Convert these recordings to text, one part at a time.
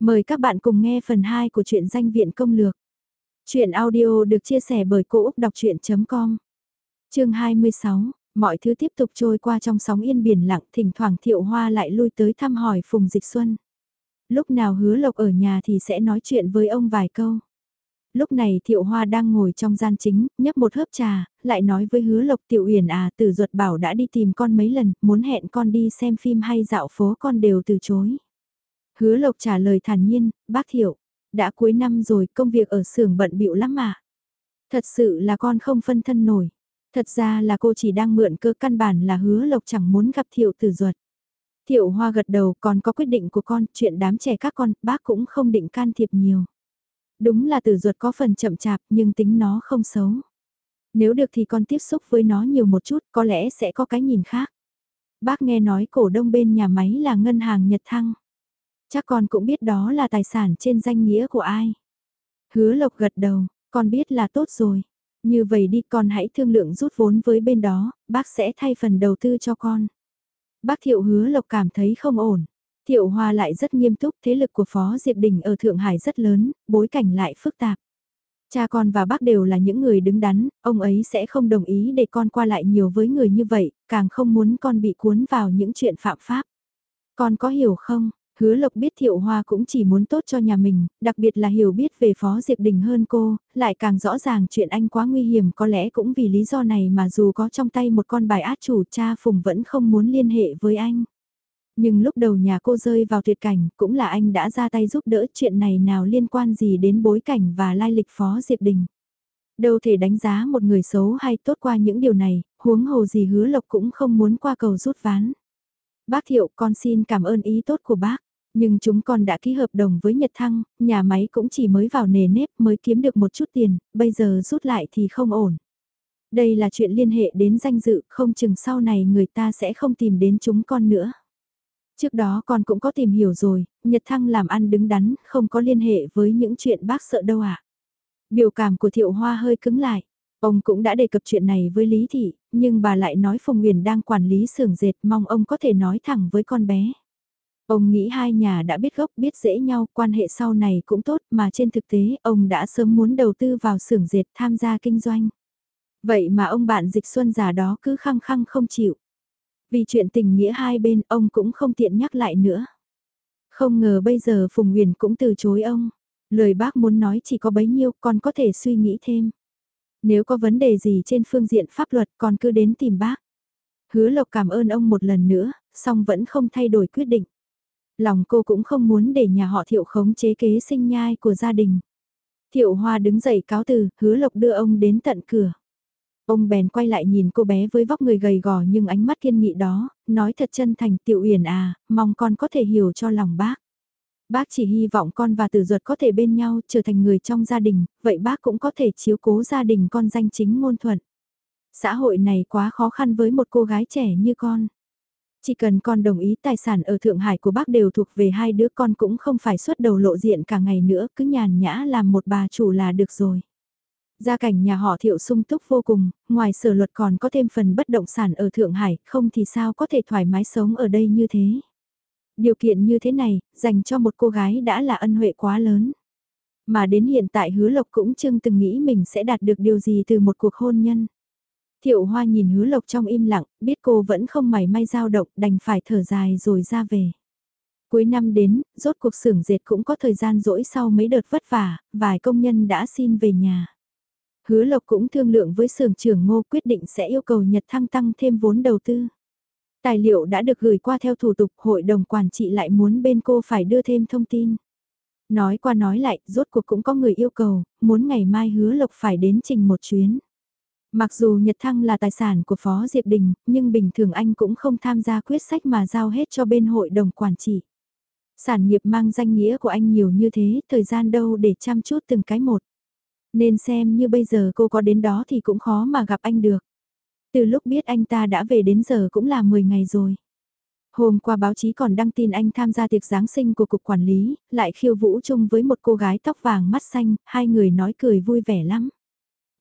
Mời các bạn cùng nghe phần 2 của truyện danh viện công lược. Chuyện audio được chia sẻ bởi Cô Úc Đọc Chuyện.com Chương 26, mọi thứ tiếp tục trôi qua trong sóng yên biển lặng thỉnh thoảng thiệu hoa lại lui tới thăm hỏi Phùng Dịch Xuân. Lúc nào hứa lộc ở nhà thì sẽ nói chuyện với ông vài câu. Lúc này Thiệu Hoa đang ngồi trong gian chính, nhấp một hớp trà, lại nói với hứa lộc Tiểu Uyển à tử ruột bảo đã đi tìm con mấy lần, muốn hẹn con đi xem phim hay dạo phố con đều từ chối. Hứa lộc trả lời thản nhiên, bác Thiệu, đã cuối năm rồi công việc ở xưởng bận bịu lắm mà. Thật sự là con không phân thân nổi. Thật ra là cô chỉ đang mượn cơ căn bản là hứa lộc chẳng muốn gặp Thiệu tử ruột. Thiệu Hoa gật đầu còn có quyết định của con, chuyện đám trẻ các con, bác cũng không định can thiệp nhiều. Đúng là tử ruột có phần chậm chạp nhưng tính nó không xấu. Nếu được thì con tiếp xúc với nó nhiều một chút có lẽ sẽ có cái nhìn khác. Bác nghe nói cổ đông bên nhà máy là ngân hàng Nhật Thăng. Chắc con cũng biết đó là tài sản trên danh nghĩa của ai. Hứa lộc gật đầu, con biết là tốt rồi. Như vậy đi con hãy thương lượng rút vốn với bên đó, bác sẽ thay phần đầu tư cho con. Bác thiệu hứa lộc cảm thấy không ổn. Thiệu Hoa lại rất nghiêm túc, thế lực của Phó Diệp Đình ở Thượng Hải rất lớn, bối cảnh lại phức tạp. Cha con và bác đều là những người đứng đắn, ông ấy sẽ không đồng ý để con qua lại nhiều với người như vậy, càng không muốn con bị cuốn vào những chuyện phạm pháp. Con có hiểu không? Hứa Lộc biết Thiệu Hoa cũng chỉ muốn tốt cho nhà mình, đặc biệt là hiểu biết về Phó Diệp Đình hơn cô, lại càng rõ ràng chuyện anh quá nguy hiểm có lẽ cũng vì lý do này mà dù có trong tay một con bài át chủ cha Phùng vẫn không muốn liên hệ với anh. Nhưng lúc đầu nhà cô rơi vào tuyệt cảnh, cũng là anh đã ra tay giúp đỡ chuyện này nào liên quan gì đến bối cảnh và lai lịch Phó Diệp Đình. Đâu thể đánh giá một người xấu hay tốt qua những điều này, huống hồ gì hứa lộc cũng không muốn qua cầu rút ván. Bác Thiệu con xin cảm ơn ý tốt của bác. Nhưng chúng con đã ký hợp đồng với Nhật Thăng, nhà máy cũng chỉ mới vào nề nếp mới kiếm được một chút tiền, bây giờ rút lại thì không ổn. Đây là chuyện liên hệ đến danh dự, không chừng sau này người ta sẽ không tìm đến chúng con nữa. Trước đó con cũng có tìm hiểu rồi, Nhật Thăng làm ăn đứng đắn, không có liên hệ với những chuyện bác sợ đâu ạ. À. Biểu cảm của Thiệu Hoa hơi cứng lại. Ông cũng đã đề cập chuyện này với Lý Thị, nhưng bà lại nói Phùng Nguyền đang quản lý xưởng dệt mong ông có thể nói thẳng với con bé. Ông nghĩ hai nhà đã biết gốc biết dễ nhau, quan hệ sau này cũng tốt mà trên thực tế ông đã sớm muốn đầu tư vào xưởng dệt tham gia kinh doanh. Vậy mà ông bạn dịch xuân già đó cứ khăng khăng không chịu. Vì chuyện tình nghĩa hai bên ông cũng không tiện nhắc lại nữa. Không ngờ bây giờ Phùng Nguyền cũng từ chối ông. Lời bác muốn nói chỉ có bấy nhiêu con có thể suy nghĩ thêm. Nếu có vấn đề gì trên phương diện pháp luật con cứ đến tìm bác. Hứa Lộc cảm ơn ông một lần nữa, song vẫn không thay đổi quyết định. Lòng cô cũng không muốn để nhà họ thiệu khống chế kế sinh nhai của gia đình. Thiệu Hoa đứng dậy cáo từ, hứa Lộc đưa ông đến tận cửa. Ông bèn quay lại nhìn cô bé với vóc người gầy gò nhưng ánh mắt kiên nghị đó, nói thật chân thành tiểu uyển à, mong con có thể hiểu cho lòng bác. Bác chỉ hy vọng con và tử ruột có thể bên nhau trở thành người trong gia đình, vậy bác cũng có thể chiếu cố gia đình con danh chính ngôn thuận. Xã hội này quá khó khăn với một cô gái trẻ như con. Chỉ cần con đồng ý tài sản ở Thượng Hải của bác đều thuộc về hai đứa con cũng không phải xuất đầu lộ diện cả ngày nữa, cứ nhàn nhã làm một bà chủ là được rồi. Gia cảnh nhà họ thiệu sung túc vô cùng, ngoài sở luật còn có thêm phần bất động sản ở Thượng Hải, không thì sao có thể thoải mái sống ở đây như thế. Điều kiện như thế này, dành cho một cô gái đã là ân huệ quá lớn. Mà đến hiện tại hứa lộc cũng chưa từng nghĩ mình sẽ đạt được điều gì từ một cuộc hôn nhân. Thiệu hoa nhìn hứa lộc trong im lặng, biết cô vẫn không mảy may dao động, đành phải thở dài rồi ra về. Cuối năm đến, rốt cuộc xưởng dệt cũng có thời gian rỗi sau mấy đợt vất vả, vài công nhân đã xin về nhà. Hứa Lộc cũng thương lượng với sưởng trưởng ngô quyết định sẽ yêu cầu Nhật Thăng tăng thêm vốn đầu tư. Tài liệu đã được gửi qua theo thủ tục hội đồng quản trị lại muốn bên cô phải đưa thêm thông tin. Nói qua nói lại, rốt cuộc cũng có người yêu cầu, muốn ngày mai hứa Lộc phải đến trình một chuyến. Mặc dù Nhật Thăng là tài sản của Phó Diệp Đình, nhưng bình thường anh cũng không tham gia quyết sách mà giao hết cho bên hội đồng quản trị. Sản nghiệp mang danh nghĩa của anh nhiều như thế, thời gian đâu để chăm chút từng cái một. Nên xem như bây giờ cô có đến đó thì cũng khó mà gặp anh được. Từ lúc biết anh ta đã về đến giờ cũng là 10 ngày rồi. Hôm qua báo chí còn đăng tin anh tham gia tiệc Giáng sinh của Cục Quản lý, lại khiêu vũ chung với một cô gái tóc vàng mắt xanh, hai người nói cười vui vẻ lắm.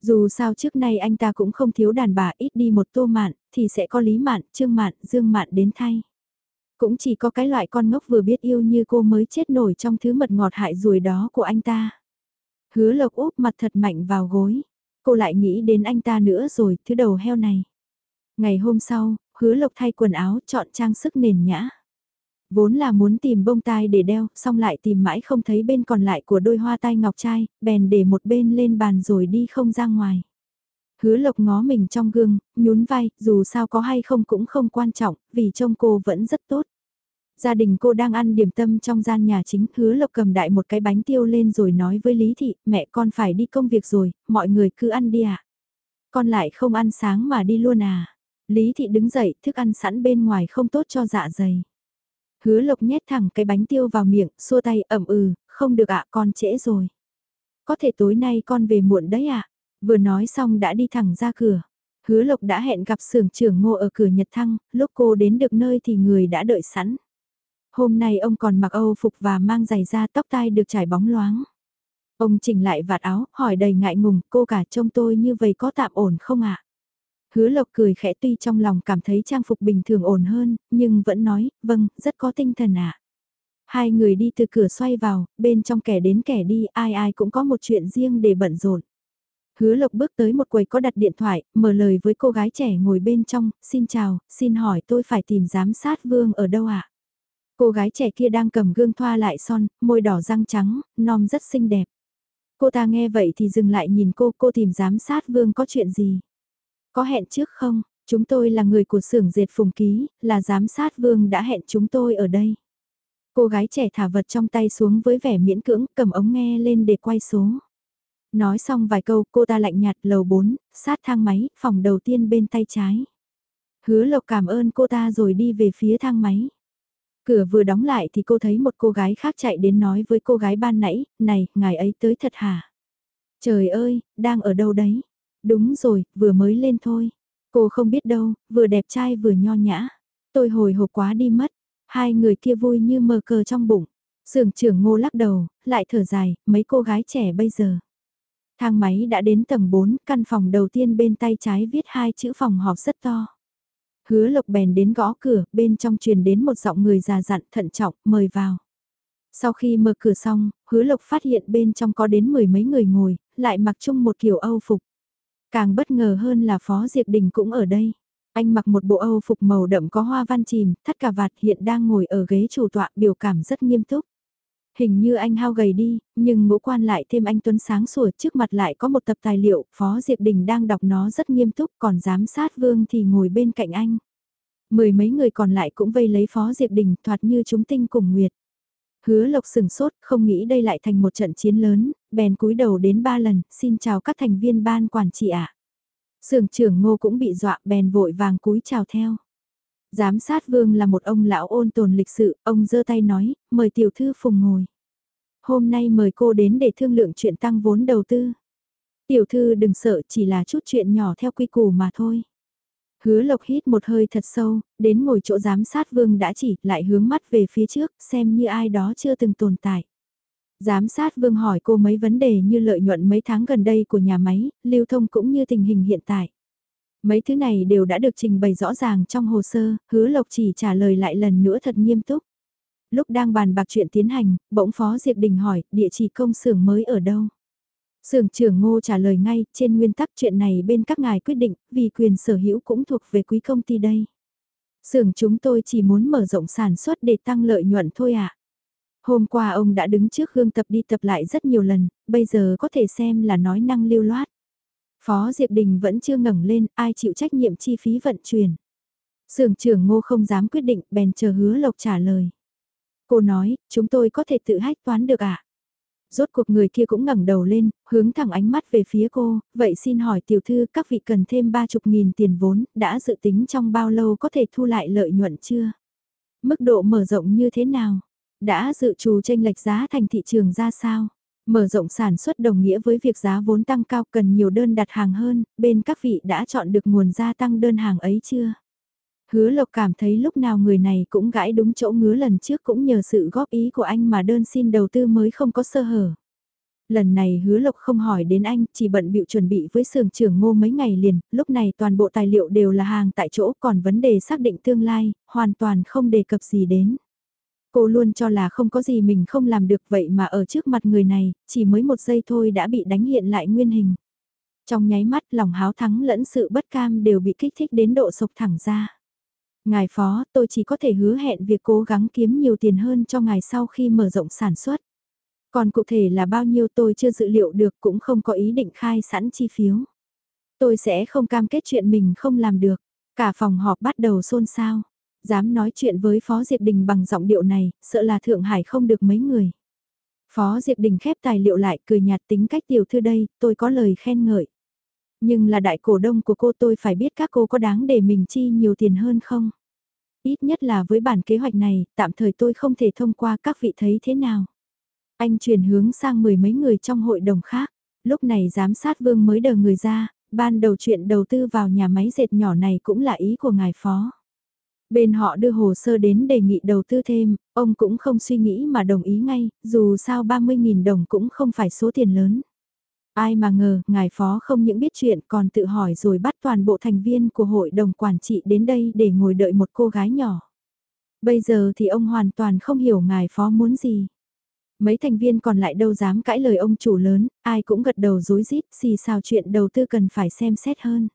Dù sao trước nay anh ta cũng không thiếu đàn bà ít đi một tô mạn, thì sẽ có lý mạn, trương mạn, dương mạn đến thay. Cũng chỉ có cái loại con ngốc vừa biết yêu như cô mới chết nổi trong thứ mật ngọt hại ruồi đó của anh ta. Hứa lộc úp mặt thật mạnh vào gối. Cô lại nghĩ đến anh ta nữa rồi, thứ đầu heo này. Ngày hôm sau, hứa lộc thay quần áo chọn trang sức nền nhã. Vốn là muốn tìm bông tai để đeo, xong lại tìm mãi không thấy bên còn lại của đôi hoa tai ngọc trai, bèn để một bên lên bàn rồi đi không ra ngoài. Hứa lộc ngó mình trong gương, nhún vai, dù sao có hay không cũng không quan trọng, vì trông cô vẫn rất tốt. Gia đình cô đang ăn điểm tâm trong gian nhà chính, hứa lộc cầm đại một cái bánh tiêu lên rồi nói với Lý Thị, mẹ con phải đi công việc rồi, mọi người cứ ăn đi ạ. À? Con lại không ăn sáng mà đi luôn à. Lý Thị đứng dậy, thức ăn sẵn bên ngoài không tốt cho dạ dày. Hứa lộc nhét thẳng cái bánh tiêu vào miệng, xua tay ẩm ừ, không được ạ con trễ rồi. Có thể tối nay con về muộn đấy ạ. Vừa nói xong đã đi thẳng ra cửa. Hứa lộc đã hẹn gặp sưởng trưởng ngô ở cửa Nhật Thăng, lúc cô đến được nơi thì người đã đợi sẵn. Hôm nay ông còn mặc âu phục và mang giày da tóc tai được trải bóng loáng. Ông chỉnh lại vạt áo, hỏi đầy ngại ngùng, cô cả trông tôi như vậy có tạm ổn không ạ? Hứa lộc cười khẽ tuy trong lòng cảm thấy trang phục bình thường ổn hơn, nhưng vẫn nói, vâng, rất có tinh thần ạ. Hai người đi từ cửa xoay vào, bên trong kẻ đến kẻ đi, ai ai cũng có một chuyện riêng để bận rộn. Hứa lộc bước tới một quầy có đặt điện thoại, mở lời với cô gái trẻ ngồi bên trong, xin chào, xin hỏi tôi phải tìm giám sát vương ở đâu ạ? Cô gái trẻ kia đang cầm gương thoa lại son, môi đỏ răng trắng, non rất xinh đẹp. Cô ta nghe vậy thì dừng lại nhìn cô, cô tìm giám sát vương có chuyện gì? Có hẹn trước không? Chúng tôi là người của xưởng dệt phùng ký, là giám sát vương đã hẹn chúng tôi ở đây. Cô gái trẻ thả vật trong tay xuống với vẻ miễn cưỡng, cầm ống nghe lên để quay số. Nói xong vài câu, cô ta lạnh nhạt lầu 4, sát thang máy, phòng đầu tiên bên tay trái. Hứa lộc cảm ơn cô ta rồi đi về phía thang máy. Cửa vừa đóng lại thì cô thấy một cô gái khác chạy đến nói với cô gái ban nãy, này, ngài ấy tới thật hả? Trời ơi, đang ở đâu đấy? Đúng rồi, vừa mới lên thôi. Cô không biết đâu, vừa đẹp trai vừa nho nhã. Tôi hồi hộp quá đi mất. Hai người kia vui như mờ cờ trong bụng. Sưởng trưởng ngô lắc đầu, lại thở dài, mấy cô gái trẻ bây giờ. Thang máy đã đến tầng 4, căn phòng đầu tiên bên tay trái viết hai chữ phòng họp rất to. Hứa lộc bèn đến gõ cửa, bên trong truyền đến một giọng người già dặn thận trọng, mời vào. Sau khi mở cửa xong, hứa lộc phát hiện bên trong có đến mười mấy người ngồi, lại mặc chung một kiểu âu phục. Càng bất ngờ hơn là Phó Diệp Đình cũng ở đây. Anh mặc một bộ âu phục màu đậm có hoa văn chìm, thắt cà vạt hiện đang ngồi ở ghế chủ tọa biểu cảm rất nghiêm túc. Hình như anh hao gầy đi, nhưng ngũ quan lại thêm anh Tuấn sáng sủa trước mặt lại có một tập tài liệu, Phó Diệp Đình đang đọc nó rất nghiêm túc còn giám sát Vương thì ngồi bên cạnh anh. Mười mấy người còn lại cũng vây lấy Phó Diệp Đình thoạt như chúng tinh cùng nguyệt. Hứa lộc sừng sốt, không nghĩ đây lại thành một trận chiến lớn, bèn cúi đầu đến ba lần, xin chào các thành viên ban quản trị ạ. À. Sưởng trưởng ngô cũng bị dọa bèn vội vàng cúi chào theo. Giám sát vương là một ông lão ôn tồn lịch sự, ông giơ tay nói, mời tiểu thư phùng ngồi. Hôm nay mời cô đến để thương lượng chuyện tăng vốn đầu tư. Tiểu thư đừng sợ chỉ là chút chuyện nhỏ theo quy củ mà thôi. Hứa lộc hít một hơi thật sâu, đến ngồi chỗ giám sát vương đã chỉ, lại hướng mắt về phía trước, xem như ai đó chưa từng tồn tại. Giám sát vương hỏi cô mấy vấn đề như lợi nhuận mấy tháng gần đây của nhà máy, lưu thông cũng như tình hình hiện tại. Mấy thứ này đều đã được trình bày rõ ràng trong hồ sơ, hứa lộc chỉ trả lời lại lần nữa thật nghiêm túc. Lúc đang bàn bạc chuyện tiến hành, bỗng Phó Diệp Đình hỏi, địa chỉ công xưởng mới ở đâu? Sưởng trưởng Ngô trả lời ngay, trên nguyên tắc chuyện này bên các ngài quyết định, vì quyền sở hữu cũng thuộc về quý công ty đây. Sưởng chúng tôi chỉ muốn mở rộng sản xuất để tăng lợi nhuận thôi ạ. À. Hôm qua ông đã đứng trước gương tập đi tập lại rất nhiều lần, bây giờ có thể xem là nói năng lưu loát. Phó Diệp Đình vẫn chưa ngẩng lên, ai chịu trách nhiệm chi phí vận chuyển. Sưởng trưởng ngô không dám quyết định, bèn chờ hứa lộc trả lời. Cô nói, chúng tôi có thể tự hách toán được ạ. À? Rốt cuộc người kia cũng ngẩng đầu lên, hướng thẳng ánh mắt về phía cô, vậy xin hỏi tiểu thư các vị cần thêm ba chục nghìn tiền vốn, đã dự tính trong bao lâu có thể thu lại lợi nhuận chưa? Mức độ mở rộng như thế nào? Đã dự trù tranh lệch giá thành thị trường ra sao? Mở rộng sản xuất đồng nghĩa với việc giá vốn tăng cao cần nhiều đơn đặt hàng hơn, bên các vị đã chọn được nguồn gia tăng đơn hàng ấy chưa? Hứa Lộc cảm thấy lúc nào người này cũng gãi đúng chỗ ngứa lần trước cũng nhờ sự góp ý của anh mà đơn xin đầu tư mới không có sơ hở. Lần này hứa lộc không hỏi đến anh, chỉ bận bịu chuẩn bị với sưởng trưởng ngô mấy ngày liền, lúc này toàn bộ tài liệu đều là hàng tại chỗ, còn vấn đề xác định tương lai, hoàn toàn không đề cập gì đến. Cô luôn cho là không có gì mình không làm được vậy mà ở trước mặt người này, chỉ mới một giây thôi đã bị đánh hiện lại nguyên hình. Trong nháy mắt lòng háo thắng lẫn sự bất cam đều bị kích thích đến độ sộc thẳng ra. Ngài phó, tôi chỉ có thể hứa hẹn việc cố gắng kiếm nhiều tiền hơn cho ngài sau khi mở rộng sản xuất. Còn cụ thể là bao nhiêu tôi chưa dự liệu được cũng không có ý định khai sẵn chi phiếu. Tôi sẽ không cam kết chuyện mình không làm được. Cả phòng họp bắt đầu xôn xao. Dám nói chuyện với Phó Diệp Đình bằng giọng điệu này, sợ là Thượng Hải không được mấy người. Phó Diệp Đình khép tài liệu lại cười nhạt tính cách tiểu thư đây, tôi có lời khen ngợi. Nhưng là đại cổ đông của cô tôi phải biết các cô có đáng để mình chi nhiều tiền hơn không? Ít nhất là với bản kế hoạch này, tạm thời tôi không thể thông qua các vị thấy thế nào. Anh chuyển hướng sang mười mấy người trong hội đồng khác. Lúc này giám sát vương mới đờ người ra, ban đầu chuyện đầu tư vào nhà máy dệt nhỏ này cũng là ý của ngài phó. Bên họ đưa hồ sơ đến đề nghị đầu tư thêm, ông cũng không suy nghĩ mà đồng ý ngay, dù sao 30.000 đồng cũng không phải số tiền lớn. Ai mà ngờ, ngài phó không những biết chuyện còn tự hỏi rồi bắt toàn bộ thành viên của hội đồng quản trị đến đây để ngồi đợi một cô gái nhỏ. Bây giờ thì ông hoàn toàn không hiểu ngài phó muốn gì. Mấy thành viên còn lại đâu dám cãi lời ông chủ lớn, ai cũng gật đầu dối rít xì xào chuyện đầu tư cần phải xem xét hơn.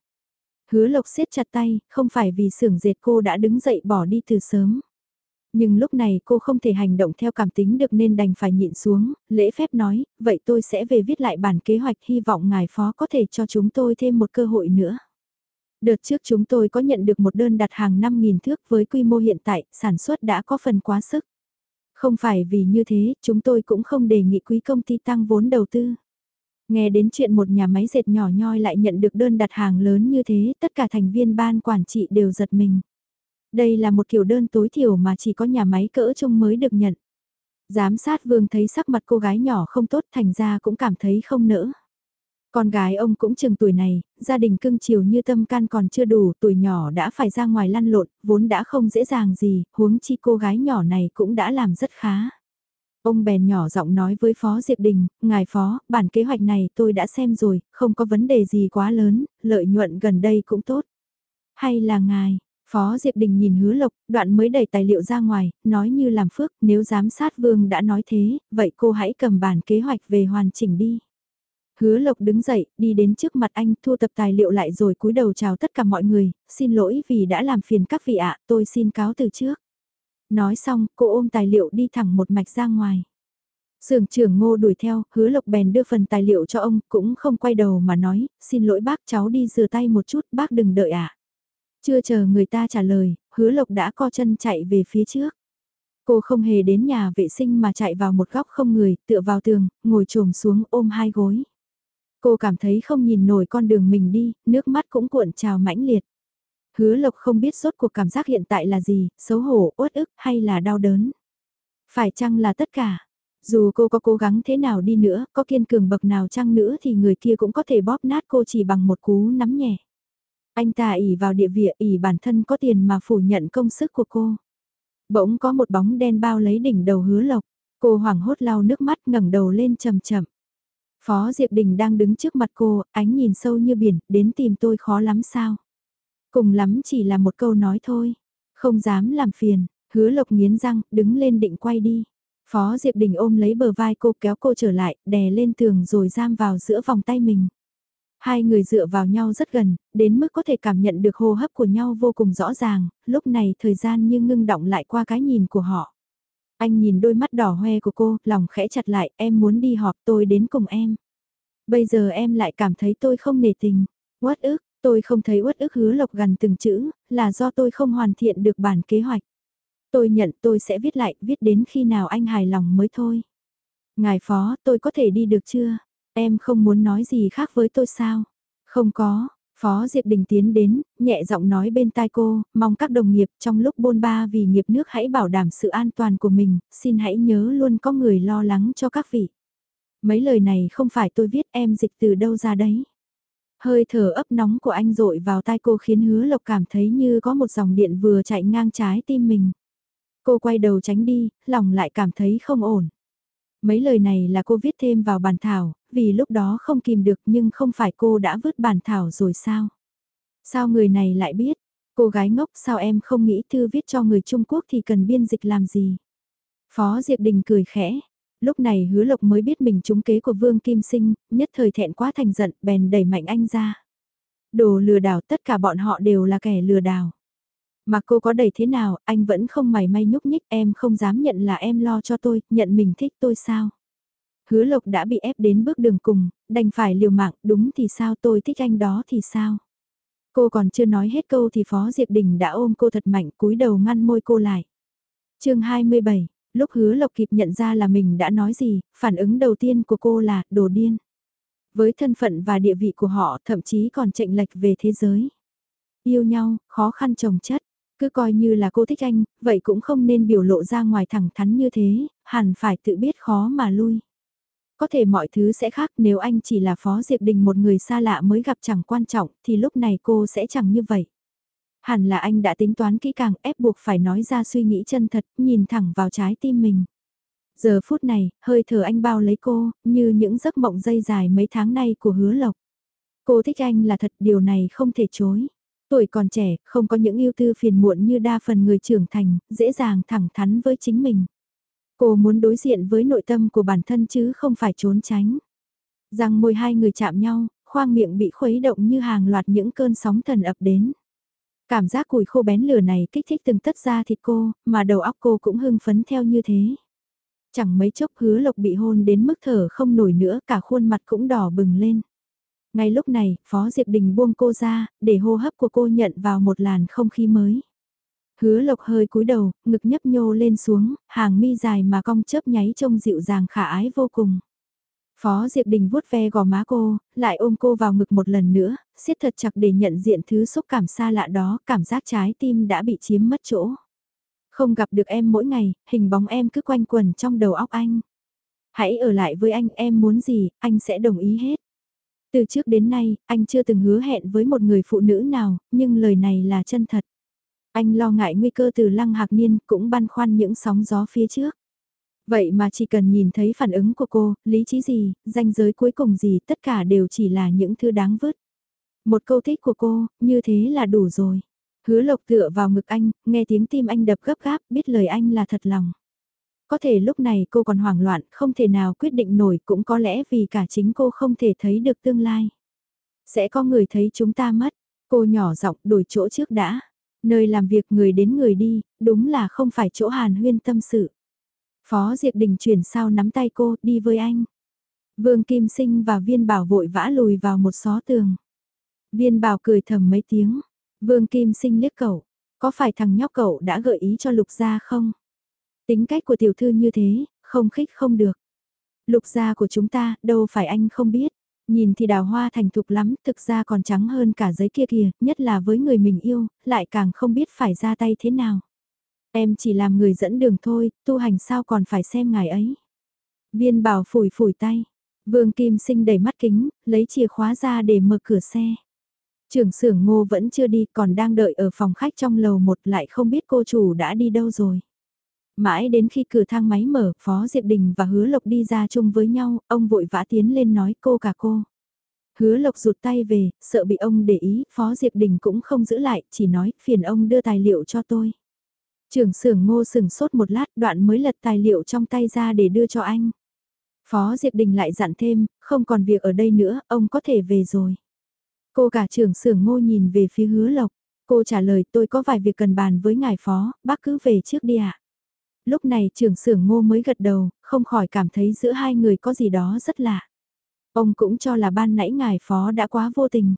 Hứa lộc siết chặt tay, không phải vì xưởng dệt cô đã đứng dậy bỏ đi từ sớm. Nhưng lúc này cô không thể hành động theo cảm tính được nên đành phải nhịn xuống, lễ phép nói, vậy tôi sẽ về viết lại bản kế hoạch hy vọng ngài phó có thể cho chúng tôi thêm một cơ hội nữa. Đợt trước chúng tôi có nhận được một đơn đặt hàng 5.000 thước với quy mô hiện tại, sản xuất đã có phần quá sức. Không phải vì như thế, chúng tôi cũng không đề nghị quý công ty tăng vốn đầu tư. Nghe đến chuyện một nhà máy dệt nhỏ nhoi lại nhận được đơn đặt hàng lớn như thế, tất cả thành viên ban quản trị đều giật mình. Đây là một kiểu đơn tối thiểu mà chỉ có nhà máy cỡ trung mới được nhận. Giám sát vương thấy sắc mặt cô gái nhỏ không tốt thành ra cũng cảm thấy không nỡ. Con gái ông cũng chừng tuổi này, gia đình cưng chiều như tâm can còn chưa đủ, tuổi nhỏ đã phải ra ngoài lăn lộn, vốn đã không dễ dàng gì, huống chi cô gái nhỏ này cũng đã làm rất khá. Ông bèn nhỏ giọng nói với Phó Diệp Đình, Ngài Phó, bản kế hoạch này tôi đã xem rồi, không có vấn đề gì quá lớn, lợi nhuận gần đây cũng tốt. Hay là Ngài, Phó Diệp Đình nhìn hứa lộc, đoạn mới đẩy tài liệu ra ngoài, nói như làm phước, nếu giám sát vương đã nói thế, vậy cô hãy cầm bản kế hoạch về hoàn chỉnh đi. Hứa lộc đứng dậy, đi đến trước mặt anh, thu tập tài liệu lại rồi cúi đầu chào tất cả mọi người, xin lỗi vì đã làm phiền các vị ạ, tôi xin cáo từ trước. Nói xong, cô ôm tài liệu đi thẳng một mạch ra ngoài. Sưởng trưởng ngô đuổi theo, hứa lộc bèn đưa phần tài liệu cho ông, cũng không quay đầu mà nói, xin lỗi bác cháu đi rửa tay một chút, bác đừng đợi ạ. Chưa chờ người ta trả lời, hứa lộc đã co chân chạy về phía trước. Cô không hề đến nhà vệ sinh mà chạy vào một góc không người, tựa vào tường, ngồi trồm xuống ôm hai gối. Cô cảm thấy không nhìn nổi con đường mình đi, nước mắt cũng cuộn trào mãnh liệt. Hứa lộc không biết rốt cuộc cảm giác hiện tại là gì, xấu hổ, uất ức hay là đau đớn. Phải chăng là tất cả? Dù cô có cố gắng thế nào đi nữa, có kiên cường bậc nào chăng nữa thì người kia cũng có thể bóp nát cô chỉ bằng một cú nắm nhẹ. Anh ta ỉ vào địa vị ỉ bản thân có tiền mà phủ nhận công sức của cô. Bỗng có một bóng đen bao lấy đỉnh đầu hứa lộc. Cô hoảng hốt lau nước mắt ngẩng đầu lên chậm chậm. Phó Diệp Đình đang đứng trước mặt cô, ánh nhìn sâu như biển, đến tìm tôi khó lắm sao. Cùng lắm chỉ là một câu nói thôi. Không dám làm phiền, hứa lộc nghiến răng, đứng lên định quay đi. Phó Diệp Đình ôm lấy bờ vai cô kéo cô trở lại, đè lên tường rồi giam vào giữa vòng tay mình. Hai người dựa vào nhau rất gần, đến mức có thể cảm nhận được hô hấp của nhau vô cùng rõ ràng, lúc này thời gian như ngưng động lại qua cái nhìn của họ. Anh nhìn đôi mắt đỏ hoe của cô, lòng khẽ chặt lại, em muốn đi họp tôi đến cùng em. Bây giờ em lại cảm thấy tôi không nề tình. Uất ức, tôi không thấy uất ức hứa lộc gần từng chữ, là do tôi không hoàn thiện được bản kế hoạch. Tôi nhận tôi sẽ viết lại, viết đến khi nào anh hài lòng mới thôi. Ngài phó, tôi có thể đi được chưa? Em không muốn nói gì khác với tôi sao? Không có, Phó Diệp Đình tiến đến, nhẹ giọng nói bên tai cô, mong các đồng nghiệp trong lúc bôn ba vì nghiệp nước hãy bảo đảm sự an toàn của mình, xin hãy nhớ luôn có người lo lắng cho các vị. Mấy lời này không phải tôi viết em dịch từ đâu ra đấy. Hơi thở ấp nóng của anh rội vào tai cô khiến hứa lộc cảm thấy như có một dòng điện vừa chạy ngang trái tim mình. Cô quay đầu tránh đi, lòng lại cảm thấy không ổn. Mấy lời này là cô viết thêm vào bản thảo, vì lúc đó không kìm được nhưng không phải cô đã vứt bản thảo rồi sao? Sao người này lại biết? Cô gái ngốc sao em không nghĩ thư viết cho người Trung Quốc thì cần biên dịch làm gì? Phó Diệp Đình cười khẽ. Lúc này hứa lộc mới biết mình trúng kế của Vương Kim Sinh, nhất thời thẹn quá thành giận, bèn đẩy mạnh anh ra. Đồ lừa đảo tất cả bọn họ đều là kẻ lừa đảo. Mà cô có đẩy thế nào, anh vẫn không mày may nhúc nhích em không dám nhận là em lo cho tôi, nhận mình thích tôi sao. Hứa lộc đã bị ép đến bước đường cùng, đành phải liều mạng, đúng thì sao tôi thích anh đó thì sao. Cô còn chưa nói hết câu thì Phó Diệp Đình đã ôm cô thật mạnh cúi đầu ngăn môi cô lại. chương 27, lúc hứa lộc kịp nhận ra là mình đã nói gì, phản ứng đầu tiên của cô là đồ điên. Với thân phận và địa vị của họ thậm chí còn chệnh lệch về thế giới. Yêu nhau, khó khăn chồng chất, cứ coi như là cô thích anh, vậy cũng không nên biểu lộ ra ngoài thẳng thắn như thế, hẳn phải tự biết khó mà lui. Có thể mọi thứ sẽ khác nếu anh chỉ là Phó Diệp Đình một người xa lạ mới gặp chẳng quan trọng thì lúc này cô sẽ chẳng như vậy. Hẳn là anh đã tính toán kỹ càng ép buộc phải nói ra suy nghĩ chân thật, nhìn thẳng vào trái tim mình. Giờ phút này, hơi thở anh bao lấy cô, như những giấc mộng dây dài mấy tháng nay của hứa lộc. Cô thích anh là thật điều này không thể chối. Tuổi còn trẻ, không có những ưu tư phiền muộn như đa phần người trưởng thành, dễ dàng thẳng thắn với chính mình. Cô muốn đối diện với nội tâm của bản thân chứ không phải trốn tránh. Răng môi hai người chạm nhau, khoang miệng bị khuấy động như hàng loạt những cơn sóng thần ập đến. Cảm giác củi khô bén lửa này kích thích từng tất ra thịt cô, mà đầu óc cô cũng hưng phấn theo như thế. Chẳng mấy chốc hứa lộc bị hôn đến mức thở không nổi nữa, cả khuôn mặt cũng đỏ bừng lên. Ngay lúc này, Phó Diệp Đình buông cô ra, để hô hấp của cô nhận vào một làn không khí mới. Hứa lộc hơi cúi đầu, ngực nhấp nhô lên xuống, hàng mi dài mà cong chớp nháy trông dịu dàng khả ái vô cùng. Phó Diệp Đình vuốt ve gò má cô, lại ôm cô vào ngực một lần nữa, siết thật chặt để nhận diện thứ xúc cảm xa lạ đó, cảm giác trái tim đã bị chiếm mất chỗ. Không gặp được em mỗi ngày, hình bóng em cứ quanh quẩn trong đầu óc anh. Hãy ở lại với anh, em muốn gì, anh sẽ đồng ý hết. Từ trước đến nay, anh chưa từng hứa hẹn với một người phụ nữ nào, nhưng lời này là chân thật. Anh lo ngại nguy cơ từ lăng hạc niên cũng băn khoăn những sóng gió phía trước. Vậy mà chỉ cần nhìn thấy phản ứng của cô, lý trí gì, danh giới cuối cùng gì, tất cả đều chỉ là những thứ đáng vứt. Một câu thích của cô, như thế là đủ rồi. Hứa lộc tựa vào ngực anh, nghe tiếng tim anh đập gấp gáp, biết lời anh là thật lòng. Có thể lúc này cô còn hoảng loạn, không thể nào quyết định nổi cũng có lẽ vì cả chính cô không thể thấy được tương lai. Sẽ có người thấy chúng ta mất, cô nhỏ giọng đổi chỗ trước đã. Nơi làm việc người đến người đi, đúng là không phải chỗ hàn huyên tâm sự. Phó Diệp Đình chuyển sao nắm tay cô, đi với anh. Vương Kim Sinh và Viên Bảo vội vã lùi vào một xó tường. Viên Bảo cười thầm mấy tiếng. Vương Kim Sinh liếc cậu. Có phải thằng nhóc cậu đã gợi ý cho Lục Gia không? Tính cách của tiểu thư như thế, không khích không được. Lục Gia của chúng ta, đâu phải anh không biết. Nhìn thì đào hoa thành thục lắm, thực ra còn trắng hơn cả giấy kia kìa, nhất là với người mình yêu, lại càng không biết phải ra tay thế nào. Em chỉ làm người dẫn đường thôi, tu hành sao còn phải xem ngài ấy. Viên bảo phủi phủi tay. Vương Kim Sinh đẩy mắt kính, lấy chìa khóa ra để mở cửa xe. Trưởng xưởng ngô vẫn chưa đi còn đang đợi ở phòng khách trong lầu một lại không biết cô chủ đã đi đâu rồi. Mãi đến khi cửa thang máy mở, Phó Diệp Đình và Hứa Lộc đi ra chung với nhau, ông vội vã tiến lên nói cô cả cô. Hứa Lộc rụt tay về, sợ bị ông để ý, Phó Diệp Đình cũng không giữ lại, chỉ nói phiền ông đưa tài liệu cho tôi. Trưởng xưởng ngô sừng sốt một lát đoạn mới lật tài liệu trong tay ra để đưa cho anh. Phó Diệp Đình lại dặn thêm, không còn việc ở đây nữa, ông có thể về rồi. Cô cả trưởng xưởng ngô nhìn về phía hứa lộc. Cô trả lời tôi có vài việc cần bàn với ngài phó, bác cứ về trước đi ạ. Lúc này trưởng xưởng ngô mới gật đầu, không khỏi cảm thấy giữa hai người có gì đó rất lạ. Ông cũng cho là ban nãy ngài phó đã quá vô tình.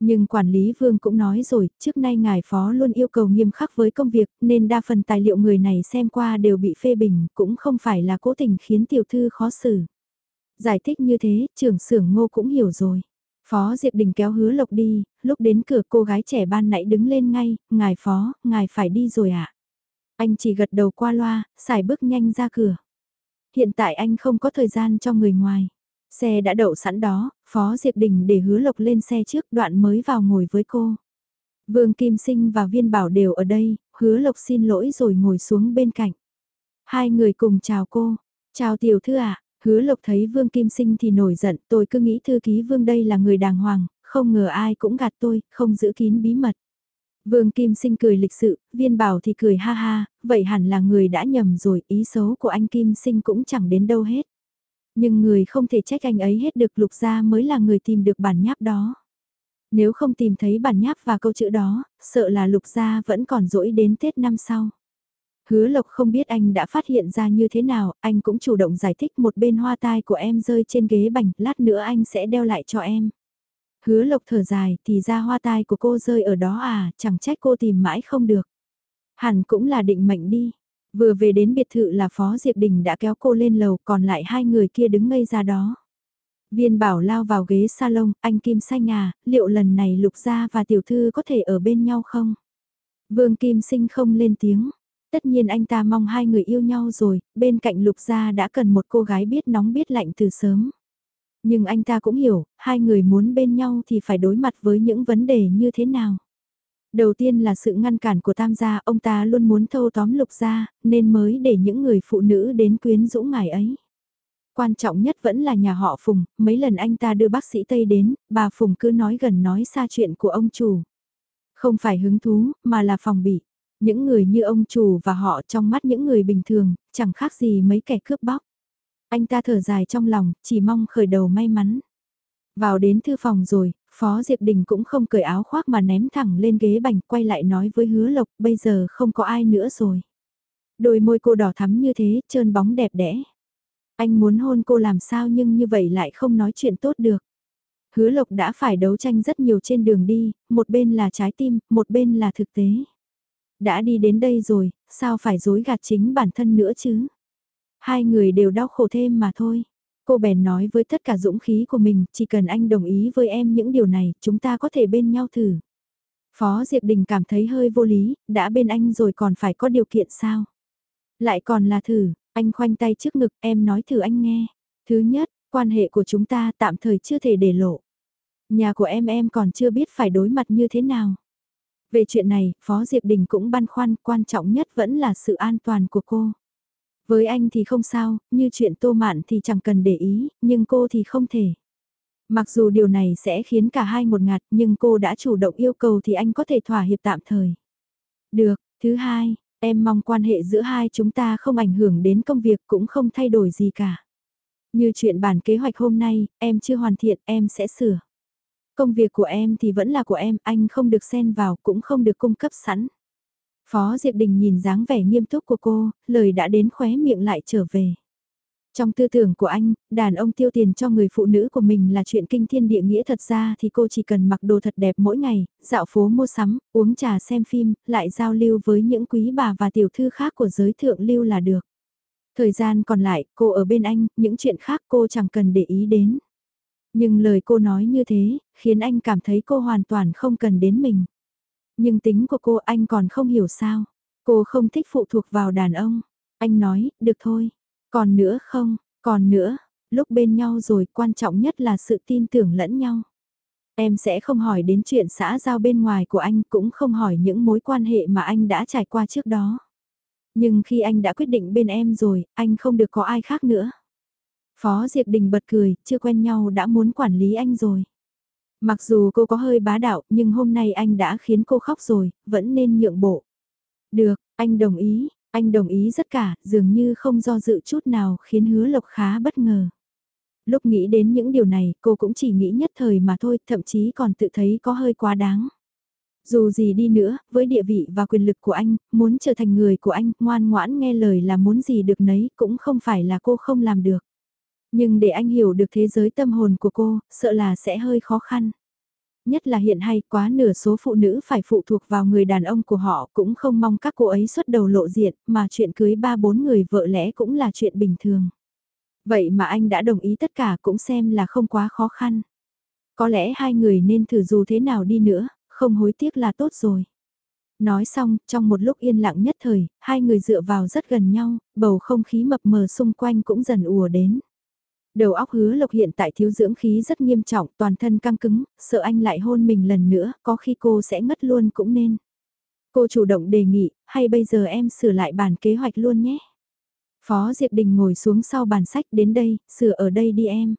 Nhưng quản lý vương cũng nói rồi, trước nay ngài phó luôn yêu cầu nghiêm khắc với công việc, nên đa phần tài liệu người này xem qua đều bị phê bình, cũng không phải là cố tình khiến tiểu thư khó xử. Giải thích như thế, trưởng xưởng ngô cũng hiểu rồi. Phó Diệp Đình kéo hứa lộc đi, lúc đến cửa cô gái trẻ ban nãy đứng lên ngay, ngài phó, ngài phải đi rồi ạ. À? Anh chỉ gật đầu qua loa, xài bước nhanh ra cửa. Hiện tại anh không có thời gian cho người ngoài. Xe đã đậu sẵn đó, Phó Diệp Đình để hứa lộc lên xe trước đoạn mới vào ngồi với cô. Vương Kim Sinh và Viên Bảo đều ở đây, hứa lộc xin lỗi rồi ngồi xuống bên cạnh. Hai người cùng chào cô, Chào tiểu thư ạ, hứa lộc thấy Vương Kim Sinh thì nổi giận, tôi cứ nghĩ thư ký Vương đây là người đàng hoàng, không ngờ ai cũng gạt tôi, không giữ kín bí mật. Vương Kim Sinh cười lịch sự, viên bảo thì cười ha ha, vậy hẳn là người đã nhầm rồi, ý xấu của anh Kim Sinh cũng chẳng đến đâu hết. Nhưng người không thể trách anh ấy hết được lục gia mới là người tìm được bản nháp đó. Nếu không tìm thấy bản nháp và câu chữ đó, sợ là lục gia vẫn còn dỗi đến Tết năm sau. Hứa Lộc không biết anh đã phát hiện ra như thế nào, anh cũng chủ động giải thích một bên hoa tai của em rơi trên ghế bành, lát nữa anh sẽ đeo lại cho em. Hứa Lộc thở dài, thì ra hoa tai của cô rơi ở đó à, chẳng trách cô tìm mãi không được. Hẳn cũng là định mệnh đi. Vừa về đến biệt thự là Phó Diệp Đình đã kéo cô lên lầu, còn lại hai người kia đứng ngây ra đó. Viên bảo lao vào ghế salon, anh Kim Xanh à, liệu lần này Lục Gia và Tiểu Thư có thể ở bên nhau không? Vương Kim Sinh không lên tiếng. Tất nhiên anh ta mong hai người yêu nhau rồi, bên cạnh Lục Gia đã cần một cô gái biết nóng biết lạnh từ sớm. Nhưng anh ta cũng hiểu, hai người muốn bên nhau thì phải đối mặt với những vấn đề như thế nào. Đầu tiên là sự ngăn cản của tam gia, ông ta luôn muốn thâu tóm lục gia, nên mới để những người phụ nữ đến quyến rũ ngài ấy. Quan trọng nhất vẫn là nhà họ Phùng, mấy lần anh ta đưa bác sĩ Tây đến, bà Phùng cứ nói gần nói xa chuyện của ông chủ. Không phải hứng thú, mà là phòng bị. Những người như ông chủ và họ trong mắt những người bình thường, chẳng khác gì mấy kẻ cướp bóc. Anh ta thở dài trong lòng, chỉ mong khởi đầu may mắn. Vào đến thư phòng rồi, Phó Diệp Đình cũng không cởi áo khoác mà ném thẳng lên ghế bành quay lại nói với hứa lộc bây giờ không có ai nữa rồi. Đôi môi cô đỏ thắm như thế, trơn bóng đẹp đẽ. Anh muốn hôn cô làm sao nhưng như vậy lại không nói chuyện tốt được. Hứa lộc đã phải đấu tranh rất nhiều trên đường đi, một bên là trái tim, một bên là thực tế. Đã đi đến đây rồi, sao phải dối gạt chính bản thân nữa chứ? Hai người đều đau khổ thêm mà thôi. Cô bèn nói với tất cả dũng khí của mình, chỉ cần anh đồng ý với em những điều này, chúng ta có thể bên nhau thử. Phó Diệp Đình cảm thấy hơi vô lý, đã bên anh rồi còn phải có điều kiện sao? Lại còn là thử, anh khoanh tay trước ngực, em nói thử anh nghe. Thứ nhất, quan hệ của chúng ta tạm thời chưa thể để lộ. Nhà của em em còn chưa biết phải đối mặt như thế nào. Về chuyện này, Phó Diệp Đình cũng băn khoăn, quan trọng nhất vẫn là sự an toàn của cô. Với anh thì không sao, như chuyện tô mạn thì chẳng cần để ý, nhưng cô thì không thể. Mặc dù điều này sẽ khiến cả hai một ngạt nhưng cô đã chủ động yêu cầu thì anh có thể thỏa hiệp tạm thời. Được, thứ hai, em mong quan hệ giữa hai chúng ta không ảnh hưởng đến công việc cũng không thay đổi gì cả. Như chuyện bản kế hoạch hôm nay, em chưa hoàn thiện, em sẽ sửa. Công việc của em thì vẫn là của em, anh không được xen vào cũng không được cung cấp sẵn. Phó Diệp Đình nhìn dáng vẻ nghiêm túc của cô, lời đã đến khóe miệng lại trở về. Trong tư tưởng của anh, đàn ông tiêu tiền cho người phụ nữ của mình là chuyện kinh thiên địa nghĩa thật ra thì cô chỉ cần mặc đồ thật đẹp mỗi ngày, dạo phố mua sắm, uống trà xem phim, lại giao lưu với những quý bà và tiểu thư khác của giới thượng lưu là được. Thời gian còn lại, cô ở bên anh, những chuyện khác cô chẳng cần để ý đến. Nhưng lời cô nói như thế, khiến anh cảm thấy cô hoàn toàn không cần đến mình. Nhưng tính của cô anh còn không hiểu sao. Cô không thích phụ thuộc vào đàn ông. Anh nói, được thôi. Còn nữa không, còn nữa, lúc bên nhau rồi quan trọng nhất là sự tin tưởng lẫn nhau. Em sẽ không hỏi đến chuyện xã giao bên ngoài của anh cũng không hỏi những mối quan hệ mà anh đã trải qua trước đó. Nhưng khi anh đã quyết định bên em rồi, anh không được có ai khác nữa. Phó Diệp Đình bật cười, chưa quen nhau đã muốn quản lý anh rồi. Mặc dù cô có hơi bá đạo nhưng hôm nay anh đã khiến cô khóc rồi, vẫn nên nhượng bộ. Được, anh đồng ý, anh đồng ý tất cả, dường như không do dự chút nào khiến hứa lộc khá bất ngờ. Lúc nghĩ đến những điều này cô cũng chỉ nghĩ nhất thời mà thôi, thậm chí còn tự thấy có hơi quá đáng. Dù gì đi nữa, với địa vị và quyền lực của anh, muốn trở thành người của anh, ngoan ngoãn nghe lời là muốn gì được nấy, cũng không phải là cô không làm được. Nhưng để anh hiểu được thế giới tâm hồn của cô, sợ là sẽ hơi khó khăn. Nhất là hiện hay quá nửa số phụ nữ phải phụ thuộc vào người đàn ông của họ cũng không mong các cô ấy xuất đầu lộ diện mà chuyện cưới ba bốn người vợ lẽ cũng là chuyện bình thường. Vậy mà anh đã đồng ý tất cả cũng xem là không quá khó khăn. Có lẽ hai người nên thử dù thế nào đi nữa, không hối tiếc là tốt rồi. Nói xong, trong một lúc yên lặng nhất thời, hai người dựa vào rất gần nhau, bầu không khí mập mờ xung quanh cũng dần ùa đến. Đầu óc hứa lộc hiện tại thiếu dưỡng khí rất nghiêm trọng, toàn thân căng cứng, sợ anh lại hôn mình lần nữa, có khi cô sẽ ngất luôn cũng nên. Cô chủ động đề nghị, hay bây giờ em sửa lại bản kế hoạch luôn nhé. Phó Diệp Đình ngồi xuống sau bàn sách đến đây, sửa ở đây đi em.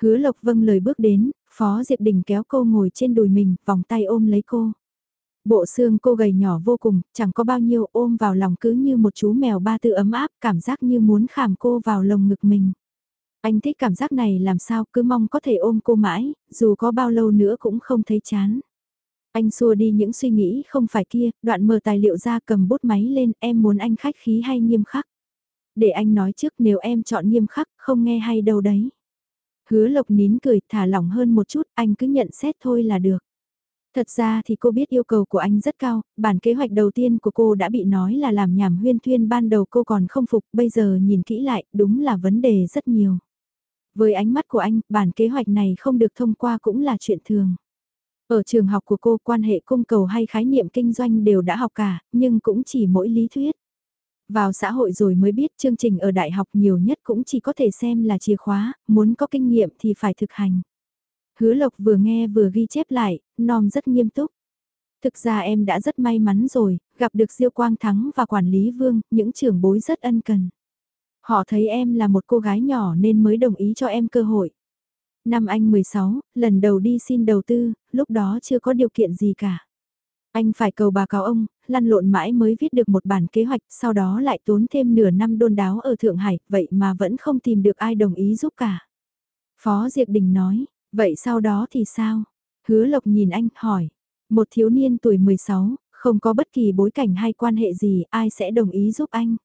Hứa Lộc vâng lời bước đến, Phó Diệp Đình kéo cô ngồi trên đùi mình, vòng tay ôm lấy cô. Bộ xương cô gầy nhỏ vô cùng, chẳng có bao nhiêu ôm vào lòng cứ như một chú mèo ba tư ấm áp, cảm giác như muốn khảm cô vào lồng ngực mình. Anh thích cảm giác này làm sao cứ mong có thể ôm cô mãi, dù có bao lâu nữa cũng không thấy chán. Anh xua đi những suy nghĩ không phải kia, đoạn mở tài liệu ra cầm bút máy lên, em muốn anh khách khí hay nghiêm khắc. Để anh nói trước nếu em chọn nghiêm khắc, không nghe hay đâu đấy. Hứa lộc nín cười, thả lỏng hơn một chút, anh cứ nhận xét thôi là được. Thật ra thì cô biết yêu cầu của anh rất cao, bản kế hoạch đầu tiên của cô đã bị nói là làm nhảm huyên thuyên ban đầu cô còn không phục, bây giờ nhìn kỹ lại, đúng là vấn đề rất nhiều. Với ánh mắt của anh, bản kế hoạch này không được thông qua cũng là chuyện thường. Ở trường học của cô quan hệ cung cầu hay khái niệm kinh doanh đều đã học cả, nhưng cũng chỉ mỗi lý thuyết. Vào xã hội rồi mới biết chương trình ở đại học nhiều nhất cũng chỉ có thể xem là chìa khóa, muốn có kinh nghiệm thì phải thực hành. Hứa Lộc vừa nghe vừa ghi chép lại, nom rất nghiêm túc. Thực ra em đã rất may mắn rồi, gặp được Diêu Quang Thắng và quản lý Vương, những trưởng bối rất ân cần. Họ thấy em là một cô gái nhỏ nên mới đồng ý cho em cơ hội. Năm anh 16, lần đầu đi xin đầu tư, lúc đó chưa có điều kiện gì cả. Anh phải cầu bà cáo ông, lăn lộn mãi mới viết được một bản kế hoạch, sau đó lại tốn thêm nửa năm đôn đáo ở Thượng Hải, vậy mà vẫn không tìm được ai đồng ý giúp cả. Phó Diệp Đình nói, vậy sau đó thì sao? Hứa Lộc nhìn anh, hỏi. Một thiếu niên tuổi 16, không có bất kỳ bối cảnh hay quan hệ gì, ai sẽ đồng ý giúp anh?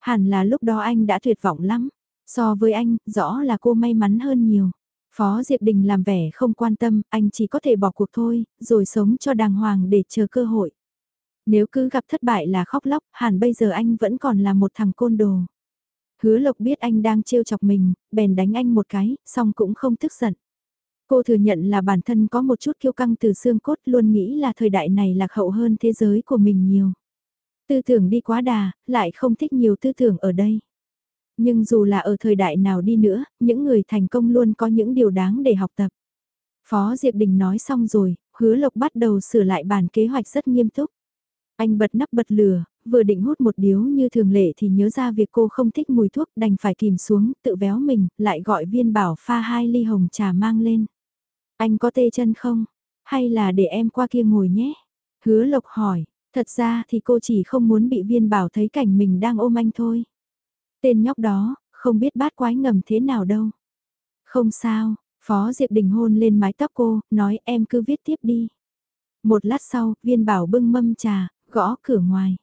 Hẳn là lúc đó anh đã tuyệt vọng lắm. So với anh, rõ là cô may mắn hơn nhiều. Phó Diệp Đình làm vẻ không quan tâm, anh chỉ có thể bỏ cuộc thôi, rồi sống cho đàng hoàng để chờ cơ hội. Nếu cứ gặp thất bại là khóc lóc, hẳn bây giờ anh vẫn còn là một thằng côn đồ. Hứa Lộc biết anh đang trêu chọc mình, bèn đánh anh một cái, xong cũng không tức giận. Cô thừa nhận là bản thân có một chút kiêu căng từ xương cốt luôn nghĩ là thời đại này lạc hậu hơn thế giới của mình nhiều. Tư tưởng đi quá đà, lại không thích nhiều tư tưởng ở đây. Nhưng dù là ở thời đại nào đi nữa, những người thành công luôn có những điều đáng để học tập. Phó Diệp Đình nói xong rồi, hứa lộc bắt đầu sửa lại bản kế hoạch rất nghiêm túc. Anh bật nắp bật lửa, vừa định hút một điếu như thường lệ thì nhớ ra việc cô không thích mùi thuốc đành phải kìm xuống, tự véo mình, lại gọi viên bảo pha hai ly hồng trà mang lên. Anh có tê chân không? Hay là để em qua kia ngồi nhé? Hứa lộc hỏi, thật ra thì cô chỉ không muốn bị viên bảo thấy cảnh mình đang ôm anh thôi. Tên nhóc đó, không biết bát quái ngầm thế nào đâu. Không sao, Phó Diệp Đình hôn lên mái tóc cô, nói em cứ viết tiếp đi. Một lát sau, viên bảo bưng mâm trà, gõ cửa ngoài.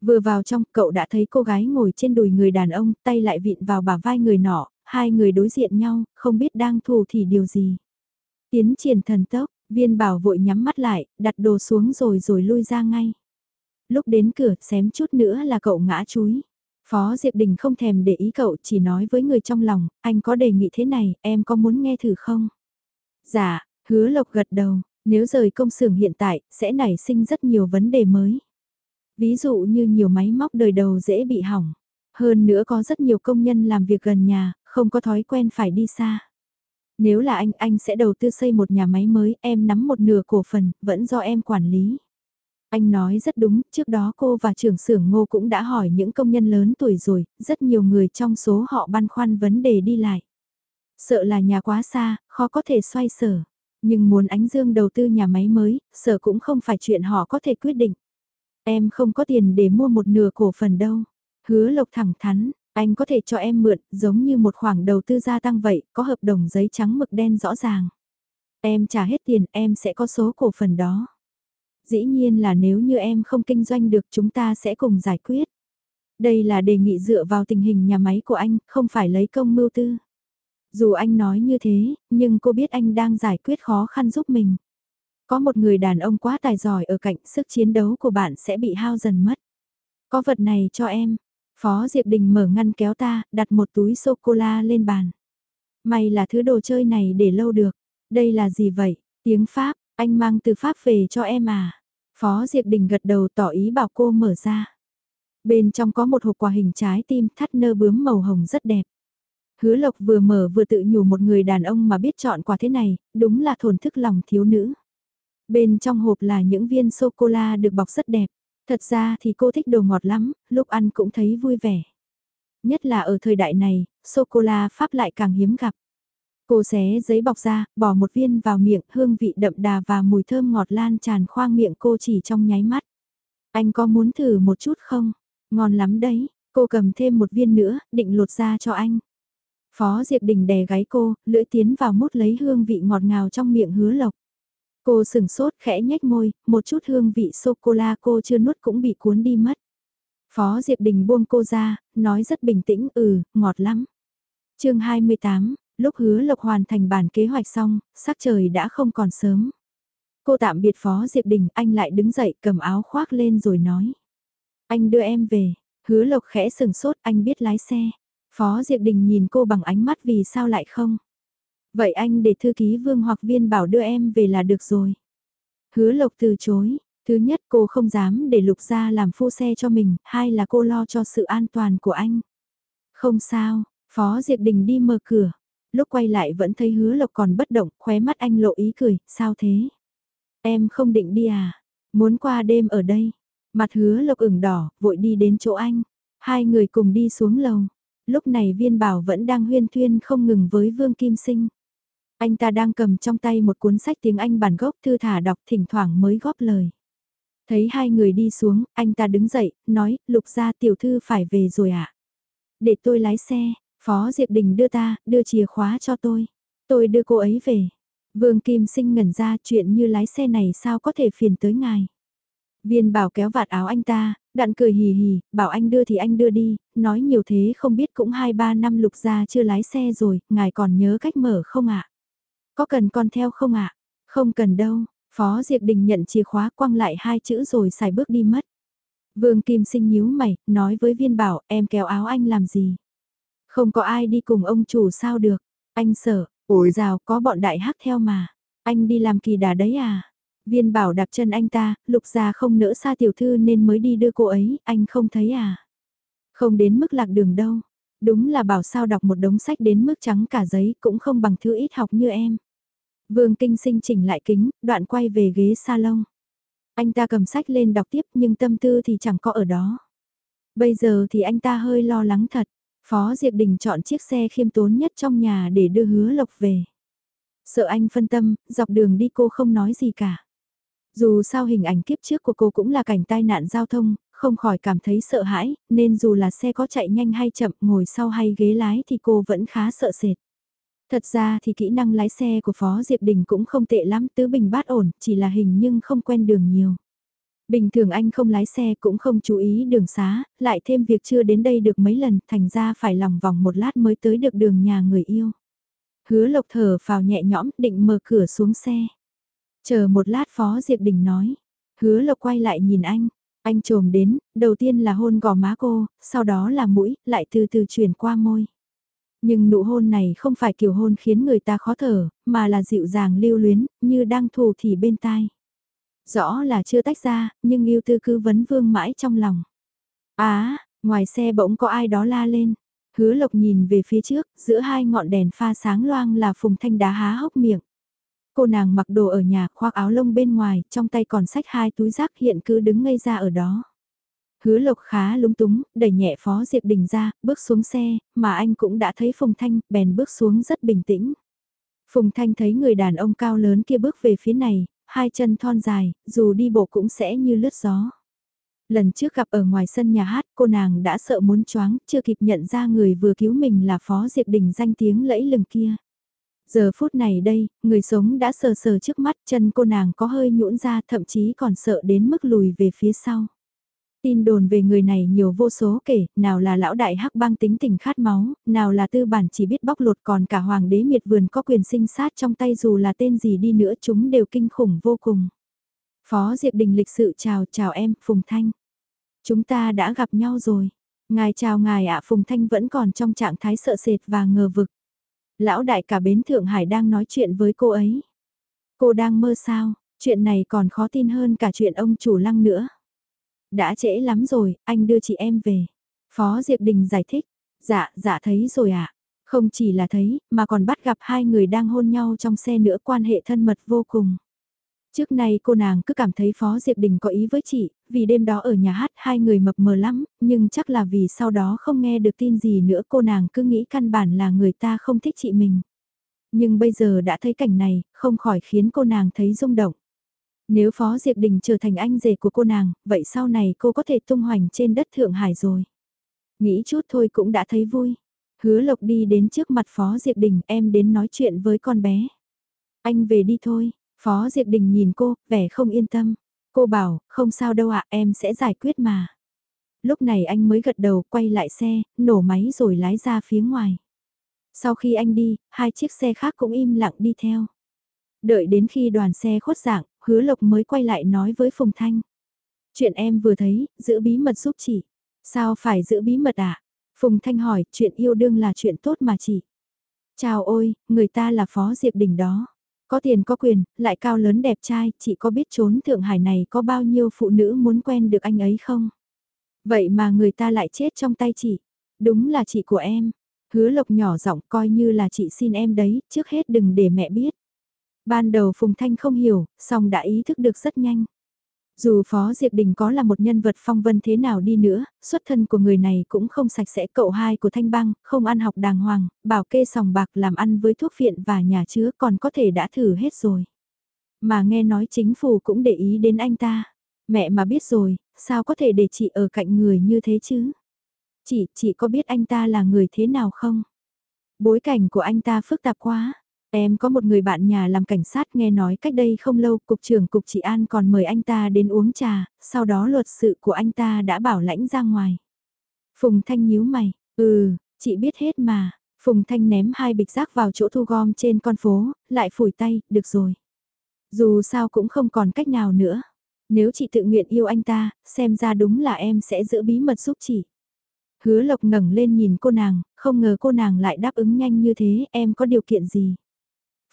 Vừa vào trong, cậu đã thấy cô gái ngồi trên đùi người đàn ông, tay lại vịn vào bả vai người nọ, hai người đối diện nhau, không biết đang thù thì điều gì. Tiến triển thần tốc, viên bảo vội nhắm mắt lại, đặt đồ xuống rồi rồi lui ra ngay. Lúc đến cửa, xém chút nữa là cậu ngã chúi. Phó Diệp Đình không thèm để ý cậu chỉ nói với người trong lòng, anh có đề nghị thế này, em có muốn nghe thử không? Dạ, hứa lộc gật đầu, nếu rời công xưởng hiện tại, sẽ nảy sinh rất nhiều vấn đề mới. Ví dụ như nhiều máy móc đời đầu dễ bị hỏng. Hơn nữa có rất nhiều công nhân làm việc gần nhà, không có thói quen phải đi xa. Nếu là anh, anh sẽ đầu tư xây một nhà máy mới, em nắm một nửa cổ phần, vẫn do em quản lý. Anh nói rất đúng, trước đó cô và trưởng xưởng ngô cũng đã hỏi những công nhân lớn tuổi rồi, rất nhiều người trong số họ băn khoăn vấn đề đi lại. Sợ là nhà quá xa, khó có thể xoay sở. Nhưng muốn ánh dương đầu tư nhà máy mới, sở cũng không phải chuyện họ có thể quyết định. Em không có tiền để mua một nửa cổ phần đâu. Hứa lộc thẳng thắn, anh có thể cho em mượn, giống như một khoản đầu tư gia tăng vậy, có hợp đồng giấy trắng mực đen rõ ràng. Em trả hết tiền, em sẽ có số cổ phần đó dĩ nhiên là nếu như em không kinh doanh được chúng ta sẽ cùng giải quyết. Đây là đề nghị dựa vào tình hình nhà máy của anh, không phải lấy công mưu tư. Dù anh nói như thế, nhưng cô biết anh đang giải quyết khó khăn giúp mình. Có một người đàn ông quá tài giỏi ở cạnh sức chiến đấu của bạn sẽ bị hao dần mất. Có vật này cho em. Phó Diệp Đình mở ngăn kéo ta, đặt một túi sô-cô-la lên bàn. May là thứ đồ chơi này để lâu được. Đây là gì vậy? Tiếng Pháp, anh mang từ Pháp về cho em à? Phó Diệp Đình gật đầu tỏ ý bảo cô mở ra. Bên trong có một hộp quà hình trái tim thắt nơ bướm màu hồng rất đẹp. Hứa Lộc vừa mở vừa tự nhủ một người đàn ông mà biết chọn quà thế này, đúng là thổn thức lòng thiếu nữ. Bên trong hộp là những viên sô-cô-la được bọc rất đẹp. Thật ra thì cô thích đồ ngọt lắm, lúc ăn cũng thấy vui vẻ. Nhất là ở thời đại này, sô-cô-la Pháp lại càng hiếm gặp. Cô xé giấy bọc ra, bỏ một viên vào miệng, hương vị đậm đà và mùi thơm ngọt lan tràn khoang miệng cô chỉ trong nháy mắt. Anh có muốn thử một chút không? Ngon lắm đấy, cô cầm thêm một viên nữa, định lột ra cho anh. Phó Diệp Đình đè gáy cô, lưỡi tiến vào mút lấy hương vị ngọt ngào trong miệng hứa lộc. Cô sừng sốt khẽ nhếch môi, một chút hương vị sô-cô-la cô chưa nuốt cũng bị cuốn đi mất. Phó Diệp Đình buông cô ra, nói rất bình tĩnh ừ, ngọt lắm. chương 28, lúc hứa lộc hoàn thành bản kế hoạch xong, sắc trời đã không còn sớm. Cô tạm biệt Phó Diệp Đình, anh lại đứng dậy cầm áo khoác lên rồi nói. Anh đưa em về, hứa lộc khẽ sừng sốt anh biết lái xe. Phó Diệp Đình nhìn cô bằng ánh mắt vì sao lại không? Vậy anh để thư ký vương hoặc viên bảo đưa em về là được rồi. Hứa lộc từ chối, thứ nhất cô không dám để lục ra làm phu xe cho mình, hai là cô lo cho sự an toàn của anh. Không sao, Phó Diệp Đình đi mở cửa, lúc quay lại vẫn thấy hứa lộc còn bất động, khóe mắt anh lộ ý cười, sao thế? Em không định đi à? Muốn qua đêm ở đây? Mặt hứa lộc ửng đỏ, vội đi đến chỗ anh. Hai người cùng đi xuống lầu. Lúc này viên bảo vẫn đang huyên thuyên không ngừng với Vương Kim Sinh. Anh ta đang cầm trong tay một cuốn sách tiếng Anh bản gốc thư thả đọc thỉnh thoảng mới góp lời. Thấy hai người đi xuống, anh ta đứng dậy, nói, lục gia tiểu thư phải về rồi ạ. À? Để tôi lái xe, Phó Diệp Đình đưa ta, đưa chìa khóa cho tôi. Tôi đưa cô ấy về. Vương Kim Sinh ngẩn ra chuyện như lái xe này sao có thể phiền tới ngài. Viên bảo kéo vạt áo anh ta, đạn cười hì hì, bảo anh đưa thì anh đưa đi, nói nhiều thế không biết cũng 2-3 năm lục gia chưa lái xe rồi, ngài còn nhớ cách mở không ạ? Có cần con theo không ạ? Không cần đâu, Phó Diệp Đình nhận chìa khóa quăng lại hai chữ rồi xài bước đi mất. Vương Kim Sinh nhíu mày, nói với viên bảo em kéo áo anh làm gì? Không có ai đi cùng ông chủ sao được, anh sợ, ủi rào có bọn đại hắc theo mà, anh đi làm kỳ đà đấy à? Viên bảo đạp chân anh ta, lục gia không nỡ xa tiểu thư nên mới đi đưa cô ấy, anh không thấy à? Không đến mức lạc đường đâu. Đúng là bảo sao đọc một đống sách đến mức trắng cả giấy cũng không bằng thứ ít học như em. Vương Kinh Sinh chỉnh lại kính, đoạn quay về ghế salon. Anh ta cầm sách lên đọc tiếp nhưng tâm tư thì chẳng có ở đó. Bây giờ thì anh ta hơi lo lắng thật. Phó Diệp Đình chọn chiếc xe khiêm tốn nhất trong nhà để đưa hứa lộc về. Sợ anh phân tâm, dọc đường đi cô không nói gì cả. Dù sao hình ảnh kiếp trước của cô cũng là cảnh tai nạn giao thông, không khỏi cảm thấy sợ hãi, nên dù là xe có chạy nhanh hay chậm ngồi sau hay ghế lái thì cô vẫn khá sợ sệt. Thật ra thì kỹ năng lái xe của Phó Diệp Đình cũng không tệ lắm, tứ bình bát ổn, chỉ là hình nhưng không quen đường nhiều. Bình thường anh không lái xe cũng không chú ý đường xá, lại thêm việc chưa đến đây được mấy lần, thành ra phải lòng vòng một lát mới tới được đường nhà người yêu. Hứa lộc thở vào nhẹ nhõm định mở cửa xuống xe. Chờ một lát Phó Diệp Đình nói. Hứa lộc quay lại nhìn anh. Anh trồm đến, đầu tiên là hôn gò má cô, sau đó là mũi, lại từ từ chuyển qua môi. Nhưng nụ hôn này không phải kiểu hôn khiến người ta khó thở, mà là dịu dàng lưu luyến, như đang thù thì bên tai. Rõ là chưa tách ra, nhưng yêu tư cứ vấn vương mãi trong lòng. Á, ngoài xe bỗng có ai đó la lên. Hứa lộc nhìn về phía trước, giữa hai ngọn đèn pha sáng loang là phùng thanh đá há hốc miệng. Cô nàng mặc đồ ở nhà, khoác áo lông bên ngoài, trong tay còn sách hai túi rác hiện cứ đứng ngây ra ở đó. Hứa lộc khá lúng túng, đẩy nhẹ Phó Diệp Đình ra, bước xuống xe, mà anh cũng đã thấy Phùng Thanh, bèn bước xuống rất bình tĩnh. Phùng Thanh thấy người đàn ông cao lớn kia bước về phía này, hai chân thon dài, dù đi bộ cũng sẽ như lướt gió. Lần trước gặp ở ngoài sân nhà hát, cô nàng đã sợ muốn choáng, chưa kịp nhận ra người vừa cứu mình là Phó Diệp Đình danh tiếng lẫy lừng kia. Giờ phút này đây, người sống đã sờ sờ trước mắt chân cô nàng có hơi nhũn ra thậm chí còn sợ đến mức lùi về phía sau. Tin đồn về người này nhiều vô số kể, nào là lão đại hắc băng tính tình khát máu, nào là tư bản chỉ biết bóc lột còn cả hoàng đế miệt vườn có quyền sinh sát trong tay dù là tên gì đi nữa chúng đều kinh khủng vô cùng. Phó Diệp Đình lịch sự chào chào em, Phùng Thanh. Chúng ta đã gặp nhau rồi. Ngài chào ngài ạ Phùng Thanh vẫn còn trong trạng thái sợ sệt và ngờ vực. Lão đại cả bến Thượng Hải đang nói chuyện với cô ấy. Cô đang mơ sao, chuyện này còn khó tin hơn cả chuyện ông chủ lăng nữa. Đã trễ lắm rồi, anh đưa chị em về. Phó Diệp Đình giải thích. Dạ, dạ thấy rồi ạ. À. Không chỉ là thấy, mà còn bắt gặp hai người đang hôn nhau trong xe nữa quan hệ thân mật vô cùng. Trước nay cô nàng cứ cảm thấy Phó Diệp Đình có ý với chị, vì đêm đó ở nhà hát hai người mập mờ lắm, nhưng chắc là vì sau đó không nghe được tin gì nữa cô nàng cứ nghĩ căn bản là người ta không thích chị mình. Nhưng bây giờ đã thấy cảnh này, không khỏi khiến cô nàng thấy rung động. Nếu Phó Diệp Đình trở thành anh rể của cô nàng, vậy sau này cô có thể tung hoành trên đất Thượng Hải rồi. Nghĩ chút thôi cũng đã thấy vui. Hứa Lộc đi đến trước mặt Phó Diệp Đình em đến nói chuyện với con bé. Anh về đi thôi, Phó Diệp Đình nhìn cô, vẻ không yên tâm. Cô bảo, không sao đâu ạ, em sẽ giải quyết mà. Lúc này anh mới gật đầu, quay lại xe, nổ máy rồi lái ra phía ngoài. Sau khi anh đi, hai chiếc xe khác cũng im lặng đi theo. Đợi đến khi đoàn xe khuất dạng, hứa lộc mới quay lại nói với Phùng Thanh. Chuyện em vừa thấy, giữ bí mật giúp chị. Sao phải giữ bí mật à? Phùng Thanh hỏi, chuyện yêu đương là chuyện tốt mà chị. Chào ôi, người ta là Phó Diệp Đình đó. Có tiền có quyền, lại cao lớn đẹp trai, chị có biết trốn Thượng Hải này có bao nhiêu phụ nữ muốn quen được anh ấy không? Vậy mà người ta lại chết trong tay chị. Đúng là chị của em. Hứa lộc nhỏ giọng coi như là chị xin em đấy, trước hết đừng để mẹ biết. Ban đầu Phùng Thanh không hiểu, song đã ý thức được rất nhanh. Dù Phó Diệp Đình có là một nhân vật phong vân thế nào đi nữa, xuất thân của người này cũng không sạch sẽ cậu hai của Thanh Bang, không ăn học đàng hoàng, bảo kê sòng bạc làm ăn với thuốc phiện và nhà chứa còn có thể đã thử hết rồi. Mà nghe nói chính phủ cũng để ý đến anh ta. Mẹ mà biết rồi, sao có thể để chị ở cạnh người như thế chứ? Chị, chị có biết anh ta là người thế nào không? Bối cảnh của anh ta phức tạp quá. Em có một người bạn nhà làm cảnh sát nghe nói cách đây không lâu cục trưởng cục trị an còn mời anh ta đến uống trà, sau đó luật sự của anh ta đã bảo lãnh ra ngoài. Phùng Thanh nhíu mày, ừ, chị biết hết mà. Phùng Thanh ném hai bịch rác vào chỗ thu gom trên con phố, lại phủi tay, được rồi. Dù sao cũng không còn cách nào nữa. Nếu chị tự nguyện yêu anh ta, xem ra đúng là em sẽ giữ bí mật giúp chị. Hứa Lộc ngẩng lên nhìn cô nàng, không ngờ cô nàng lại đáp ứng nhanh như thế, em có điều kiện gì?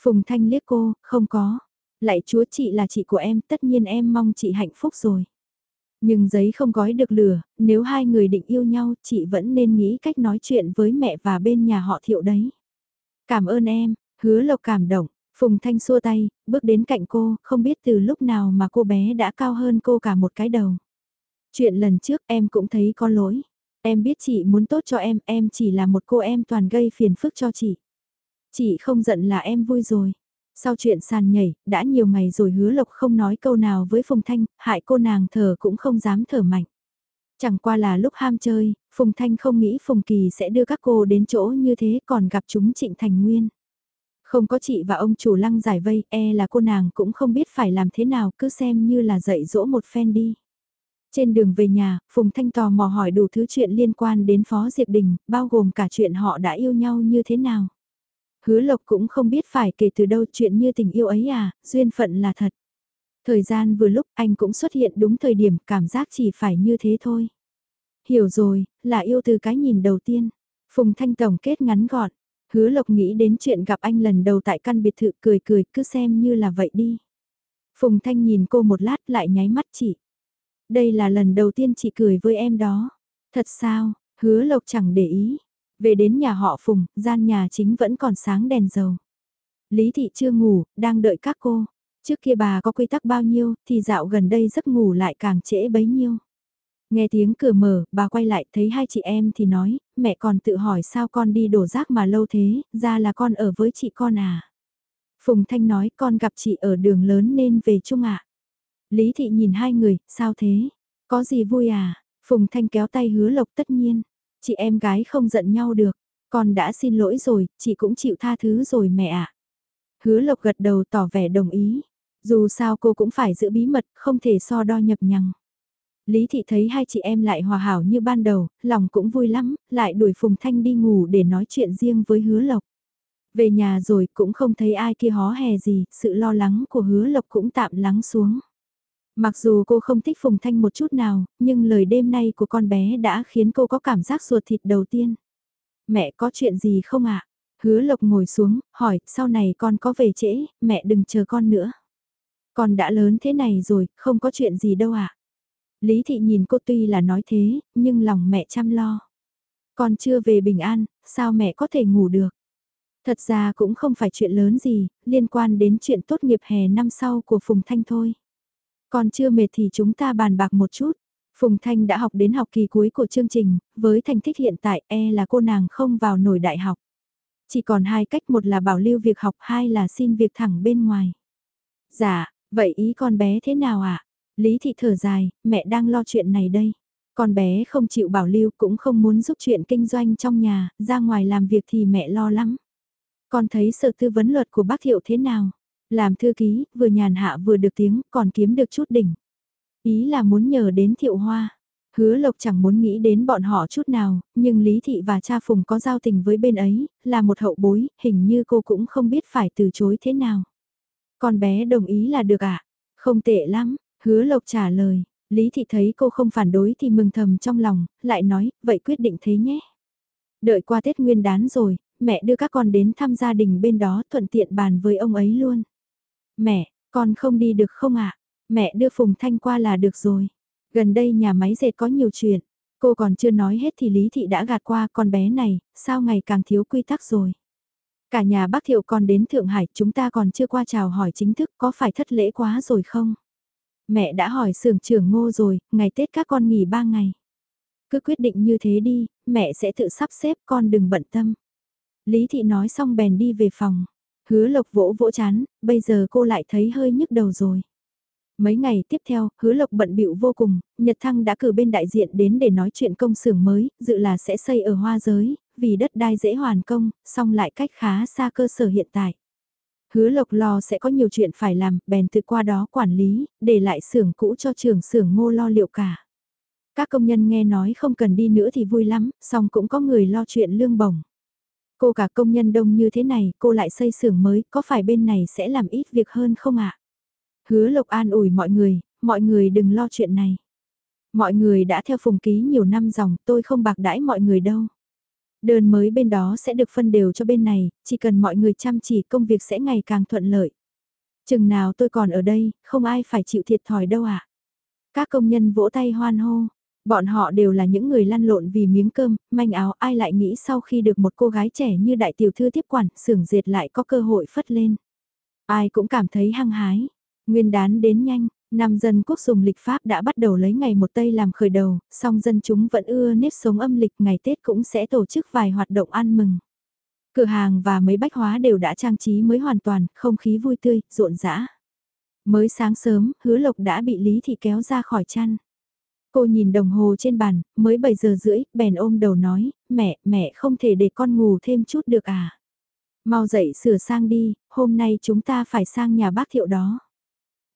Phùng Thanh liếc cô, không có. Lại chúa chị là chị của em, tất nhiên em mong chị hạnh phúc rồi. Nhưng giấy không gói được lửa, nếu hai người định yêu nhau, chị vẫn nên nghĩ cách nói chuyện với mẹ và bên nhà họ thiệu đấy. Cảm ơn em, hứa lộc cảm động, Phùng Thanh xua tay, bước đến cạnh cô, không biết từ lúc nào mà cô bé đã cao hơn cô cả một cái đầu. Chuyện lần trước em cũng thấy có lỗi. Em biết chị muốn tốt cho em, em chỉ là một cô em toàn gây phiền phức cho chị. Chị không giận là em vui rồi. Sau chuyện sàn nhảy, đã nhiều ngày rồi hứa lộc không nói câu nào với Phùng Thanh, hại cô nàng thở cũng không dám thở mạnh. Chẳng qua là lúc ham chơi, Phùng Thanh không nghĩ Phùng Kỳ sẽ đưa các cô đến chỗ như thế còn gặp chúng Trịnh Thành Nguyên. Không có chị và ông chủ lăng giải vây, e là cô nàng cũng không biết phải làm thế nào, cứ xem như là dạy dỗ một phen đi. Trên đường về nhà, Phùng Thanh tò mò hỏi đủ thứ chuyện liên quan đến Phó Diệp Đình, bao gồm cả chuyện họ đã yêu nhau như thế nào. Hứa Lộc cũng không biết phải kể từ đâu chuyện như tình yêu ấy à, duyên phận là thật. Thời gian vừa lúc anh cũng xuất hiện đúng thời điểm cảm giác chỉ phải như thế thôi. Hiểu rồi, là yêu từ cái nhìn đầu tiên. Phùng Thanh Tổng kết ngắn gọn. Hứa Lộc nghĩ đến chuyện gặp anh lần đầu tại căn biệt thự cười cười cứ xem như là vậy đi. Phùng Thanh nhìn cô một lát lại nháy mắt chị. Đây là lần đầu tiên chị cười với em đó. Thật sao, hứa Lộc chẳng để ý. Về đến nhà họ Phùng, gian nhà chính vẫn còn sáng đèn dầu. Lý Thị chưa ngủ, đang đợi các cô. Trước kia bà có quy tắc bao nhiêu, thì dạo gần đây giấc ngủ lại càng trễ bấy nhiêu. Nghe tiếng cửa mở, bà quay lại thấy hai chị em thì nói, mẹ còn tự hỏi sao con đi đổ rác mà lâu thế, ra là con ở với chị con à. Phùng Thanh nói con gặp chị ở đường lớn nên về chung ạ. Lý Thị nhìn hai người, sao thế? Có gì vui à? Phùng Thanh kéo tay hứa lộc tất nhiên. Chị em gái không giận nhau được, con đã xin lỗi rồi, chị cũng chịu tha thứ rồi mẹ ạ. Hứa Lộc gật đầu tỏ vẻ đồng ý. Dù sao cô cũng phải giữ bí mật, không thể so đo nhập nhằng. Lý Thị thấy hai chị em lại hòa hảo như ban đầu, lòng cũng vui lắm, lại đuổi Phùng Thanh đi ngủ để nói chuyện riêng với Hứa Lộc. Về nhà rồi cũng không thấy ai kia hó hè gì, sự lo lắng của Hứa Lộc cũng tạm lắng xuống. Mặc dù cô không thích Phùng Thanh một chút nào, nhưng lời đêm nay của con bé đã khiến cô có cảm giác ruột thịt đầu tiên. Mẹ có chuyện gì không ạ? Hứa Lộc ngồi xuống, hỏi, sau này con có về trễ, mẹ đừng chờ con nữa. Con đã lớn thế này rồi, không có chuyện gì đâu ạ. Lý Thị nhìn cô tuy là nói thế, nhưng lòng mẹ chăm lo. Con chưa về bình an, sao mẹ có thể ngủ được? Thật ra cũng không phải chuyện lớn gì, liên quan đến chuyện tốt nghiệp hè năm sau của Phùng Thanh thôi. Còn chưa mệt thì chúng ta bàn bạc một chút. Phùng Thanh đã học đến học kỳ cuối của chương trình, với thành tích hiện tại e là cô nàng không vào nổi đại học. Chỉ còn hai cách một là bảo lưu việc học hai là xin việc thẳng bên ngoài. Dạ, vậy ý con bé thế nào ạ? À? Lý thị thở dài, mẹ đang lo chuyện này đây. Con bé không chịu bảo lưu cũng không muốn giúp chuyện kinh doanh trong nhà, ra ngoài làm việc thì mẹ lo lắm. Con thấy sở tư vấn luật của bác Thiệu thế nào? Làm thư ký, vừa nhàn hạ vừa được tiếng, còn kiếm được chút đỉnh. Ý là muốn nhờ đến Thiệu Hoa. Hứa Lộc chẳng muốn nghĩ đến bọn họ chút nào, nhưng Lý Thị và cha Phùng có giao tình với bên ấy, là một hậu bối, hình như cô cũng không biết phải từ chối thế nào. Con bé đồng ý là được ạ? À? Không tệ lắm, Hứa Lộc trả lời. Lý Thị thấy cô không phản đối thì mừng thầm trong lòng, lại nói, vậy quyết định thế nhé. Đợi qua Tết Nguyên đán rồi, mẹ đưa các con đến thăm gia đình bên đó thuận tiện bàn với ông ấy luôn. Mẹ, con không đi được không ạ? Mẹ đưa Phùng Thanh qua là được rồi. Gần đây nhà máy dệt có nhiều chuyện. Cô còn chưa nói hết thì Lý Thị đã gạt qua con bé này, sao ngày càng thiếu quy tắc rồi. Cả nhà bác Thiệu còn đến Thượng Hải, chúng ta còn chưa qua chào hỏi chính thức có phải thất lễ quá rồi không? Mẹ đã hỏi sưởng trưởng ngô rồi, ngày Tết các con nghỉ ba ngày. Cứ quyết định như thế đi, mẹ sẽ tự sắp xếp con đừng bận tâm. Lý Thị nói xong bèn đi về phòng. Hứa Lộc vỗ vỗ chán, bây giờ cô lại thấy hơi nhức đầu rồi. Mấy ngày tiếp theo, hứa lộc bận bịu vô cùng, Nhật Thăng đã cử bên đại diện đến để nói chuyện công xưởng mới, dự là sẽ xây ở hoa giới, vì đất đai dễ hoàn công, song lại cách khá xa cơ sở hiện tại. Hứa lộc lo sẽ có nhiều chuyện phải làm, bèn từ qua đó quản lý, để lại xưởng cũ cho trưởng xưởng ngô lo liệu cả. Các công nhân nghe nói không cần đi nữa thì vui lắm, song cũng có người lo chuyện lương bổng. Cô cả công nhân đông như thế này, cô lại xây xưởng mới, có phải bên này sẽ làm ít việc hơn không ạ? Hứa Lộc an ủi mọi người, mọi người đừng lo chuyện này. Mọi người đã theo phùng ký nhiều năm dòng, tôi không bạc đãi mọi người đâu. Đơn mới bên đó sẽ được phân đều cho bên này, chỉ cần mọi người chăm chỉ công việc sẽ ngày càng thuận lợi. Chừng nào tôi còn ở đây, không ai phải chịu thiệt thòi đâu ạ. À? Các công nhân vỗ tay hoan hô, bọn họ đều là những người lăn lộn vì miếng cơm, manh áo ai lại nghĩ sau khi được một cô gái trẻ như đại tiểu thư tiếp quản, sưởng dệt lại có cơ hội phất lên. Ai cũng cảm thấy hăng hái. Nguyên đán đến nhanh, năm dân quốc dùng lịch Pháp đã bắt đầu lấy ngày một Tây làm khởi đầu, song dân chúng vẫn ưa nếp sống âm lịch ngày Tết cũng sẽ tổ chức vài hoạt động ăn mừng. Cửa hàng và mấy bách hóa đều đã trang trí mới hoàn toàn, không khí vui tươi, rộn rã. Mới sáng sớm, hứa lộc đã bị Lý Thị kéo ra khỏi chăn. Cô nhìn đồng hồ trên bàn, mới 7 giờ rưỡi, bèn ôm đầu nói, mẹ, mẹ không thể để con ngủ thêm chút được à. Mau dậy sửa sang đi, hôm nay chúng ta phải sang nhà bác thiệu đó.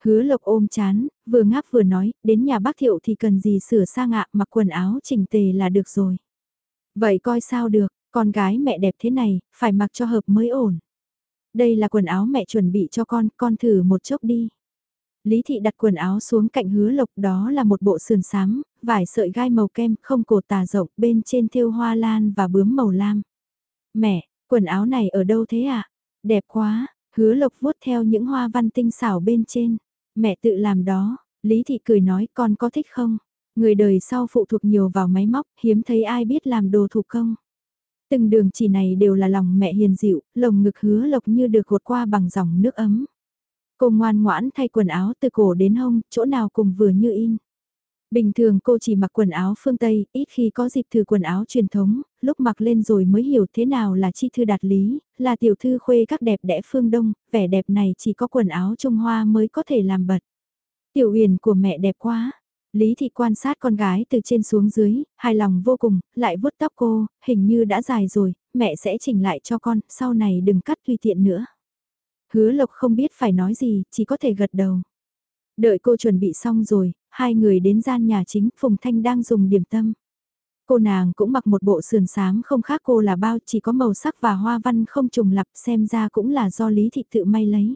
Hứa lộc ôm chán, vừa ngáp vừa nói, đến nhà bác thiệu thì cần gì sửa sang ạ, mặc quần áo chỉnh tề là được rồi. Vậy coi sao được, con gái mẹ đẹp thế này, phải mặc cho hợp mới ổn. Đây là quần áo mẹ chuẩn bị cho con, con thử một chốc đi. Lý thị đặt quần áo xuống cạnh hứa lộc đó là một bộ sườn xám, vải sợi gai màu kem không cổ tà rộng bên trên thêu hoa lan và bướm màu lam. Mẹ, quần áo này ở đâu thế ạ? À? Đẹp quá, hứa lộc vuốt theo những hoa văn tinh xảo bên trên. Mẹ tự làm đó, Lý Thị cười nói con có thích không? Người đời sau phụ thuộc nhiều vào máy móc, hiếm thấy ai biết làm đồ thủ công. Từng đường chỉ này đều là lòng mẹ hiền dịu, lồng ngực hứa lộc như được gột qua bằng dòng nước ấm. Cô ngoan ngoãn thay quần áo từ cổ đến hông, chỗ nào cùng vừa như in. Bình thường cô chỉ mặc quần áo phương Tây, ít khi có dịp thử quần áo truyền thống, lúc mặc lên rồi mới hiểu thế nào là chi thư đạt lý, là tiểu thư khuê các đẹp đẽ phương Đông, vẻ đẹp này chỉ có quần áo Trung Hoa mới có thể làm bật. Tiểu huyền của mẹ đẹp quá. Lý thị quan sát con gái từ trên xuống dưới, hài lòng vô cùng, lại vuốt tóc cô, hình như đã dài rồi, mẹ sẽ chỉnh lại cho con, sau này đừng cắt tùy tiện nữa. Hứa lộc không biết phải nói gì, chỉ có thể gật đầu. Đợi cô chuẩn bị xong rồi, hai người đến gian nhà chính, Phùng Thanh đang dùng điểm tâm. Cô nàng cũng mặc một bộ sườn sáng không khác cô là bao chỉ có màu sắc và hoa văn không trùng lập xem ra cũng là do Lý Thị tự may lấy.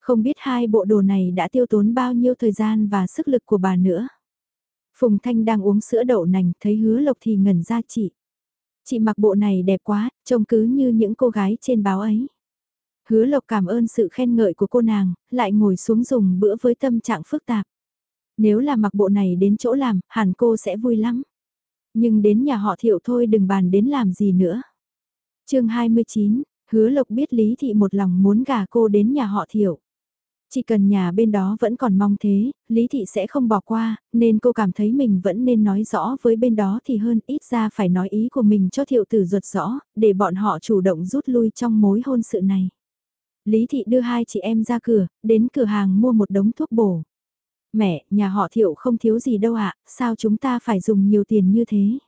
Không biết hai bộ đồ này đã tiêu tốn bao nhiêu thời gian và sức lực của bà nữa. Phùng Thanh đang uống sữa đậu nành thấy hứa lộc thì ngẩn ra chị. Chị mặc bộ này đẹp quá, trông cứ như những cô gái trên báo ấy. Hứa lộc cảm ơn sự khen ngợi của cô nàng, lại ngồi xuống dùng bữa với tâm trạng phức tạp. Nếu là mặc bộ này đến chỗ làm, hẳn cô sẽ vui lắm. Nhưng đến nhà họ thiệu thôi đừng bàn đến làm gì nữa. chương 29, Hứa Lộc biết Lý Thị một lòng muốn gả cô đến nhà họ Thiệu. Chỉ cần nhà bên đó vẫn còn mong thế, Lý Thị sẽ không bỏ qua, nên cô cảm thấy mình vẫn nên nói rõ với bên đó thì hơn ít ra phải nói ý của mình cho thiệu tử ruột rõ, để bọn họ chủ động rút lui trong mối hôn sự này. Lý Thị đưa hai chị em ra cửa, đến cửa hàng mua một đống thuốc bổ. Mẹ, nhà họ thiệu không thiếu gì đâu ạ, sao chúng ta phải dùng nhiều tiền như thế?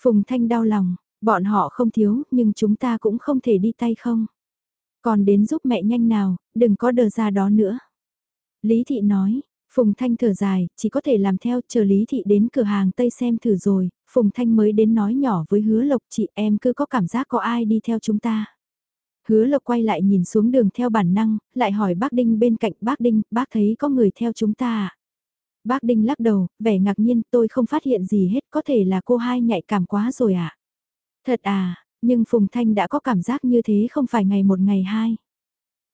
Phùng Thanh đau lòng, bọn họ không thiếu, nhưng chúng ta cũng không thể đi tay không. Còn đến giúp mẹ nhanh nào, đừng có đờ ra đó nữa. Lý Thị nói, Phùng Thanh thở dài, chỉ có thể làm theo, chờ Lý Thị đến cửa hàng Tây xem thử rồi, Phùng Thanh mới đến nói nhỏ với hứa lộc chị em cứ có cảm giác có ai đi theo chúng ta. Hứa lộc quay lại nhìn xuống đường theo bản năng, lại hỏi bác Đinh bên cạnh bác Đinh, bác thấy có người theo chúng ta à? Bác Đinh lắc đầu, vẻ ngạc nhiên tôi không phát hiện gì hết, có thể là cô hai nhạy cảm quá rồi. À? Thật à, nhưng Phùng Thanh đã có cảm giác như thế không phải ngày một ngày hai.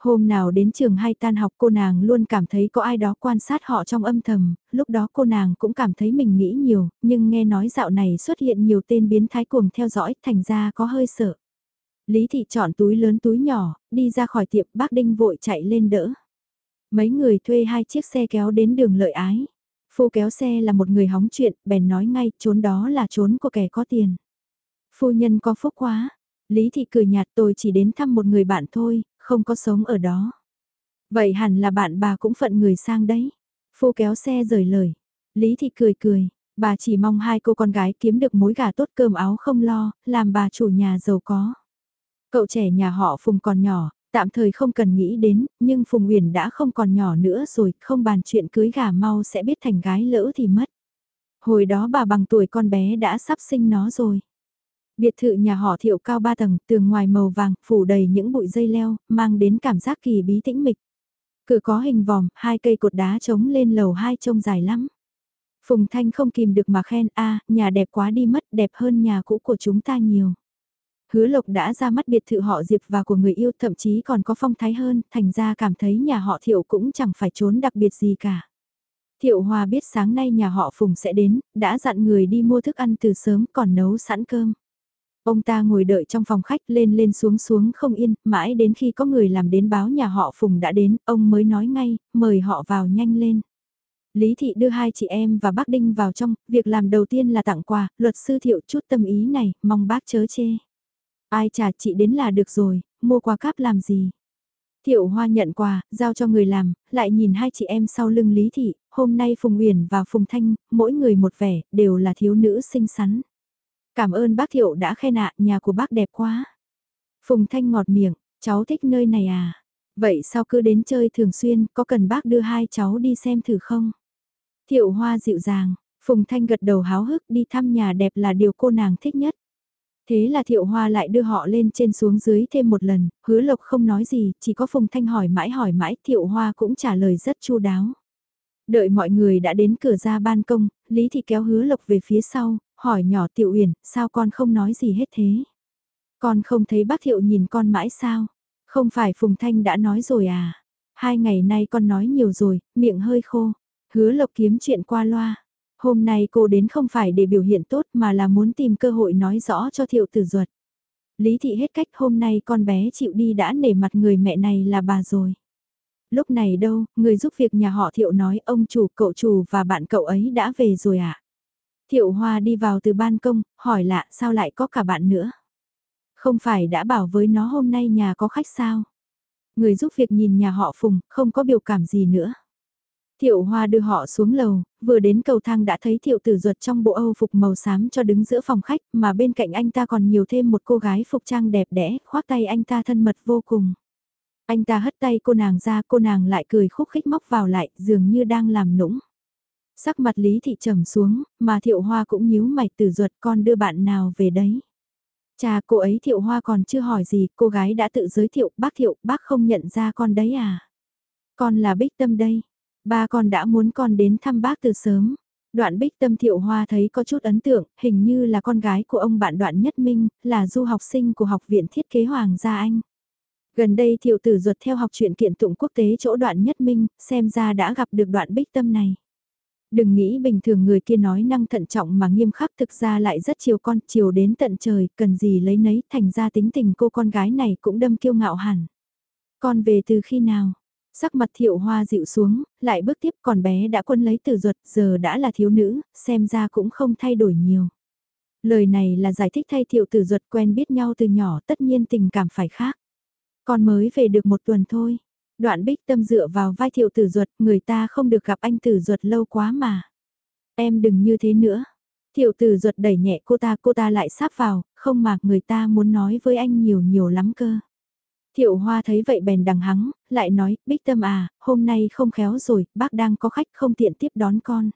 Hôm nào đến trường hay tan học cô nàng luôn cảm thấy có ai đó quan sát họ trong âm thầm, lúc đó cô nàng cũng cảm thấy mình nghĩ nhiều, nhưng nghe nói dạo này xuất hiện nhiều tên biến thái cuồng theo dõi thành ra có hơi sợ. Lý Thị chọn túi lớn túi nhỏ, đi ra khỏi tiệm bác Đinh vội chạy lên đỡ. Mấy người thuê hai chiếc xe kéo đến đường lợi ái. Phu kéo xe là một người hóng chuyện, bèn nói ngay, trốn đó là trốn của kẻ có tiền. Phu nhân có phúc quá. Lý Thị cười nhạt tôi chỉ đến thăm một người bạn thôi, không có sống ở đó. Vậy hẳn là bạn bà cũng phận người sang đấy. Phu kéo xe rời lời. Lý Thị cười cười, bà chỉ mong hai cô con gái kiếm được mối gà tốt cơm áo không lo, làm bà chủ nhà giàu có. Cậu trẻ nhà họ Phùng còn nhỏ, tạm thời không cần nghĩ đến, nhưng Phùng Uyển đã không còn nhỏ nữa rồi, không bàn chuyện cưới gà mau sẽ biết thành gái lỡ thì mất. Hồi đó bà bằng tuổi con bé đã sắp sinh nó rồi. Biệt thự nhà họ thiệu cao ba tầng, tường ngoài màu vàng, phủ đầy những bụi dây leo, mang đến cảm giác kỳ bí tĩnh mịch. Cửa có hình vòm, hai cây cột đá trống lên lầu hai trông dài lắm. Phùng Thanh không kìm được mà khen, a nhà đẹp quá đi mất, đẹp hơn nhà cũ của chúng ta nhiều. Hứa Lộc đã ra mắt biệt thự họ Diệp và của người yêu thậm chí còn có phong thái hơn, thành ra cảm thấy nhà họ Thiệu cũng chẳng phải trốn đặc biệt gì cả. Thiệu Hòa biết sáng nay nhà họ Phùng sẽ đến, đã dặn người đi mua thức ăn từ sớm còn nấu sẵn cơm. Ông ta ngồi đợi trong phòng khách lên lên xuống xuống không yên, mãi đến khi có người làm đến báo nhà họ Phùng đã đến, ông mới nói ngay, mời họ vào nhanh lên. Lý Thị đưa hai chị em và bác Đinh vào trong, việc làm đầu tiên là tặng quà, luật sư thiệu chút tâm ý này, mong bác chớ chê. Ai trả chị đến là được rồi, mua quà cáp làm gì. Thiệu Hoa nhận quà, giao cho người làm, lại nhìn hai chị em sau lưng Lý Thị, hôm nay Phùng Uyển và Phùng Thanh, mỗi người một vẻ, đều là thiếu nữ xinh xắn. Cảm ơn bác Thiệu đã khen ạ, nhà của bác đẹp quá. Phùng Thanh ngọt miệng, cháu thích nơi này à? Vậy sao cứ đến chơi thường xuyên, có cần bác đưa hai cháu đi xem thử không? Thiệu Hoa dịu dàng, Phùng Thanh gật đầu háo hức đi thăm nhà đẹp là điều cô nàng thích nhất. Thế là Thiệu Hoa lại đưa họ lên trên xuống dưới thêm một lần, hứa lộc không nói gì, chỉ có Phùng Thanh hỏi mãi hỏi mãi, Thiệu Hoa cũng trả lời rất chu đáo. Đợi mọi người đã đến cửa ra ban công, Lý Thị kéo hứa lộc về phía sau, hỏi nhỏ Tiểu Uyển, sao con không nói gì hết thế? Con không thấy bác Thiệu nhìn con mãi sao? Không phải Phùng Thanh đã nói rồi à? Hai ngày nay con nói nhiều rồi, miệng hơi khô. Hứa lộc kiếm chuyện qua loa. Hôm nay cô đến không phải để biểu hiện tốt mà là muốn tìm cơ hội nói rõ cho Thiệu tử ruột. Lý thị hết cách hôm nay con bé chịu đi đã nể mặt người mẹ này là bà rồi. Lúc này đâu, người giúp việc nhà họ Thiệu nói ông chủ, cậu chủ và bạn cậu ấy đã về rồi ạ. À? Thiệu Hoa đi vào từ ban công, hỏi lạ sao lại có cả bạn nữa. Không phải đã bảo với nó hôm nay nhà có khách sao. Người giúp việc nhìn nhà họ Phùng, không có biểu cảm gì nữa. Thiệu Hoa đưa họ xuống lầu, vừa đến cầu thang đã thấy Thiệu Tử Duật trong bộ Âu phục màu xám cho đứng giữa phòng khách, mà bên cạnh anh ta còn nhiều thêm một cô gái phục trang đẹp đẽ, khoác tay anh ta thân mật vô cùng. Anh ta hất tay cô nàng ra, cô nàng lại cười khúc khích móc vào lại, dường như đang làm nũng. Sắc mặt Lý Thị trầm xuống, mà Thiệu Hoa cũng nhíu mày Tử Duật con đưa bạn nào về đấy. Cha cô ấy Thiệu Hoa còn chưa hỏi gì, cô gái đã tự giới thiệu, bác Thiệu, bác không nhận ra con đấy à? Con là Bích Tâm đây. Ba con đã muốn con đến thăm bác từ sớm. Đoạn bích tâm thiệu hoa thấy có chút ấn tượng, hình như là con gái của ông bạn đoạn nhất minh, là du học sinh của học viện thiết kế Hoàng gia Anh. Gần đây thiệu tử ruột theo học chuyện kiện tụng quốc tế chỗ đoạn nhất minh, xem ra đã gặp được đoạn bích tâm này. Đừng nghĩ bình thường người kia nói năng thận trọng mà nghiêm khắc thực ra lại rất chiều con, chiều đến tận trời, cần gì lấy nấy, thành ra tính tình cô con gái này cũng đâm kiêu ngạo hẳn. Con về từ khi nào? Sắc mặt thiệu hoa dịu xuống, lại bước tiếp còn bé đã quân lấy từ ruột, giờ đã là thiếu nữ, xem ra cũng không thay đổi nhiều. Lời này là giải thích thay thiệu tử ruột quen biết nhau từ nhỏ tất nhiên tình cảm phải khác. còn mới về được một tuần thôi. Đoạn bích tâm dựa vào vai thiệu tử ruột, người ta không được gặp anh tử ruột lâu quá mà. Em đừng như thế nữa. Thiệu tử ruột đẩy nhẹ cô ta, cô ta lại sắp vào, không mà người ta muốn nói với anh nhiều nhiều lắm cơ. Thiệu Hoa thấy vậy bèn đằng hắng, lại nói, Bích Tâm à, hôm nay không khéo rồi, bác đang có khách không tiện tiếp đón con.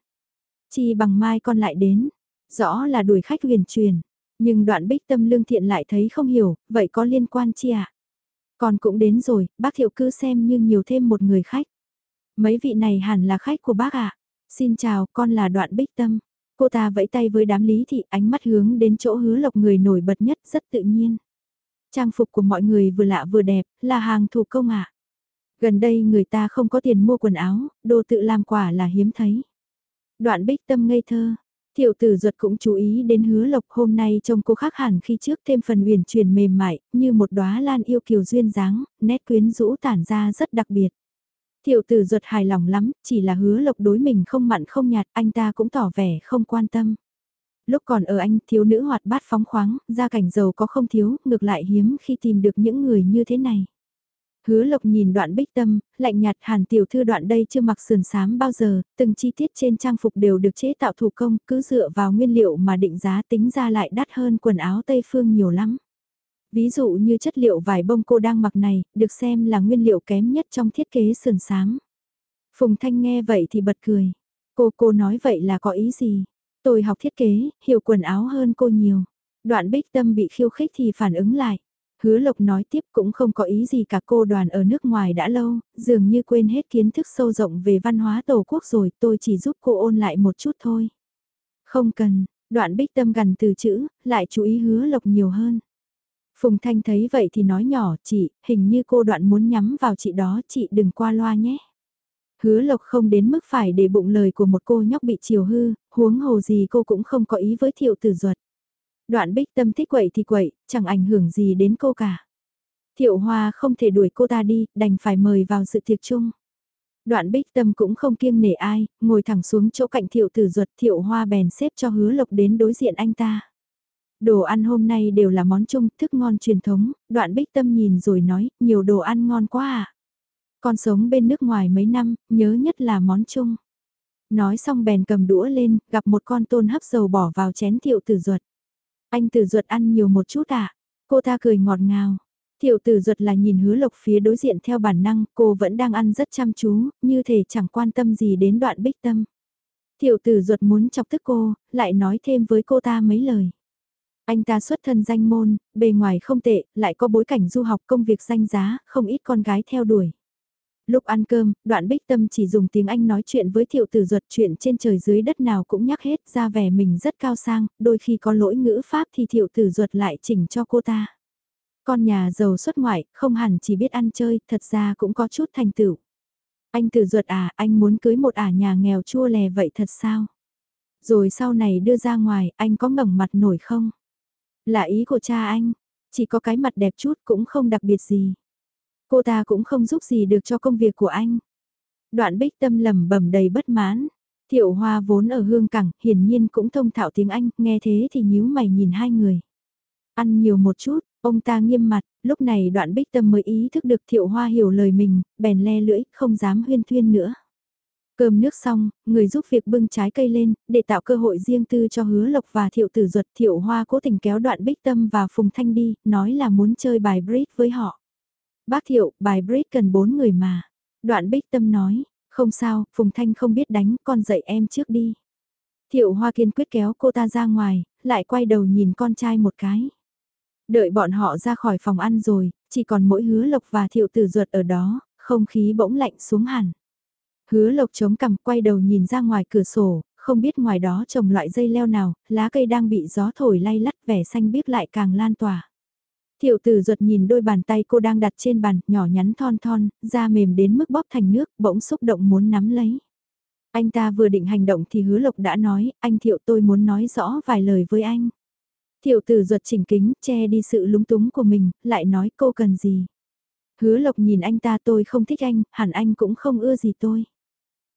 Chi bằng mai con lại đến, rõ là đuổi khách huyền truyền, nhưng đoạn Bích Tâm lương thiện lại thấy không hiểu, vậy có liên quan chi ạ? À? Con cũng đến rồi, bác Thiệu cứ xem như nhiều thêm một người khách. Mấy vị này hẳn là khách của bác ạ. À? Xin chào, con là đoạn Bích Tâm. Cô ta vẫy tay với đám lý thị ánh mắt hướng đến chỗ hứa lộc người nổi bật nhất rất tự nhiên. Trang phục của mọi người vừa lạ vừa đẹp, là hàng thủ công ạ. Gần đây người ta không có tiền mua quần áo, đồ tự làm quả là hiếm thấy. Đoạn bích tâm ngây thơ, Tiểu tử ruột cũng chú ý đến hứa lộc hôm nay trông cô khác hẳn khi trước thêm phần uyển chuyển mềm mại, như một đóa lan yêu kiều duyên dáng, nét quyến rũ tản ra rất đặc biệt. Tiểu tử ruột hài lòng lắm, chỉ là hứa lộc đối mình không mặn không nhạt, anh ta cũng tỏ vẻ không quan tâm. Lúc còn ở anh thiếu nữ hoạt bát phóng khoáng, gia cảnh giàu có không thiếu, ngược lại hiếm khi tìm được những người như thế này. Hứa lộc nhìn đoạn bích tâm, lạnh nhạt hàn tiểu thư đoạn đây chưa mặc sườn sám bao giờ, từng chi tiết trên trang phục đều được chế tạo thủ công, cứ dựa vào nguyên liệu mà định giá tính ra lại đắt hơn quần áo Tây Phương nhiều lắm. Ví dụ như chất liệu vải bông cô đang mặc này, được xem là nguyên liệu kém nhất trong thiết kế sườn sám. Phùng Thanh nghe vậy thì bật cười. Cô cô nói vậy là có ý gì? Tôi học thiết kế, hiểu quần áo hơn cô nhiều. Đoạn bích tâm bị khiêu khích thì phản ứng lại. Hứa Lộc nói tiếp cũng không có ý gì cả cô đoàn ở nước ngoài đã lâu, dường như quên hết kiến thức sâu rộng về văn hóa tổ quốc rồi, tôi chỉ giúp cô ôn lại một chút thôi. Không cần, đoạn bích tâm gần từ chữ, lại chú ý hứa Lộc nhiều hơn. Phùng Thanh thấy vậy thì nói nhỏ, chị, hình như cô đoạn muốn nhắm vào chị đó, chị đừng qua loa nhé. Hứa Lộc không đến mức phải để bụng lời của một cô nhóc bị chiều hư, huống hồ gì cô cũng không có ý với thiệu tử duật. Đoạn bích tâm thích quậy thì quậy, chẳng ảnh hưởng gì đến cô cả. Thiệu Hoa không thể đuổi cô ta đi, đành phải mời vào sự tiệc chung. Đoạn bích tâm cũng không kiêng nể ai, ngồi thẳng xuống chỗ cạnh thiệu tử duật thiệu hoa bèn xếp cho hứa lộc đến đối diện anh ta. Đồ ăn hôm nay đều là món chung, thức ngon truyền thống, đoạn bích tâm nhìn rồi nói, nhiều đồ ăn ngon quá à. Con sống bên nước ngoài mấy năm, nhớ nhất là món chung. Nói xong bèn cầm đũa lên, gặp một con tôn hấp dầu bỏ vào chén thiệu tử ruột. Anh tử ruột ăn nhiều một chút à? Cô ta cười ngọt ngào. Thiệu tử ruột là nhìn hứa lộc phía đối diện theo bản năng, cô vẫn đang ăn rất chăm chú, như thể chẳng quan tâm gì đến đoạn bích tâm. Thiệu tử ruột muốn chọc tức cô, lại nói thêm với cô ta mấy lời. Anh ta xuất thân danh môn, bề ngoài không tệ, lại có bối cảnh du học công việc danh giá, không ít con gái theo đuổi. Lúc ăn cơm, đoạn bích tâm chỉ dùng tiếng Anh nói chuyện với thiệu tử ruột chuyện trên trời dưới đất nào cũng nhắc hết ra vẻ mình rất cao sang, đôi khi có lỗi ngữ pháp thì thiệu tử ruột lại chỉnh cho cô ta. Con nhà giàu xuất ngoại, không hẳn chỉ biết ăn chơi, thật ra cũng có chút thành tựu. Anh tử ruột à, anh muốn cưới một ả nhà nghèo chua lè vậy thật sao? Rồi sau này đưa ra ngoài, anh có ngẩng mặt nổi không? Là ý của cha anh, chỉ có cái mặt đẹp chút cũng không đặc biệt gì. Cô ta cũng không giúp gì được cho công việc của anh. Đoạn bích tâm lầm bẩm đầy bất mãn. Thiệu Hoa vốn ở hương cảng, hiển nhiên cũng thông thạo tiếng Anh, nghe thế thì nhíu mày nhìn hai người. Ăn nhiều một chút, ông ta nghiêm mặt, lúc này đoạn bích tâm mới ý thức được Thiệu Hoa hiểu lời mình, bèn le lưỡi, không dám huyên thuyên nữa. Cơm nước xong, người giúp việc bưng trái cây lên, để tạo cơ hội riêng tư cho hứa lộc và thiệu tử duật thiệu hoa cố tình kéo đoạn bích tâm và phùng thanh đi, nói là muốn chơi bài bridge với họ. Bác Thiệu, bài bridge cần bốn người mà. Đoạn bích tâm nói, không sao, Phùng Thanh không biết đánh, con dạy em trước đi. Thiệu Hoa kiên quyết kéo cô ta ra ngoài, lại quay đầu nhìn con trai một cái. Đợi bọn họ ra khỏi phòng ăn rồi, chỉ còn mỗi hứa lộc và thiệu tử ruột ở đó, không khí bỗng lạnh xuống hẳn. Hứa lộc chống cằm quay đầu nhìn ra ngoài cửa sổ, không biết ngoài đó trồng loại dây leo nào, lá cây đang bị gió thổi lay lắt vẻ xanh biếc lại càng lan tỏa. Thiệu tử ruột nhìn đôi bàn tay cô đang đặt trên bàn, nhỏ nhắn thon thon, da mềm đến mức bóp thành nước, bỗng xúc động muốn nắm lấy. Anh ta vừa định hành động thì hứa lộc đã nói, anh thiệu tôi muốn nói rõ vài lời với anh. Thiệu tử ruột chỉnh kính, che đi sự lúng túng của mình, lại nói cô cần gì. Hứa lộc nhìn anh ta tôi không thích anh, hẳn anh cũng không ưa gì tôi.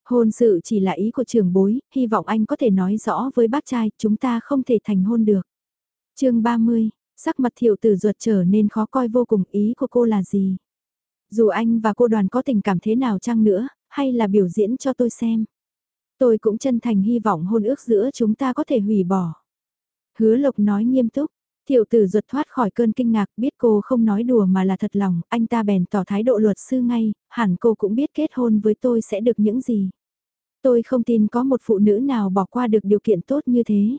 Hôn sự chỉ là ý của trưởng bối, hy vọng anh có thể nói rõ với bác trai, chúng ta không thể thành hôn được. chương 30, sắc mặt thiệu tử ruột trở nên khó coi vô cùng ý của cô là gì? Dù anh và cô đoàn có tình cảm thế nào chăng nữa, hay là biểu diễn cho tôi xem. Tôi cũng chân thành hy vọng hôn ước giữa chúng ta có thể hủy bỏ. Hứa lộc nói nghiêm túc, Tiểu tử ruột thoát khỏi cơn kinh ngạc biết cô không nói đùa mà là thật lòng, anh ta bèn tỏ thái độ luật sư ngay, hẳn cô cũng biết kết hôn với tôi sẽ được những gì. Tôi không tin có một phụ nữ nào bỏ qua được điều kiện tốt như thế.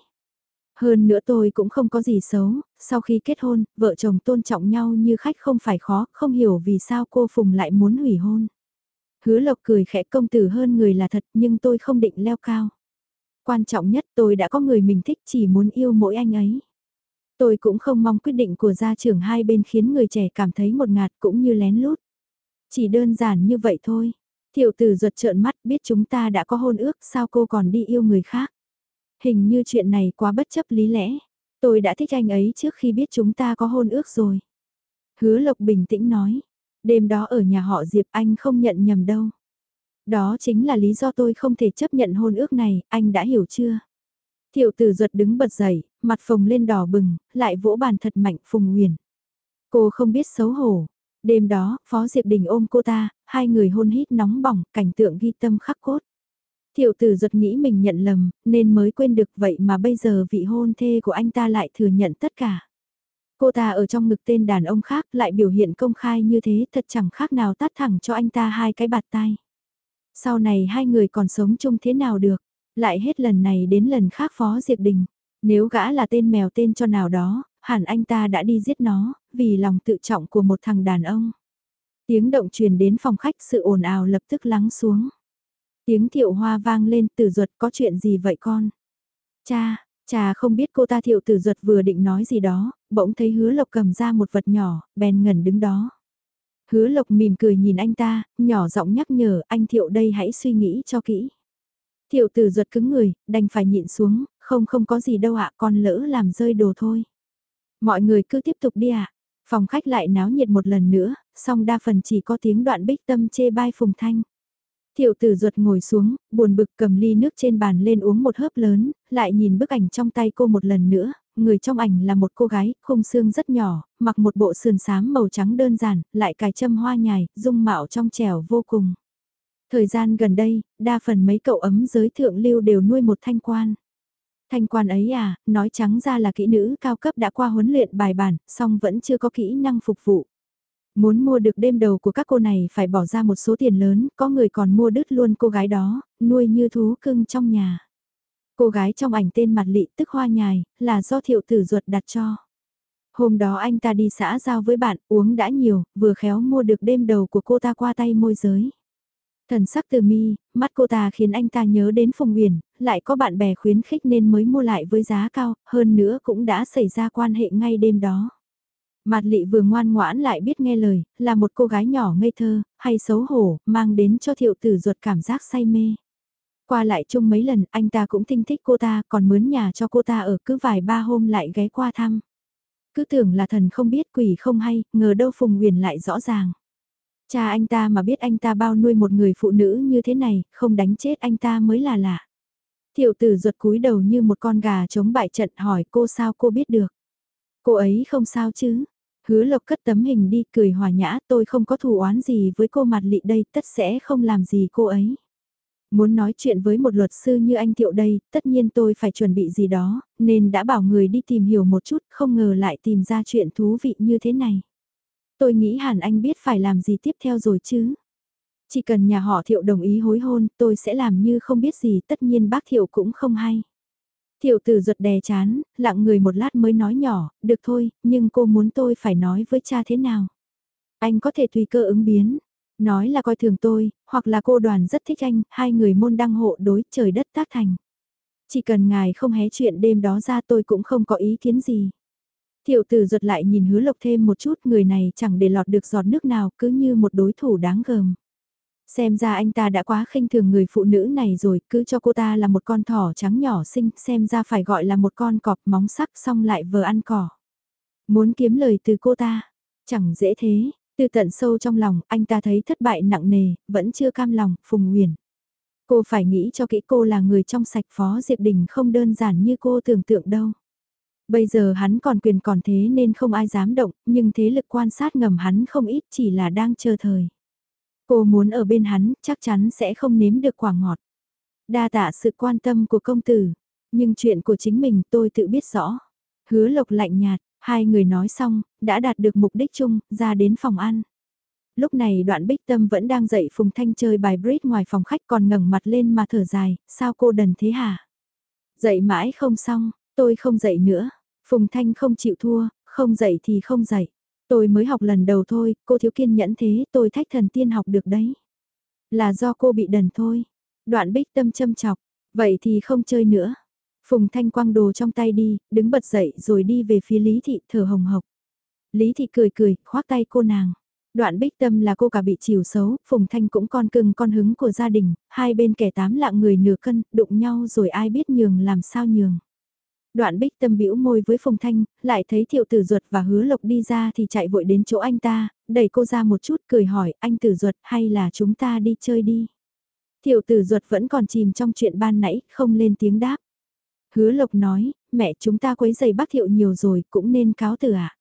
Hơn nữa tôi cũng không có gì xấu, sau khi kết hôn, vợ chồng tôn trọng nhau như khách không phải khó, không hiểu vì sao cô Phùng lại muốn hủy hôn. Hứa lộc cười khẽ công tử hơn người là thật nhưng tôi không định leo cao. Quan trọng nhất tôi đã có người mình thích chỉ muốn yêu mỗi anh ấy. Tôi cũng không mong quyết định của gia trưởng hai bên khiến người trẻ cảm thấy một ngạt cũng như lén lút. Chỉ đơn giản như vậy thôi. Thiệu tử ruột trợn mắt biết chúng ta đã có hôn ước sao cô còn đi yêu người khác. Hình như chuyện này quá bất chấp lý lẽ. Tôi đã thích anh ấy trước khi biết chúng ta có hôn ước rồi. Hứa Lộc bình tĩnh nói. Đêm đó ở nhà họ Diệp anh không nhận nhầm đâu. Đó chính là lý do tôi không thể chấp nhận hôn ước này, anh đã hiểu chưa? Thiệu tử ruột đứng bật dậy, mặt phồng lên đỏ bừng, lại vỗ bàn thật mạnh Phùng Nguyền. Cô không biết xấu hổ. Đêm đó, Phó Diệp Đình ôm cô ta, hai người hôn hít nóng bỏng, cảnh tượng ghi tâm khắc cốt. Thiệu tử giật nghĩ mình nhận lầm, nên mới quên được vậy mà bây giờ vị hôn thê của anh ta lại thừa nhận tất cả. Cô ta ở trong ngực tên đàn ông khác lại biểu hiện công khai như thế thật chẳng khác nào tát thẳng cho anh ta hai cái bạt tay. Sau này hai người còn sống chung thế nào được, lại hết lần này đến lần khác Phó Diệp Đình. Nếu gã là tên mèo tên cho nào đó, hẳn anh ta đã đi giết nó, vì lòng tự trọng của một thằng đàn ông. Tiếng động truyền đến phòng khách sự ồn ào lập tức lắng xuống. Tiếng thiệu hoa vang lên tử ruột có chuyện gì vậy con? Cha, cha không biết cô ta thiệu tử ruột vừa định nói gì đó, bỗng thấy hứa lộc cầm ra một vật nhỏ, bèn ngẩn đứng đó. Hứa lộc mỉm cười nhìn anh ta, nhỏ giọng nhắc nhở anh thiệu đây hãy suy nghĩ cho kỹ. Thiệu tử ruột cứng người, đành phải nhịn xuống, không không có gì đâu ạ con lỡ làm rơi đồ thôi. Mọi người cứ tiếp tục đi ạ. Phòng khách lại náo nhiệt một lần nữa, song đa phần chỉ có tiếng đoạn bích tâm chê bai phùng thanh. Thiệu tử ruột ngồi xuống, buồn bực cầm ly nước trên bàn lên uống một hớp lớn, lại nhìn bức ảnh trong tay cô một lần nữa, người trong ảnh là một cô gái, khung xương rất nhỏ, mặc một bộ sườn xám màu trắng đơn giản, lại cài châm hoa nhài, dung mạo trong trẻo vô cùng. Thời gian gần đây, đa phần mấy cậu ấm giới thượng lưu đều nuôi một thanh quan. Thanh quan ấy à, nói trắng ra là kỹ nữ cao cấp đã qua huấn luyện bài bản, song vẫn chưa có kỹ năng phục vụ. Muốn mua được đêm đầu của các cô này phải bỏ ra một số tiền lớn, có người còn mua đứt luôn cô gái đó, nuôi như thú cưng trong nhà. Cô gái trong ảnh tên mặt lị tức hoa nhài, là do thiệu tử ruột đặt cho. Hôm đó anh ta đi xã giao với bạn, uống đã nhiều, vừa khéo mua được đêm đầu của cô ta qua tay môi giới. Thần sắc từ mi, mắt cô ta khiến anh ta nhớ đến Phùng Uyển, lại có bạn bè khuyến khích nên mới mua lại với giá cao, hơn nữa cũng đã xảy ra quan hệ ngay đêm đó. Mạt lị vừa ngoan ngoãn lại biết nghe lời, là một cô gái nhỏ ngây thơ, hay xấu hổ, mang đến cho thiệu tử ruột cảm giác say mê. Qua lại chung mấy lần anh ta cũng tinh thích cô ta còn mướn nhà cho cô ta ở cứ vài ba hôm lại ghé qua thăm. Cứ tưởng là thần không biết quỷ không hay, ngờ đâu Phùng nguyền lại rõ ràng. Cha anh ta mà biết anh ta bao nuôi một người phụ nữ như thế này, không đánh chết anh ta mới là lạ. Thiệu tử ruột cúi đầu như một con gà chống bại trận hỏi cô sao cô biết được. Cô ấy không sao chứ. Hứa lộc cất tấm hình đi cười hòa nhã tôi không có thù oán gì với cô mặt lị đây tất sẽ không làm gì cô ấy. Muốn nói chuyện với một luật sư như anh Thiệu đây, tất nhiên tôi phải chuẩn bị gì đó, nên đã bảo người đi tìm hiểu một chút, không ngờ lại tìm ra chuyện thú vị như thế này. Tôi nghĩ hẳn anh biết phải làm gì tiếp theo rồi chứ. Chỉ cần nhà họ Thiệu đồng ý hối hôn, tôi sẽ làm như không biết gì, tất nhiên bác Thiệu cũng không hay. Thiệu tử giật đè chán, lặng người một lát mới nói nhỏ, được thôi, nhưng cô muốn tôi phải nói với cha thế nào? Anh có thể tùy cơ ứng biến, nói là coi thường tôi, hoặc là cô đoàn rất thích anh, hai người môn đăng hộ đối trời đất tác thành. Chỉ cần ngài không hé chuyện đêm đó ra tôi cũng không có ý kiến gì. Thiệu tử giật lại nhìn hứa lộc thêm một chút người này chẳng để lọt được giọt nước nào cứ như một đối thủ đáng gờm. Xem ra anh ta đã quá khinh thường người phụ nữ này rồi, cứ cho cô ta là một con thỏ trắng nhỏ xinh, xem ra phải gọi là một con cọp móng sắc xong lại vờ ăn cỏ. Muốn kiếm lời từ cô ta, chẳng dễ thế, từ tận sâu trong lòng, anh ta thấy thất bại nặng nề, vẫn chưa cam lòng, Phùng Nguyền. Cô phải nghĩ cho kỹ cô là người trong sạch Phó Diệp Đình không đơn giản như cô tưởng tượng đâu. Bây giờ hắn còn quyền còn thế nên không ai dám động, nhưng thế lực quan sát ngầm hắn không ít chỉ là đang chờ thời. Cô muốn ở bên hắn, chắc chắn sẽ không nếm được quả ngọt. Đa tạ sự quan tâm của công tử, nhưng chuyện của chính mình tôi tự biết rõ. Hứa lộc lạnh nhạt, hai người nói xong, đã đạt được mục đích chung, ra đến phòng ăn. Lúc này đoạn bích tâm vẫn đang dạy Phùng Thanh chơi bài bridge ngoài phòng khách còn ngẩng mặt lên mà thở dài, sao cô đần thế hả? Dạy mãi không xong, tôi không dạy nữa. Phùng Thanh không chịu thua, không dạy thì không dạy. Tôi mới học lần đầu thôi, cô thiếu kiên nhẫn thế, tôi thách thần tiên học được đấy. Là do cô bị đần thôi. Đoạn bích tâm châm chọc, vậy thì không chơi nữa. Phùng Thanh quăng đồ trong tay đi, đứng bật dậy rồi đi về phía Lý Thị thở hồng hộc. Lý Thị cười cười, khoác tay cô nàng. Đoạn bích tâm là cô cả bị chiều xấu, Phùng Thanh cũng con cưng con hứng của gia đình, hai bên kẻ tám lạng người nửa cân, đụng nhau rồi ai biết nhường làm sao nhường. Đoạn bích tâm bĩu môi với Phùng Thanh, lại thấy thiệu tử ruột và hứa lộc đi ra thì chạy vội đến chỗ anh ta, đẩy cô ra một chút cười hỏi anh tử ruột hay là chúng ta đi chơi đi. Thiệu tử ruột vẫn còn chìm trong chuyện ban nãy, không lên tiếng đáp. Hứa lộc nói, mẹ chúng ta quấy giày bác thiệu nhiều rồi, cũng nên cáo từ ạ. À.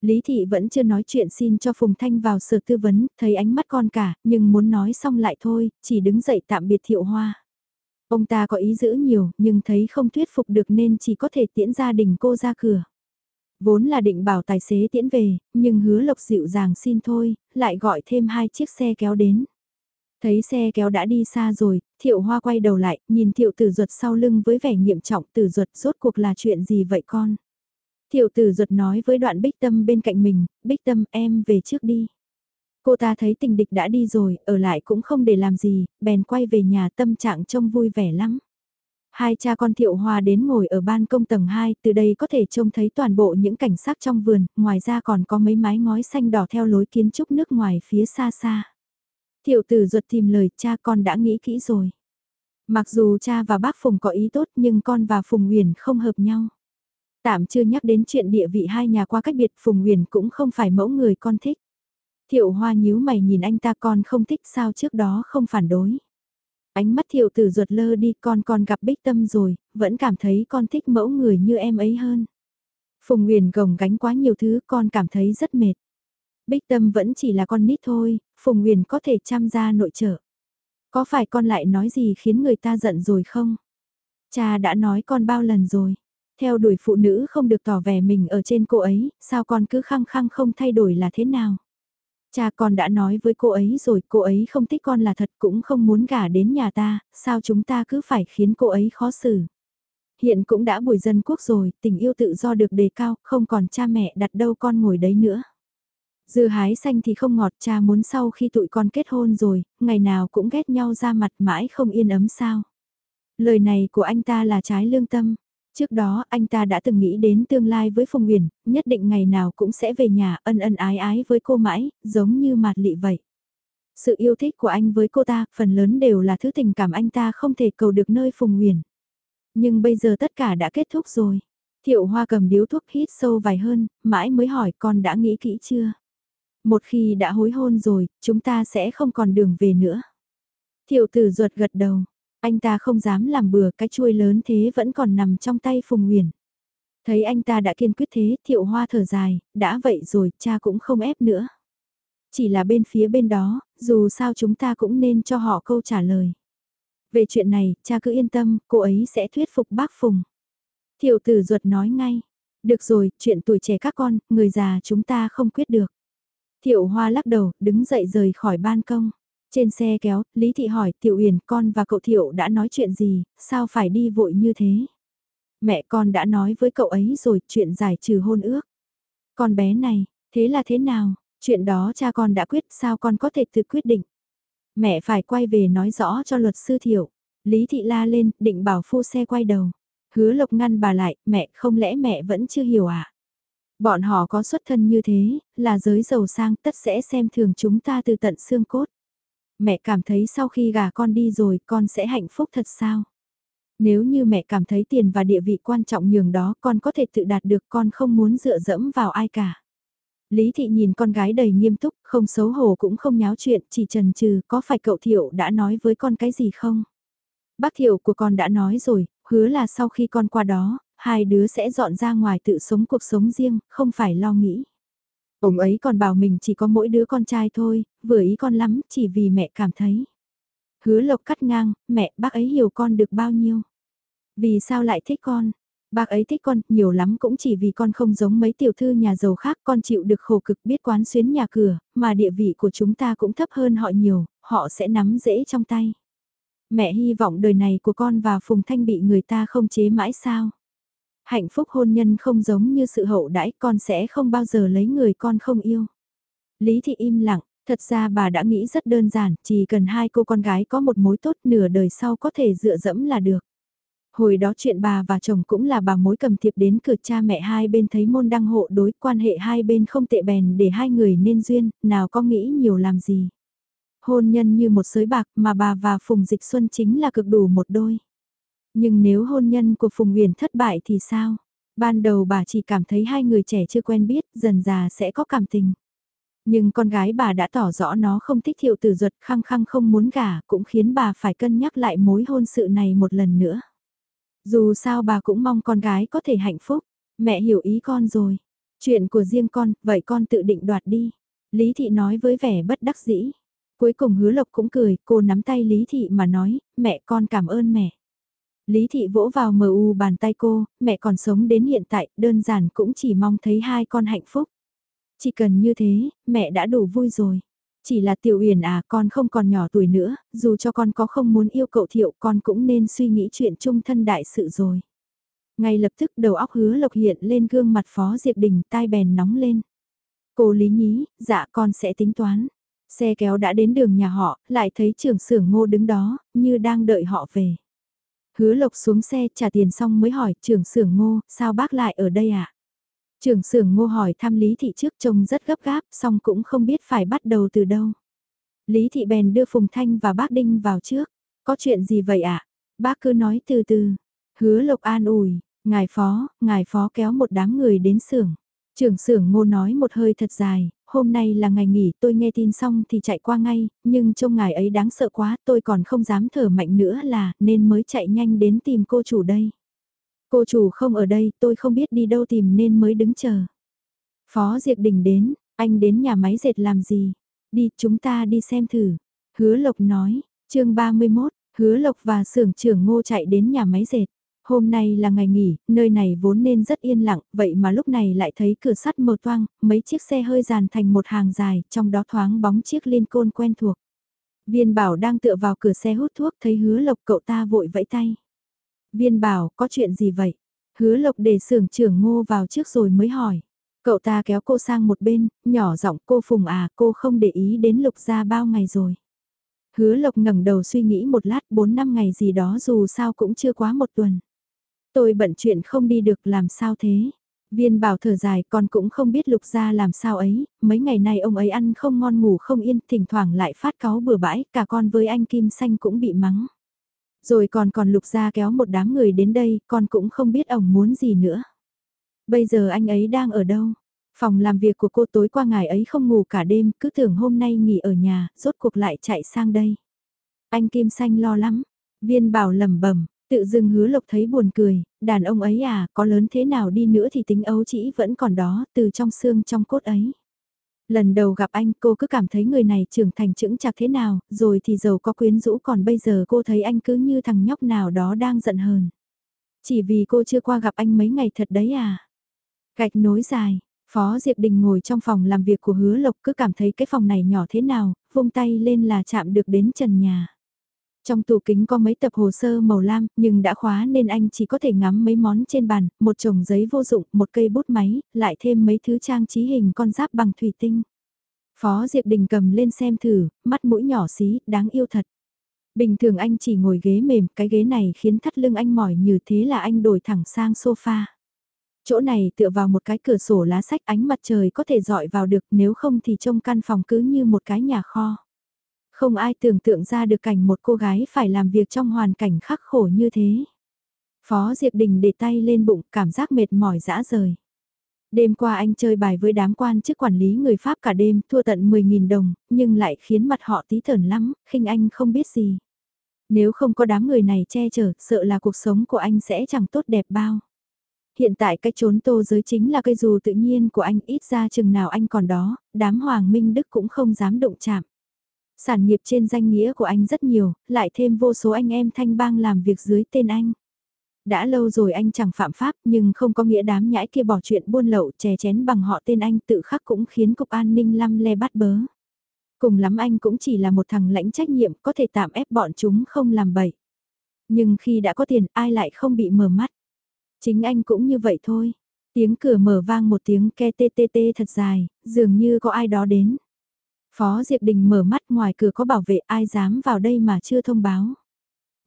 Lý Thị vẫn chưa nói chuyện xin cho Phùng Thanh vào sở tư vấn, thấy ánh mắt con cả, nhưng muốn nói xong lại thôi, chỉ đứng dậy tạm biệt Thiệu Hoa. Ông ta có ý giữ nhiều, nhưng thấy không thuyết phục được nên chỉ có thể tiễn gia đình cô ra cửa. Vốn là định bảo tài xế tiễn về, nhưng hứa lộc dịu dàng xin thôi, lại gọi thêm hai chiếc xe kéo đến. Thấy xe kéo đã đi xa rồi, thiệu hoa quay đầu lại, nhìn thiệu tử ruột sau lưng với vẻ nghiêm trọng tử ruột rốt cuộc là chuyện gì vậy con. Thiệu tử ruột nói với đoạn bích tâm bên cạnh mình, bích tâm em về trước đi. Cô ta thấy tình địch đã đi rồi, ở lại cũng không để làm gì, bèn quay về nhà tâm trạng trông vui vẻ lắm. Hai cha con Thiệu hòa đến ngồi ở ban công tầng 2, từ đây có thể trông thấy toàn bộ những cảnh sắc trong vườn, ngoài ra còn có mấy mái ngói xanh đỏ theo lối kiến trúc nước ngoài phía xa xa. Thiệu tử ruột tìm lời cha con đã nghĩ kỹ rồi. Mặc dù cha và bác Phùng có ý tốt nhưng con và Phùng Huyền không hợp nhau. Tạm chưa nhắc đến chuyện địa vị hai nhà qua cách biệt Phùng Huyền cũng không phải mẫu người con thích. Thiệu hoa nhíu mày nhìn anh ta con không thích sao trước đó không phản đối. Ánh mắt thiệu tử ruột lơ đi con con gặp bích tâm rồi, vẫn cảm thấy con thích mẫu người như em ấy hơn. Phùng Nguyền gồng gánh quá nhiều thứ con cảm thấy rất mệt. Bích tâm vẫn chỉ là con nít thôi, Phùng Nguyền có thể chăm ra nội trợ. Có phải con lại nói gì khiến người ta giận rồi không? Cha đã nói con bao lần rồi. Theo đuổi phụ nữ không được tỏ vẻ mình ở trên cô ấy, sao con cứ khăng khăng không thay đổi là thế nào? Cha con đã nói với cô ấy rồi, cô ấy không thích con là thật cũng không muốn gả đến nhà ta, sao chúng ta cứ phải khiến cô ấy khó xử. Hiện cũng đã buổi dân quốc rồi, tình yêu tự do được đề cao, không còn cha mẹ đặt đâu con ngồi đấy nữa. Dưa hái xanh thì không ngọt cha muốn sau khi tụi con kết hôn rồi, ngày nào cũng ghét nhau ra mặt mãi không yên ấm sao. Lời này của anh ta là trái lương tâm. Trước đó anh ta đã từng nghĩ đến tương lai với Phùng Nguyền, nhất định ngày nào cũng sẽ về nhà ân ân ái ái với cô mãi, giống như mạt lị vậy. Sự yêu thích của anh với cô ta, phần lớn đều là thứ tình cảm anh ta không thể cầu được nơi Phùng Nguyền. Nhưng bây giờ tất cả đã kết thúc rồi. Thiệu Hoa cầm điếu thuốc hít sâu vài hơn, mãi mới hỏi con đã nghĩ kỹ chưa? Một khi đã hối hôn rồi, chúng ta sẽ không còn đường về nữa. Thiệu tử ruột gật đầu, anh ta không dám làm bừa cái chuôi lớn thế vẫn còn nằm trong tay Phùng Nguyền. Thấy anh ta đã kiên quyết thế, thiệu hoa thở dài, đã vậy rồi, cha cũng không ép nữa. Chỉ là bên phía bên đó, dù sao chúng ta cũng nên cho họ câu trả lời. Về chuyện này, cha cứ yên tâm, cô ấy sẽ thuyết phục bác Phùng. Thiệu tử ruột nói ngay, được rồi, chuyện tuổi trẻ các con, người già chúng ta không quyết được. Thiệu hoa lắc đầu, đứng dậy rời khỏi ban công. Trên xe kéo, Lý Thị hỏi Tiểu Uyển con và cậu Thiệu đã nói chuyện gì, sao phải đi vội như thế? Mẹ con đã nói với cậu ấy rồi chuyện giải trừ hôn ước. Con bé này, thế là thế nào? Chuyện đó cha con đã quyết sao con có thể tự quyết định? Mẹ phải quay về nói rõ cho luật sư Thiệu. Lý Thị la lên, định bảo phu xe quay đầu. Hứa Lộc ngăn bà lại, mẹ không lẽ mẹ vẫn chưa hiểu à? Bọn họ có xuất thân như thế, là giới giàu sang tất sẽ xem thường chúng ta từ tận xương cốt. Mẹ cảm thấy sau khi gà con đi rồi con sẽ hạnh phúc thật sao? Nếu như mẹ cảm thấy tiền và địa vị quan trọng nhường đó con có thể tự đạt được con không muốn dựa dẫm vào ai cả. Lý thị nhìn con gái đầy nghiêm túc, không xấu hổ cũng không nháo chuyện, chỉ trần trừ có phải cậu thiệu đã nói với con cái gì không? Bác thiệu của con đã nói rồi, hứa là sau khi con qua đó, hai đứa sẽ dọn ra ngoài tự sống cuộc sống riêng, không phải lo nghĩ. Ông ấy còn bảo mình chỉ có mỗi đứa con trai thôi, vừa ý con lắm, chỉ vì mẹ cảm thấy. Hứa lộc cắt ngang, mẹ, bác ấy hiểu con được bao nhiêu. Vì sao lại thích con? Bác ấy thích con, nhiều lắm cũng chỉ vì con không giống mấy tiểu thư nhà giàu khác, con chịu được khổ cực biết quán xuyến nhà cửa, mà địa vị của chúng ta cũng thấp hơn họ nhiều, họ sẽ nắm dễ trong tay. Mẹ hy vọng đời này của con và Phùng Thanh bị người ta không chế mãi sao. Hạnh phúc hôn nhân không giống như sự hậu đãi con sẽ không bao giờ lấy người con không yêu. Lý thị im lặng, thật ra bà đã nghĩ rất đơn giản, chỉ cần hai cô con gái có một mối tốt nửa đời sau có thể dựa dẫm là được. Hồi đó chuyện bà và chồng cũng là bà mối cầm thiệp đến cửa cha mẹ hai bên thấy môn đăng hộ đối quan hệ hai bên không tệ bèn để hai người nên duyên, nào có nghĩ nhiều làm gì. Hôn nhân như một sới bạc mà bà và Phùng Dịch Xuân chính là cực đủ một đôi. Nhưng nếu hôn nhân của Phùng Uyển thất bại thì sao? Ban đầu bà chỉ cảm thấy hai người trẻ chưa quen biết, dần già sẽ có cảm tình. Nhưng con gái bà đã tỏ rõ nó không thích thiệu tử duật khăng khăng không muốn gả cũng khiến bà phải cân nhắc lại mối hôn sự này một lần nữa. Dù sao bà cũng mong con gái có thể hạnh phúc, mẹ hiểu ý con rồi. Chuyện của riêng con, vậy con tự định đoạt đi. Lý Thị nói với vẻ bất đắc dĩ. Cuối cùng hứa lộc cũng cười, cô nắm tay Lý Thị mà nói, mẹ con cảm ơn mẹ. Lý Thị vỗ vào mờ u bàn tay cô, mẹ còn sống đến hiện tại, đơn giản cũng chỉ mong thấy hai con hạnh phúc. Chỉ cần như thế, mẹ đã đủ vui rồi. Chỉ là tiểu uyển à con không còn nhỏ tuổi nữa, dù cho con có không muốn yêu cậu thiệu con cũng nên suy nghĩ chuyện chung thân đại sự rồi. Ngay lập tức đầu óc hứa lộc hiện lên gương mặt phó Diệp Đình tai bèn nóng lên. Cô Lý Nhí, dạ con sẽ tính toán. Xe kéo đã đến đường nhà họ, lại thấy trưởng xưởng ngô đứng đó, như đang đợi họ về. Hứa lộc xuống xe trả tiền xong mới hỏi trưởng xưởng ngô, sao bác lại ở đây ạ? À? Trưởng xưởng ngô hỏi thăm Lý Thị trước trông rất gấp gáp, xong cũng không biết phải bắt đầu từ đâu. Lý Thị bèn đưa Phùng Thanh và bác Đinh vào trước. Có chuyện gì vậy ạ? À? Bác cứ nói từ từ. Hứa Lộc an ủi, ngài phó, ngài phó kéo một đám người đến xưởng. Trưởng xưởng ngô nói một hơi thật dài, hôm nay là ngày nghỉ tôi nghe tin xong thì chạy qua ngay, nhưng trông ngài ấy đáng sợ quá tôi còn không dám thở mạnh nữa là nên mới chạy nhanh đến tìm cô chủ đây. Cô chủ không ở đây, tôi không biết đi đâu tìm nên mới đứng chờ. Phó Diệp Đình đến, anh đến nhà máy dệt làm gì? Đi, chúng ta đi xem thử. Hứa Lộc nói, chương 31, Hứa Lộc và xưởng trưởng ngô chạy đến nhà máy dệt. Hôm nay là ngày nghỉ, nơi này vốn nên rất yên lặng, vậy mà lúc này lại thấy cửa sắt mờ toang, mấy chiếc xe hơi dàn thành một hàng dài, trong đó thoáng bóng chiếc liên côn quen thuộc. Viên bảo đang tựa vào cửa xe hút thuốc thấy hứa lộc cậu ta vội vẫy tay. Viên bảo, có chuyện gì vậy? Hứa lộc để xưởng trưởng ngô vào trước rồi mới hỏi. Cậu ta kéo cô sang một bên, nhỏ giọng cô Phùng à, cô không để ý đến lục gia bao ngày rồi. Hứa lộc ngẩng đầu suy nghĩ một lát 4 năm ngày gì đó dù sao cũng chưa quá một tuần. Tôi bận chuyện không đi được làm sao thế? Viên bảo thở dài con cũng không biết lục gia làm sao ấy, mấy ngày nay ông ấy ăn không ngon ngủ không yên, thỉnh thoảng lại phát cáu bừa bãi, cả con với anh Kim Xanh cũng bị mắng. Rồi còn còn lục gia kéo một đám người đến đây, con cũng không biết ông muốn gì nữa. Bây giờ anh ấy đang ở đâu? Phòng làm việc của cô tối qua ngày ấy không ngủ cả đêm, cứ tưởng hôm nay nghỉ ở nhà, rốt cuộc lại chạy sang đây. Anh Kim Xanh lo lắm. Viên bảo lẩm bẩm tự dưng hứa lộc thấy buồn cười, đàn ông ấy à, có lớn thế nào đi nữa thì tính ấu chỉ vẫn còn đó, từ trong xương trong cốt ấy. Lần đầu gặp anh cô cứ cảm thấy người này trưởng thành chững chạc thế nào, rồi thì giàu có quyến rũ còn bây giờ cô thấy anh cứ như thằng nhóc nào đó đang giận hờn. Chỉ vì cô chưa qua gặp anh mấy ngày thật đấy à. Gạch nối dài, Phó Diệp Đình ngồi trong phòng làm việc của hứa lộc cứ cảm thấy cái phòng này nhỏ thế nào, vung tay lên là chạm được đến trần nhà. Trong tủ kính có mấy tập hồ sơ màu lam, nhưng đã khóa nên anh chỉ có thể ngắm mấy món trên bàn, một chồng giấy vô dụng, một cây bút máy, lại thêm mấy thứ trang trí hình con giáp bằng thủy tinh. Phó Diệp Đình cầm lên xem thử, mắt mũi nhỏ xí, đáng yêu thật. Bình thường anh chỉ ngồi ghế mềm, cái ghế này khiến thắt lưng anh mỏi như thế là anh đổi thẳng sang sofa. Chỗ này tựa vào một cái cửa sổ lá sách ánh mặt trời có thể dọi vào được nếu không thì trông căn phòng cứ như một cái nhà kho. Không ai tưởng tượng ra được cảnh một cô gái phải làm việc trong hoàn cảnh khắc khổ như thế. Phó Diệp Đình để tay lên bụng, cảm giác mệt mỏi dã rời. Đêm qua anh chơi bài với đám quan chức quản lý người Pháp cả đêm, thua tận 10.000 đồng, nhưng lại khiến mặt họ tí thởn lắm, khinh anh không biết gì. Nếu không có đám người này che chở, sợ là cuộc sống của anh sẽ chẳng tốt đẹp bao. Hiện tại cái trốn tô giới chính là cây dù tự nhiên của anh ít ra chừng nào anh còn đó, đám Hoàng Minh Đức cũng không dám động chạm. Sản nghiệp trên danh nghĩa của anh rất nhiều, lại thêm vô số anh em thanh bang làm việc dưới tên anh. Đã lâu rồi anh chẳng phạm pháp nhưng không có nghĩa đám nhãi kia bỏ chuyện buôn lậu chè chén bằng họ tên anh tự khắc cũng khiến cục an ninh lăm le bắt bớ. Cùng lắm anh cũng chỉ là một thằng lãnh trách nhiệm có thể tạm ép bọn chúng không làm bậy. Nhưng khi đã có tiền ai lại không bị mở mắt. Chính anh cũng như vậy thôi. Tiếng cửa mở vang một tiếng ke tê tê tê thật dài, dường như có ai đó đến. Phó Diệp Đình mở mắt ngoài cửa có bảo vệ ai dám vào đây mà chưa thông báo.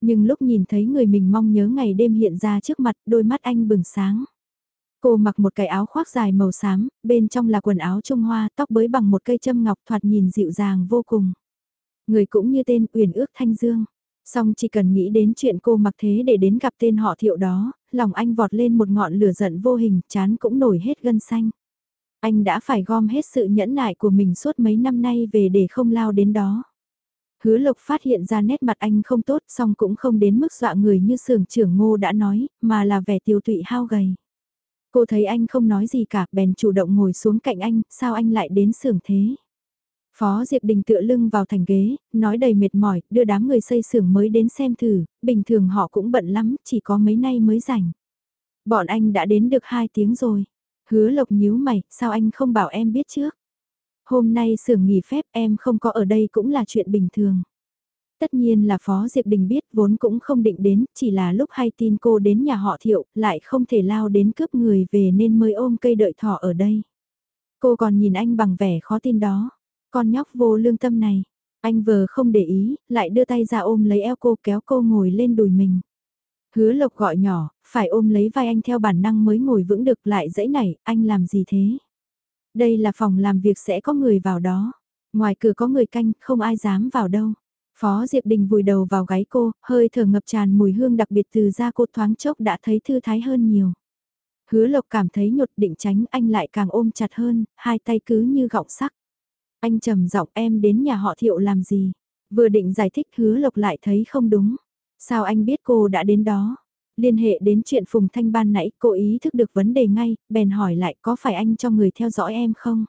Nhưng lúc nhìn thấy người mình mong nhớ ngày đêm hiện ra trước mặt, đôi mắt anh bừng sáng. Cô mặc một cái áo khoác dài màu xám, bên trong là quần áo trung hoa, tóc bới bằng một cây châm ngọc thoạt nhìn dịu dàng vô cùng. Người cũng như tên Uyển ước Thanh Dương. Song chỉ cần nghĩ đến chuyện cô mặc thế để đến gặp tên họ thiệu đó, lòng anh vọt lên một ngọn lửa giận vô hình, chán cũng nổi hết gân xanh. Anh đã phải gom hết sự nhẫn nại của mình suốt mấy năm nay về để không lao đến đó. Hứa lộc phát hiện ra nét mặt anh không tốt song cũng không đến mức dọa người như sưởng trưởng ngô đã nói, mà là vẻ tiêu tụy hao gầy. Cô thấy anh không nói gì cả, bèn chủ động ngồi xuống cạnh anh, sao anh lại đến sưởng thế? Phó Diệp Đình tựa lưng vào thành ghế, nói đầy mệt mỏi, đưa đám người xây xưởng mới đến xem thử, bình thường họ cũng bận lắm, chỉ có mấy nay mới rảnh. Bọn anh đã đến được 2 tiếng rồi. Hứa lộc nhíu mày, sao anh không bảo em biết trước? Hôm nay xưởng nghỉ phép em không có ở đây cũng là chuyện bình thường. Tất nhiên là Phó Diệp Đình biết vốn cũng không định đến, chỉ là lúc hay tin cô đến nhà họ thiệu, lại không thể lao đến cướp người về nên mới ôm cây đợi thỏ ở đây. Cô còn nhìn anh bằng vẻ khó tin đó. Con nhóc vô lương tâm này. Anh vờ không để ý, lại đưa tay ra ôm lấy eo cô kéo cô ngồi lên đùi mình. Hứa lộc gọi nhỏ, phải ôm lấy vai anh theo bản năng mới ngồi vững được lại dãy nảy, anh làm gì thế? Đây là phòng làm việc sẽ có người vào đó. Ngoài cửa có người canh, không ai dám vào đâu. Phó Diệp Đình vùi đầu vào gáy cô, hơi thở ngập tràn mùi hương đặc biệt từ da cô thoáng chốc đã thấy thư thái hơn nhiều. Hứa Lộc cảm thấy nhột định tránh anh lại càng ôm chặt hơn, hai tay cứ như gọng sắc. Anh trầm giọng em đến nhà họ thiệu làm gì? Vừa định giải thích hứa Lộc lại thấy không đúng. Sao anh biết cô đã đến đó? Liên hệ đến chuyện Phùng Thanh ban nãy cô ý thức được vấn đề ngay, bèn hỏi lại có phải anh cho người theo dõi em không?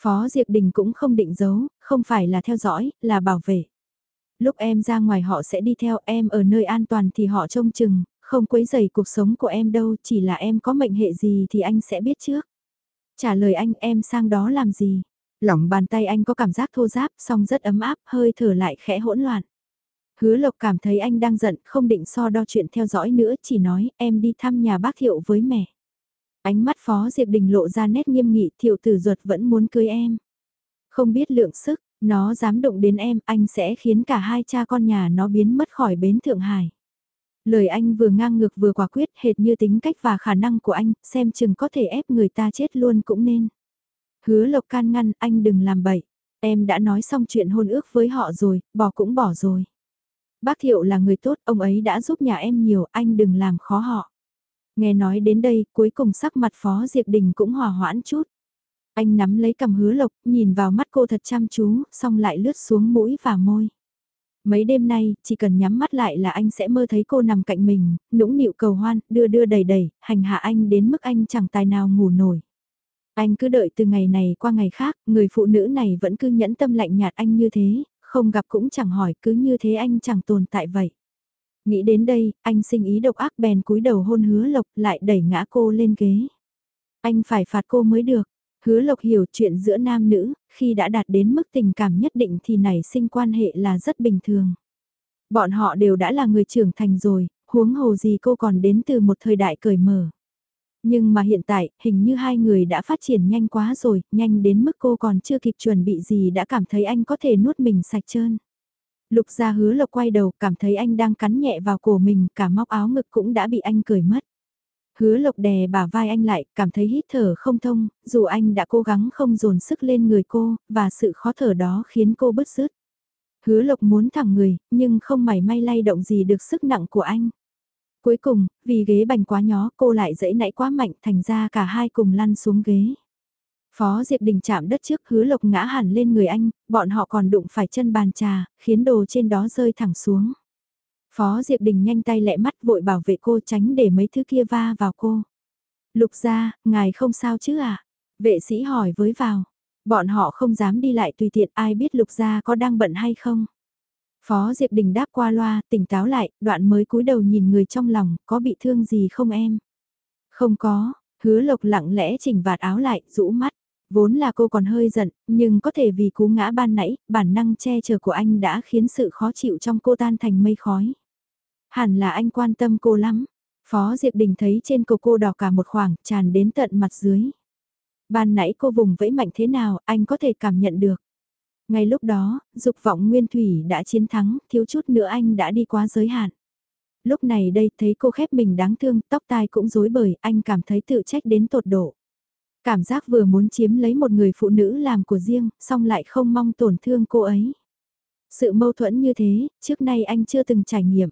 Phó Diệp Đình cũng không định giấu, không phải là theo dõi, là bảo vệ. Lúc em ra ngoài họ sẽ đi theo em ở nơi an toàn thì họ trông chừng, không quấy rầy cuộc sống của em đâu, chỉ là em có mệnh hệ gì thì anh sẽ biết trước. Trả lời anh em sang đó làm gì? Lỏng bàn tay anh có cảm giác thô giáp, song rất ấm áp, hơi thở lại khẽ hỗn loạn. Hứa Lộc cảm thấy anh đang giận, không định so đo chuyện theo dõi nữa, chỉ nói em đi thăm nhà bác Thiệu với mẹ. Ánh mắt Phó Diệp Đình lộ ra nét nghiêm nghị, Thiệu tử ruột vẫn muốn cưới em. Không biết lượng sức, nó dám động đến em, anh sẽ khiến cả hai cha con nhà nó biến mất khỏi bến Thượng Hải. Lời anh vừa ngang ngược vừa quả quyết hệt như tính cách và khả năng của anh, xem chừng có thể ép người ta chết luôn cũng nên. Hứa Lộc can ngăn, anh đừng làm bậy. Em đã nói xong chuyện hôn ước với họ rồi, bỏ cũng bỏ rồi. Bác Thiệu là người tốt, ông ấy đã giúp nhà em nhiều, anh đừng làm khó họ. Nghe nói đến đây, cuối cùng sắc mặt Phó Diệp Đình cũng hòa hoãn chút. Anh nắm lấy cầm hứa lộc, nhìn vào mắt cô thật chăm chú, xong lại lướt xuống mũi và môi. Mấy đêm nay, chỉ cần nhắm mắt lại là anh sẽ mơ thấy cô nằm cạnh mình, nũng nịu cầu hoan, đưa đưa đầy đầy, hành hạ anh đến mức anh chẳng tài nào ngủ nổi. Anh cứ đợi từ ngày này qua ngày khác, người phụ nữ này vẫn cứ nhẫn tâm lạnh nhạt anh như thế, không gặp cũng chẳng hỏi cứ như thế anh chẳng tồn tại vậy. Nghĩ đến đây, anh sinh ý độc ác bèn cúi đầu hôn hứa lộc lại đẩy ngã cô lên ghế. Anh phải phạt cô mới được. Hứa lộc hiểu chuyện giữa nam nữ, khi đã đạt đến mức tình cảm nhất định thì nảy sinh quan hệ là rất bình thường. Bọn họ đều đã là người trưởng thành rồi, huống hồ gì cô còn đến từ một thời đại cởi mở. Nhưng mà hiện tại, hình như hai người đã phát triển nhanh quá rồi, nhanh đến mức cô còn chưa kịp chuẩn bị gì đã cảm thấy anh có thể nuốt mình sạch trơn. Lục gia hứa lộc quay đầu, cảm thấy anh đang cắn nhẹ vào cổ mình, cả móc áo ngực cũng đã bị anh cởi mất. Hứa lộc đè bả vai anh lại, cảm thấy hít thở không thông, dù anh đã cố gắng không dồn sức lên người cô, và sự khó thở đó khiến cô bứt rứt. Hứa lộc muốn thẳng người, nhưng không mảy may lay động gì được sức nặng của anh. Cuối cùng, vì ghế bành quá nhó cô lại dẫy nãy quá mạnh thành ra cả hai cùng lăn xuống ghế. Phó Diệp Đình chạm đất trước hứa lộc ngã hẳn lên người anh, bọn họ còn đụng phải chân bàn trà, khiến đồ trên đó rơi thẳng xuống. Phó Diệp Đình nhanh tay lẹ mắt vội bảo vệ cô tránh để mấy thứ kia va vào cô. Lục ra, ngài không sao chứ à? Vệ sĩ hỏi với vào. Bọn họ không dám đi lại tùy tiện ai biết lục gia có đang bận hay không. Phó Diệp Đình đáp qua loa, tỉnh táo lại, đoạn mới cúi đầu nhìn người trong lòng, có bị thương gì không em? Không có, hứa lộc lặng lẽ chỉnh vạt áo lại, rũ mắt. Vốn là cô còn hơi giận, nhưng có thể vì cú ngã ban nãy, bản năng che chở của anh đã khiến sự khó chịu trong cô tan thành mây khói. Hẳn là anh quan tâm cô lắm. Phó Diệp Đình thấy trên cổ cô đỏ cả một khoảng, tràn đến tận mặt dưới. Ban nãy cô vùng vẫy mạnh thế nào, anh có thể cảm nhận được. Ngay lúc đó, dục vọng nguyên thủy đã chiến thắng, thiếu chút nữa anh đã đi quá giới hạn. Lúc này đây thấy cô khép mình đáng thương, tóc tai cũng rối bời, anh cảm thấy tự trách đến tột độ. Cảm giác vừa muốn chiếm lấy một người phụ nữ làm của riêng, xong lại không mong tổn thương cô ấy. Sự mâu thuẫn như thế, trước nay anh chưa từng trải nghiệm.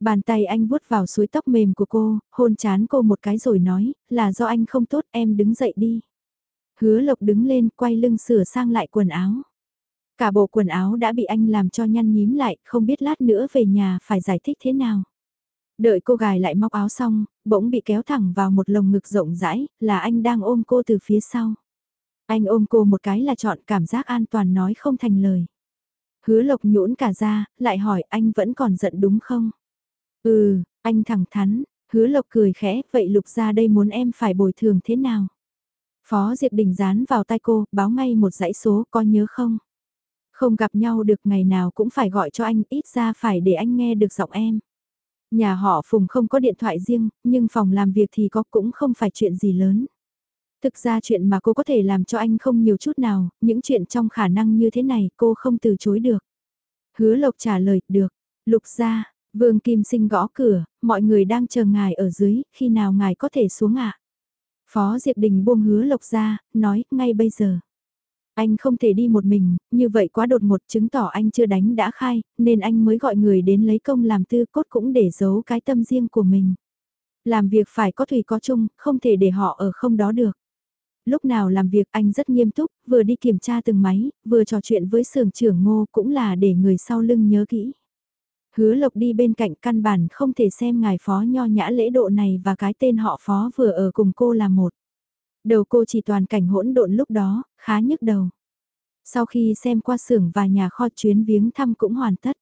Bàn tay anh vuốt vào suối tóc mềm của cô, hôn chán cô một cái rồi nói, là do anh không tốt em đứng dậy đi. Hứa lộc đứng lên quay lưng sửa sang lại quần áo. Cả bộ quần áo đã bị anh làm cho nhăn nhím lại, không biết lát nữa về nhà phải giải thích thế nào. Đợi cô gái lại móc áo xong, bỗng bị kéo thẳng vào một lồng ngực rộng rãi, là anh đang ôm cô từ phía sau. Anh ôm cô một cái là chọn cảm giác an toàn nói không thành lời. Hứa lộc nhũn cả ra, lại hỏi anh vẫn còn giận đúng không? Ừ, anh thẳng thắn, hứa lộc cười khẽ, vậy lục ra đây muốn em phải bồi thường thế nào? Phó Diệp Đình dán vào tay cô, báo ngay một dãy số, có nhớ không? Không gặp nhau được ngày nào cũng phải gọi cho anh, ít ra phải để anh nghe được giọng em. Nhà họ Phùng không có điện thoại riêng, nhưng phòng làm việc thì có cũng không phải chuyện gì lớn. Thực ra chuyện mà cô có thể làm cho anh không nhiều chút nào, những chuyện trong khả năng như thế này cô không từ chối được. Hứa Lộc trả lời, được. Lục ra, Vương Kim Sinh gõ cửa, mọi người đang chờ ngài ở dưới, khi nào ngài có thể xuống ạ? Phó Diệp Đình buông hứa Lộc ra, nói, ngay bây giờ. Anh không thể đi một mình, như vậy quá đột ngột chứng tỏ anh chưa đánh đã khai, nên anh mới gọi người đến lấy công làm tư cốt cũng để giấu cái tâm riêng của mình. Làm việc phải có thủy có chung, không thể để họ ở không đó được. Lúc nào làm việc anh rất nghiêm túc, vừa đi kiểm tra từng máy, vừa trò chuyện với sưởng trưởng ngô cũng là để người sau lưng nhớ kỹ. Hứa lộc đi bên cạnh căn bản không thể xem ngài phó nho nhã lễ độ này và cái tên họ phó vừa ở cùng cô là một. Đầu cô chỉ toàn cảnh hỗn độn lúc đó, khá nhức đầu. Sau khi xem qua xưởng và nhà kho chuyến viếng thăm cũng hoàn tất.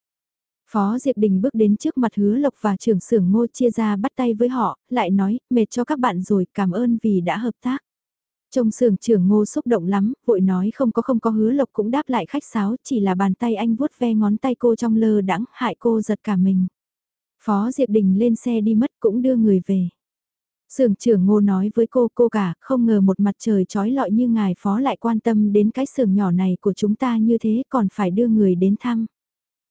Phó Diệp Đình bước đến trước mặt hứa lộc và trưởng xưởng ngô chia ra bắt tay với họ, lại nói, mệt cho các bạn rồi, cảm ơn vì đã hợp tác. trong xưởng trưởng ngô xúc động lắm, vội nói không có không có hứa lộc cũng đáp lại khách sáo, chỉ là bàn tay anh vuốt ve ngón tay cô trong lơ đãng hại cô giật cả mình. Phó Diệp Đình lên xe đi mất cũng đưa người về. Sưởng trưởng ngô nói với cô cô cả, không ngờ một mặt trời trói lọi như ngài phó lại quan tâm đến cái sưởng nhỏ này của chúng ta như thế còn phải đưa người đến thăm.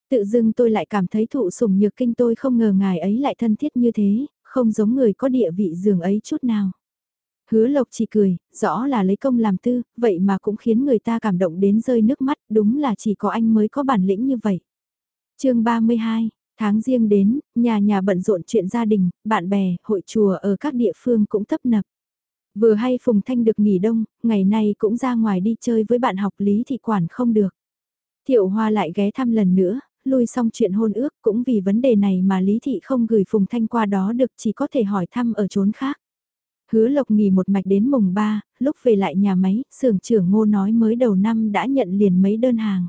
Tự dưng tôi lại cảm thấy thụ sủng nhược kinh tôi không ngờ ngài ấy lại thân thiết như thế, không giống người có địa vị giường ấy chút nào. Hứa lộc chỉ cười, rõ là lấy công làm tư, vậy mà cũng khiến người ta cảm động đến rơi nước mắt, đúng là chỉ có anh mới có bản lĩnh như vậy. chương 32, Tháng riêng đến, nhà nhà bận rộn chuyện gia đình, bạn bè, hội chùa ở các địa phương cũng tấp nập. Vừa hay Phùng Thanh được nghỉ đông, ngày nay cũng ra ngoài đi chơi với bạn học Lý Thị Quản không được. Thiệu Hoa lại ghé thăm lần nữa, lui xong chuyện hôn ước cũng vì vấn đề này mà Lý Thị không gửi Phùng Thanh qua đó được chỉ có thể hỏi thăm ở chốn khác. Hứa Lộc nghỉ một mạch đến mùng 3, lúc về lại nhà máy, sưởng trưởng ngô nói mới đầu năm đã nhận liền mấy đơn hàng.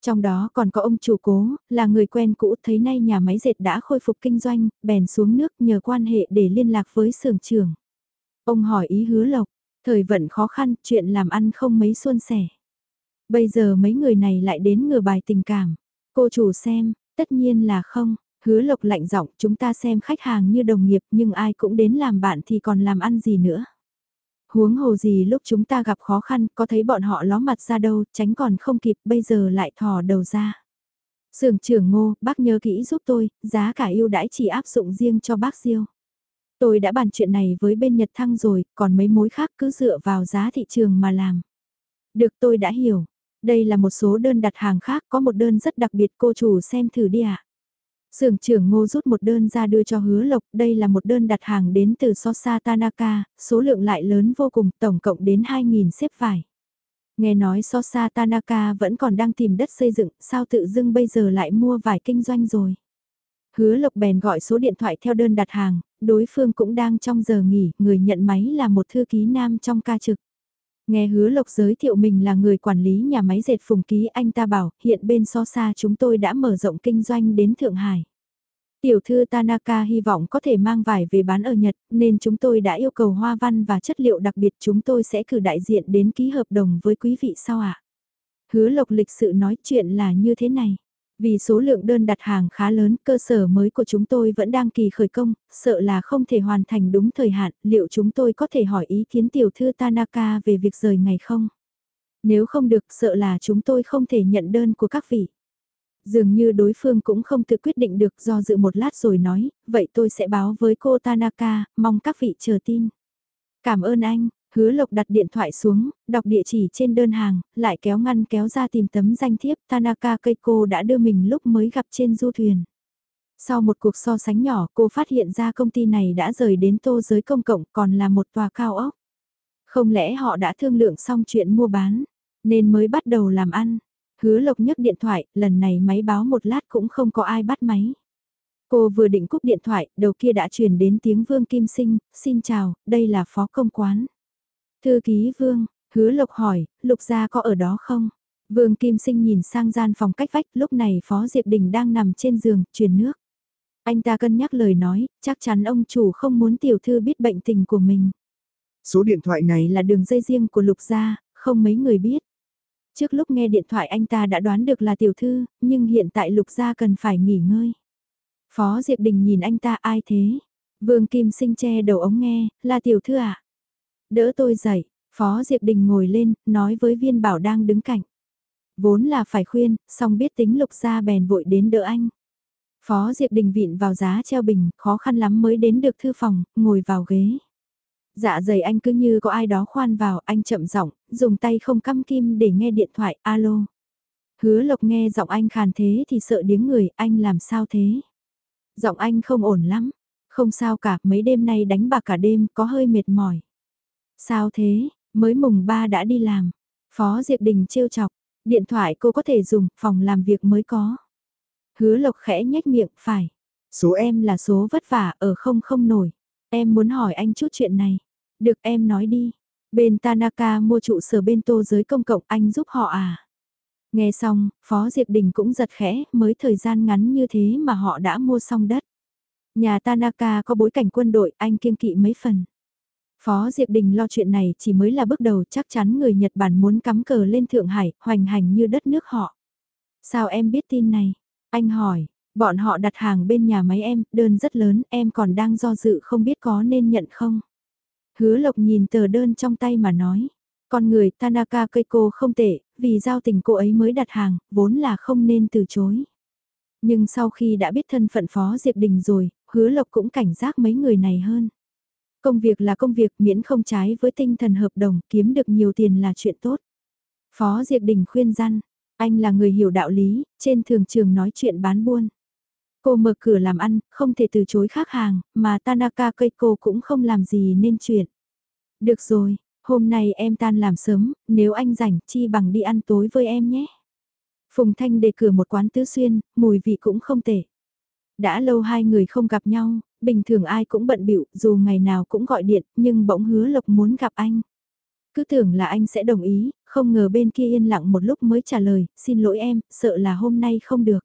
Trong đó còn có ông chủ cố, là người quen cũ thấy nay nhà máy dệt đã khôi phục kinh doanh, bèn xuống nước nhờ quan hệ để liên lạc với xưởng trưởng. Ông hỏi ý hứa lộc, thời vận khó khăn, chuyện làm ăn không mấy suôn sẻ. Bây giờ mấy người này lại đến ngừa bài tình cảm. Cô chủ xem, tất nhiên là không, hứa lộc lạnh giọng chúng ta xem khách hàng như đồng nghiệp nhưng ai cũng đến làm bạn thì còn làm ăn gì nữa huống hồ gì lúc chúng ta gặp khó khăn có thấy bọn họ ló mặt ra đâu, tránh còn không kịp bây giờ lại thò đầu ra. Sưởng trưởng ngô, bác nhớ kỹ giúp tôi, giá cả ưu đãi chỉ áp dụng riêng cho bác Diêu. Tôi đã bàn chuyện này với bên Nhật Thăng rồi, còn mấy mối khác cứ dựa vào giá thị trường mà làm. Được tôi đã hiểu. Đây là một số đơn đặt hàng khác, có một đơn rất đặc biệt cô chủ xem thử đi ạ. À. Sưởng trưởng ngô rút một đơn ra đưa cho hứa lộc, đây là một đơn đặt hàng đến từ Sosa Tanaka, số lượng lại lớn vô cùng, tổng cộng đến 2.000 xếp vải. Nghe nói Sosa Tanaka vẫn còn đang tìm đất xây dựng, sao tự dưng bây giờ lại mua vải kinh doanh rồi. Hứa lộc bèn gọi số điện thoại theo đơn đặt hàng, đối phương cũng đang trong giờ nghỉ, người nhận máy là một thư ký nam trong ca trực. Nghe hứa lộc giới thiệu mình là người quản lý nhà máy dệt phùng ký, anh ta bảo, hiện bên so xa chúng tôi đã mở rộng kinh doanh đến Thượng Hải. Tiểu thư Tanaka hy vọng có thể mang vải về bán ở Nhật, nên chúng tôi đã yêu cầu hoa văn và chất liệu đặc biệt chúng tôi sẽ cử đại diện đến ký hợp đồng với quý vị sau ạ. À? Hứa lộc lịch sự nói chuyện là như thế này. Vì số lượng đơn đặt hàng khá lớn, cơ sở mới của chúng tôi vẫn đang kỳ khởi công, sợ là không thể hoàn thành đúng thời hạn, liệu chúng tôi có thể hỏi ý kiến tiểu thư Tanaka về việc rời ngày không? Nếu không được, sợ là chúng tôi không thể nhận đơn của các vị. Dường như đối phương cũng không tự quyết định được do dự một lát rồi nói, vậy tôi sẽ báo với cô Tanaka, mong các vị chờ tin. Cảm ơn anh, Hứa Lộc đặt điện thoại xuống, đọc địa chỉ trên đơn hàng, lại kéo ngăn kéo ra tìm tấm danh thiếp Tanaka Keiko đã đưa mình lúc mới gặp trên du thuyền. Sau một cuộc so sánh nhỏ cô phát hiện ra công ty này đã rời đến tô giới công cộng còn là một tòa cao ốc. Không lẽ họ đã thương lượng xong chuyện mua bán, nên mới bắt đầu làm ăn. Hứa Lộc nhấc điện thoại, lần này máy báo một lát cũng không có ai bắt máy. Cô vừa định cúp điện thoại, đầu kia đã truyền đến tiếng Vương Kim Sinh, xin chào, đây là phó công quán. Thư ký Vương, hứa lộc hỏi, lục gia có ở đó không? Vương Kim Sinh nhìn sang gian phòng cách vách, lúc này Phó Diệp Đình đang nằm trên giường, truyền nước. Anh ta cân nhắc lời nói, chắc chắn ông chủ không muốn tiểu thư biết bệnh tình của mình. Số điện thoại này là đường dây riêng của Lục Gia, không mấy người biết. Trước lúc nghe điện thoại anh ta đã đoán được là tiểu thư, nhưng hiện tại Lục Gia cần phải nghỉ ngơi. Phó Diệp Đình nhìn anh ta ai thế? Vương Kim Sinh che đầu ống nghe, là tiểu thư à? Đỡ tôi dậy, Phó Diệp Đình ngồi lên, nói với viên bảo đang đứng cạnh. Vốn là phải khuyên, song biết tính lục ra bèn vội đến đỡ anh. Phó Diệp Đình vịn vào giá treo bình, khó khăn lắm mới đến được thư phòng, ngồi vào ghế. Dạ dày anh cứ như có ai đó khoan vào, anh chậm giọng, dùng tay không căm kim để nghe điện thoại, alo. Hứa lộc nghe giọng anh khàn thế thì sợ điếng người, anh làm sao thế? Giọng anh không ổn lắm, không sao cả, mấy đêm nay đánh bạc cả đêm, có hơi mệt mỏi. Sao thế, mới mùng 3 đã đi làm. Phó Diệp Đình trêu chọc, điện thoại cô có thể dùng, phòng làm việc mới có. Hứa Lộc khẽ nhếch miệng, phải. Số em là số vất vả ở không không nổi. Em muốn hỏi anh chút chuyện này. Được em nói đi. Bên Tanaka mua trụ sở bên tô giới công cộng anh giúp họ à? Nghe xong, Phó Diệp Đình cũng giật khẽ, mới thời gian ngắn như thế mà họ đã mua xong đất. Nhà Tanaka có bối cảnh quân đội, anh kiêng kỵ mấy phần. Phó Diệp Đình lo chuyện này chỉ mới là bước đầu chắc chắn người Nhật Bản muốn cắm cờ lên Thượng Hải, hoành hành như đất nước họ. Sao em biết tin này? Anh hỏi, bọn họ đặt hàng bên nhà máy em, đơn rất lớn, em còn đang do dự không biết có nên nhận không? Hứa Lộc nhìn tờ đơn trong tay mà nói. Con người Tanaka Keiko không tệ, vì giao tình cô ấy mới đặt hàng, vốn là không nên từ chối. Nhưng sau khi đã biết thân phận Phó Diệp Đình rồi, hứa Lộc cũng cảnh giác mấy người này hơn. Công việc là công việc miễn không trái với tinh thần hợp đồng, kiếm được nhiều tiền là chuyện tốt. Phó Diệp Đình khuyên răn, anh là người hiểu đạo lý, trên thường trường nói chuyện bán buôn. Cô mở cửa làm ăn, không thể từ chối khách hàng, mà Tanaka Keiko cũng không làm gì nên chuyện. Được rồi, hôm nay em tan làm sớm, nếu anh rảnh chi bằng đi ăn tối với em nhé. Phùng Thanh đề cửa một quán tứ xuyên, mùi vị cũng không tệ. Đã lâu hai người không gặp nhau, bình thường ai cũng bận bịu dù ngày nào cũng gọi điện, nhưng bỗng hứa lộc muốn gặp anh. Cứ tưởng là anh sẽ đồng ý, không ngờ bên kia yên lặng một lúc mới trả lời, xin lỗi em, sợ là hôm nay không được.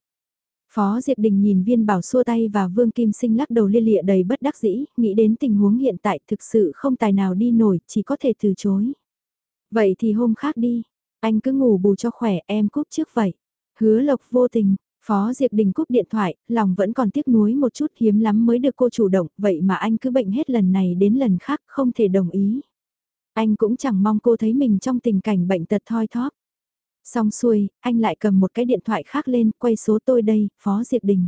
Phó Diệp Đình nhìn viên bảo xua tay và Vương Kim Sinh lắc đầu lia lịa đầy bất đắc dĩ, nghĩ đến tình huống hiện tại thực sự không tài nào đi nổi, chỉ có thể từ chối. Vậy thì hôm khác đi, anh cứ ngủ bù cho khỏe em cúp trước vậy. Hứa lộc vô tình, Phó Diệp Đình cúp điện thoại, lòng vẫn còn tiếc nuối một chút hiếm lắm mới được cô chủ động, vậy mà anh cứ bệnh hết lần này đến lần khác không thể đồng ý. Anh cũng chẳng mong cô thấy mình trong tình cảnh bệnh tật thoi thóp. Xong xuôi, anh lại cầm một cái điện thoại khác lên, quay số tôi đây, Phó Diệp Đình.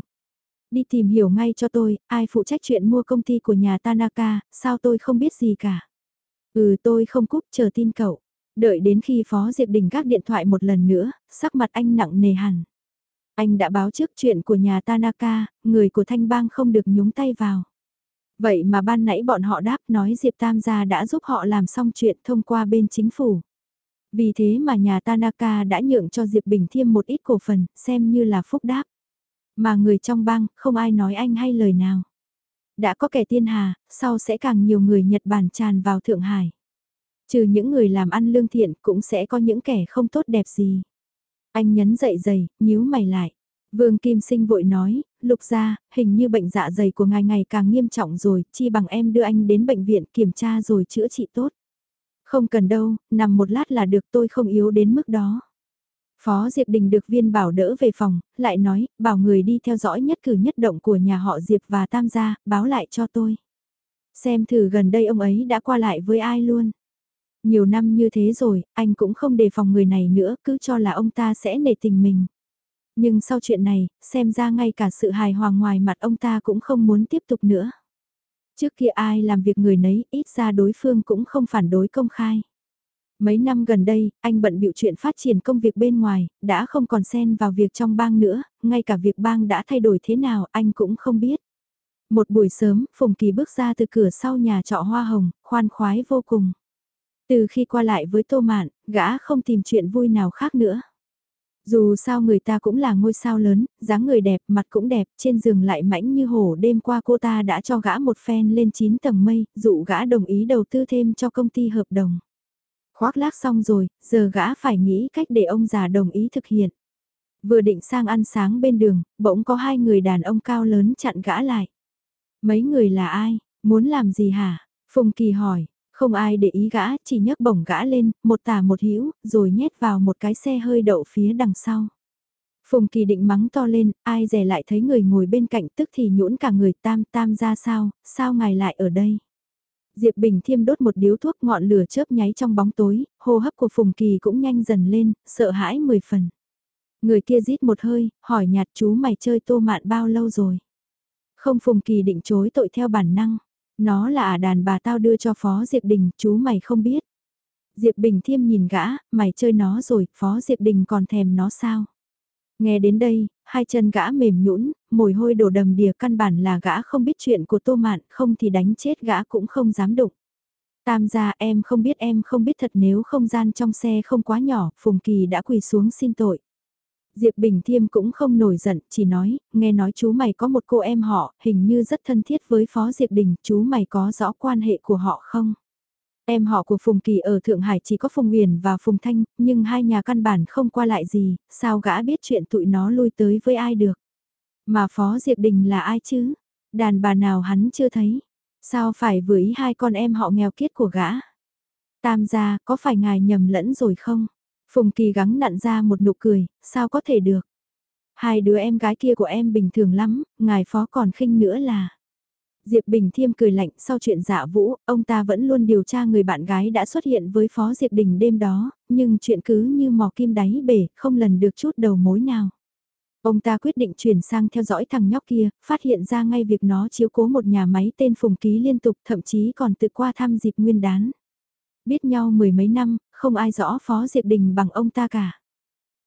Đi tìm hiểu ngay cho tôi, ai phụ trách chuyện mua công ty của nhà Tanaka, sao tôi không biết gì cả. Ừ tôi không cúp, chờ tin cậu. Đợi đến khi Phó Diệp Đình gác điện thoại một lần nữa, sắc mặt anh nặng nề hẳn. Anh đã báo trước chuyện của nhà Tanaka, người của Thanh Bang không được nhúng tay vào. Vậy mà ban nãy bọn họ đáp nói Diệp Tam gia đã giúp họ làm xong chuyện thông qua bên chính phủ. Vì thế mà nhà Tanaka đã nhượng cho Diệp Bình Thiêm một ít cổ phần, xem như là phúc đáp. Mà người trong bang, không ai nói anh hay lời nào. Đã có kẻ tiên hà, sau sẽ càng nhiều người Nhật Bản tràn vào Thượng Hải. Trừ những người làm ăn lương thiện cũng sẽ có những kẻ không tốt đẹp gì. Anh nhấn dậy dày nhíu mày lại. Vương Kim Sinh vội nói, lục ra, hình như bệnh dạ dày của ngài ngày càng nghiêm trọng rồi, chi bằng em đưa anh đến bệnh viện kiểm tra rồi chữa trị tốt. Không cần đâu, nằm một lát là được tôi không yếu đến mức đó. Phó Diệp Đình được viên bảo đỡ về phòng, lại nói, bảo người đi theo dõi nhất cử nhất động của nhà họ Diệp và Tam gia, báo lại cho tôi. Xem thử gần đây ông ấy đã qua lại với ai luôn. Nhiều năm như thế rồi, anh cũng không đề phòng người này nữa, cứ cho là ông ta sẽ nể tình mình. Nhưng sau chuyện này, xem ra ngay cả sự hài hòa ngoài mặt ông ta cũng không muốn tiếp tục nữa. Trước kia ai làm việc người nấy, ít ra đối phương cũng không phản đối công khai. Mấy năm gần đây, anh bận bịu chuyện phát triển công việc bên ngoài, đã không còn xen vào việc trong bang nữa, ngay cả việc bang đã thay đổi thế nào anh cũng không biết. Một buổi sớm, Phùng Kỳ bước ra từ cửa sau nhà trọ hoa hồng, khoan khoái vô cùng. Từ khi qua lại với Tô Mạn, gã không tìm chuyện vui nào khác nữa. Dù sao người ta cũng là ngôi sao lớn, dáng người đẹp, mặt cũng đẹp, trên giường lại mãnh như hổ đêm qua cô ta đã cho gã một phen lên 9 tầng mây, dụ gã đồng ý đầu tư thêm cho công ty hợp đồng. Khoác lác xong rồi, giờ gã phải nghĩ cách để ông già đồng ý thực hiện. Vừa định sang ăn sáng bên đường, bỗng có hai người đàn ông cao lớn chặn gã lại. Mấy người là ai, muốn làm gì hả? Phùng Kỳ hỏi, không ai để ý gã, chỉ nhấc bổng gã lên, một tả một hữu rồi nhét vào một cái xe hơi đậu phía đằng sau. Phùng Kỳ định mắng to lên, ai dè lại thấy người ngồi bên cạnh tức thì nhũn cả người tam tam ra sao, sao ngài lại ở đây? Diệp Bình Thiêm đốt một điếu thuốc ngọn lửa chớp nháy trong bóng tối, hô hấp của Phùng Kỳ cũng nhanh dần lên, sợ hãi mười phần. Người kia rít một hơi, hỏi nhạt chú mày chơi tô mạn bao lâu rồi? Không Phùng Kỳ định chối tội theo bản năng. Nó là ả đàn bà tao đưa cho Phó Diệp Đình, chú mày không biết. Diệp Bình Thiêm nhìn gã, mày chơi nó rồi, Phó Diệp Đình còn thèm nó sao? Nghe đến đây, hai chân gã mềm nhũn, mồi hôi đổ đầm đìa căn bản là gã không biết chuyện của Tô Mạn, không thì đánh chết gã cũng không dám đụng. Tam gia em không biết em không biết thật nếu không gian trong xe không quá nhỏ, Phùng Kỳ đã quỳ xuống xin tội. Diệp Bình Thiêm cũng không nổi giận, chỉ nói, nghe nói chú mày có một cô em họ, hình như rất thân thiết với Phó Diệp Đình, chú mày có rõ quan hệ của họ không? Em họ của Phùng Kỳ ở Thượng Hải chỉ có Phùng Huyền và Phùng Thanh, nhưng hai nhà căn bản không qua lại gì, sao gã biết chuyện tụi nó lui tới với ai được? Mà Phó Diệp Đình là ai chứ? Đàn bà nào hắn chưa thấy? Sao phải với hai con em họ nghèo kiết của gã? Tam gia, có phải ngài nhầm lẫn rồi không? Phùng Kỳ gắng nặn ra một nụ cười, sao có thể được? Hai đứa em gái kia của em bình thường lắm, ngài phó còn khinh nữa là... Diệp Bình Thiêm cười lạnh sau chuyện dạ vũ, ông ta vẫn luôn điều tra người bạn gái đã xuất hiện với Phó Diệp Đình đêm đó, nhưng chuyện cứ như mò kim đáy bể, không lần được chút đầu mối nào. Ông ta quyết định chuyển sang theo dõi thằng nhóc kia, phát hiện ra ngay việc nó chiếu cố một nhà máy tên Phùng Ký liên tục thậm chí còn tự qua thăm dịp nguyên đán. Biết nhau mười mấy năm, không ai rõ Phó Diệp Đình bằng ông ta cả.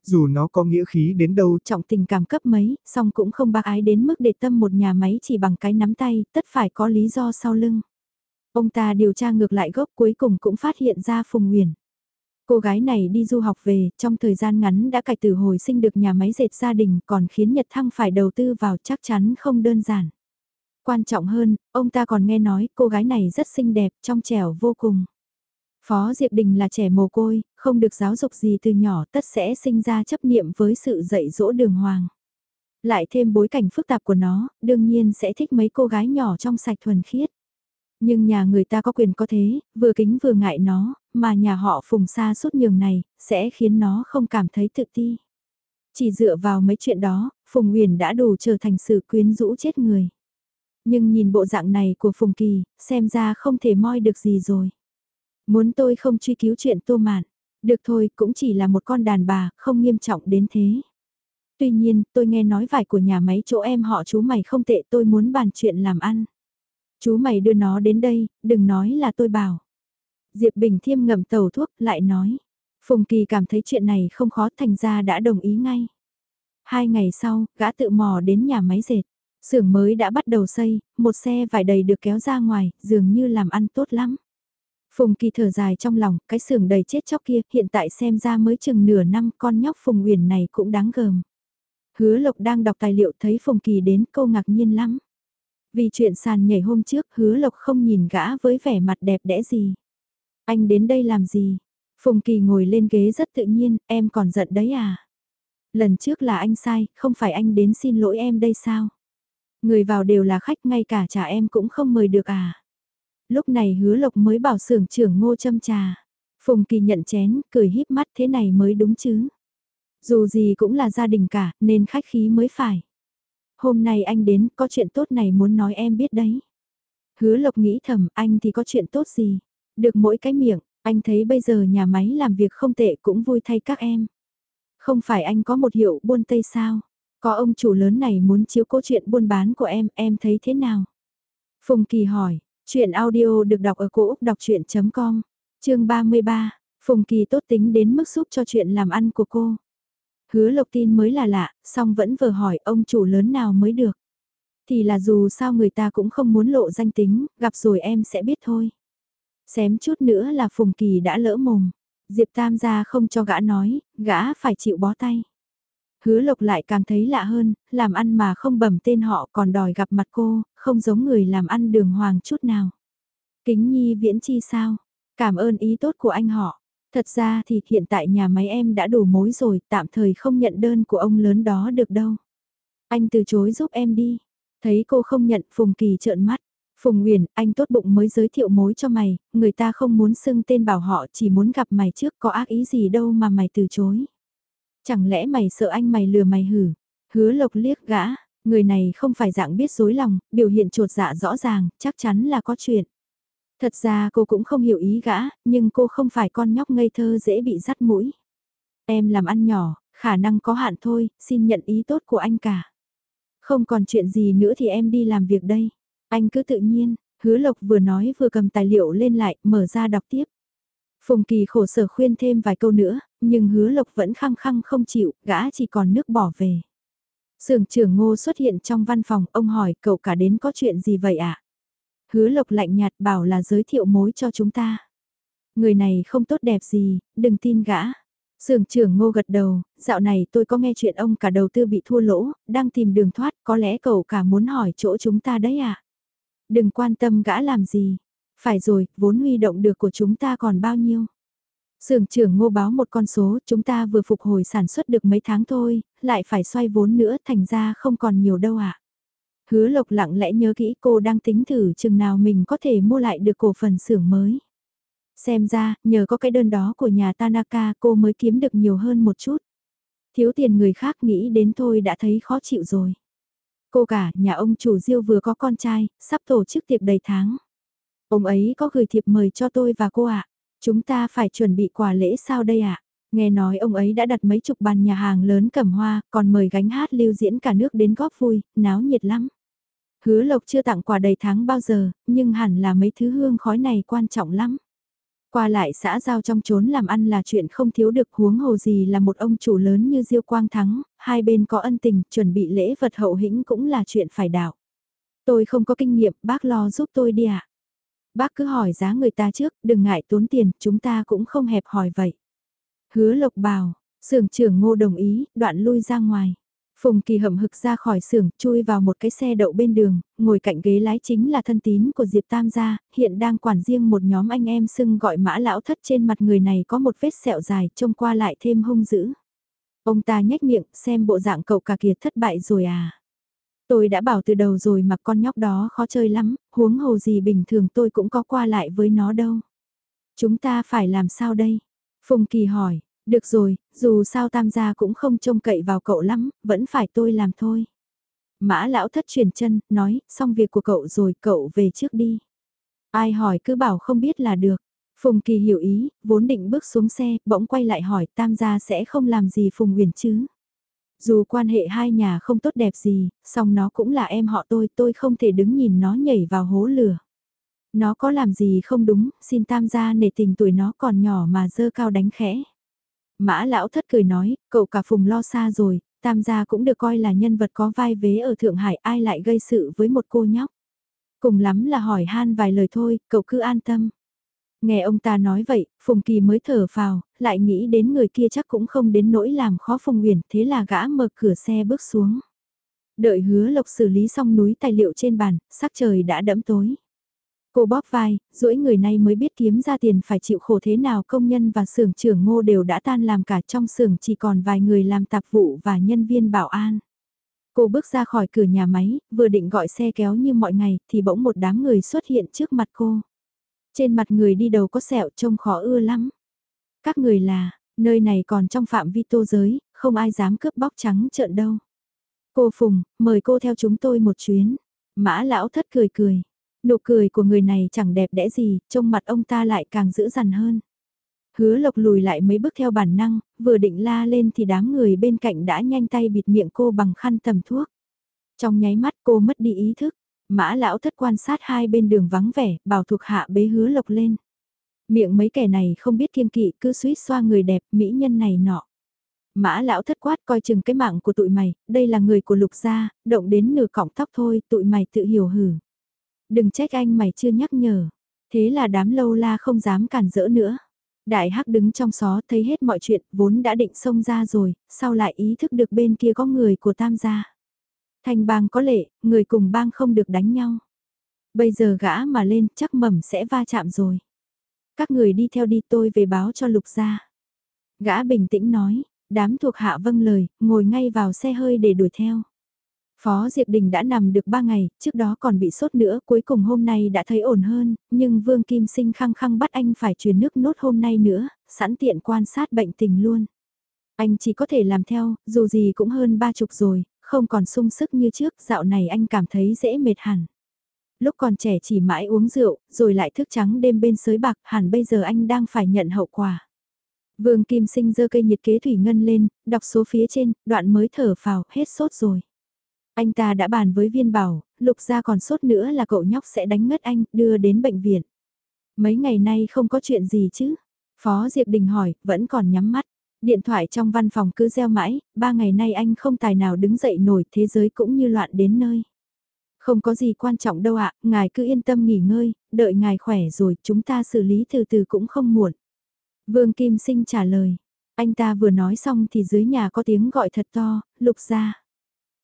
Dù nó có nghĩa khí đến đâu, trọng tình cảm cấp mấy, song cũng không bạc ái đến mức để tâm một nhà máy chỉ bằng cái nắm tay, tất phải có lý do sau lưng. Ông ta điều tra ngược lại gốc cuối cùng cũng phát hiện ra Phùng Nguyền. Cô gái này đi du học về, trong thời gian ngắn đã cải tử hồi sinh được nhà máy dệt gia đình còn khiến Nhật Thăng phải đầu tư vào chắc chắn không đơn giản. Quan trọng hơn, ông ta còn nghe nói cô gái này rất xinh đẹp, trong trẻo vô cùng. Phó Diệp Đình là trẻ mồ côi, không được giáo dục gì từ nhỏ tất sẽ sinh ra chấp niệm với sự dạy dỗ đường hoàng. Lại thêm bối cảnh phức tạp của nó, đương nhiên sẽ thích mấy cô gái nhỏ trong sạch thuần khiết. Nhưng nhà người ta có quyền có thế, vừa kính vừa ngại nó, mà nhà họ phùng xa suốt nhường này, sẽ khiến nó không cảm thấy tự ti. Chỉ dựa vào mấy chuyện đó, Phùng Huyền đã đủ trở thành sự quyến rũ chết người. Nhưng nhìn bộ dạng này của Phùng Kỳ, xem ra không thể moi được gì rồi. Muốn tôi không truy cứu chuyện tô mạn, được thôi cũng chỉ là một con đàn bà, không nghiêm trọng đến thế. Tuy nhiên, tôi nghe nói vải của nhà máy chỗ em họ chú mày không tệ tôi muốn bàn chuyện làm ăn. Chú mày đưa nó đến đây, đừng nói là tôi bảo. Diệp Bình Thiêm ngậm tàu thuốc lại nói. Phùng Kỳ cảm thấy chuyện này không khó thành ra đã đồng ý ngay. Hai ngày sau, gã tự mò đến nhà máy dệt. xưởng mới đã bắt đầu xây, một xe vải đầy được kéo ra ngoài, dường như làm ăn tốt lắm. Phùng Kỳ thở dài trong lòng, cái xưởng đầy chết chóc kia, hiện tại xem ra mới chừng nửa năm con nhóc Phùng Uyển này cũng đáng gờm. Hứa Lộc đang đọc tài liệu thấy Phùng Kỳ đến câu ngạc nhiên lắm. Vì chuyện sàn nhảy hôm trước Hứa Lộc không nhìn gã với vẻ mặt đẹp đẽ gì. Anh đến đây làm gì? Phùng Kỳ ngồi lên ghế rất tự nhiên, em còn giận đấy à? Lần trước là anh sai, không phải anh đến xin lỗi em đây sao? Người vào đều là khách ngay cả trả em cũng không mời được à? Lúc này hứa lộc mới bảo xưởng trưởng ngô châm trà. Phùng Kỳ nhận chén, cười híp mắt thế này mới đúng chứ. Dù gì cũng là gia đình cả, nên khách khí mới phải. Hôm nay anh đến, có chuyện tốt này muốn nói em biết đấy. Hứa lộc nghĩ thầm, anh thì có chuyện tốt gì? Được mỗi cái miệng, anh thấy bây giờ nhà máy làm việc không tệ cũng vui thay các em. Không phải anh có một hiệu buôn tây sao? Có ông chủ lớn này muốn chiếu cố chuyện buôn bán của em, em thấy thế nào? Phùng Kỳ hỏi, chuyện audio được đọc ở cổ Úc đọc chuyện.com, chương 33, Phùng Kỳ tốt tính đến mức giúp cho chuyện làm ăn của cô. Hứa lộc tin mới là lạ, song vẫn vừa hỏi ông chủ lớn nào mới được. Thì là dù sao người ta cũng không muốn lộ danh tính, gặp rồi em sẽ biết thôi. Xém chút nữa là Phùng Kỳ đã lỡ mồm. Diệp Tam gia không cho gã nói, gã phải chịu bó tay. Hứa Lộc lại càng thấy lạ hơn, làm ăn mà không bẩm tên họ còn đòi gặp mặt cô, không giống người làm ăn đường hoàng chút nào. Kính nhi viễn chi sao? Cảm ơn ý tốt của anh họ. Thật ra thì hiện tại nhà máy em đã đủ mối rồi, tạm thời không nhận đơn của ông lớn đó được đâu. Anh từ chối giúp em đi. Thấy cô không nhận Phùng Kỳ trợn mắt. Phùng Nguyền, anh tốt bụng mới giới thiệu mối cho mày, người ta không muốn xưng tên bảo họ chỉ muốn gặp mày trước có ác ý gì đâu mà mày từ chối. Chẳng lẽ mày sợ anh mày lừa mày hử? Hứa lộc liếc gã, người này không phải dạng biết dối lòng, biểu hiện trột dạ rõ ràng, chắc chắn là có chuyện. Thật ra cô cũng không hiểu ý gã, nhưng cô không phải con nhóc ngây thơ dễ bị dắt mũi. Em làm ăn nhỏ, khả năng có hạn thôi, xin nhận ý tốt của anh cả. Không còn chuyện gì nữa thì em đi làm việc đây. Anh cứ tự nhiên, hứa lộc vừa nói vừa cầm tài liệu lên lại, mở ra đọc tiếp. Phùng Kỳ khổ sở khuyên thêm vài câu nữa, nhưng hứa lộc vẫn khăng khăng không chịu, gã chỉ còn nước bỏ về. Sưởng trưởng ngô xuất hiện trong văn phòng, ông hỏi cậu cả đến có chuyện gì vậy ạ? À? Hứa lộc lạnh nhạt bảo là giới thiệu mối cho chúng ta. Người này không tốt đẹp gì, đừng tin gã. Sưởng trưởng ngô gật đầu, dạo này tôi có nghe chuyện ông cả đầu tư bị thua lỗ, đang tìm đường thoát, có lẽ cậu cả muốn hỏi chỗ chúng ta đấy à? Đừng quan tâm gã làm gì. Phải rồi, vốn huy động được của chúng ta còn bao nhiêu? Sưởng trưởng ngô báo một con số, chúng ta vừa phục hồi sản xuất được mấy tháng thôi, lại phải xoay vốn nữa, thành ra không còn nhiều đâu ạ. À. Hứa lộc lặng lẽ nhớ kỹ cô đang tính thử chừng nào mình có thể mua lại được cổ phần xưởng mới. Xem ra, nhờ có cái đơn đó của nhà Tanaka cô mới kiếm được nhiều hơn một chút. Thiếu tiền người khác nghĩ đến thôi đã thấy khó chịu rồi. Cô cả, nhà ông chủ Diêu vừa có con trai, sắp tổ chức tiệc đầy tháng. Ông ấy có gửi thiệp mời cho tôi và cô ạ. Chúng ta phải chuẩn bị quà lễ sao đây ạ? Nghe nói ông ấy đã đặt mấy chục bàn nhà hàng lớn cầm hoa, còn mời gánh hát lưu diễn cả nước đến góp vui, náo nhiệt lắm. Hứa Lộc chưa tặng quà đầy tháng bao giờ, nhưng hẳn là mấy thứ hương khói này quan trọng lắm. Qua lại xã giao trong chốn làm ăn là chuyện không thiếu được huống hồ gì là một ông chủ lớn như Diêu Quang Thắng, hai bên có ân tình, chuẩn bị lễ vật hậu hĩnh cũng là chuyện phải đạo. Tôi không có kinh nghiệm, bác lo giúp tôi đi ạ. À? Bác cứ hỏi giá người ta trước, đừng ngại tốn tiền, chúng ta cũng không hẹp hỏi vậy. Hứa Lộc bảo, sưởng trưởng ngô đồng ý, đoạn lui ra ngoài. Phùng Kỳ hậm hực ra khỏi xưởng, chui vào một cái xe đậu bên đường, ngồi cạnh ghế lái chính là thân tín của Diệp Tam gia, hiện đang quản riêng một nhóm anh em xưng gọi mã lão thất trên mặt người này có một vết sẹo dài, trông qua lại thêm hung dữ. Ông ta nhếch miệng, xem bộ dạng cậu cả kiệt thất bại rồi à. Tôi đã bảo từ đầu rồi mà con nhóc đó khó chơi lắm, huống hồ gì bình thường tôi cũng có qua lại với nó đâu. Chúng ta phải làm sao đây? Phùng Kỳ hỏi, được rồi, dù sao tam gia cũng không trông cậy vào cậu lắm, vẫn phải tôi làm thôi. Mã lão thất chuyển chân, nói, xong việc của cậu rồi, cậu về trước đi. Ai hỏi cứ bảo không biết là được. Phùng Kỳ hiểu ý, vốn định bước xuống xe, bỗng quay lại hỏi tam gia sẽ không làm gì Phùng Huyền chứ. Dù quan hệ hai nhà không tốt đẹp gì, song nó cũng là em họ tôi, tôi không thể đứng nhìn nó nhảy vào hố lửa. Nó có làm gì không đúng, xin tam gia nể tình tuổi nó còn nhỏ mà dơ cao đánh khẽ. Mã lão thất cười nói, cậu cả phùng lo xa rồi, tam gia cũng được coi là nhân vật có vai vế ở Thượng Hải ai lại gây sự với một cô nhóc. Cùng lắm là hỏi han vài lời thôi, cậu cứ an tâm. Nghe ông ta nói vậy, Phùng Kỳ mới thở vào, lại nghĩ đến người kia chắc cũng không đến nỗi làm khó Phùng Huyền, thế là gã mở cửa xe bước xuống. Đợi hứa lộc xử lý xong núi tài liệu trên bàn, sắc trời đã đẫm tối. Cô bóp vai, rỗi người này mới biết kiếm ra tiền phải chịu khổ thế nào công nhân và xưởng trưởng ngô đều đã tan làm cả trong xưởng chỉ còn vài người làm tạp vụ và nhân viên bảo an. Cô bước ra khỏi cửa nhà máy, vừa định gọi xe kéo như mọi ngày thì bỗng một đám người xuất hiện trước mặt cô. Trên mặt người đi đầu có sẹo trông khó ưa lắm. Các người là, nơi này còn trong phạm vi tô giới, không ai dám cướp bóc trắng trợn đâu. Cô Phùng, mời cô theo chúng tôi một chuyến. Mã lão thất cười cười. Nụ cười của người này chẳng đẹp đẽ gì, trông mặt ông ta lại càng dữ dằn hơn. Hứa lộc lùi lại mấy bước theo bản năng, vừa định la lên thì đám người bên cạnh đã nhanh tay bịt miệng cô bằng khăn tầm thuốc. Trong nháy mắt cô mất đi ý thức, mã lão thất quan sát hai bên đường vắng vẻ, bảo thuộc hạ bế hứa lộc lên. Miệng mấy kẻ này không biết kiên kỵ cứ suýt xoa người đẹp mỹ nhân này nọ. Mã lão thất quát coi chừng cái mạng của tụi mày, đây là người của lục gia, động đến nửa cọng tóc thôi, tụi mày tự hiểu hử. Đừng trách anh mày chưa nhắc nhở. Thế là đám lâu la không dám cản rỡ nữa. Đại hắc đứng trong xó thấy hết mọi chuyện, vốn đã định xông ra rồi, sau lại ý thức được bên kia có người của tam gia. Thành bang có lệ, người cùng bang không được đánh nhau. Bây giờ gã mà lên chắc mầm sẽ va chạm rồi. Các người đi theo đi tôi về báo cho lục gia. Gã bình tĩnh nói, đám thuộc hạ vâng lời, ngồi ngay vào xe hơi để đuổi theo. Phó Diệp Đình đã nằm được 3 ngày, trước đó còn bị sốt nữa, cuối cùng hôm nay đã thấy ổn hơn, nhưng Vương Kim Sinh khăng khăng bắt anh phải truyền nước nốt hôm nay nữa, sẵn tiện quan sát bệnh tình luôn. Anh chỉ có thể làm theo, dù gì cũng hơn ba chục rồi, không còn sung sức như trước, dạo này anh cảm thấy dễ mệt hẳn. Lúc còn trẻ chỉ mãi uống rượu, rồi lại thức trắng đêm bên sới bạc, hẳn bây giờ anh đang phải nhận hậu quả. Vương Kim Sinh giơ cây nhiệt kế thủy ngân lên, đọc số phía trên, đoạn mới thở phào, hết sốt rồi. Anh ta đã bàn với viên bảo, lục ra còn sốt nữa là cậu nhóc sẽ đánh ngất anh, đưa đến bệnh viện. Mấy ngày nay không có chuyện gì chứ? Phó Diệp Đình hỏi, vẫn còn nhắm mắt. Điện thoại trong văn phòng cứ reo mãi, ba ngày nay anh không tài nào đứng dậy nổi, thế giới cũng như loạn đến nơi. Không có gì quan trọng đâu ạ, ngài cứ yên tâm nghỉ ngơi, đợi ngài khỏe rồi chúng ta xử lý từ từ cũng không muộn. Vương Kim Sinh trả lời, anh ta vừa nói xong thì dưới nhà có tiếng gọi thật to, lục ra.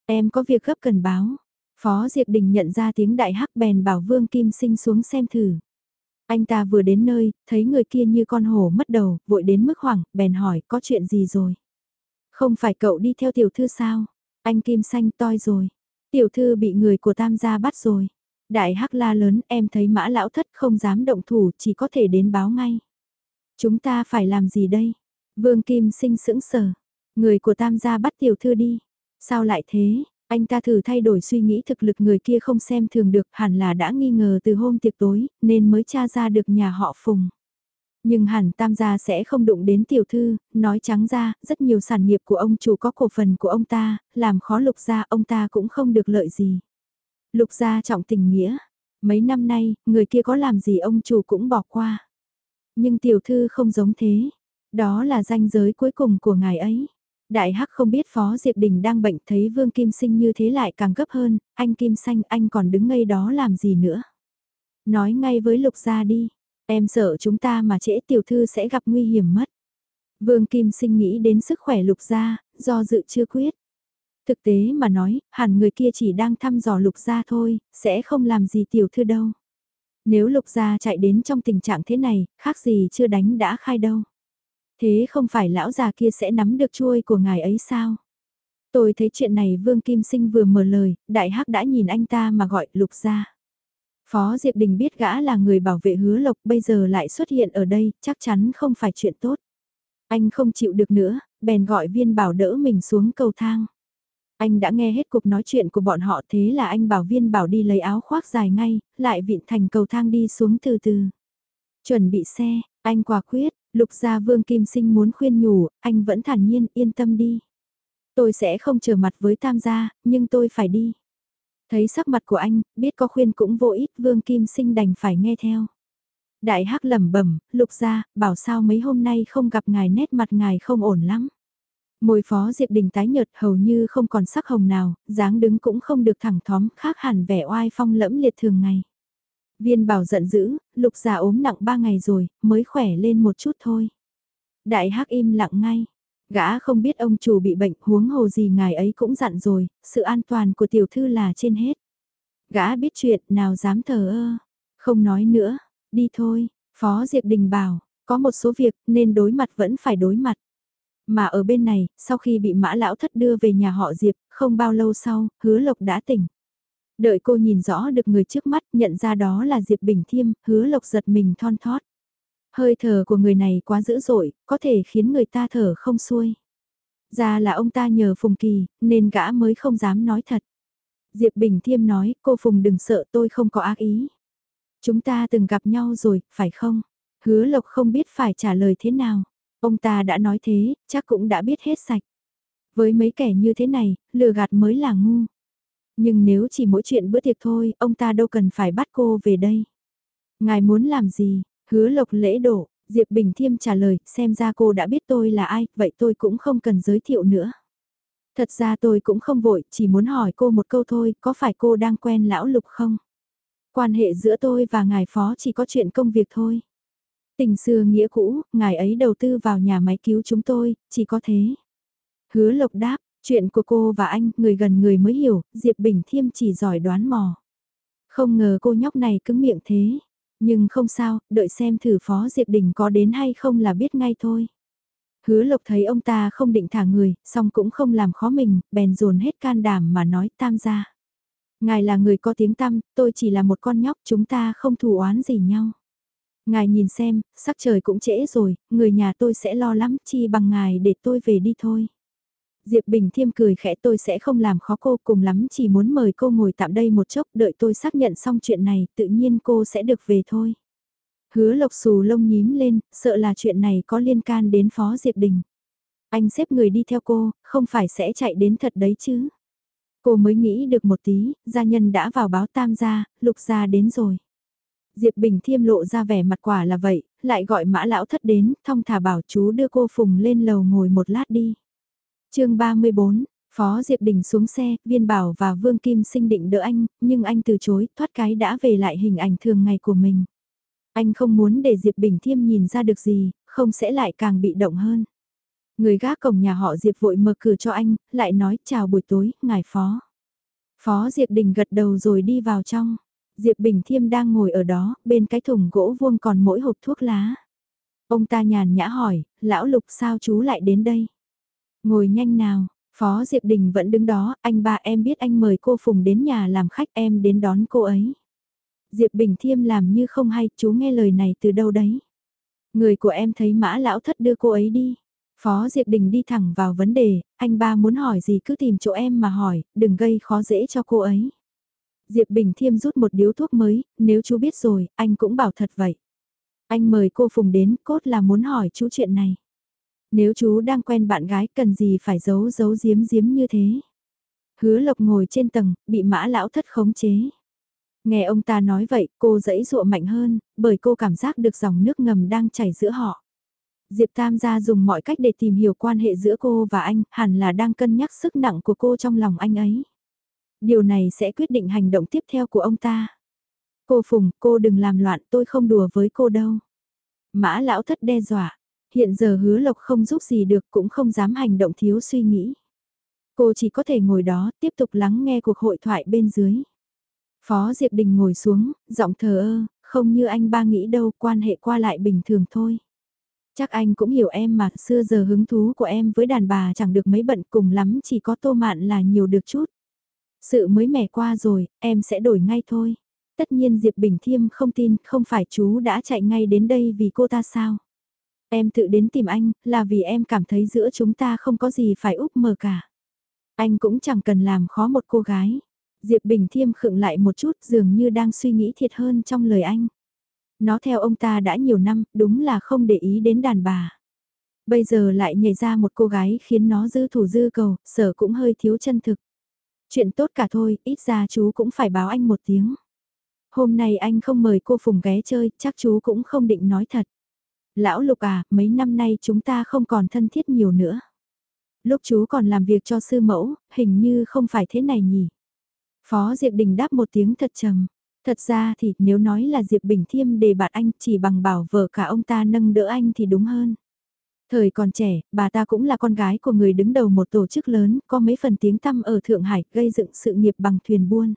Em có việc gấp cần báo. Phó Diệp Đình nhận ra tiếng đại hắc bèn bảo Vương Kim Sinh xuống xem thử. Anh ta vừa đến nơi, thấy người kia như con hổ mất đầu, vội đến mức hoảng, bèn hỏi có chuyện gì rồi. Không phải cậu đi theo tiểu thư sao? Anh Kim Xanh toi rồi. Tiểu thư bị người của tam gia bắt rồi. Đại hắc la lớn em thấy mã lão thất không dám động thủ chỉ có thể đến báo ngay. Chúng ta phải làm gì đây? Vương Kim sinh sững sờ. Người của tam gia bắt tiểu thư đi. Sao lại thế? Anh ta thử thay đổi suy nghĩ thực lực người kia không xem thường được hẳn là đã nghi ngờ từ hôm tiệc tối nên mới tra ra được nhà họ Phùng. Nhưng hẳn tam gia sẽ không đụng đến tiểu thư, nói trắng ra, rất nhiều sản nghiệp của ông chủ có cổ phần của ông ta, làm khó lục gia ông ta cũng không được lợi gì. Lục gia trọng tình nghĩa, mấy năm nay, người kia có làm gì ông chủ cũng bỏ qua. Nhưng tiểu thư không giống thế, đó là danh giới cuối cùng của ngài ấy. Đại Hắc không biết Phó Diệp Đình đang bệnh thấy Vương Kim Sinh như thế lại càng gấp hơn, anh Kim Xanh anh còn đứng ngay đó làm gì nữa. Nói ngay với Lục Gia đi, em sợ chúng ta mà trễ tiểu thư sẽ gặp nguy hiểm mất. Vương Kim Sinh nghĩ đến sức khỏe Lục Gia, do dự chưa quyết. Thực tế mà nói, hẳn người kia chỉ đang thăm dò Lục Gia thôi, sẽ không làm gì tiểu thư đâu. Nếu Lục Gia chạy đến trong tình trạng thế này, khác gì chưa đánh đã khai đâu. Thế không phải lão già kia sẽ nắm được chuôi của ngài ấy sao? Tôi thấy chuyện này Vương Kim Sinh vừa mở lời, đại hắc đã nhìn anh ta mà gọi lục ra. Phó Diệp Đình biết gã là người bảo vệ hứa lộc bây giờ lại xuất hiện ở đây, chắc chắn không phải chuyện tốt. Anh không chịu được nữa, bèn gọi viên bảo đỡ mình xuống cầu thang. Anh đã nghe hết cuộc nói chuyện của bọn họ thế là anh bảo viên bảo đi lấy áo khoác dài ngay, lại vịn thành cầu thang đi xuống từ từ. Chuẩn bị xe, anh quả quyết, Lục gia vương kim sinh muốn khuyên nhủ, anh vẫn thản nhiên yên tâm đi. Tôi sẽ không trở mặt với tam gia, nhưng tôi phải đi. Thấy sắc mặt của anh, biết có khuyên cũng vô ích, Vương Kim Sinh đành phải nghe theo. Đại hắc lẩm bẩm, lục gia bảo sao mấy hôm nay không gặp ngài nét mặt ngài không ổn lắm. Môi phó Diệp Đình tái nhợt hầu như không còn sắc hồng nào, dáng đứng cũng không được thẳng thóm, khác hẳn vẻ oai phong lẫm liệt thường ngày. Viên bảo giận dữ, lục già ốm nặng ba ngày rồi, mới khỏe lên một chút thôi. Đại hắc im lặng ngay. Gã không biết ông chủ bị bệnh huống hồ gì ngài ấy cũng dặn rồi, sự an toàn của tiểu thư là trên hết. Gã biết chuyện nào dám thờ ơ. Không nói nữa, đi thôi, Phó Diệp Đình bảo, có một số việc nên đối mặt vẫn phải đối mặt. Mà ở bên này, sau khi bị mã lão thất đưa về nhà họ Diệp, không bao lâu sau, hứa lộc đã tỉnh. Đợi cô nhìn rõ được người trước mắt, nhận ra đó là Diệp Bình Thiêm, hứa lộc giật mình thon thót. Hơi thở của người này quá dữ dội, có thể khiến người ta thở không xuôi. Ra là ông ta nhờ Phùng Kỳ, nên gã mới không dám nói thật. Diệp Bình Thiêm nói, cô Phùng đừng sợ tôi không có ác ý. Chúng ta từng gặp nhau rồi, phải không? Hứa Lộc không biết phải trả lời thế nào. Ông ta đã nói thế, chắc cũng đã biết hết sạch. Với mấy kẻ như thế này, lừa gạt mới là ngu. Nhưng nếu chỉ mỗi chuyện bữa tiệc thôi, ông ta đâu cần phải bắt cô về đây. Ngài muốn làm gì? Hứa lộc lễ độ, Diệp Bình Thiêm trả lời, xem ra cô đã biết tôi là ai, vậy tôi cũng không cần giới thiệu nữa. Thật ra tôi cũng không vội, chỉ muốn hỏi cô một câu thôi, có phải cô đang quen lão lục không? Quan hệ giữa tôi và ngài phó chỉ có chuyện công việc thôi. Tình xưa nghĩa cũ, ngài ấy đầu tư vào nhà máy cứu chúng tôi, chỉ có thế. Hứa lộc đáp, chuyện của cô và anh, người gần người mới hiểu, Diệp Bình Thiêm chỉ giỏi đoán mò. Không ngờ cô nhóc này cứng miệng thế. Nhưng không sao, đợi xem thử Phó Diệp Đình có đến hay không là biết ngay thôi. Hứa Lộc thấy ông ta không định thả người, song cũng không làm khó mình, bèn dồn hết can đảm mà nói tam gia. Ngài là người có tiếng tăm, tôi chỉ là một con nhóc, chúng ta không thù oán gì nhau. Ngài nhìn xem, sắc trời cũng trễ rồi, người nhà tôi sẽ lo lắm, chi bằng ngài để tôi về đi thôi. Diệp Bình Thiêm cười khẽ tôi sẽ không làm khó cô cùng lắm chỉ muốn mời cô ngồi tạm đây một chốc đợi tôi xác nhận xong chuyện này tự nhiên cô sẽ được về thôi. Hứa lộc xù lông nhím lên, sợ là chuyện này có liên can đến Phó Diệp Đình. Anh xếp người đi theo cô, không phải sẽ chạy đến thật đấy chứ. Cô mới nghĩ được một tí, gia nhân đã vào báo tam gia, lục gia đến rồi. Diệp Bình Thiêm lộ ra vẻ mặt quả là vậy, lại gọi mã lão thất đến, thong thả bảo chú đưa cô Phùng lên lầu ngồi một lát đi chương 34, Phó Diệp Đình xuống xe, Viên Bảo và Vương Kim sinh định đỡ anh, nhưng anh từ chối, thoát cái đã về lại hình ảnh thường ngày của mình. Anh không muốn để Diệp Bình Thiêm nhìn ra được gì, không sẽ lại càng bị động hơn. Người gác cổng nhà họ Diệp vội mở cửa cho anh, lại nói chào buổi tối, ngài Phó. Phó Diệp Đình gật đầu rồi đi vào trong. Diệp Bình Thiêm đang ngồi ở đó, bên cái thùng gỗ vuông còn mỗi hộp thuốc lá. Ông ta nhàn nhã hỏi, lão lục sao chú lại đến đây? Ngồi nhanh nào, Phó Diệp Đình vẫn đứng đó, anh ba em biết anh mời cô Phùng đến nhà làm khách em đến đón cô ấy. Diệp Bình Thiêm làm như không hay, chú nghe lời này từ đâu đấy. Người của em thấy mã lão thất đưa cô ấy đi. Phó Diệp Đình đi thẳng vào vấn đề, anh ba muốn hỏi gì cứ tìm chỗ em mà hỏi, đừng gây khó dễ cho cô ấy. Diệp Bình Thiêm rút một điếu thuốc mới, nếu chú biết rồi, anh cũng bảo thật vậy. Anh mời cô Phùng đến, cốt là muốn hỏi chú chuyện này. Nếu chú đang quen bạn gái cần gì phải giấu giấu giếm giếm như thế. Hứa lộc ngồi trên tầng, bị mã lão thất khống chế. Nghe ông ta nói vậy, cô dẫy dụa mạnh hơn, bởi cô cảm giác được dòng nước ngầm đang chảy giữa họ. Diệp Tam gia dùng mọi cách để tìm hiểu quan hệ giữa cô và anh, hẳn là đang cân nhắc sức nặng của cô trong lòng anh ấy. Điều này sẽ quyết định hành động tiếp theo của ông ta. Cô Phùng, cô đừng làm loạn, tôi không đùa với cô đâu. Mã lão thất đe dọa, Hiện giờ hứa lộc không giúp gì được cũng không dám hành động thiếu suy nghĩ. Cô chỉ có thể ngồi đó tiếp tục lắng nghe cuộc hội thoại bên dưới. Phó Diệp Đình ngồi xuống, giọng thờ ơ, không như anh ba nghĩ đâu, quan hệ qua lại bình thường thôi. Chắc anh cũng hiểu em mà, xưa giờ hứng thú của em với đàn bà chẳng được mấy bận cùng lắm chỉ có tô mạn là nhiều được chút. Sự mới mẻ qua rồi, em sẽ đổi ngay thôi. Tất nhiên Diệp Bình Thiêm không tin, không phải chú đã chạy ngay đến đây vì cô ta sao? Em tự đến tìm anh, là vì em cảm thấy giữa chúng ta không có gì phải úp mờ cả. Anh cũng chẳng cần làm khó một cô gái. Diệp Bình Thiêm khựng lại một chút dường như đang suy nghĩ thiệt hơn trong lời anh. Nó theo ông ta đã nhiều năm, đúng là không để ý đến đàn bà. Bây giờ lại nhảy ra một cô gái khiến nó dư thủ dư cầu, sở cũng hơi thiếu chân thực. Chuyện tốt cả thôi, ít ra chú cũng phải báo anh một tiếng. Hôm nay anh không mời cô Phùng ghé chơi, chắc chú cũng không định nói thật. Lão Lục à, mấy năm nay chúng ta không còn thân thiết nhiều nữa. Lúc chú còn làm việc cho sư mẫu, hình như không phải thế này nhỉ. Phó Diệp Đình đáp một tiếng thật trầm. Thật ra thì nếu nói là Diệp Bình Thiêm đề bạt anh chỉ bằng bảo vợ cả ông ta nâng đỡ anh thì đúng hơn. Thời còn trẻ, bà ta cũng là con gái của người đứng đầu một tổ chức lớn, có mấy phần tiếng tăm ở Thượng Hải, gây dựng sự nghiệp bằng thuyền buôn.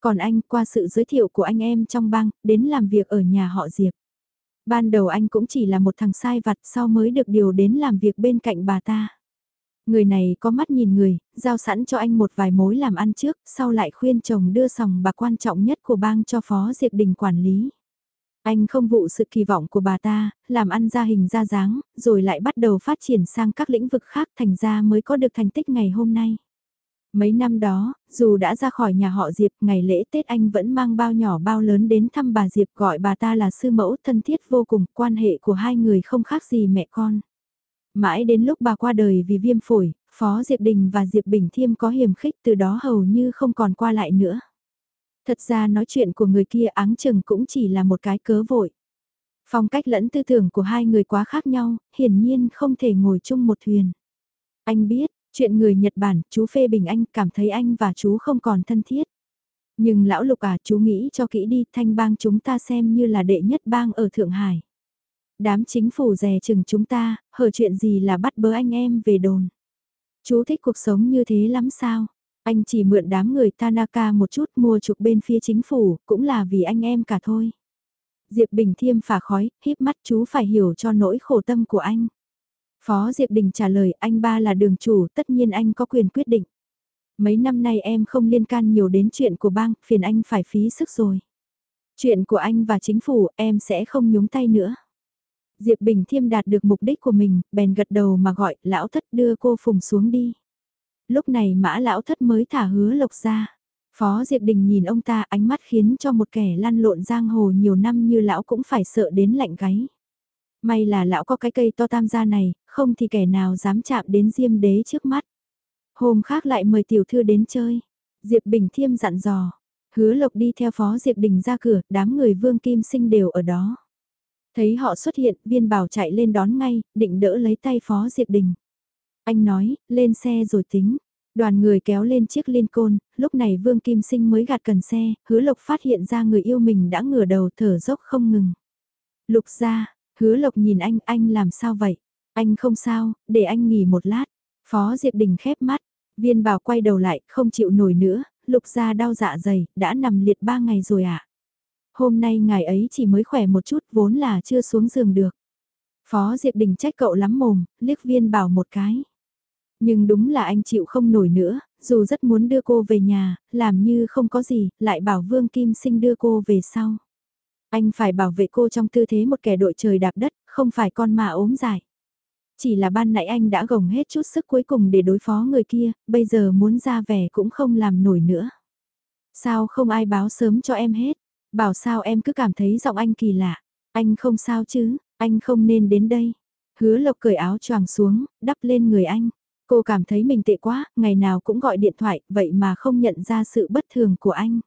Còn anh, qua sự giới thiệu của anh em trong bang, đến làm việc ở nhà họ Diệp. Ban đầu anh cũng chỉ là một thằng sai vặt sau mới được điều đến làm việc bên cạnh bà ta. Người này có mắt nhìn người, giao sẵn cho anh một vài mối làm ăn trước, sau lại khuyên chồng đưa sòng bạc quan trọng nhất của bang cho Phó Diệp Đình quản lý. Anh không vụ sự kỳ vọng của bà ta, làm ăn ra hình ra dáng, rồi lại bắt đầu phát triển sang các lĩnh vực khác thành ra mới có được thành tích ngày hôm nay. Mấy năm đó, dù đã ra khỏi nhà họ Diệp, ngày lễ Tết anh vẫn mang bao nhỏ bao lớn đến thăm bà Diệp gọi bà ta là sư mẫu thân thiết vô cùng, quan hệ của hai người không khác gì mẹ con. Mãi đến lúc bà qua đời vì viêm phổi, Phó Diệp Đình và Diệp Bình Thiêm có hiểm khích từ đó hầu như không còn qua lại nữa. Thật ra nói chuyện của người kia áng chừng cũng chỉ là một cái cớ vội. Phong cách lẫn tư tưởng của hai người quá khác nhau, hiển nhiên không thể ngồi chung một thuyền. Anh biết, chuyện người Nhật Bản, chú phê bình anh cảm thấy anh và chú không còn thân thiết. Nhưng lão lục à chú nghĩ cho kỹ đi thanh bang chúng ta xem như là đệ nhất bang ở Thượng Hải. Đám chính phủ rè chừng chúng ta, hở chuyện gì là bắt bớ anh em về đồn. Chú thích cuộc sống như thế lắm sao? Anh chỉ mượn đám người Tanaka một chút mua chuộc bên phía chính phủ, cũng là vì anh em cả thôi. Diệp Bình Thiêm phả khói, híp mắt chú phải hiểu cho nỗi khổ tâm của anh. Phó Diệp Đình trả lời anh ba là đường chủ, tất nhiên anh có quyền quyết định. Mấy năm nay em không liên can nhiều đến chuyện của bang, phiền anh phải phí sức rồi. Chuyện của anh và chính phủ em sẽ không nhúng tay nữa. Diệp Bình Thiêm đạt được mục đích của mình, bèn gật đầu mà gọi lão thất đưa cô Phùng xuống đi. Lúc này mã lão thất mới thả hứa lộc ra. Phó Diệp Đình nhìn ông ta ánh mắt khiến cho một kẻ lăn lộn giang hồ nhiều năm như lão cũng phải sợ đến lạnh gáy. May là lão có cái cây to tam gia này, không thì kẻ nào dám chạm đến diêm đế trước mắt. Hôm khác lại mời tiểu thư đến chơi. Diệp Bình Thiêm dặn dò. Hứa Lộc đi theo Phó Diệp Đình ra cửa, đám người Vương Kim Sinh đều ở đó. Thấy họ xuất hiện, viên bảo chạy lên đón ngay, định đỡ lấy tay Phó Diệp Đình. Anh nói, lên xe rồi tính. Đoàn người kéo lên chiếc liên côn, lúc này Vương Kim Sinh mới gạt cần xe, hứa lộc phát hiện ra người yêu mình đã ngửa đầu thở dốc không ngừng. Lục ra, hứa lộc nhìn anh, anh làm sao vậy? Anh không sao, để anh nghỉ một lát. Phó Diệp Đình khép mắt, viên bảo quay đầu lại, không chịu nổi nữa, lục ra đau dạ dày, đã nằm liệt ba ngày rồi ạ. À? Hôm nay ngài ấy chỉ mới khỏe một chút vốn là chưa xuống giường được. Phó Diệp Đình trách cậu lắm mồm, liếc viên bảo một cái. Nhưng đúng là anh chịu không nổi nữa, dù rất muốn đưa cô về nhà, làm như không có gì, lại bảo Vương Kim Sinh đưa cô về sau. Anh phải bảo vệ cô trong tư thế một kẻ đội trời đạp đất, không phải con mà ốm dài. Chỉ là ban nãy anh đã gồng hết chút sức cuối cùng để đối phó người kia, bây giờ muốn ra vẻ cũng không làm nổi nữa. Sao không ai báo sớm cho em hết? Bảo sao em cứ cảm thấy giọng anh kỳ lạ. Anh không sao chứ, anh không nên đến đây. Hứa lộc cởi áo choàng xuống, đắp lên người anh. Cô cảm thấy mình tệ quá, ngày nào cũng gọi điện thoại, vậy mà không nhận ra sự bất thường của anh.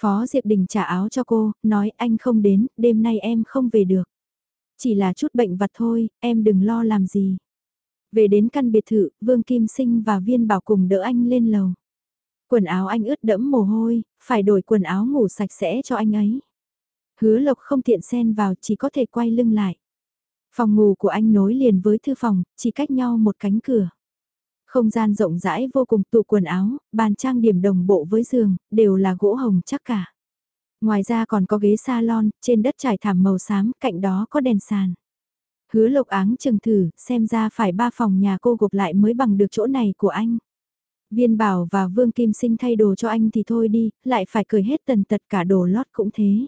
Phó Diệp Đình trả áo cho cô, nói anh không đến, đêm nay em không về được. Chỉ là chút bệnh vặt thôi, em đừng lo làm gì. Về đến căn biệt thự, Vương Kim Sinh và Viên Bảo cùng đỡ anh lên lầu. Quần áo anh ướt đẫm mồ hôi, phải đổi quần áo ngủ sạch sẽ cho anh ấy. Hứa Lộc không tiện xen vào chỉ có thể quay lưng lại. Phòng ngủ của anh nối liền với thư phòng, chỉ cách nhau một cánh cửa. Không gian rộng rãi vô cùng tụ quần áo, bàn trang điểm đồng bộ với giường, đều là gỗ hồng chắc cả. Ngoài ra còn có ghế salon, trên đất trải thảm màu xám, cạnh đó có đèn sàn. Hứa lộc áng chừng thử, xem ra phải ba phòng nhà cô gộp lại mới bằng được chỗ này của anh. Viên bảo và Vương Kim Sinh thay đồ cho anh thì thôi đi, lại phải cười hết tần tật cả đồ lót cũng thế.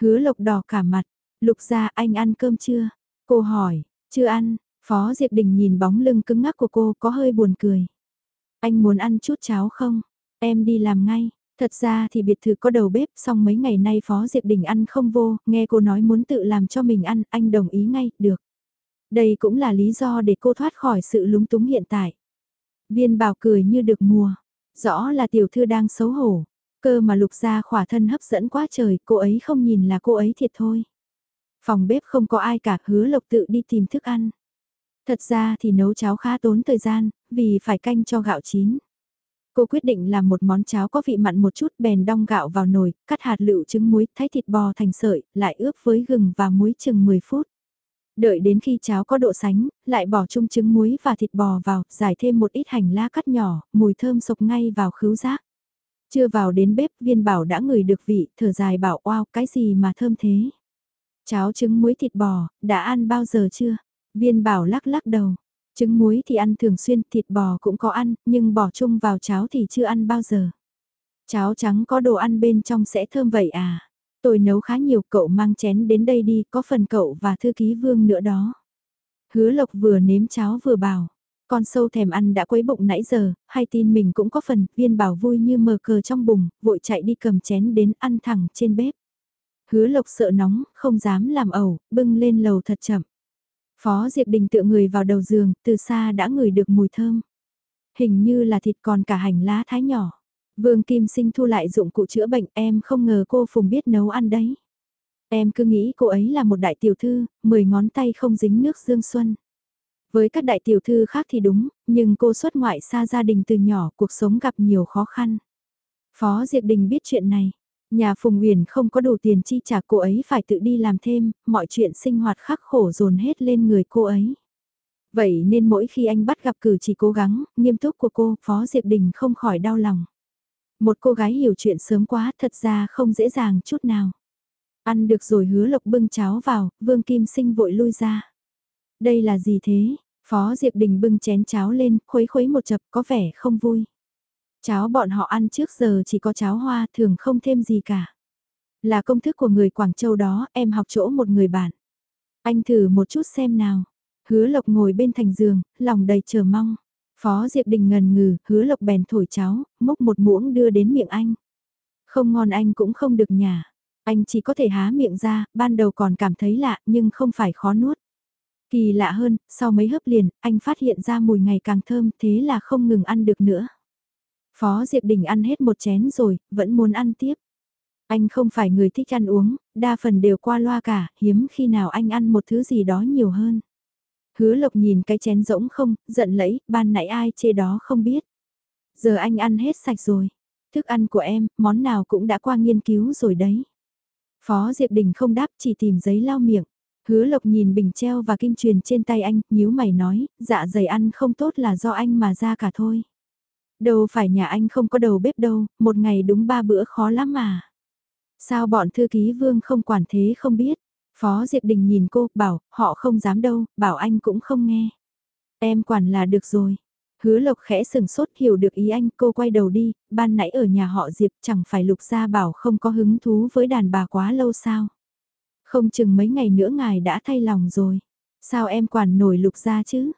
Hứa lộc đỏ cả mặt, lục ra anh ăn cơm chưa? Cô hỏi, chưa ăn, Phó Diệp Đình nhìn bóng lưng cứng ngắc của cô có hơi buồn cười. Anh muốn ăn chút cháo không? Em đi làm ngay. Thật ra thì biệt thự có đầu bếp xong mấy ngày nay Phó Diệp Đình ăn không vô, nghe cô nói muốn tự làm cho mình ăn, anh đồng ý ngay, được. Đây cũng là lý do để cô thoát khỏi sự lúng túng hiện tại. Viên bảo cười như được mùa. Rõ là tiểu thư đang xấu hổ, cơ mà lục gia khỏa thân hấp dẫn quá trời, cô ấy không nhìn là cô ấy thiệt thôi. Phòng bếp không có ai cả, hứa lộc tự đi tìm thức ăn. Thật ra thì nấu cháo khá tốn thời gian, vì phải canh cho gạo chín. Cô quyết định làm một món cháo có vị mặn một chút bèn đong gạo vào nồi, cắt hạt lựu trứng muối, thái thịt bò thành sợi, lại ướp với gừng và muối chừng 10 phút. Đợi đến khi cháo có độ sánh, lại bỏ chung trứng muối và thịt bò vào, giải thêm một ít hành lá cắt nhỏ, mùi thơm sộc ngay vào khứu giác. Chưa vào đến bếp, viên bảo đã ngửi được vị, thở dài bảo oao, cái gì mà thơm thế. Cháo trứng muối thịt bò, đã ăn bao giờ chưa? Viên bảo lắc lắc đầu. Trứng muối thì ăn thường xuyên, thịt bò cũng có ăn, nhưng bỏ chung vào cháo thì chưa ăn bao giờ. Cháo trắng có đồ ăn bên trong sẽ thơm vậy à? Tôi nấu khá nhiều, cậu mang chén đến đây đi, có phần cậu và thư ký vương nữa đó. Hứa lộc vừa nếm cháo vừa bảo. Con sâu thèm ăn đã quấy bụng nãy giờ, hay tin mình cũng có phần, viên bảo vui như mờ cờ trong bụng, vội chạy đi cầm chén đến ăn thẳng trên bếp. Hứa lộc sợ nóng, không dám làm ẩu, bưng lên lầu thật chậm. Phó Diệp Đình tựa người vào đầu giường, từ xa đã ngửi được mùi thơm. Hình như là thịt còn cả hành lá thái nhỏ. Vương Kim Sinh thu lại dụng cụ chữa bệnh em không ngờ cô Phùng biết nấu ăn đấy. Em cứ nghĩ cô ấy là một đại tiểu thư, mười ngón tay không dính nước dương xuân. Với các đại tiểu thư khác thì đúng, nhưng cô xuất ngoại xa gia đình từ nhỏ cuộc sống gặp nhiều khó khăn. Phó Diệp Đình biết chuyện này, Nhà Phùng Uyển không có đủ tiền chi trả cô ấy phải tự đi làm thêm, mọi chuyện sinh hoạt khắc khổ dồn hết lên người cô ấy. Vậy nên mỗi khi anh bắt gặp cử chỉ cố gắng, nghiêm túc của cô, Phó Diệp Đình không khỏi đau lòng. Một cô gái hiểu chuyện sớm quá thật ra không dễ dàng chút nào. Ăn được rồi hứa lộc bưng cháo vào, Vương Kim Sinh vội lui ra. Đây là gì thế? Phó Diệp Đình bưng chén cháo lên, khuấy khuấy một chập có vẻ không vui. Cháo bọn họ ăn trước giờ chỉ có cháo hoa thường không thêm gì cả. Là công thức của người Quảng Châu đó, em học chỗ một người bạn. Anh thử một chút xem nào. Hứa Lộc ngồi bên thành giường, lòng đầy chờ mong. Phó Diệp Đình ngần ngừ, hứa Lộc bèn thổi cháo, múc một muỗng đưa đến miệng anh. Không ngon anh cũng không được nhả. Anh chỉ có thể há miệng ra, ban đầu còn cảm thấy lạ nhưng không phải khó nuốt. Kỳ lạ hơn, sau mấy hớp liền, anh phát hiện ra mùi ngày càng thơm thế là không ngừng ăn được nữa. Phó Diệp Đình ăn hết một chén rồi, vẫn muốn ăn tiếp. Anh không phải người thích ăn uống, đa phần đều qua loa cả, hiếm khi nào anh ăn một thứ gì đó nhiều hơn. Hứa Lộc nhìn cái chén rỗng không, giận lẫy, ban nãy ai chê đó không biết. Giờ anh ăn hết sạch rồi. Thức ăn của em, món nào cũng đã qua nghiên cứu rồi đấy. Phó Diệp Đình không đáp chỉ tìm giấy lau miệng. Hứa Lộc nhìn bình treo và kim truyền trên tay anh, nhíu mày nói, dạ dày ăn không tốt là do anh mà ra cả thôi. Đâu phải nhà anh không có đầu bếp đâu, một ngày đúng ba bữa khó lắm mà. Sao bọn thư ký vương không quản thế không biết? Phó Diệp Đình nhìn cô, bảo, họ không dám đâu, bảo anh cũng không nghe. Em quản là được rồi. Hứa Lộc khẽ sừng sốt hiểu được ý anh, cô quay đầu đi, ban nãy ở nhà họ Diệp chẳng phải Lục Gia bảo không có hứng thú với đàn bà quá lâu sao. Không chừng mấy ngày nữa ngài đã thay lòng rồi. Sao em quản nổi Lục Gia chứ?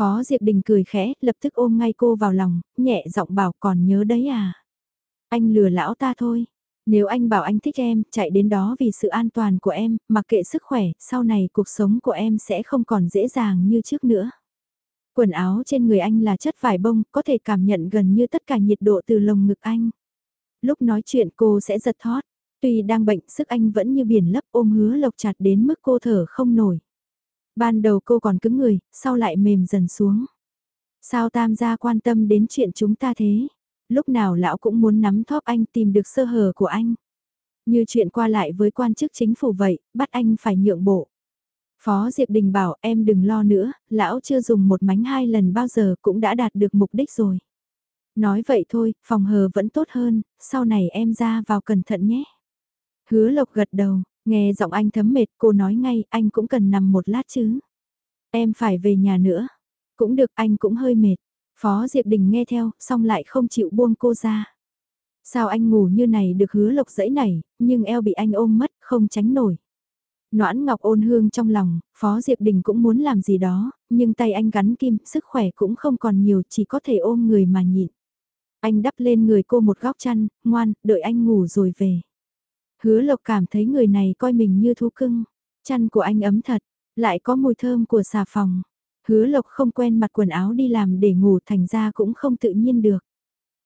Phó Diệp Đình cười khẽ, lập tức ôm ngay cô vào lòng, nhẹ giọng bảo còn nhớ đấy à. Anh lừa lão ta thôi. Nếu anh bảo anh thích em, chạy đến đó vì sự an toàn của em, mặc kệ sức khỏe, sau này cuộc sống của em sẽ không còn dễ dàng như trước nữa. Quần áo trên người anh là chất vải bông, có thể cảm nhận gần như tất cả nhiệt độ từ lồng ngực anh. Lúc nói chuyện cô sẽ giật thót, tuy đang bệnh sức anh vẫn như biển lấp ôm hứa lộc chặt đến mức cô thở không nổi. Ban đầu cô còn cứng người, sau lại mềm dần xuống. Sao tam gia quan tâm đến chuyện chúng ta thế? Lúc nào lão cũng muốn nắm thóp anh tìm được sơ hở của anh. Như chuyện qua lại với quan chức chính phủ vậy, bắt anh phải nhượng bộ. Phó Diệp Đình bảo em đừng lo nữa, lão chưa dùng một mánh hai lần bao giờ cũng đã đạt được mục đích rồi. Nói vậy thôi, phòng hờ vẫn tốt hơn, sau này em ra vào cẩn thận nhé. Hứa Lộc gật đầu, Nghe giọng anh thấm mệt cô nói ngay anh cũng cần nằm một lát chứ. Em phải về nhà nữa. Cũng được anh cũng hơi mệt. Phó Diệp Đình nghe theo xong lại không chịu buông cô ra. Sao anh ngủ như này được hứa lộc dẫy này, nhưng eo bị anh ôm mất không tránh nổi. Noãn Ngọc ôn hương trong lòng, Phó Diệp Đình cũng muốn làm gì đó, nhưng tay anh gắn kim, sức khỏe cũng không còn nhiều, chỉ có thể ôm người mà nhịn. Anh đắp lên người cô một góc chăn, ngoan, đợi anh ngủ rồi về. Hứa lộc cảm thấy người này coi mình như thú cưng. Chăn của anh ấm thật, lại có mùi thơm của xà phòng. Hứa lộc không quen mặc quần áo đi làm để ngủ thành ra cũng không tự nhiên được.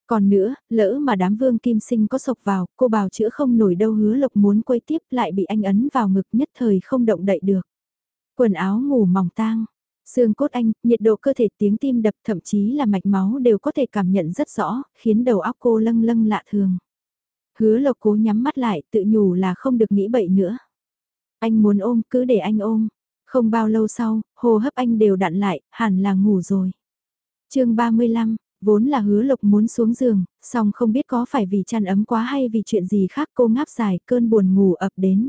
Còn nữa, lỡ mà đám vương kim sinh có sộc vào, cô bào chữa không nổi đâu hứa lộc muốn quay tiếp lại bị anh ấn vào ngực nhất thời không động đậy được. Quần áo ngủ mỏng tang, xương cốt anh, nhiệt độ cơ thể tiếng tim đập thậm chí là mạch máu đều có thể cảm nhận rất rõ, khiến đầu óc cô lâng lâng lạ thường. Hứa lộc cố nhắm mắt lại tự nhủ là không được nghĩ bậy nữa. Anh muốn ôm cứ để anh ôm. Không bao lâu sau, hồ hấp anh đều đặn lại, hẳn là ngủ rồi. chương 35, vốn là hứa lộc muốn xuống giường, song không biết có phải vì chăn ấm quá hay vì chuyện gì khác cô ngáp dài cơn buồn ngủ ập đến.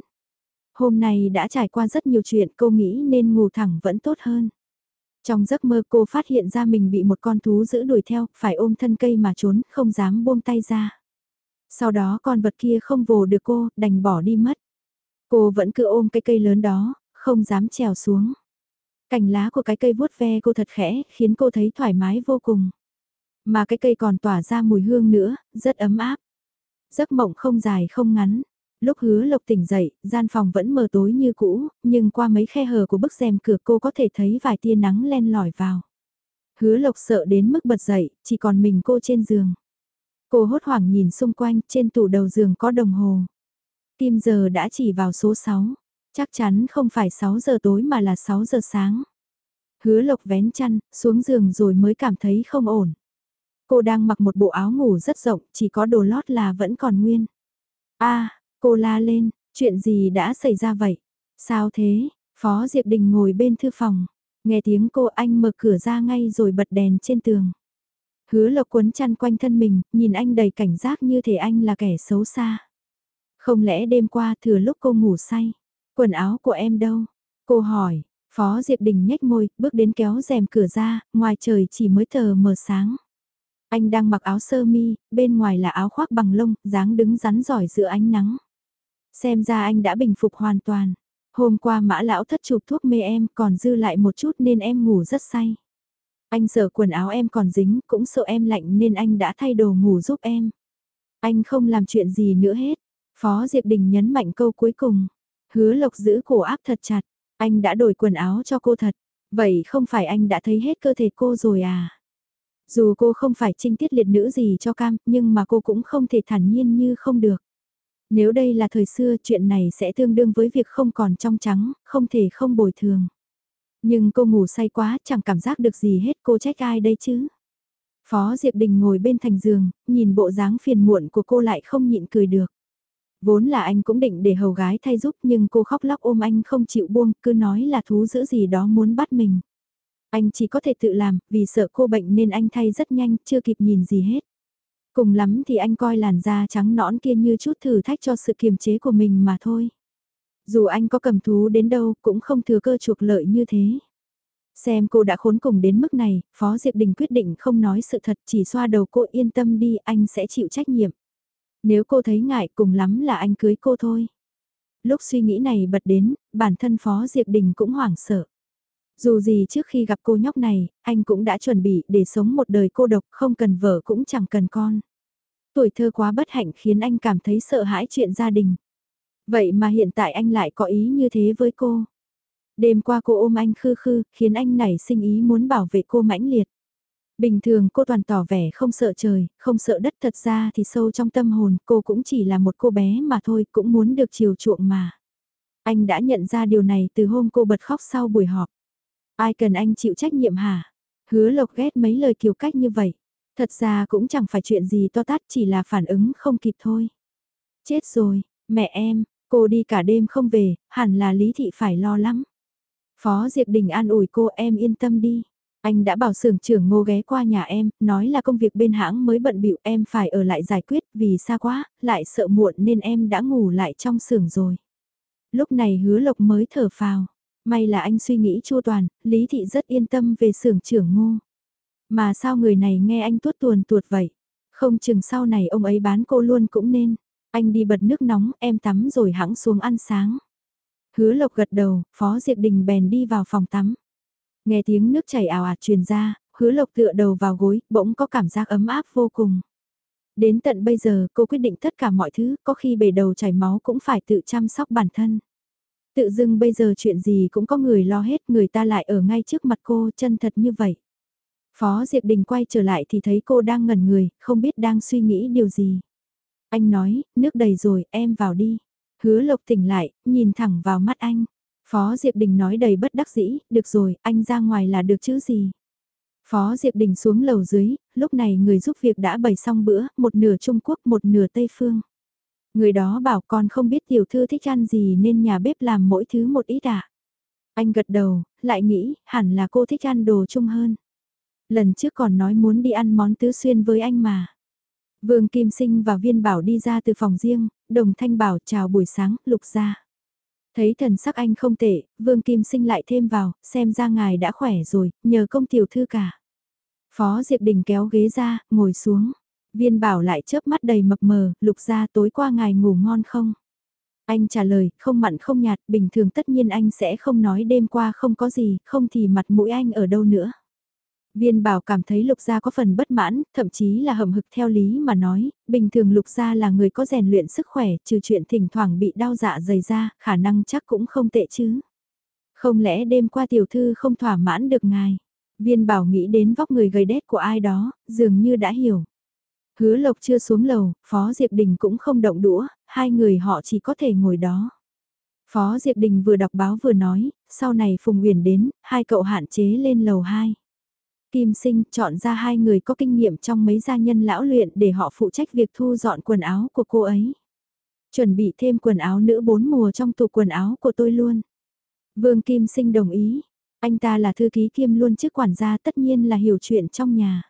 Hôm nay đã trải qua rất nhiều chuyện cô nghĩ nên ngủ thẳng vẫn tốt hơn. Trong giấc mơ cô phát hiện ra mình bị một con thú giữ đuổi theo, phải ôm thân cây mà trốn, không dám buông tay ra. Sau đó con vật kia không vồ được cô, đành bỏ đi mất. Cô vẫn cứ ôm cái cây lớn đó, không dám trèo xuống. Cành lá của cái cây vuốt ve cô thật khẽ, khiến cô thấy thoải mái vô cùng. Mà cái cây còn tỏa ra mùi hương nữa, rất ấm áp. Giấc mộng không dài không ngắn. Lúc hứa lộc tỉnh dậy, gian phòng vẫn mờ tối như cũ, nhưng qua mấy khe hở của bức rèm cửa cô có thể thấy vài tia nắng len lỏi vào. Hứa lộc sợ đến mức bật dậy, chỉ còn mình cô trên giường. Cô hốt hoảng nhìn xung quanh, trên tủ đầu giường có đồng hồ. Kim giờ đã chỉ vào số 6, chắc chắn không phải 6 giờ tối mà là 6 giờ sáng. Hứa lộc vén chăn, xuống giường rồi mới cảm thấy không ổn. Cô đang mặc một bộ áo ngủ rất rộng, chỉ có đồ lót là vẫn còn nguyên. a cô la lên, chuyện gì đã xảy ra vậy? Sao thế? Phó Diệp Đình ngồi bên thư phòng. Nghe tiếng cô anh mở cửa ra ngay rồi bật đèn trên tường. Hứa lộc quấn chăn quanh thân mình, nhìn anh đầy cảnh giác như thể anh là kẻ xấu xa. Không lẽ đêm qua thừa lúc cô ngủ say, quần áo của em đâu? Cô hỏi, Phó Diệp Đình nhếch môi, bước đến kéo rèm cửa ra, ngoài trời chỉ mới tờ mờ sáng. Anh đang mặc áo sơ mi, bên ngoài là áo khoác bằng lông, dáng đứng rắn giỏi giữa ánh nắng. Xem ra anh đã bình phục hoàn toàn. Hôm qua mã lão thất chụp thuốc mê em còn dư lại một chút nên em ngủ rất say. Anh sợ quần áo em còn dính, cũng sợ em lạnh nên anh đã thay đồ ngủ giúp em. Anh không làm chuyện gì nữa hết. Phó Diệp Đình nhấn mạnh câu cuối cùng. Hứa lộc giữ cổ áp thật chặt. Anh đã đổi quần áo cho cô thật. Vậy không phải anh đã thấy hết cơ thể cô rồi à? Dù cô không phải trinh tiết liệt nữ gì cho cam, nhưng mà cô cũng không thể thản nhiên như không được. Nếu đây là thời xưa chuyện này sẽ tương đương với việc không còn trong trắng, không thể không bồi thường. Nhưng cô ngủ say quá chẳng cảm giác được gì hết cô trách ai đây chứ. Phó Diệp Đình ngồi bên thành giường, nhìn bộ dáng phiền muộn của cô lại không nhịn cười được. Vốn là anh cũng định để hầu gái thay giúp nhưng cô khóc lóc ôm anh không chịu buông, cứ nói là thú giữ gì đó muốn bắt mình. Anh chỉ có thể tự làm, vì sợ cô bệnh nên anh thay rất nhanh, chưa kịp nhìn gì hết. Cùng lắm thì anh coi làn da trắng nõn kia như chút thử thách cho sự kiềm chế của mình mà thôi. Dù anh có cầm thú đến đâu cũng không thừa cơ chuộc lợi như thế. Xem cô đã khốn cùng đến mức này, Phó Diệp Đình quyết định không nói sự thật chỉ xoa đầu cô yên tâm đi anh sẽ chịu trách nhiệm. Nếu cô thấy ngại cùng lắm là anh cưới cô thôi. Lúc suy nghĩ này bật đến, bản thân Phó Diệp Đình cũng hoảng sợ. Dù gì trước khi gặp cô nhóc này, anh cũng đã chuẩn bị để sống một đời cô độc không cần vợ cũng chẳng cần con. Tuổi thơ quá bất hạnh khiến anh cảm thấy sợ hãi chuyện gia đình. Vậy mà hiện tại anh lại có ý như thế với cô. Đêm qua cô ôm anh khư khư, khiến anh nảy sinh ý muốn bảo vệ cô mãnh liệt. Bình thường cô toàn tỏ vẻ không sợ trời, không sợ đất thật ra thì sâu trong tâm hồn cô cũng chỉ là một cô bé mà thôi, cũng muốn được chiều chuộng mà. Anh đã nhận ra điều này từ hôm cô bật khóc sau buổi họp. Ai cần anh chịu trách nhiệm hả? Hứa lộc ghét mấy lời kiều cách như vậy. Thật ra cũng chẳng phải chuyện gì to tát chỉ là phản ứng không kịp thôi. Chết rồi, mẹ em, cô đi cả đêm không về, hẳn là Lý Thị phải lo lắm. Phó Diệp Đình an ủi cô em yên tâm đi. Anh đã bảo xưởng trưởng ngô ghé qua nhà em, nói là công việc bên hãng mới bận bịu em phải ở lại giải quyết vì xa quá, lại sợ muộn nên em đã ngủ lại trong xưởng rồi. Lúc này hứa lộc mới thở phào. May là anh suy nghĩ chu toàn, Lý Thị rất yên tâm về xưởng trưởng ngô. Mà sao người này nghe anh tuốt tuồn tuột vậy? Không chừng sau này ông ấy bán cô luôn cũng nên. Anh đi bật nước nóng, em tắm rồi hãng xuống ăn sáng. Hứa lộc gật đầu, Phó Diệp Đình bèn đi vào phòng tắm. Nghe tiếng nước chảy ào ạt truyền ra, hứa lộc tựa đầu vào gối, bỗng có cảm giác ấm áp vô cùng. Đến tận bây giờ cô quyết định tất cả mọi thứ, có khi bể đầu chảy máu cũng phải tự chăm sóc bản thân. Tự dưng bây giờ chuyện gì cũng có người lo hết, người ta lại ở ngay trước mặt cô, chân thật như vậy. Phó Diệp Đình quay trở lại thì thấy cô đang ngẩn người, không biết đang suy nghĩ điều gì. Anh nói, nước đầy rồi, em vào đi. Hứa Lộc tỉnh lại, nhìn thẳng vào mắt anh. Phó Diệp Đình nói đầy bất đắc dĩ, được rồi, anh ra ngoài là được chứ gì. Phó Diệp Đình xuống lầu dưới, lúc này người giúp việc đã bày xong bữa, một nửa Trung Quốc, một nửa Tây Phương. Người đó bảo con không biết tiểu thư thích ăn gì nên nhà bếp làm mỗi thứ một ít ạ. À. Anh gật đầu, lại nghĩ, hẳn là cô thích ăn đồ chung hơn. Lần trước còn nói muốn đi ăn món tứ xuyên với anh mà. Vương Kim Sinh và Viên Bảo đi ra từ phòng riêng, Đồng Thanh Bảo chào buổi sáng, lục ra. Thấy thần sắc anh không tệ, Vương Kim Sinh lại thêm vào, xem ra ngài đã khỏe rồi, nhờ công tiểu thư cả. Phó Diệp Đình kéo ghế ra, ngồi xuống. Viên Bảo lại chớp mắt đầy mập mờ, lục ra tối qua ngài ngủ ngon không? Anh trả lời, không mặn không nhạt, bình thường tất nhiên anh sẽ không nói đêm qua không có gì, không thì mặt mũi anh ở đâu nữa. Viên bảo cảm thấy lục gia có phần bất mãn, thậm chí là hầm hực theo lý mà nói, bình thường lục gia là người có rèn luyện sức khỏe, trừ chuyện thỉnh thoảng bị đau dạ dày ra, khả năng chắc cũng không tệ chứ. Không lẽ đêm qua tiểu thư không thỏa mãn được ngài? Viên bảo nghĩ đến vóc người gầy đét của ai đó, dường như đã hiểu. Hứa lộc chưa xuống lầu, Phó Diệp Đình cũng không động đũa, hai người họ chỉ có thể ngồi đó. Phó Diệp Đình vừa đọc báo vừa nói, sau này Phùng Huyền đến, hai cậu hạn chế lên lầu 2. Kim Sinh chọn ra hai người có kinh nghiệm trong mấy gia nhân lão luyện để họ phụ trách việc thu dọn quần áo của cô ấy. Chuẩn bị thêm quần áo nữ bốn mùa trong tủ quần áo của tôi luôn. Vương Kim Sinh đồng ý. Anh ta là thư ký kiêm luôn chức quản gia tất nhiên là hiểu chuyện trong nhà.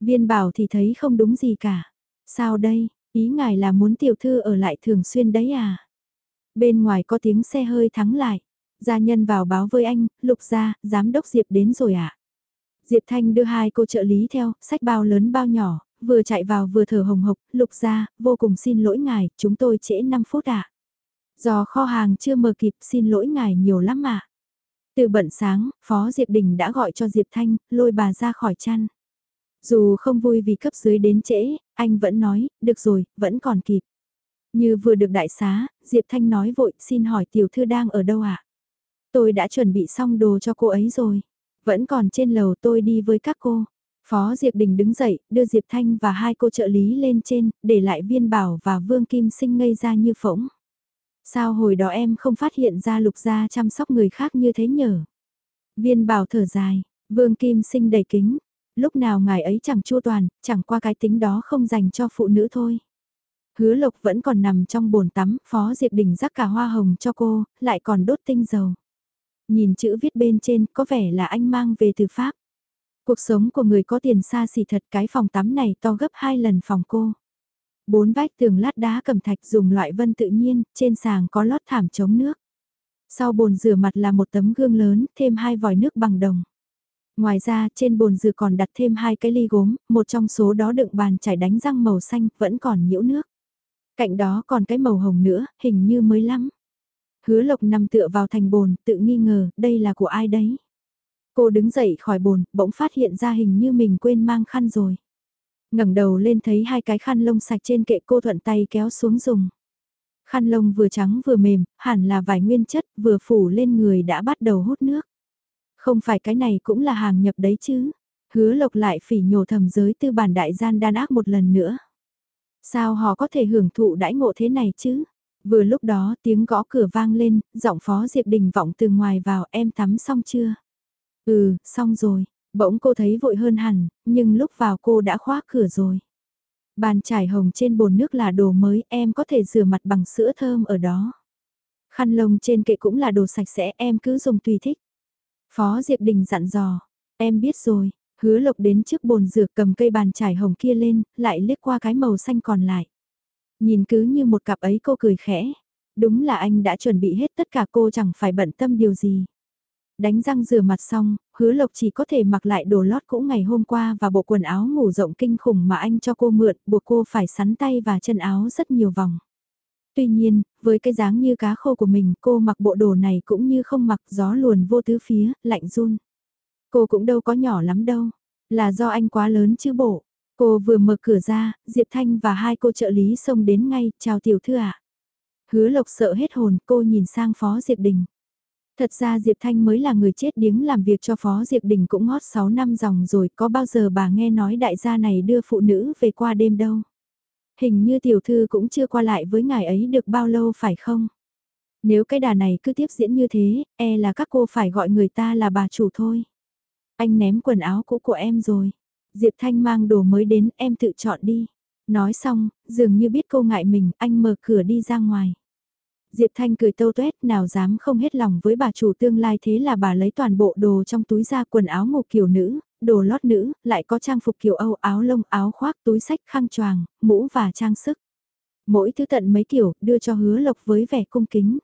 Viên bảo thì thấy không đúng gì cả. Sao đây, ý ngài là muốn tiểu thư ở lại thường xuyên đấy à? Bên ngoài có tiếng xe hơi thắng lại. Gia nhân vào báo với anh, lục gia, giám đốc Diệp đến rồi ạ. À? Diệp Thanh đưa hai cô trợ lý theo, sách bao lớn bao nhỏ, vừa chạy vào vừa thở hồng hộc, lục ra, vô cùng xin lỗi ngài, chúng tôi trễ 5 phút ạ. À. Do kho hàng chưa mở kịp xin lỗi ngài nhiều lắm ạ. À. Từ bận sáng, Phó Diệp Đình đã gọi cho Diệp Thanh, lôi bà ra khỏi chăn. Dù không vui vì cấp dưới đến trễ, anh vẫn nói, được rồi, vẫn còn kịp. Như vừa được đại xá, Diệp Thanh nói vội, xin hỏi tiểu thư đang ở đâu ạ? À? Tôi đã chuẩn bị xong đồ cho cô ấy rồi. Vẫn còn trên lầu tôi đi với các cô. Phó Diệp Đình đứng dậy, đưa Diệp Thanh và hai cô trợ lý lên trên, để lại viên bảo và Vương Kim Sinh ngây ra như phỗng. Sao hồi đó em không phát hiện ra lục gia chăm sóc người khác như thế nhở? Viên bảo thở dài, Vương Kim Sinh đầy kính. Lúc nào ngài ấy chẳng chua toàn, chẳng qua cái tính đó không dành cho phụ nữ thôi. Hứa lộc vẫn còn nằm trong bồn tắm, Phó Diệp Đình rắc cả hoa hồng cho cô, lại còn đốt tinh dầu. Nhìn chữ viết bên trên có vẻ là anh mang về từ Pháp. Cuộc sống của người có tiền xa xỉ thật cái phòng tắm này to gấp hai lần phòng cô. Bốn vách tường lát đá cầm thạch dùng loại vân tự nhiên, trên sàng có lót thảm chống nước. Sau bồn rửa mặt là một tấm gương lớn, thêm hai vòi nước bằng đồng. Ngoài ra, trên bồn rửa còn đặt thêm hai cái ly gốm, một trong số đó đựng bàn chải đánh răng màu xanh, vẫn còn nhiễu nước. Cạnh đó còn cái màu hồng nữa, hình như mới lắm. Hứa lộc nằm tựa vào thành bồn, tự nghi ngờ, đây là của ai đấy? Cô đứng dậy khỏi bồn, bỗng phát hiện ra hình như mình quên mang khăn rồi. ngẩng đầu lên thấy hai cái khăn lông sạch trên kệ cô thuận tay kéo xuống dùng. Khăn lông vừa trắng vừa mềm, hẳn là vải nguyên chất, vừa phủ lên người đã bắt đầu hút nước. Không phải cái này cũng là hàng nhập đấy chứ. Hứa lộc lại phỉ nhổ thầm giới tư bản đại gian đan ác một lần nữa. Sao họ có thể hưởng thụ đãi ngộ thế này chứ? Vừa lúc đó tiếng gõ cửa vang lên, giọng phó Diệp Đình vọng từ ngoài vào em tắm xong chưa? Ừ, xong rồi, bỗng cô thấy vội hơn hẳn, nhưng lúc vào cô đã khóa cửa rồi. Bàn trải hồng trên bồn nước là đồ mới, em có thể rửa mặt bằng sữa thơm ở đó. Khăn lông trên kệ cũng là đồ sạch sẽ, em cứ dùng tùy thích. Phó Diệp Đình dặn dò, em biết rồi, hứa lộc đến trước bồn rửa cầm cây bàn trải hồng kia lên, lại liếc qua cái màu xanh còn lại. Nhìn cứ như một cặp ấy cô cười khẽ. Đúng là anh đã chuẩn bị hết tất cả cô chẳng phải bận tâm điều gì. Đánh răng rửa mặt xong, hứa lộc chỉ có thể mặc lại đồ lót cũ ngày hôm qua và bộ quần áo ngủ rộng kinh khủng mà anh cho cô mượn, buộc cô phải sắn tay và chân áo rất nhiều vòng. Tuy nhiên, với cái dáng như cá khô của mình, cô mặc bộ đồ này cũng như không mặc gió luồn vô tứ phía, lạnh run. Cô cũng đâu có nhỏ lắm đâu, là do anh quá lớn chứ bộ. Cô vừa mở cửa ra, Diệp Thanh và hai cô trợ lý xông đến ngay, chào tiểu thư ạ. Hứa lộc sợ hết hồn, cô nhìn sang phó Diệp Đình. Thật ra Diệp Thanh mới là người chết điếng làm việc cho Phó Diệp Đình cũng ngót 6 năm dòng rồi, có bao giờ bà nghe nói đại gia này đưa phụ nữ về qua đêm đâu. Hình như tiểu thư cũng chưa qua lại với ngài ấy được bao lâu phải không? Nếu cái đà này cứ tiếp diễn như thế, e là các cô phải gọi người ta là bà chủ thôi. Anh ném quần áo cũ của em rồi. Diệp Thanh mang đồ mới đến, em tự chọn đi. Nói xong, dường như biết cô ngại mình, anh mở cửa đi ra ngoài. Diệp Thanh cười tâu tuét nào dám không hết lòng với bà chủ tương lai thế là bà lấy toàn bộ đồ trong túi ra quần áo ngủ kiểu nữ, đồ lót nữ, lại có trang phục kiểu Âu áo lông áo khoác túi sách khăn choàng, mũ và trang sức. Mỗi thứ tận mấy kiểu đưa cho hứa lộc với vẻ cung kính.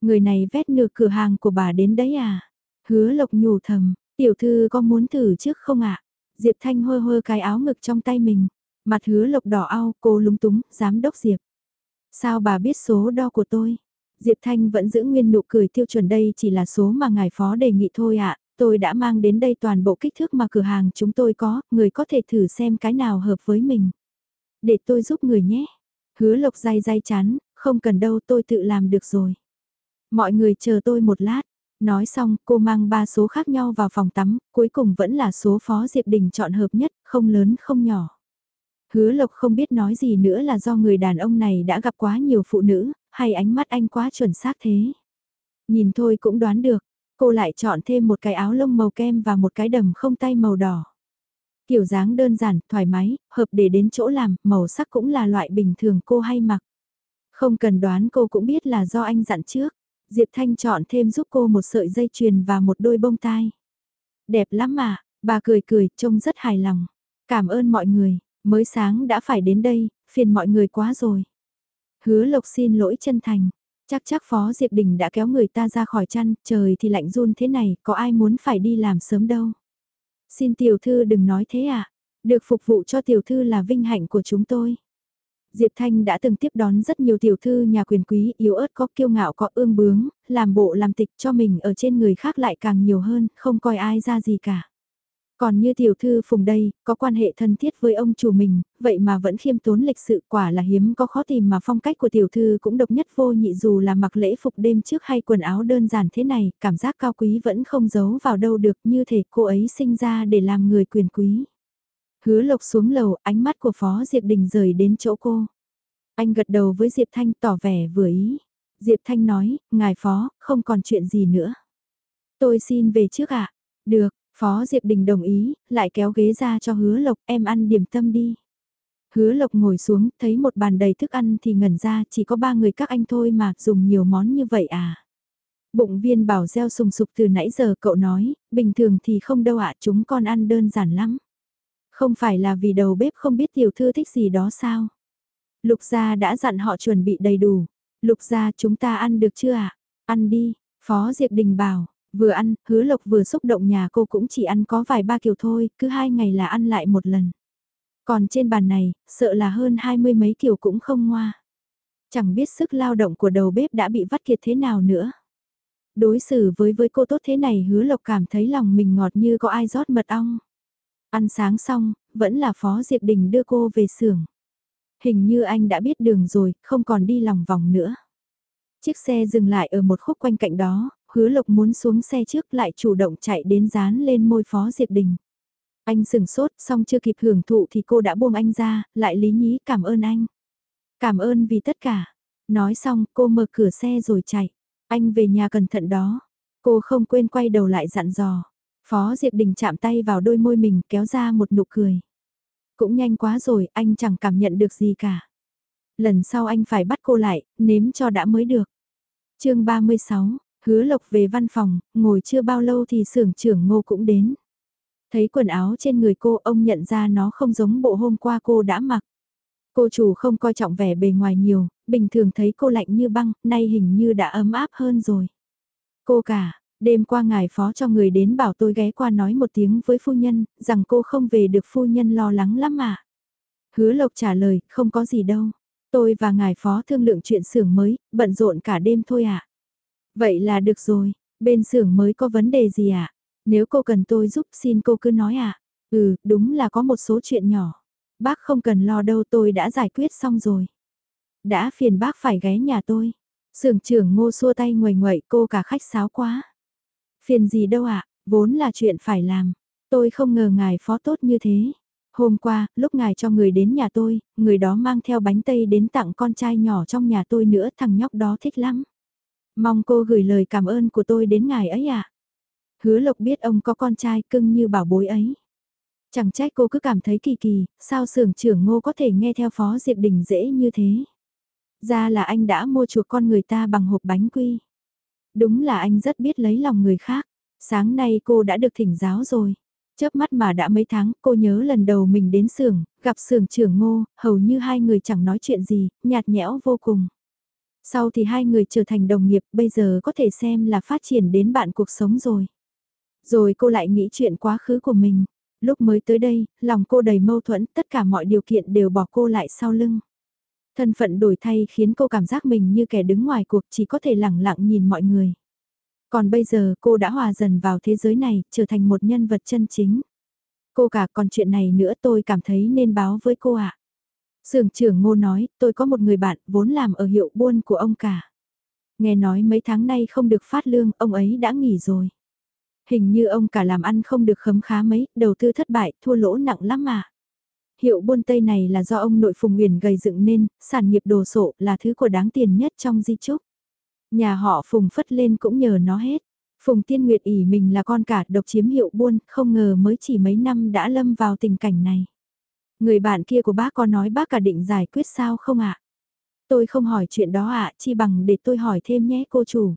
Người này vét nửa cửa hàng của bà đến đấy à? Hứa lộc nhủ thầm, tiểu thư có muốn thử trước không ạ? Diệp Thanh hơ hơ cái áo ngực trong tay mình. Mặt hứa lộc đỏ ao, cô lúng túng, giám đốc Diệp. Sao bà biết số đo của tôi? Diệp Thanh vẫn giữ nguyên nụ cười tiêu chuẩn đây chỉ là số mà ngài phó đề nghị thôi ạ. Tôi đã mang đến đây toàn bộ kích thước mà cửa hàng chúng tôi có, người có thể thử xem cái nào hợp với mình. Để tôi giúp người nhé. Hứa lộc dai dai chán, không cần đâu tôi tự làm được rồi. Mọi người chờ tôi một lát. Nói xong, cô mang ba số khác nhau vào phòng tắm, cuối cùng vẫn là số Phó Diệp Đình chọn hợp nhất, không lớn không nhỏ. Hứa Lộc không biết nói gì nữa là do người đàn ông này đã gặp quá nhiều phụ nữ, hay ánh mắt anh quá chuẩn xác thế. Nhìn thôi cũng đoán được, cô lại chọn thêm một cái áo lông màu kem và một cái đầm không tay màu đỏ. Kiểu dáng đơn giản, thoải mái, hợp để đến chỗ làm, màu sắc cũng là loại bình thường cô hay mặc. Không cần đoán cô cũng biết là do anh dặn trước. Diệp Thanh chọn thêm giúp cô một sợi dây chuyền và một đôi bông tai. Đẹp lắm mà, bà cười cười, trông rất hài lòng. Cảm ơn mọi người, mới sáng đã phải đến đây, phiền mọi người quá rồi. Hứa Lộc xin lỗi chân thành. Chắc chắc Phó Diệp Đình đã kéo người ta ra khỏi chăn, trời thì lạnh run thế này, có ai muốn phải đi làm sớm đâu. Xin tiểu thư đừng nói thế à, được phục vụ cho tiểu thư là vinh hạnh của chúng tôi. Diệp Thanh đã từng tiếp đón rất nhiều tiểu thư nhà quyền quý yếu ớt có kiêu ngạo có ương bướng, làm bộ làm tịch cho mình ở trên người khác lại càng nhiều hơn, không coi ai ra gì cả. Còn như tiểu thư phùng đây, có quan hệ thân thiết với ông chủ mình, vậy mà vẫn khiêm tốn lịch sự quả là hiếm có khó tìm mà phong cách của tiểu thư cũng độc nhất vô nhị dù là mặc lễ phục đêm trước hay quần áo đơn giản thế này, cảm giác cao quý vẫn không giấu vào đâu được như thể cô ấy sinh ra để làm người quyền quý. Hứa lộc xuống lầu, ánh mắt của Phó Diệp Đình rời đến chỗ cô. Anh gật đầu với Diệp Thanh tỏ vẻ vừa ý. Diệp Thanh nói, ngài Phó, không còn chuyện gì nữa. Tôi xin về trước ạ. Được, Phó Diệp Đình đồng ý, lại kéo ghế ra cho hứa lộc em ăn điểm tâm đi. Hứa lộc ngồi xuống, thấy một bàn đầy thức ăn thì ngẩn ra, chỉ có ba người các anh thôi mà, dùng nhiều món như vậy à. Bụng viên bảo gieo sùng sục từ nãy giờ cậu nói, bình thường thì không đâu ạ, chúng con ăn đơn giản lắm. Không phải là vì đầu bếp không biết tiểu thư thích gì đó sao? Lục gia đã dặn họ chuẩn bị đầy đủ. Lục gia chúng ta ăn được chưa ạ? Ăn đi, Phó Diệp Đình bảo, vừa ăn, hứa lộc vừa xúc động nhà cô cũng chỉ ăn có vài ba kiểu thôi, cứ hai ngày là ăn lại một lần. Còn trên bàn này, sợ là hơn hai mươi mấy kiểu cũng không ngoa. Chẳng biết sức lao động của đầu bếp đã bị vắt kiệt thế nào nữa. Đối xử với với cô tốt thế này hứa lộc cảm thấy lòng mình ngọt như có ai rót mật ong. Ăn sáng xong, vẫn là Phó Diệp Đình đưa cô về xưởng. Hình như anh đã biết đường rồi, không còn đi lòng vòng nữa. Chiếc xe dừng lại ở một khúc quanh cạnh đó, hứa lộc muốn xuống xe trước lại chủ động chạy đến dán lên môi Phó Diệp Đình. Anh sừng sốt, xong chưa kịp hưởng thụ thì cô đã buông anh ra, lại lý nhí cảm ơn anh. Cảm ơn vì tất cả. Nói xong, cô mở cửa xe rồi chạy. Anh về nhà cẩn thận đó. Cô không quên quay đầu lại dặn dò. Phó Diệp Đình chạm tay vào đôi môi mình kéo ra một nụ cười. Cũng nhanh quá rồi, anh chẳng cảm nhận được gì cả. Lần sau anh phải bắt cô lại, nếm cho đã mới được. chương 36, hứa lộc về văn phòng, ngồi chưa bao lâu thì xưởng trưởng ngô cũng đến. Thấy quần áo trên người cô, ông nhận ra nó không giống bộ hôm qua cô đã mặc. Cô chủ không coi trọng vẻ bề ngoài nhiều, bình thường thấy cô lạnh như băng, nay hình như đã ấm áp hơn rồi. Cô cả, Đêm qua ngài phó cho người đến bảo tôi ghé qua nói một tiếng với phu nhân, rằng cô không về được phu nhân lo lắng lắm mà. Hứa lộc trả lời, không có gì đâu. Tôi và ngài phó thương lượng chuyện xưởng mới, bận rộn cả đêm thôi ạ. À. Vậy là được rồi, bên xưởng mới có vấn đề gì ạ? À? Nếu cô cần tôi giúp xin cô cứ nói ạ. À. Ừ, đúng là có một số chuyện nhỏ. Bác không cần lo đâu tôi đã giải quyết xong rồi. Đã phiền bác phải ghé nhà tôi. Sưởng trưởng ngô xua tay ngoài ngoậy cô cả khách sáo quá. Phiền gì đâu ạ, vốn là chuyện phải làm. Tôi không ngờ ngài phó tốt như thế. Hôm qua, lúc ngài cho người đến nhà tôi, người đó mang theo bánh tây đến tặng con trai nhỏ trong nhà tôi nữa thằng nhóc đó thích lắm. Mong cô gửi lời cảm ơn của tôi đến ngài ấy ạ. Hứa lộc biết ông có con trai cưng như bảo bối ấy. Chẳng trách cô cứ cảm thấy kỳ kỳ, sao sưởng trưởng ngô có thể nghe theo phó Diệp Đình dễ như thế. Ra là anh đã mua chuộc con người ta bằng hộp bánh quy. Đúng là anh rất biết lấy lòng người khác. Sáng nay cô đã được thỉnh giáo rồi. Chớp mắt mà đã mấy tháng, cô nhớ lần đầu mình đến xưởng, gặp xưởng trưởng ngô, hầu như hai người chẳng nói chuyện gì, nhạt nhẽo vô cùng. Sau thì hai người trở thành đồng nghiệp, bây giờ có thể xem là phát triển đến bạn cuộc sống rồi. Rồi cô lại nghĩ chuyện quá khứ của mình. Lúc mới tới đây, lòng cô đầy mâu thuẫn, tất cả mọi điều kiện đều bỏ cô lại sau lưng. Thân phận đổi thay khiến cô cảm giác mình như kẻ đứng ngoài cuộc chỉ có thể lẳng lặng nhìn mọi người. Còn bây giờ cô đã hòa dần vào thế giới này, trở thành một nhân vật chân chính. Cô cả còn chuyện này nữa tôi cảm thấy nên báo với cô ạ. À. Sưởng trưởng ngô nói, tôi có một người bạn vốn làm ở hiệu buôn của ông cả. Nghe nói mấy tháng nay không được phát lương, ông ấy đã nghỉ rồi. Hình như ông cả làm ăn không được khấm khá mấy, đầu tư thất bại, thua lỗ nặng lắm mà. Hiệu buôn Tây này là do ông nội Phùng Nguyền gầy dựng nên, sản nghiệp đồ sộ là thứ của đáng tiền nhất trong di trúc. Nhà họ Phùng phất lên cũng nhờ nó hết. Phùng Tiên Nguyệt ỉ mình là con cả độc chiếm hiệu buôn, không ngờ mới chỉ mấy năm đã lâm vào tình cảnh này. Người bạn kia của bác có nói bác cả định giải quyết sao không ạ? Tôi không hỏi chuyện đó ạ, chi bằng để tôi hỏi thêm nhé cô chủ.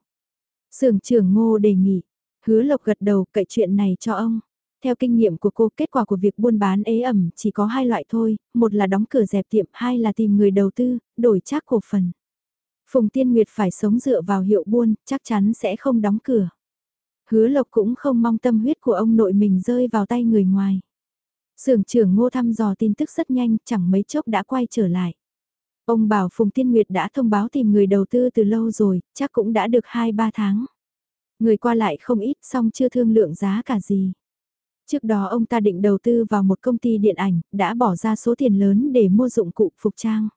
Sưởng trưởng ngô đề nghị, hứa lộc gật đầu cậy chuyện này cho ông. Theo kinh nghiệm của cô, kết quả của việc buôn bán ế ẩm chỉ có hai loại thôi, một là đóng cửa dẹp tiệm, hai là tìm người đầu tư, đổi trác cổ phần. Phùng Tiên Nguyệt phải sống dựa vào hiệu buôn, chắc chắn sẽ không đóng cửa. Hứa Lộc cũng không mong tâm huyết của ông nội mình rơi vào tay người ngoài. Sưởng trưởng ngô thăm dò tin tức rất nhanh, chẳng mấy chốc đã quay trở lại. Ông bảo Phùng Tiên Nguyệt đã thông báo tìm người đầu tư từ lâu rồi, chắc cũng đã được 2-3 tháng. Người qua lại không ít, song chưa thương lượng giá cả gì. Trước đó ông ta định đầu tư vào một công ty điện ảnh, đã bỏ ra số tiền lớn để mua dụng cụ phục trang.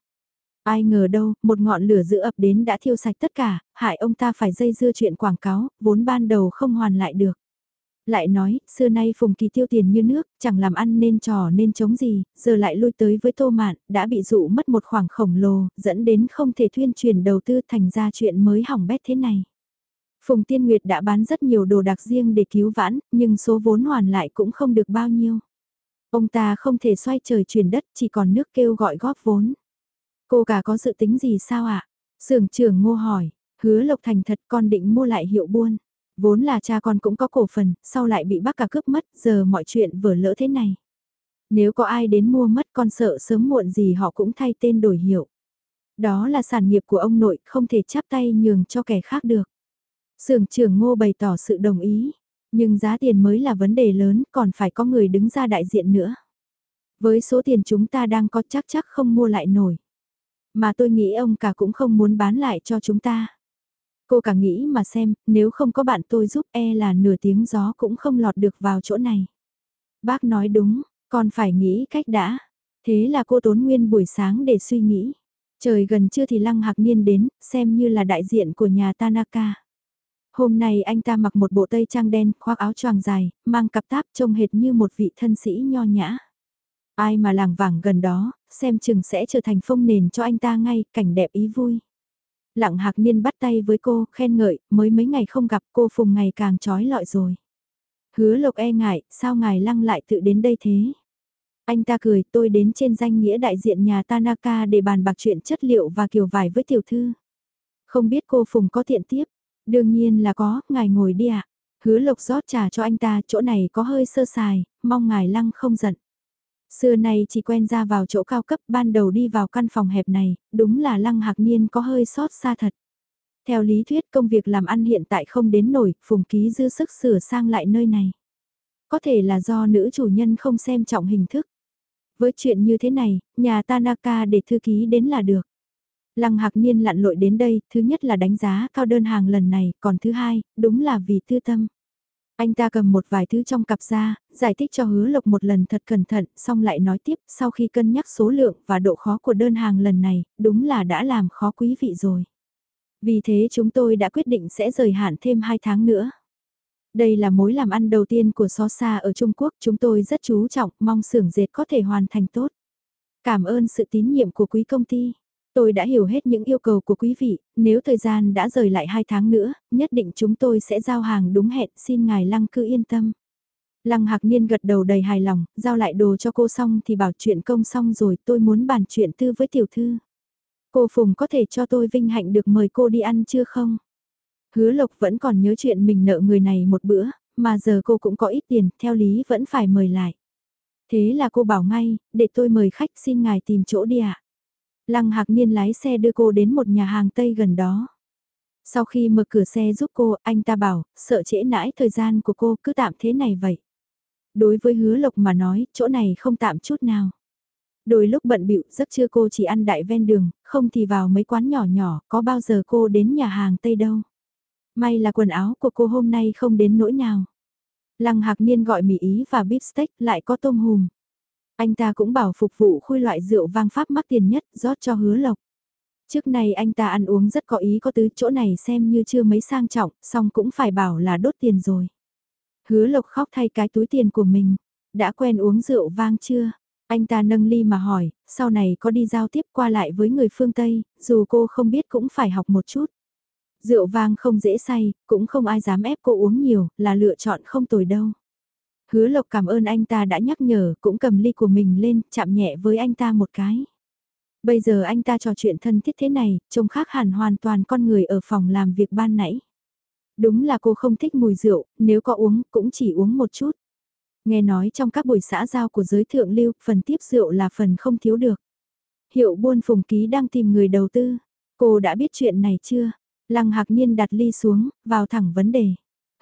Ai ngờ đâu, một ngọn lửa giữ ập đến đã thiêu sạch tất cả, hại ông ta phải dây dưa chuyện quảng cáo, vốn ban đầu không hoàn lại được. Lại nói, xưa nay Phùng Kỳ tiêu tiền như nước, chẳng làm ăn nên trò nên chống gì, giờ lại lui tới với tô mạn, đã bị dụ mất một khoảng khổng lồ, dẫn đến không thể thuyên truyền đầu tư thành ra chuyện mới hỏng bét thế này. Phùng Tiên Nguyệt đã bán rất nhiều đồ đặc riêng để cứu vãn, nhưng số vốn hoàn lại cũng không được bao nhiêu. Ông ta không thể xoay trời chuyển đất, chỉ còn nước kêu gọi góp vốn. Cô cả có dự tính gì sao ạ? À? Sưởng trưởng ngô hỏi, hứa Lộc Thành thật con định mua lại hiệu buôn. Vốn là cha con cũng có cổ phần, sau lại bị bác cả cướp mất, giờ mọi chuyện vỡ lỡ thế này. Nếu có ai đến mua mất con sợ sớm muộn gì họ cũng thay tên đổi hiệu. Đó là sản nghiệp của ông nội, không thể chắp tay nhường cho kẻ khác được. Sưởng trưởng ngô bày tỏ sự đồng ý, nhưng giá tiền mới là vấn đề lớn, còn phải có người đứng ra đại diện nữa. Với số tiền chúng ta đang có chắc chắc không mua lại nổi. Mà tôi nghĩ ông cả cũng không muốn bán lại cho chúng ta. Cô cả nghĩ mà xem, nếu không có bạn tôi giúp e là nửa tiếng gió cũng không lọt được vào chỗ này. Bác nói đúng, còn phải nghĩ cách đã. Thế là cô tốn nguyên buổi sáng để suy nghĩ. Trời gần trưa thì Lăng Hạc Niên đến, xem như là đại diện của nhà Tanaka. Hôm nay anh ta mặc một bộ tây trang đen, khoác áo choàng dài, mang cặp táp trông hệt như một vị thân sĩ nho nhã. Ai mà làng vàng gần đó, xem chừng sẽ trở thành phong nền cho anh ta ngay, cảnh đẹp ý vui. Lặng hạc niên bắt tay với cô, khen ngợi, mới mấy ngày không gặp cô phùng ngày càng trói lọi rồi. Hứa lộc e ngại, sao ngài lăng lại tự đến đây thế? Anh ta cười, tôi đến trên danh nghĩa đại diện nhà Tanaka để bàn bạc chuyện chất liệu và kiểu vải với tiểu thư. Không biết cô Phùng có thiện tiếp? Đương nhiên là có, ngài ngồi đi ạ. Hứa lộc rót trà cho anh ta, chỗ này có hơi sơ sài, mong ngài lăng không giận. Xưa nay chỉ quen ra vào chỗ cao cấp ban đầu đi vào căn phòng hẹp này, đúng là lăng hạc niên có hơi sót xa thật. Theo lý thuyết công việc làm ăn hiện tại không đến nổi, phùng ký dư sức sửa sang lại nơi này. Có thể là do nữ chủ nhân không xem trọng hình thức. Với chuyện như thế này, nhà Tanaka để thư ký đến là được. Lăng Hạc Niên lặn lội đến đây, thứ nhất là đánh giá cao đơn hàng lần này, còn thứ hai, đúng là vì tư tâm. Anh ta cầm một vài thứ trong cặp ra, giải thích cho hứa lộc một lần thật cẩn thận, xong lại nói tiếp sau khi cân nhắc số lượng và độ khó của đơn hàng lần này, đúng là đã làm khó quý vị rồi. Vì thế chúng tôi đã quyết định sẽ rời hạn thêm 2 tháng nữa. Đây là mối làm ăn đầu tiên của Sosa ở Trung Quốc, chúng tôi rất chú trọng, mong xưởng dệt có thể hoàn thành tốt. Cảm ơn sự tín nhiệm của quý công ty. Tôi đã hiểu hết những yêu cầu của quý vị, nếu thời gian đã rời lại 2 tháng nữa, nhất định chúng tôi sẽ giao hàng đúng hẹn, xin ngài Lăng cứ yên tâm. Lăng Hạc Niên gật đầu đầy hài lòng, giao lại đồ cho cô xong thì bảo chuyện công xong rồi tôi muốn bàn chuyện tư với tiểu thư. Cô Phùng có thể cho tôi vinh hạnh được mời cô đi ăn chưa không? Hứa Lộc vẫn còn nhớ chuyện mình nợ người này một bữa, mà giờ cô cũng có ít tiền, theo lý vẫn phải mời lại. Thế là cô bảo ngay, để tôi mời khách xin ngài tìm chỗ đi ạ. Lăng Hạc Niên lái xe đưa cô đến một nhà hàng Tây gần đó. Sau khi mở cửa xe giúp cô, anh ta bảo, sợ trễ nãi thời gian của cô cứ tạm thế này vậy. Đối với hứa lộc mà nói, chỗ này không tạm chút nào. Đôi lúc bận bịu giấc trưa cô chỉ ăn đại ven đường, không thì vào mấy quán nhỏ nhỏ, có bao giờ cô đến nhà hàng Tây đâu. May là quần áo của cô hôm nay không đến nỗi nào. Lăng Hạc Niên gọi mì ý và bít steak lại có tôm hùm. Anh ta cũng bảo phục vụ khui loại rượu vang pháp mắc tiền nhất rót cho hứa lộc. Trước này anh ta ăn uống rất có ý có tứ chỗ này xem như chưa mấy sang trọng, song cũng phải bảo là đốt tiền rồi. Hứa lộc khóc thay cái túi tiền của mình. Đã quen uống rượu vang chưa? Anh ta nâng ly mà hỏi, sau này có đi giao tiếp qua lại với người phương Tây, dù cô không biết cũng phải học một chút. Rượu vang không dễ say, cũng không ai dám ép cô uống nhiều, là lựa chọn không tồi đâu. Hứa Lộc cảm ơn anh ta đã nhắc nhở, cũng cầm ly của mình lên, chạm nhẹ với anh ta một cái. Bây giờ anh ta trò chuyện thân thiết thế này, trông khác hẳn hoàn toàn con người ở phòng làm việc ban nãy. Đúng là cô không thích mùi rượu, nếu có uống cũng chỉ uống một chút. Nghe nói trong các buổi xã giao của giới thượng lưu, phần tiếp rượu là phần không thiếu được. Hiệu buôn phùng ký đang tìm người đầu tư. Cô đã biết chuyện này chưa? Lăng Hạc Niên đặt ly xuống, vào thẳng vấn đề.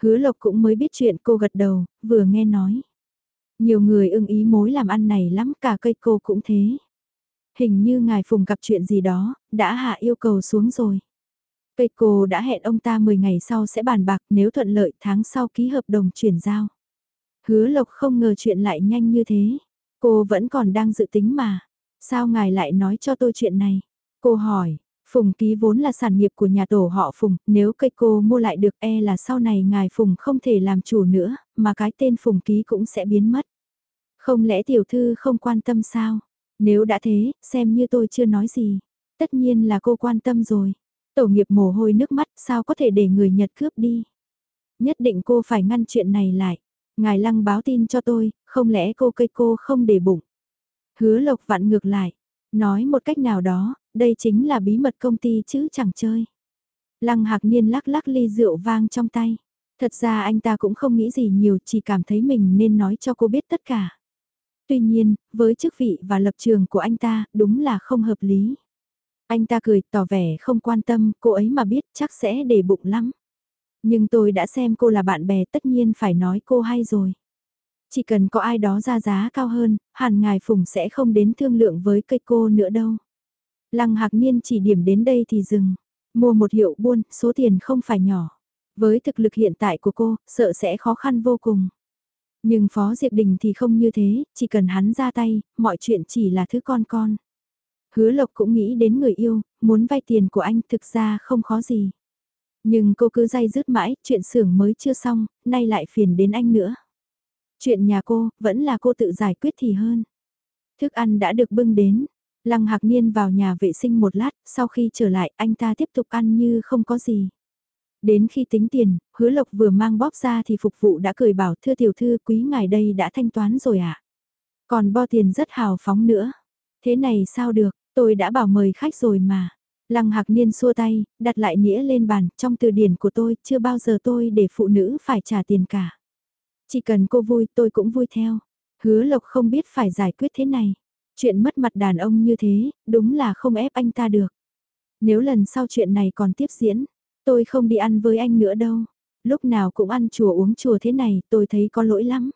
Hứa Lộc cũng mới biết chuyện cô gật đầu, vừa nghe nói. Nhiều người ưng ý mối làm ăn này lắm, cả cây cô cũng thế. Hình như ngài Phùng gặp chuyện gì đó, đã hạ yêu cầu xuống rồi. Cây cô đã hẹn ông ta 10 ngày sau sẽ bàn bạc nếu thuận lợi tháng sau ký hợp đồng chuyển giao. Hứa Lộc không ngờ chuyện lại nhanh như thế. Cô vẫn còn đang dự tính mà. Sao ngài lại nói cho tôi chuyện này? Cô hỏi, Phùng ký vốn là sản nghiệp của nhà tổ họ Phùng, nếu cây cô mua lại được e là sau này ngài Phùng không thể làm chủ nữa, mà cái tên Phùng ký cũng sẽ biến mất. Không lẽ tiểu thư không quan tâm sao? Nếu đã thế, xem như tôi chưa nói gì. Tất nhiên là cô quan tâm rồi. Tổ nghiệp mồ hôi nước mắt sao có thể để người Nhật cướp đi. Nhất định cô phải ngăn chuyện này lại. Ngài lăng báo tin cho tôi, không lẽ cô cây cô không để bụng. Hứa lộc vặn ngược lại. Nói một cách nào đó, đây chính là bí mật công ty chứ chẳng chơi. Lăng hạc niên lắc lắc ly rượu vang trong tay. Thật ra anh ta cũng không nghĩ gì nhiều, chỉ cảm thấy mình nên nói cho cô biết tất cả. Tuy nhiên, với chức vị và lập trường của anh ta, đúng là không hợp lý. Anh ta cười, tỏ vẻ không quan tâm, cô ấy mà biết chắc sẽ để bụng lắm. Nhưng tôi đã xem cô là bạn bè tất nhiên phải nói cô hay rồi. Chỉ cần có ai đó ra giá cao hơn, hẳn ngài Phùng sẽ không đến thương lượng với cây cô nữa đâu. Lăng Hạc Niên chỉ điểm đến đây thì dừng. Mua một hiệu buôn, số tiền không phải nhỏ. Với thực lực hiện tại của cô, sợ sẽ khó khăn vô cùng. Nhưng Phó Diệp Đình thì không như thế, chỉ cần hắn ra tay, mọi chuyện chỉ là thứ con con. Hứa Lộc cũng nghĩ đến người yêu, muốn vay tiền của anh thực ra không khó gì. Nhưng cô cứ dây dứt mãi, chuyện xưởng mới chưa xong, nay lại phiền đến anh nữa. Chuyện nhà cô, vẫn là cô tự giải quyết thì hơn. Thức ăn đã được bưng đến. Lăng Hạc Niên vào nhà vệ sinh một lát, sau khi trở lại anh ta tiếp tục ăn như không có gì. Đến khi tính tiền, hứa lộc vừa mang bóp ra thì phục vụ đã cười bảo thưa tiểu thư quý ngài đây đã thanh toán rồi ạ. À? Còn bo tiền rất hào phóng nữa. Thế này sao được, tôi đã bảo mời khách rồi mà. Lăng Hạc Niên xua tay, đặt lại nghĩa lên bàn, trong từ điển của tôi chưa bao giờ tôi để phụ nữ phải trả tiền cả. Chỉ cần cô vui tôi cũng vui theo. Hứa Lộc không biết phải giải quyết thế này. Chuyện mất mặt đàn ông như thế, đúng là không ép anh ta được. Nếu lần sau chuyện này còn tiếp diễn, tôi không đi ăn với anh nữa đâu. Lúc nào cũng ăn chùa uống chùa thế này, tôi thấy có lỗi lắm.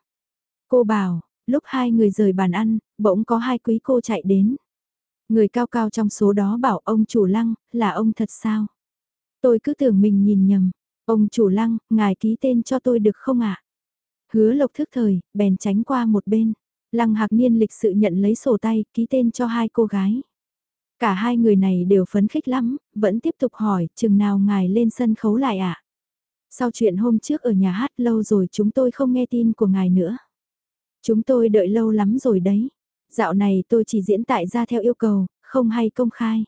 Cô bảo, lúc hai người rời bàn ăn, bỗng có hai quý cô chạy đến. Người cao cao trong số đó bảo ông chủ lăng, là ông thật sao? Tôi cứ tưởng mình nhìn nhầm. Ông chủ lăng, ngài ký tên cho tôi được không ạ? Hứa lộc thức thời, bèn tránh qua một bên. Lăng Hạc Niên lịch sự nhận lấy sổ tay, ký tên cho hai cô gái. Cả hai người này đều phấn khích lắm, vẫn tiếp tục hỏi, chừng nào ngài lên sân khấu lại ạ? À? Sau chuyện hôm trước ở nhà hát lâu rồi chúng tôi không nghe tin của ngài nữa. Chúng tôi đợi lâu lắm rồi đấy. Dạo này tôi chỉ diễn tại ra theo yêu cầu, không hay công khai.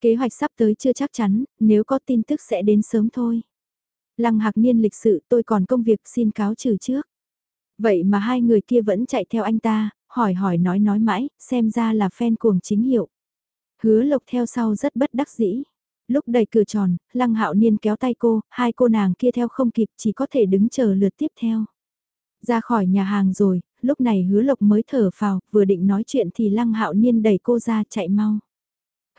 Kế hoạch sắp tới chưa chắc chắn, nếu có tin tức sẽ đến sớm thôi. Lăng Hạc Niên lịch sự tôi còn công việc xin cáo trừ trước. Vậy mà hai người kia vẫn chạy theo anh ta, hỏi hỏi nói nói mãi, xem ra là fan cuồng chính hiệu. Hứa lộc theo sau rất bất đắc dĩ. Lúc đầy cửa tròn, Lăng Hạo Niên kéo tay cô, hai cô nàng kia theo không kịp chỉ có thể đứng chờ lượt tiếp theo. Ra khỏi nhà hàng rồi, lúc này hứa lộc mới thở phào, vừa định nói chuyện thì Lăng Hạo Niên đẩy cô ra chạy mau.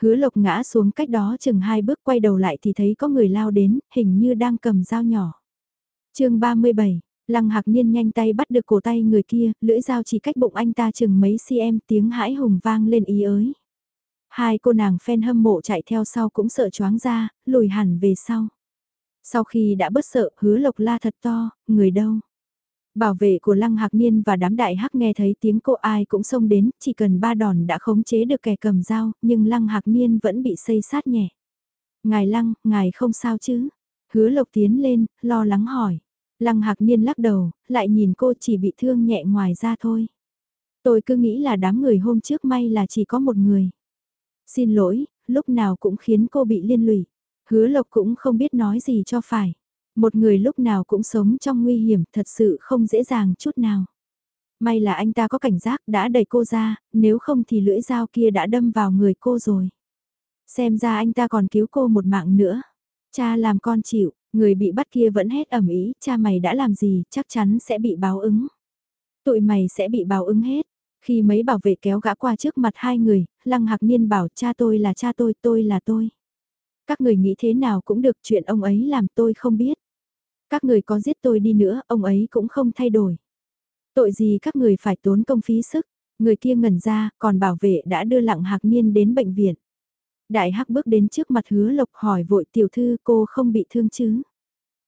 Hứa lộc ngã xuống cách đó chừng hai bước quay đầu lại thì thấy có người lao đến, hình như đang cầm dao nhỏ. chương 37, Lăng Hạc Niên nhanh tay bắt được cổ tay người kia, lưỡi dao chỉ cách bụng anh ta chừng mấy cm tiếng hãi hùng vang lên ý ới. Hai cô nàng phen hâm mộ chạy theo sau cũng sợ choáng ra, lùi hẳn về sau. Sau khi đã bớt sợ, hứa lộc la thật to, người đâu? Bảo vệ của Lăng Hạc Niên và đám đại hắc nghe thấy tiếng cô ai cũng xông đến, chỉ cần ba đòn đã khống chế được kẻ cầm dao, nhưng Lăng Hạc Niên vẫn bị xây sát nhẹ. Ngài Lăng, ngài không sao chứ? Hứa Lộc tiến lên, lo lắng hỏi. Lăng Hạc Niên lắc đầu, lại nhìn cô chỉ bị thương nhẹ ngoài ra thôi. Tôi cứ nghĩ là đám người hôm trước may là chỉ có một người. Xin lỗi, lúc nào cũng khiến cô bị liên lụy. Hứa Lộc cũng không biết nói gì cho phải. Một người lúc nào cũng sống trong nguy hiểm thật sự không dễ dàng chút nào. May là anh ta có cảnh giác đã đẩy cô ra, nếu không thì lưỡi dao kia đã đâm vào người cô rồi. Xem ra anh ta còn cứu cô một mạng nữa. Cha làm con chịu, người bị bắt kia vẫn hét ẩm ý, cha mày đã làm gì, chắc chắn sẽ bị báo ứng. Tụi mày sẽ bị báo ứng hết. Khi mấy bảo vệ kéo gã qua trước mặt hai người, Lăng Hạc Niên bảo cha tôi là cha tôi, tôi là tôi. Các người nghĩ thế nào cũng được chuyện ông ấy làm tôi không biết. Các người có giết tôi đi nữa, ông ấy cũng không thay đổi. Tội gì các người phải tốn công phí sức, người kia ngẩn ra, còn bảo vệ đã đưa lặng hạc niên đến bệnh viện. Đại hắc bước đến trước mặt hứa lộc hỏi vội tiểu thư cô không bị thương chứ.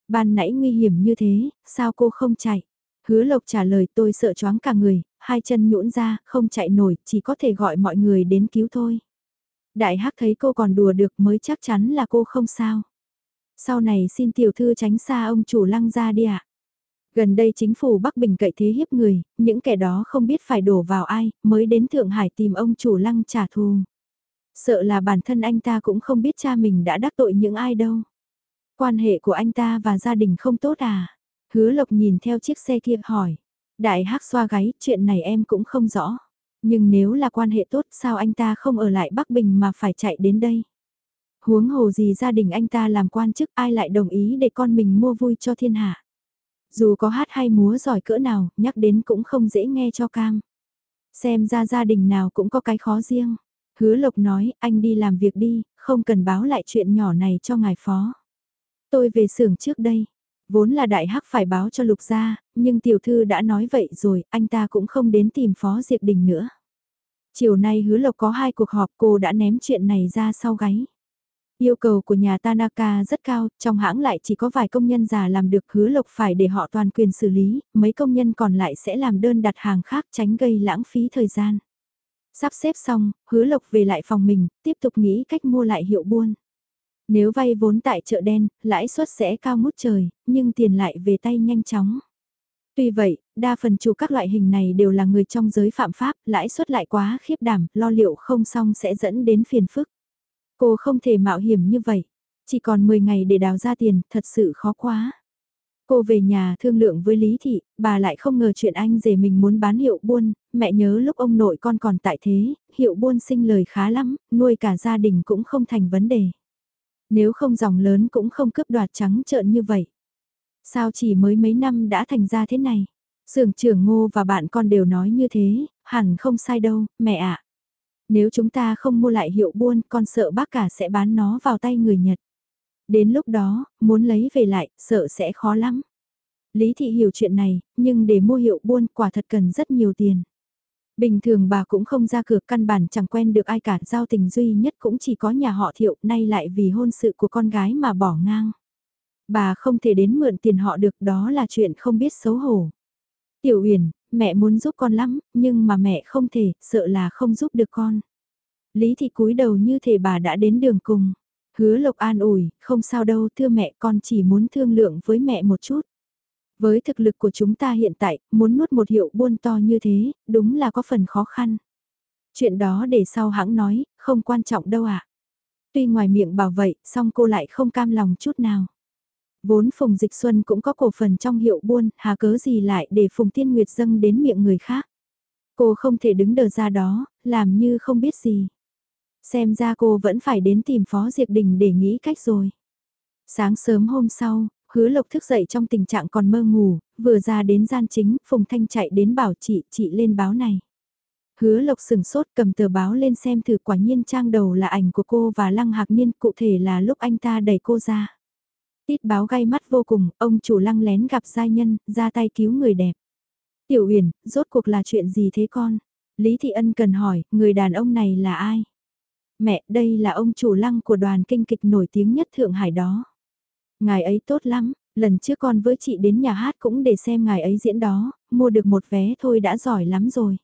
Ban nãy nguy hiểm như thế, sao cô không chạy? Hứa lộc trả lời tôi sợ choáng cả người, hai chân nhũn ra, không chạy nổi, chỉ có thể gọi mọi người đến cứu thôi. Đại hắc thấy cô còn đùa được mới chắc chắn là cô không sao. Sau này xin tiểu thư tránh xa ông chủ lăng ra đi ạ. Gần đây chính phủ Bắc Bình cậy thế hiếp người, những kẻ đó không biết phải đổ vào ai, mới đến Thượng Hải tìm ông chủ lăng trả thù. Sợ là bản thân anh ta cũng không biết cha mình đã đắc tội những ai đâu. Quan hệ của anh ta và gia đình không tốt à? Hứa Lộc nhìn theo chiếc xe kia hỏi. Đại hắc xoa gáy, chuyện này em cũng không rõ. Nhưng nếu là quan hệ tốt sao anh ta không ở lại Bắc Bình mà phải chạy đến đây? Huống hồ gì gia đình anh ta làm quan chức ai lại đồng ý để con mình mua vui cho thiên hạ. Dù có hát hay múa giỏi cỡ nào, nhắc đến cũng không dễ nghe cho cam. Xem ra gia đình nào cũng có cái khó riêng. Hứa Lộc nói, anh đi làm việc đi, không cần báo lại chuyện nhỏ này cho ngài phó. Tôi về xưởng trước đây. Vốn là đại hắc phải báo cho Lục gia, nhưng tiểu thư đã nói vậy rồi, anh ta cũng không đến tìm phó Diệp Đình nữa. Chiều nay hứa Lộc có hai cuộc họp cô đã ném chuyện này ra sau gáy. Yêu cầu của nhà Tanaka rất cao, trong hãng lại chỉ có vài công nhân già làm được hứa lộc phải để họ toàn quyền xử lý, mấy công nhân còn lại sẽ làm đơn đặt hàng khác tránh gây lãng phí thời gian. Sắp xếp xong, hứa lộc về lại phòng mình, tiếp tục nghĩ cách mua lại hiệu buôn. Nếu vay vốn tại chợ đen, lãi suất sẽ cao mút trời, nhưng tiền lại về tay nhanh chóng. Tuy vậy, đa phần chủ các loại hình này đều là người trong giới phạm pháp, lãi suất lại quá khiếp đảm, lo liệu không xong sẽ dẫn đến phiền phức. Cô không thể mạo hiểm như vậy. Chỉ còn 10 ngày để đào ra tiền, thật sự khó quá. Cô về nhà thương lượng với Lý Thị, bà lại không ngờ chuyện anh rể mình muốn bán hiệu buôn, mẹ nhớ lúc ông nội con còn tại thế, hiệu buôn sinh lời khá lắm, nuôi cả gia đình cũng không thành vấn đề. Nếu không dòng lớn cũng không cướp đoạt trắng trợn như vậy. Sao chỉ mới mấy năm đã thành ra thế này? Sưởng trưởng ngô và bạn con đều nói như thế, hẳn không sai đâu, mẹ ạ. Nếu chúng ta không mua lại hiệu buôn, con sợ bác cả sẽ bán nó vào tay người Nhật. Đến lúc đó, muốn lấy về lại, sợ sẽ khó lắm. Lý thị hiểu chuyện này, nhưng để mua hiệu buôn quả thật cần rất nhiều tiền. Bình thường bà cũng không ra cửa căn bản chẳng quen được ai cả, giao tình duy nhất cũng chỉ có nhà họ thiệu, nay lại vì hôn sự của con gái mà bỏ ngang. Bà không thể đến mượn tiền họ được đó là chuyện không biết xấu hổ. Tiểu Uyển, mẹ muốn giúp con lắm, nhưng mà mẹ không thể, sợ là không giúp được con. Lý thị cúi đầu như thể bà đã đến đường cùng. Hứa Lộc an ủi, không sao đâu thưa mẹ con chỉ muốn thương lượng với mẹ một chút. Với thực lực của chúng ta hiện tại, muốn nuốt một hiệu buôn to như thế, đúng là có phần khó khăn. Chuyện đó để sau hãng nói, không quan trọng đâu ạ. À. Tuy ngoài miệng bảo vậy, song cô lại không cam lòng chút nào. Vốn Phùng Dịch Xuân cũng có cổ phần trong hiệu buôn, hà cớ gì lại để Phùng Tiên Nguyệt dâng đến miệng người khác. Cô không thể đứng đờ ra đó, làm như không biết gì. Xem ra cô vẫn phải đến tìm Phó Diệp Đình để nghĩ cách rồi. Sáng sớm hôm sau, hứa lộc thức dậy trong tình trạng còn mơ ngủ, vừa ra đến gian chính, Phùng Thanh chạy đến bảo chị, chị lên báo này. Hứa lộc sừng sốt cầm tờ báo lên xem thử quả nhiên trang đầu là ảnh của cô và Lăng Hạc Niên cụ thể là lúc anh ta đẩy cô ra. Tít báo gay mắt vô cùng, ông chủ lăng lén gặp giai nhân, ra tay cứu người đẹp. Tiểu Uyển, rốt cuộc là chuyện gì thế con? Lý Thị Ân cần hỏi, người đàn ông này là ai? Mẹ, đây là ông chủ lăng của đoàn kinh kịch nổi tiếng nhất Thượng Hải đó. Ngài ấy tốt lắm, lần trước con với chị đến nhà hát cũng để xem ngài ấy diễn đó, mua được một vé thôi đã giỏi lắm rồi.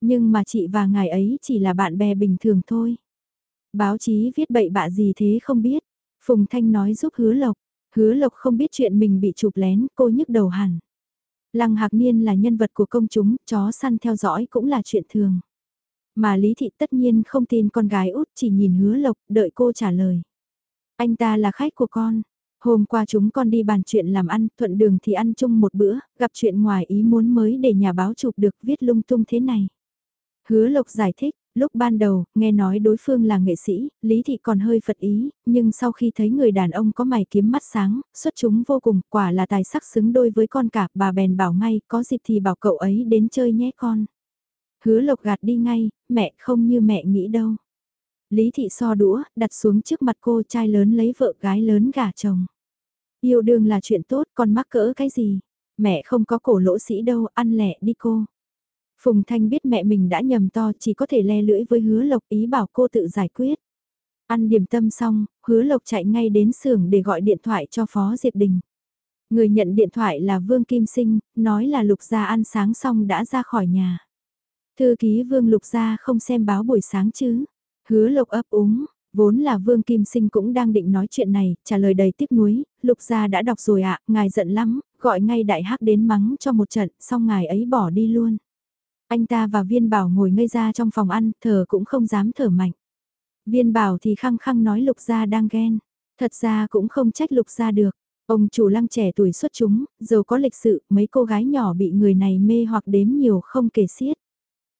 Nhưng mà chị và ngài ấy chỉ là bạn bè bình thường thôi. Báo chí viết bậy bạ gì thế không biết. Phùng Thanh nói giúp hứa lộc. Hứa lộc không biết chuyện mình bị chụp lén, cô nhức đầu hẳn. Lăng Hạc Niên là nhân vật của công chúng, chó săn theo dõi cũng là chuyện thường. Mà Lý Thị tất nhiên không tin con gái út chỉ nhìn hứa lộc, đợi cô trả lời. Anh ta là khách của con. Hôm qua chúng con đi bàn chuyện làm ăn, thuận đường thì ăn chung một bữa, gặp chuyện ngoài ý muốn mới để nhà báo chụp được viết lung tung thế này. Hứa lộc giải thích, lúc ban đầu, nghe nói đối phương là nghệ sĩ, Lý Thị còn hơi phật ý, nhưng sau khi thấy người đàn ông có mày kiếm mắt sáng, xuất chúng vô cùng, quả là tài sắc xứng đôi với con cả, bà bèn bảo ngay, có dịp thì bảo cậu ấy đến chơi nhé con. Hứa lộc gạt đi ngay, mẹ không như mẹ nghĩ đâu. Lý Thị so đũa, đặt xuống trước mặt cô trai lớn lấy vợ gái lớn gả chồng. Yêu đương là chuyện tốt, con mắc cỡ cái gì? Mẹ không có cổ lỗ sĩ đâu, ăn lẹ đi cô. Phùng Thanh biết mẹ mình đã nhầm to chỉ có thể le lưỡi với hứa lộc ý bảo cô tự giải quyết. Ăn điểm tâm xong, hứa lộc chạy ngay đến xưởng để gọi điện thoại cho Phó Diệp Đình. Người nhận điện thoại là Vương Kim Sinh, nói là Lục Gia ăn sáng xong đã ra khỏi nhà. Thư ký Vương Lục Gia không xem báo buổi sáng chứ. Hứa lộc ấp úng, vốn là Vương Kim Sinh cũng đang định nói chuyện này, trả lời đầy tiếc nuối, Lục Gia đã đọc rồi ạ, ngài giận lắm, gọi ngay đại hắc đến mắng cho một trận, xong ngài ấy bỏ đi luôn. Anh ta và viên bảo ngồi ngây ra trong phòng ăn, thở cũng không dám thở mạnh. Viên bảo thì khăng khăng nói lục gia đang ghen. Thật ra cũng không trách lục gia được. Ông chủ lăng trẻ tuổi xuất chúng, giàu có lịch sự, mấy cô gái nhỏ bị người này mê hoặc đếm nhiều không kể xiết.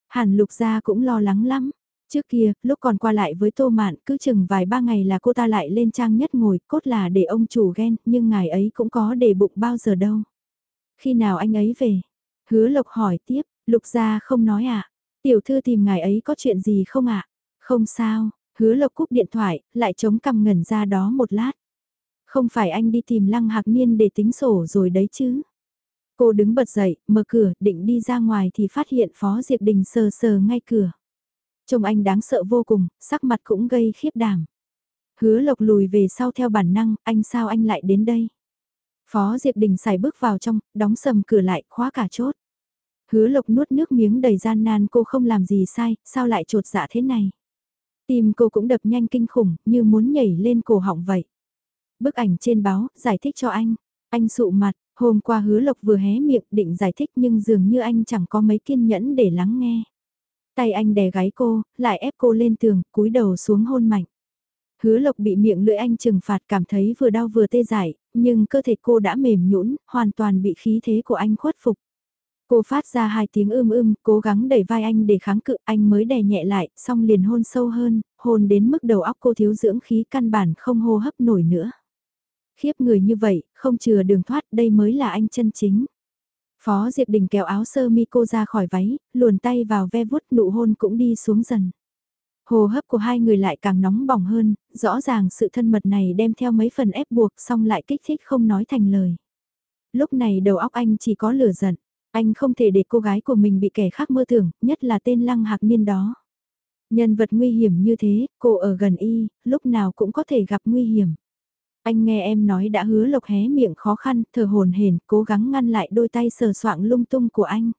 Hàn lục gia cũng lo lắng lắm. Trước kia, lúc còn qua lại với tô mạn, cứ chừng vài ba ngày là cô ta lại lên trang nhất ngồi, cốt là để ông chủ ghen, nhưng ngài ấy cũng có để bụng bao giờ đâu. Khi nào anh ấy về? Hứa lộc hỏi tiếp, Lục gia không nói ạ. À? Tiểu thư tìm ngài ấy có chuyện gì không ạ? À? Không sao, hứa lộc cúp điện thoại, lại chống cằm ngẩn ra đó một lát. Không phải anh đi tìm lăng hạc niên để tính sổ rồi đấy chứ. Cô đứng bật dậy, mở cửa, định đi ra ngoài thì phát hiện Phó Diệp Đình sờ sờ ngay cửa. Trông anh đáng sợ vô cùng, sắc mặt cũng gây khiếp đảm. Hứa lộc lùi về sau theo bản năng, anh sao anh lại đến đây? Phó Diệp Đình xài bước vào trong, đóng sầm cửa lại, khóa cả chốt. Hứa lộc nuốt nước miếng đầy gian nan cô không làm gì sai, sao lại trột dạ thế này. Tim cô cũng đập nhanh kinh khủng, như muốn nhảy lên cổ họng vậy. Bức ảnh trên báo, giải thích cho anh. Anh sụ mặt, hôm qua hứa lộc vừa hé miệng định giải thích nhưng dường như anh chẳng có mấy kiên nhẫn để lắng nghe. Tay anh đè gáy cô, lại ép cô lên tường, cúi đầu xuống hôn mạnh. Hứa lộc bị miệng lưỡi anh trừng phạt cảm thấy vừa đau vừa tê dại, nhưng cơ thể cô đã mềm nhũn, hoàn toàn bị khí thế của anh khuất phục. Cô phát ra hai tiếng ưm ưm, cố gắng đẩy vai anh để kháng cự, anh mới đè nhẹ lại, xong liền hôn sâu hơn, hôn đến mức đầu óc cô thiếu dưỡng khí căn bản không hô hấp nổi nữa. Khiếp người như vậy, không chừa đường thoát, đây mới là anh chân chính. Phó Diệp Đình kéo áo sơ mi cô ra khỏi váy, luồn tay vào ve vuốt nụ hôn cũng đi xuống dần. Hồ hấp của hai người lại càng nóng bỏng hơn, rõ ràng sự thân mật này đem theo mấy phần ép buộc xong lại kích thích không nói thành lời. Lúc này đầu óc anh chỉ có lửa giận. Anh không thể để cô gái của mình bị kẻ khác mơ tưởng, nhất là tên Lăng Hạc Niên đó. Nhân vật nguy hiểm như thế, cô ở gần y, lúc nào cũng có thể gặp nguy hiểm. Anh nghe em nói đã hứa lộc hé miệng khó khăn, thở hồn hển, cố gắng ngăn lại đôi tay sờ soạng lung tung của anh.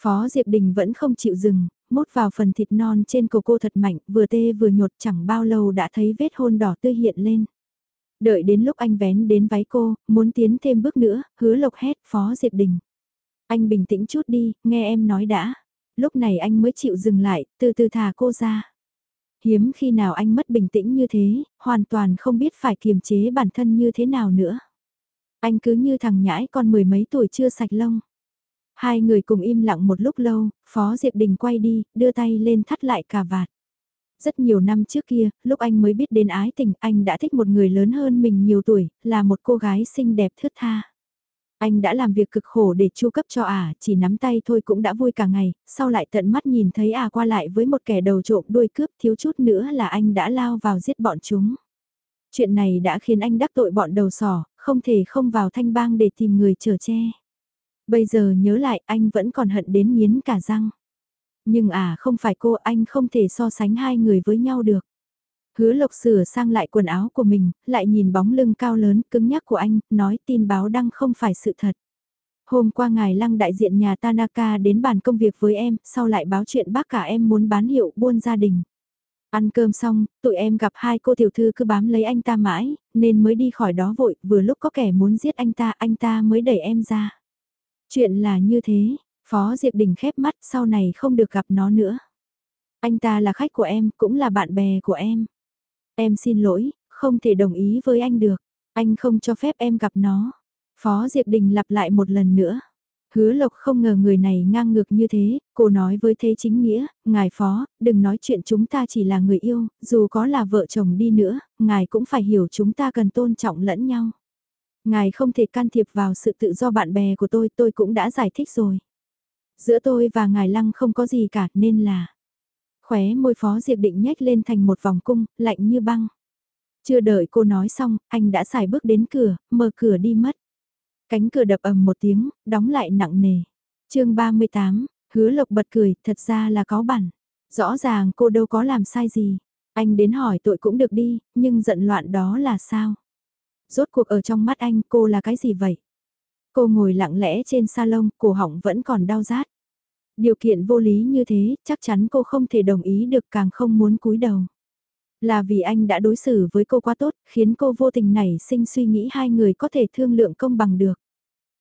Phó Diệp Đình vẫn không chịu dừng, mốt vào phần thịt non trên cổ cô thật mạnh, vừa tê vừa nhột chẳng bao lâu đã thấy vết hôn đỏ tươi hiện lên. Đợi đến lúc anh vén đến váy cô, muốn tiến thêm bước nữa, hứa lộc hét phó Diệp Đình. Anh bình tĩnh chút đi, nghe em nói đã. Lúc này anh mới chịu dừng lại, từ từ thả cô ra. Hiếm khi nào anh mất bình tĩnh như thế, hoàn toàn không biết phải kiềm chế bản thân như thế nào nữa. Anh cứ như thằng nhãi con mười mấy tuổi chưa sạch lông. Hai người cùng im lặng một lúc lâu, Phó Diệp Đình quay đi, đưa tay lên thắt lại cà vạt. Rất nhiều năm trước kia, lúc anh mới biết đến ái tình, anh đã thích một người lớn hơn mình nhiều tuổi, là một cô gái xinh đẹp thướt tha. Anh đã làm việc cực khổ để chu cấp cho ả, chỉ nắm tay thôi cũng đã vui cả ngày, sau lại tận mắt nhìn thấy ả qua lại với một kẻ đầu trộm đuôi cướp thiếu chút nữa là anh đã lao vào giết bọn chúng. Chuyện này đã khiến anh đắc tội bọn đầu sỏ, không thể không vào thanh bang để tìm người chở che. Bây giờ nhớ lại anh vẫn còn hận đến miến cả răng. Nhưng à không phải cô anh không thể so sánh hai người với nhau được. Hứa lộc sửa sang lại quần áo của mình, lại nhìn bóng lưng cao lớn cứng nhắc của anh, nói tin báo đăng không phải sự thật. Hôm qua ngài lăng đại diện nhà Tanaka đến bàn công việc với em, sau lại báo chuyện bác cả em muốn bán hiệu buôn gia đình. Ăn cơm xong, tụi em gặp hai cô tiểu thư cứ bám lấy anh ta mãi, nên mới đi khỏi đó vội, vừa lúc có kẻ muốn giết anh ta, anh ta mới đẩy em ra. Chuyện là như thế, Phó Diệp Đình khép mắt sau này không được gặp nó nữa. Anh ta là khách của em, cũng là bạn bè của em. Em xin lỗi, không thể đồng ý với anh được. Anh không cho phép em gặp nó. Phó Diệp Đình lặp lại một lần nữa. Hứa Lộc không ngờ người này ngang ngược như thế, cô nói với Thế Chính Nghĩa, ngài phó, đừng nói chuyện chúng ta chỉ là người yêu, dù có là vợ chồng đi nữa, ngài cũng phải hiểu chúng ta cần tôn trọng lẫn nhau. Ngài không thể can thiệp vào sự tự do bạn bè của tôi, tôi cũng đã giải thích rồi. Giữa tôi và ngài Lăng không có gì cả nên là... Khóe môi phó Diệp định nhếch lên thành một vòng cung, lạnh như băng. Chưa đợi cô nói xong, anh đã xài bước đến cửa, mở cửa đi mất. Cánh cửa đập ầm một tiếng, đóng lại nặng nề. chương 38, hứa lộc bật cười, thật ra là có bản. Rõ ràng cô đâu có làm sai gì. Anh đến hỏi tội cũng được đi, nhưng giận loạn đó là sao? Rốt cuộc ở trong mắt anh cô là cái gì vậy? Cô ngồi lặng lẽ trên salon, cổ họng vẫn còn đau rát. Điều kiện vô lý như thế, chắc chắn cô không thể đồng ý được càng không muốn cúi đầu. Là vì anh đã đối xử với cô quá tốt, khiến cô vô tình nảy sinh suy nghĩ hai người có thể thương lượng công bằng được.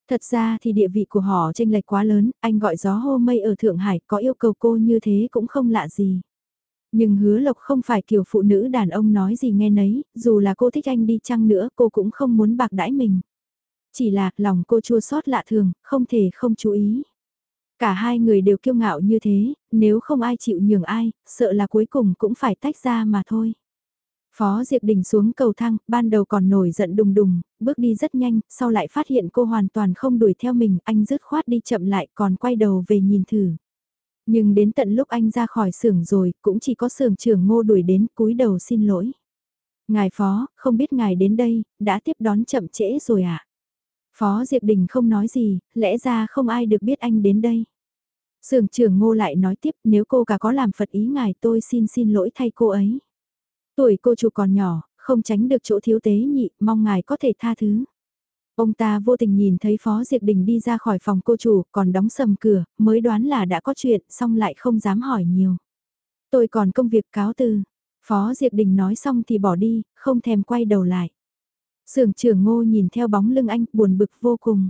Thật ra thì địa vị của họ tranh lệch quá lớn, anh gọi gió hô mây ở Thượng Hải có yêu cầu cô như thế cũng không lạ gì. Nhưng hứa lộc không phải kiểu phụ nữ đàn ông nói gì nghe nấy, dù là cô thích anh đi chăng nữa cô cũng không muốn bạc đãi mình. Chỉ là lòng cô chua xót lạ thường, không thể không chú ý. Cả hai người đều kiêu ngạo như thế, nếu không ai chịu nhường ai, sợ là cuối cùng cũng phải tách ra mà thôi. Phó Diệp Đình xuống cầu thang, ban đầu còn nổi giận đùng đùng, bước đi rất nhanh, sau lại phát hiện cô hoàn toàn không đuổi theo mình, anh dứt khoát đi chậm lại còn quay đầu về nhìn thử. Nhưng đến tận lúc anh ra khỏi xưởng rồi, cũng chỉ có xưởng trưởng ngô đuổi đến cúi đầu xin lỗi. Ngài Phó, không biết ngài đến đây, đã tiếp đón chậm trễ rồi ạ. À? Phó Diệp Đình không nói gì, lẽ ra không ai được biết anh đến đây. Sưởng trưởng ngô lại nói tiếp nếu cô cả có làm Phật ý ngài tôi xin xin lỗi thay cô ấy. Tuổi cô chủ còn nhỏ, không tránh được chỗ thiếu tế nhị, mong ngài có thể tha thứ. Ông ta vô tình nhìn thấy Phó Diệp Đình đi ra khỏi phòng cô chủ, còn đóng sầm cửa, mới đoán là đã có chuyện, xong lại không dám hỏi nhiều. Tôi còn công việc cáo từ. Phó Diệp Đình nói xong thì bỏ đi, không thèm quay đầu lại. Sưởng trưởng ngô nhìn theo bóng lưng anh, buồn bực vô cùng.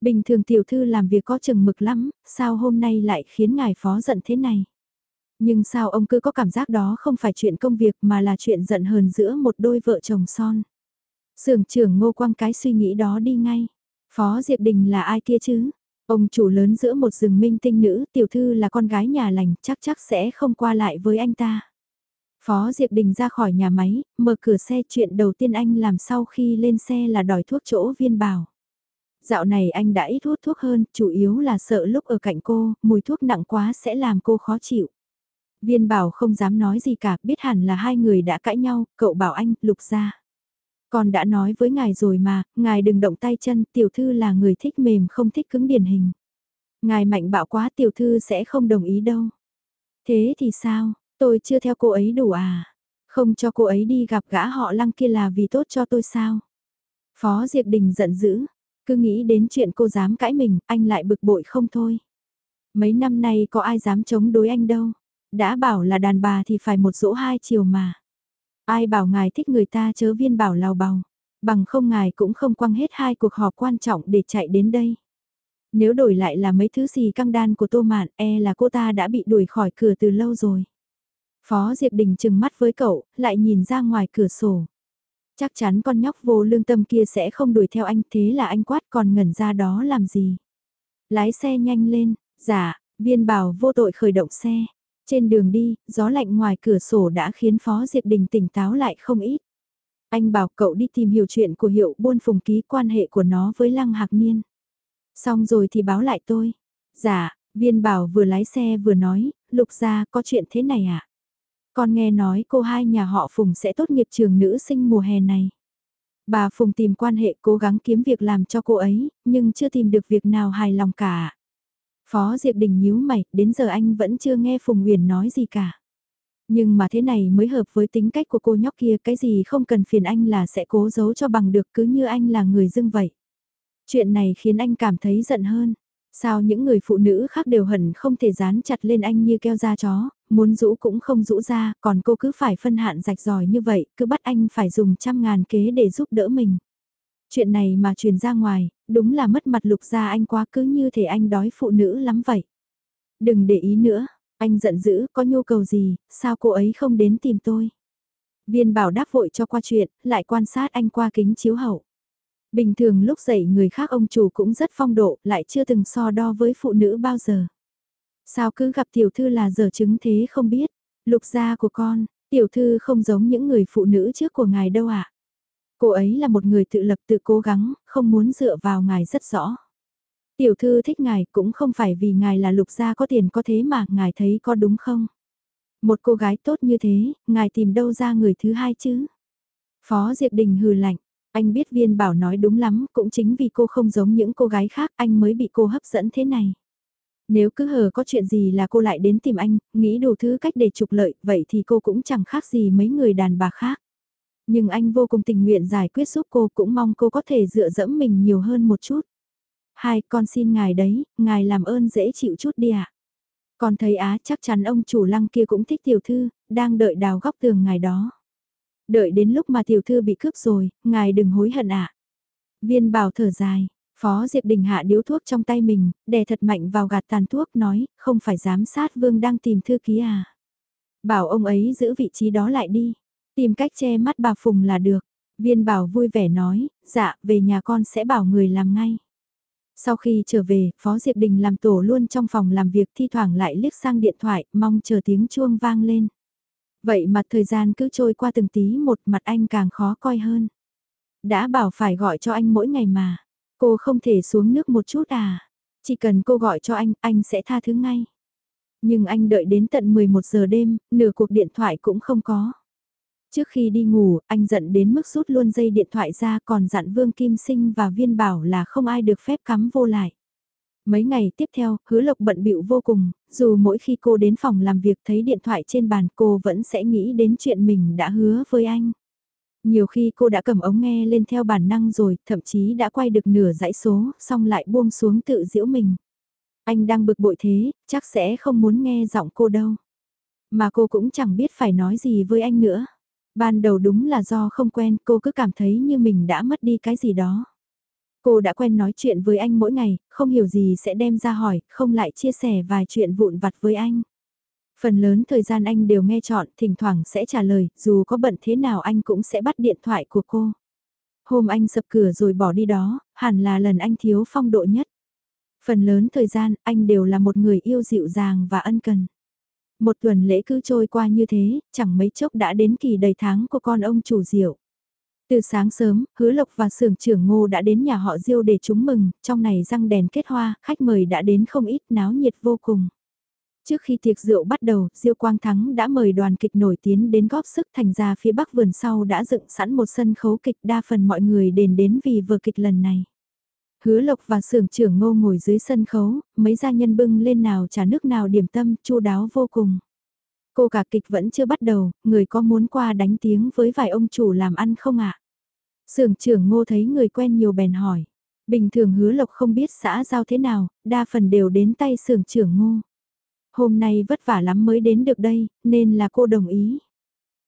Bình thường tiểu thư làm việc có chừng mực lắm, sao hôm nay lại khiến ngài phó giận thế này? Nhưng sao ông cứ có cảm giác đó không phải chuyện công việc mà là chuyện giận hờn giữa một đôi vợ chồng son? Sưởng trưởng ngô quang cái suy nghĩ đó đi ngay. Phó Diệp Đình là ai kia chứ? Ông chủ lớn giữa một rừng minh tinh nữ, tiểu thư là con gái nhà lành, chắc chắc sẽ không qua lại với anh ta. Phó Diệp Đình ra khỏi nhà máy, mở cửa xe chuyện đầu tiên anh làm sau khi lên xe là đòi thuốc chỗ viên bảo. Dạo này anh đã ít hút thuốc hơn, chủ yếu là sợ lúc ở cạnh cô, mùi thuốc nặng quá sẽ làm cô khó chịu. Viên bảo không dám nói gì cả, biết hẳn là hai người đã cãi nhau, cậu bảo anh, lục ra. Còn đã nói với ngài rồi mà, ngài đừng động tay chân, tiểu thư là người thích mềm không thích cứng điển hình. Ngài mạnh bạo quá tiểu thư sẽ không đồng ý đâu. Thế thì sao, tôi chưa theo cô ấy đủ à? Không cho cô ấy đi gặp gã họ lăng kia là vì tốt cho tôi sao? Phó Diệp Đình giận dữ, cứ nghĩ đến chuyện cô dám cãi mình, anh lại bực bội không thôi. Mấy năm nay có ai dám chống đối anh đâu. Đã bảo là đàn bà thì phải một dỗ hai chiều mà. Ai bảo ngài thích người ta chớ viên bảo lào bào. Bằng không ngài cũng không quăng hết hai cuộc họp quan trọng để chạy đến đây. Nếu đổi lại là mấy thứ gì căng đan của Tô Mạn e là cô ta đã bị đuổi khỏi cửa từ lâu rồi. Phó Diệp Đình chừng mắt với cậu, lại nhìn ra ngoài cửa sổ. Chắc chắn con nhóc vô lương tâm kia sẽ không đuổi theo anh thế là anh quát còn ngẩn ra đó làm gì. Lái xe nhanh lên, giả viên bảo vô tội khởi động xe. Trên đường đi, gió lạnh ngoài cửa sổ đã khiến Phó Diệp Đình tỉnh táo lại không ít. Anh bảo cậu đi tìm hiểu chuyện của hiệu buôn phùng ký quan hệ của nó với Lăng Hạc Niên. Xong rồi thì báo lại tôi. Dạ, viên bảo vừa lái xe vừa nói, lục ra có chuyện thế này à? Con nghe nói cô hai nhà họ Phùng sẽ tốt nghiệp trường nữ sinh mùa hè này. Bà Phùng tìm quan hệ cố gắng kiếm việc làm cho cô ấy, nhưng chưa tìm được việc nào hài lòng cả. Phó Diệp Đình nhíu mày, đến giờ anh vẫn chưa nghe Phùng Huyền nói gì cả. Nhưng mà thế này mới hợp với tính cách của cô nhóc kia, cái gì không cần phiền anh là sẽ cố giấu cho bằng được cứ như anh là người dưng vậy. Chuyện này khiến anh cảm thấy giận hơn. Sao những người phụ nữ khác đều hận không thể dán chặt lên anh như keo da chó, muốn rũ cũng không rũ ra, còn cô cứ phải phân hạn rạch ròi như vậy, cứ bắt anh phải dùng trăm ngàn kế để giúp đỡ mình. Chuyện này mà truyền ra ngoài, đúng là mất mặt lục gia anh quá cứ như thể anh đói phụ nữ lắm vậy. Đừng để ý nữa, anh giận dữ, có nhu cầu gì, sao cô ấy không đến tìm tôi. Viên bảo đáp vội cho qua chuyện, lại quan sát anh qua kính chiếu hậu. Bình thường lúc dậy người khác ông chủ cũng rất phong độ, lại chưa từng so đo với phụ nữ bao giờ. Sao cứ gặp tiểu thư là giờ chứng thế không biết, lục gia của con, tiểu thư không giống những người phụ nữ trước của ngài đâu ạ. À? Cô ấy là một người tự lập tự cố gắng, không muốn dựa vào ngài rất rõ. Tiểu thư thích ngài cũng không phải vì ngài là lục gia có tiền có thế mà ngài thấy có đúng không? Một cô gái tốt như thế, ngài tìm đâu ra người thứ hai chứ? Phó Diệp Đình hừ lạnh, anh biết viên bảo nói đúng lắm, cũng chính vì cô không giống những cô gái khác anh mới bị cô hấp dẫn thế này. Nếu cứ hờ có chuyện gì là cô lại đến tìm anh, nghĩ đủ thứ cách để trục lợi, vậy thì cô cũng chẳng khác gì mấy người đàn bà khác. Nhưng anh vô cùng tình nguyện giải quyết giúp cô cũng mong cô có thể dựa dẫm mình nhiều hơn một chút. Hai, con xin ngài đấy, ngài làm ơn dễ chịu chút đi ạ. À? Con thấy Á chắc chắn ông chủ lăng kia cũng thích tiểu thư, đang đợi đào góc tường ngài đó. Đợi đến lúc mà tiểu thư bị cướp rồi, ngài đừng hối hận ạ. À. Viên bảo thở dài, Phó Diệp Đình hạ điếu thuốc trong tay mình, đè thật mạnh vào gạt tàn thuốc nói, không phải giám sát vương đang tìm thư ký à. Bảo ông ấy giữ vị trí đó lại đi, tìm cách che mắt bà Phùng là được. Viên bảo vui vẻ nói, dạ, về nhà con sẽ bảo người làm ngay. Sau khi trở về, Phó Diệp Đình làm tổ luôn trong phòng làm việc thi thoảng lại liếc sang điện thoại, mong chờ tiếng chuông vang lên. Vậy mà thời gian cứ trôi qua từng tí một mặt anh càng khó coi hơn. Đã bảo phải gọi cho anh mỗi ngày mà. Cô không thể xuống nước một chút à? Chỉ cần cô gọi cho anh, anh sẽ tha thứ ngay. Nhưng anh đợi đến tận 11 giờ đêm, nửa cuộc điện thoại cũng không có. Trước khi đi ngủ, anh giận đến mức rút luôn dây điện thoại ra còn dặn Vương Kim Sinh và Viên Bảo là không ai được phép cắm vô lại. Mấy ngày tiếp theo, hứa lộc bận bịu vô cùng, dù mỗi khi cô đến phòng làm việc thấy điện thoại trên bàn cô vẫn sẽ nghĩ đến chuyện mình đã hứa với anh. Nhiều khi cô đã cầm ống nghe lên theo bản năng rồi, thậm chí đã quay được nửa dãy số, xong lại buông xuống tự giễu mình. Anh đang bực bội thế, chắc sẽ không muốn nghe giọng cô đâu. Mà cô cũng chẳng biết phải nói gì với anh nữa. Ban đầu đúng là do không quen cô cứ cảm thấy như mình đã mất đi cái gì đó. Cô đã quen nói chuyện với anh mỗi ngày, không hiểu gì sẽ đem ra hỏi, không lại chia sẻ vài chuyện vụn vặt với anh. Phần lớn thời gian anh đều nghe chọn, thỉnh thoảng sẽ trả lời, dù có bận thế nào anh cũng sẽ bắt điện thoại của cô. Hôm anh sập cửa rồi bỏ đi đó, hẳn là lần anh thiếu phong độ nhất. Phần lớn thời gian, anh đều là một người yêu dịu dàng và ân cần. Một tuần lễ cứ trôi qua như thế, chẳng mấy chốc đã đến kỳ đầy tháng của con ông chủ diệu. Từ sáng sớm, hứa lộc và sưởng trưởng ngô đã đến nhà họ diêu để chúng mừng, trong này răng đèn kết hoa, khách mời đã đến không ít náo nhiệt vô cùng. Trước khi tiệc rượu bắt đầu, Diêu Quang Thắng đã mời đoàn kịch nổi tiếng đến góp sức thành ra phía bắc vườn sau đã dựng sẵn một sân khấu kịch đa phần mọi người đền đến vì vở kịch lần này. Hứa Lộc và sưởng trưởng ngô ngồi dưới sân khấu, mấy gia nhân bưng lên nào trà nước nào điểm tâm, chu đáo vô cùng. Cô cả kịch vẫn chưa bắt đầu, người có muốn qua đánh tiếng với vài ông chủ làm ăn không ạ? À? Sưởng trưởng ngô thấy người quen nhiều bèn hỏi. Bình thường hứa lộc không biết xã giao thế nào, đa phần đều đến tay sưởng trưởng ngô. Hôm nay vất vả lắm mới đến được đây, nên là cô đồng ý.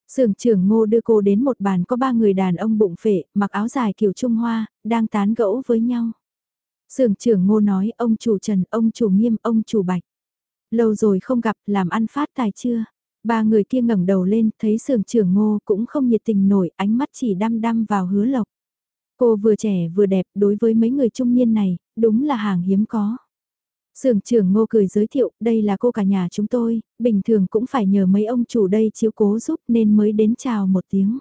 Sưởng trưởng ngô đưa cô đến một bàn có ba người đàn ông bụng phệ, mặc áo dài kiểu Trung Hoa, đang tán gẫu với nhau. Sưởng trưởng ngô nói ông chủ Trần, ông chủ Nghiêm, ông chủ Bạch. Lâu rồi không gặp, làm ăn phát tài chưa? Ba người kia ngẩng đầu lên, thấy sưởng trưởng ngô cũng không nhiệt tình nổi, ánh mắt chỉ đăm đăm vào hứa lộc. Cô vừa trẻ vừa đẹp, đối với mấy người trung niên này, đúng là hàng hiếm có. Sưởng trưởng ngô cười giới thiệu, đây là cô cả nhà chúng tôi, bình thường cũng phải nhờ mấy ông chủ đây chiếu cố giúp nên mới đến chào một tiếng.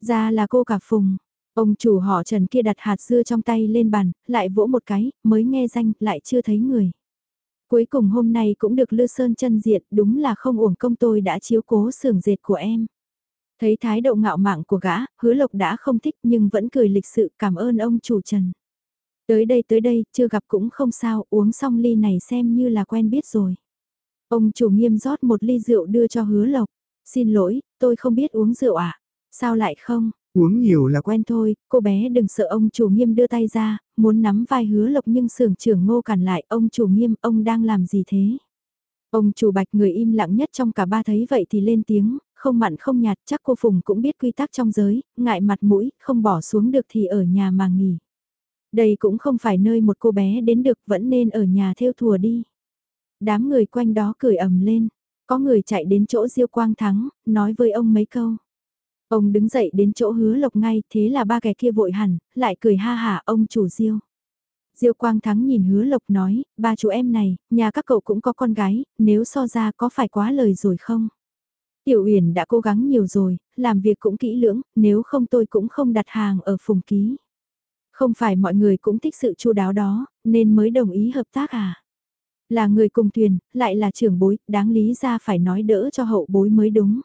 Ra là cô cả Phùng, ông chủ họ Trần kia đặt hạt dưa trong tay lên bàn, lại vỗ một cái, mới nghe danh, lại chưa thấy người. Cuối cùng hôm nay cũng được Lư Sơn chân diện, đúng là không uổng công tôi đã chiếu cố sưởng dệt của em. Thấy thái độ ngạo mạn của gã, hứa lộc đã không thích nhưng vẫn cười lịch sự cảm ơn ông chủ Trần. Tới đây tới đây, chưa gặp cũng không sao, uống xong ly này xem như là quen biết rồi. Ông chủ nghiêm rót một ly rượu đưa cho hứa lộc. Xin lỗi, tôi không biết uống rượu ạ. À? Sao lại không? Uống nhiều là quen thôi, cô bé đừng sợ ông chủ nghiêm đưa tay ra, muốn nắm vai hứa lộc nhưng sưởng trưởng ngô cản lại, ông chủ nghiêm, ông đang làm gì thế? Ông chủ bạch người im lặng nhất trong cả ba thấy vậy thì lên tiếng, không mặn không nhạt chắc cô Phùng cũng biết quy tắc trong giới, ngại mặt mũi, không bỏ xuống được thì ở nhà mà nghỉ. Đây cũng không phải nơi một cô bé đến được vẫn nên ở nhà theo thùa đi. Đám người quanh đó cười ầm lên, có người chạy đến chỗ Diêu Quang Thắng, nói với ông mấy câu. Ông đứng dậy đến chỗ hứa lộc ngay, thế là ba kẻ kia vội hẳn, lại cười ha hả ông chủ Diêu. Diêu Quang Thắng nhìn hứa lộc nói, ba chú em này, nhà các cậu cũng có con gái, nếu so ra có phải quá lời rồi không? Tiểu Uyển đã cố gắng nhiều rồi, làm việc cũng kỹ lưỡng, nếu không tôi cũng không đặt hàng ở phùng ký. Không phải mọi người cũng thích sự chu đáo đó, nên mới đồng ý hợp tác à? Là người cùng thuyền, lại là trưởng bối, đáng lý ra phải nói đỡ cho hậu bối mới đúng.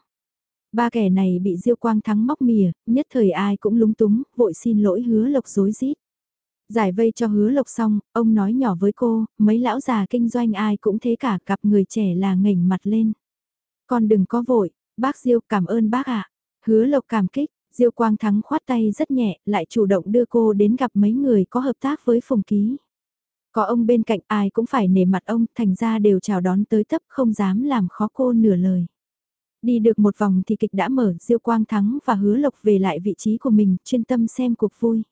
Ba kẻ này bị Diêu Quang Thắng móc mìa, nhất thời ai cũng lúng túng, vội xin lỗi hứa lộc dối rít Giải vây cho hứa lộc xong, ông nói nhỏ với cô, mấy lão già kinh doanh ai cũng thế cả, gặp người trẻ là ngẩng mặt lên. Con đừng có vội, bác Diêu cảm ơn bác ạ. Hứa lộc cảm kích, Diêu Quang Thắng khoát tay rất nhẹ, lại chủ động đưa cô đến gặp mấy người có hợp tác với Phùng Ký. Có ông bên cạnh ai cũng phải nể mặt ông, thành ra đều chào đón tới tấp không dám làm khó cô nửa lời. Đi được một vòng thì kịch đã mở, Diêu Quang Thắng và Hứa Lộc về lại vị trí của mình, chuyên tâm xem cuộc vui.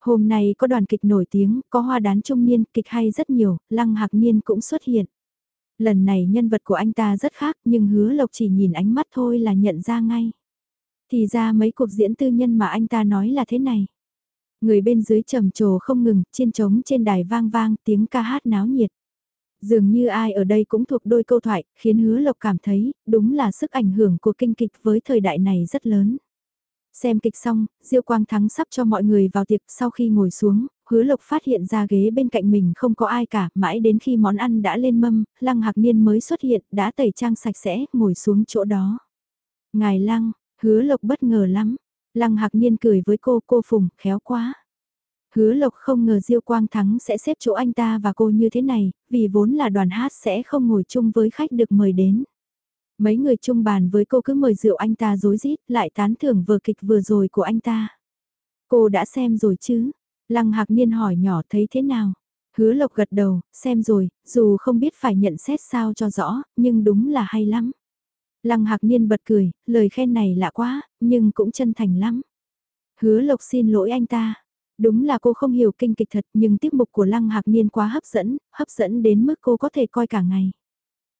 Hôm nay có đoàn kịch nổi tiếng, có hoa đán trung niên, kịch hay rất nhiều, Lăng Hạc Niên cũng xuất hiện. Lần này nhân vật của anh ta rất khác nhưng hứa lộc chỉ nhìn ánh mắt thôi là nhận ra ngay. Thì ra mấy cuộc diễn tư nhân mà anh ta nói là thế này. Người bên dưới trầm trồ không ngừng, chiên trống trên đài vang vang tiếng ca hát náo nhiệt. Dường như ai ở đây cũng thuộc đôi câu thoại, khiến hứa lộc cảm thấy, đúng là sức ảnh hưởng của kinh kịch với thời đại này rất lớn. Xem kịch xong, Diêu Quang Thắng sắp cho mọi người vào tiệc sau khi ngồi xuống, hứa lộc phát hiện ra ghế bên cạnh mình không có ai cả, mãi đến khi món ăn đã lên mâm, lăng hạc niên mới xuất hiện, đã tẩy trang sạch sẽ, ngồi xuống chỗ đó. Ngài lăng, hứa lộc bất ngờ lắm, lăng hạc niên cười với cô, cô Phùng, khéo quá. Hứa lộc không ngờ Diêu Quang Thắng sẽ xếp chỗ anh ta và cô như thế này, vì vốn là đoàn hát sẽ không ngồi chung với khách được mời đến. Mấy người chung bàn với cô cứ mời rượu anh ta dối rít lại tán thưởng vừa kịch vừa rồi của anh ta. Cô đã xem rồi chứ? Lăng Hạc Niên hỏi nhỏ thấy thế nào? Hứa Lộc gật đầu, xem rồi, dù không biết phải nhận xét sao cho rõ, nhưng đúng là hay lắm. Lăng Hạc Niên bật cười, lời khen này lạ quá, nhưng cũng chân thành lắm. Hứa Lộc xin lỗi anh ta. Đúng là cô không hiểu kinh kịch thật nhưng tiết mục của Lăng Hạc Niên quá hấp dẫn, hấp dẫn đến mức cô có thể coi cả ngày.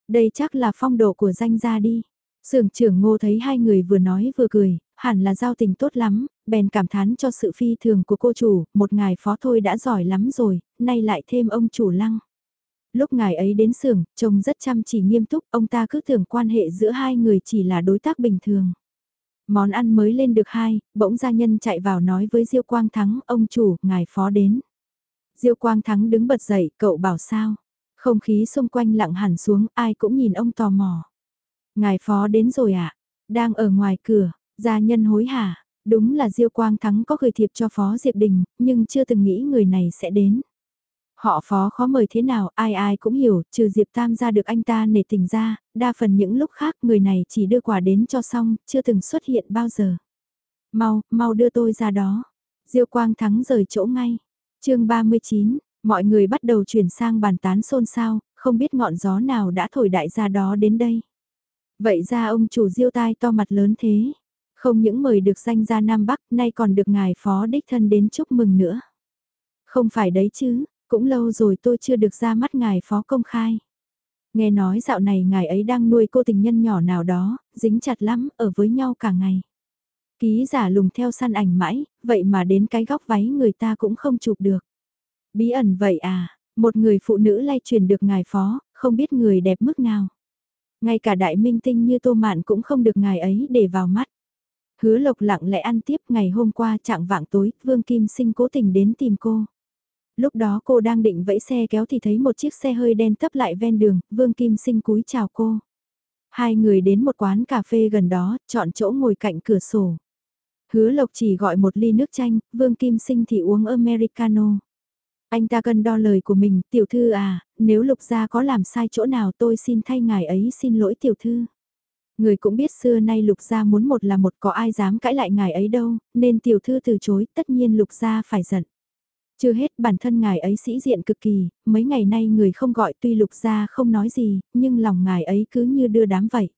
Đây chắc là phong độ của danh gia đi. Sưởng trưởng ngô thấy hai người vừa nói vừa cười, hẳn là giao tình tốt lắm, bèn cảm thán cho sự phi thường của cô chủ, một ngài phó thôi đã giỏi lắm rồi, nay lại thêm ông chủ lăng. Lúc ngài ấy đến xưởng, trông rất chăm chỉ nghiêm túc, ông ta cứ tưởng quan hệ giữa hai người chỉ là đối tác bình thường. Món ăn mới lên được hai, bỗng gia nhân chạy vào nói với Diêu Quang Thắng, ông chủ, ngài phó đến. Diêu Quang Thắng đứng bật dậy, cậu bảo sao? Không khí xung quanh lặng hẳn xuống, ai cũng nhìn ông tò mò. Ngài phó đến rồi ạ, à? đang ở ngoài cửa, gia nhân hối hả, đúng là Diêu Quang Thắng có gửi thiệp cho phó Diệp Đình, nhưng chưa từng nghĩ người này sẽ đến. Họ phó khó mời thế nào, ai ai cũng hiểu, trừ Diệp Tam ra được anh ta nể tình ra, đa phần những lúc khác người này chỉ đưa quà đến cho xong, chưa từng xuất hiện bao giờ. Mau, mau đưa tôi ra đó. Diêu Quang Thắng rời chỗ ngay. chương 39, mọi người bắt đầu chuyển sang bàn tán xôn xao, không biết ngọn gió nào đã thổi đại gia đó đến đây. Vậy ra ông chủ diêu tai to mặt lớn thế, không những mời được danh gia Nam Bắc, nay còn được ngài phó đích thân đến chúc mừng nữa. Không phải đấy chứ, cũng lâu rồi tôi chưa được ra mắt ngài phó công khai. Nghe nói dạo này ngài ấy đang nuôi cô tình nhân nhỏ nào đó, dính chặt lắm, ở với nhau cả ngày. Ký giả lùng theo săn ảnh mãi, vậy mà đến cái góc váy người ta cũng không chụp được. Bí ẩn vậy à, một người phụ nữ lay truyền được ngài phó, không biết người đẹp mức nào. Ngay cả đại minh tinh như tô mạn cũng không được ngài ấy để vào mắt. Hứa lộc lặng lẽ ăn tiếp ngày hôm qua trạng vạng tối, Vương Kim Sinh cố tình đến tìm cô. Lúc đó cô đang định vẫy xe kéo thì thấy một chiếc xe hơi đen tấp lại ven đường, Vương Kim Sinh cúi chào cô. Hai người đến một quán cà phê gần đó, chọn chỗ ngồi cạnh cửa sổ. Hứa Lộc chỉ gọi một ly nước chanh, Vương Kim Sinh thì uống Americano. Anh ta cần đo lời của mình, tiểu thư à, nếu Lục gia có làm sai chỗ nào tôi xin thay ngài ấy xin lỗi tiểu thư. Người cũng biết xưa nay Lục gia muốn một là một có ai dám cãi lại ngài ấy đâu, nên tiểu thư từ chối, tất nhiên Lục gia phải giận. Chưa hết bản thân ngài ấy sĩ diện cực kỳ, mấy ngày nay người không gọi tuy Lục gia không nói gì, nhưng lòng ngài ấy cứ như đưa đám vậy.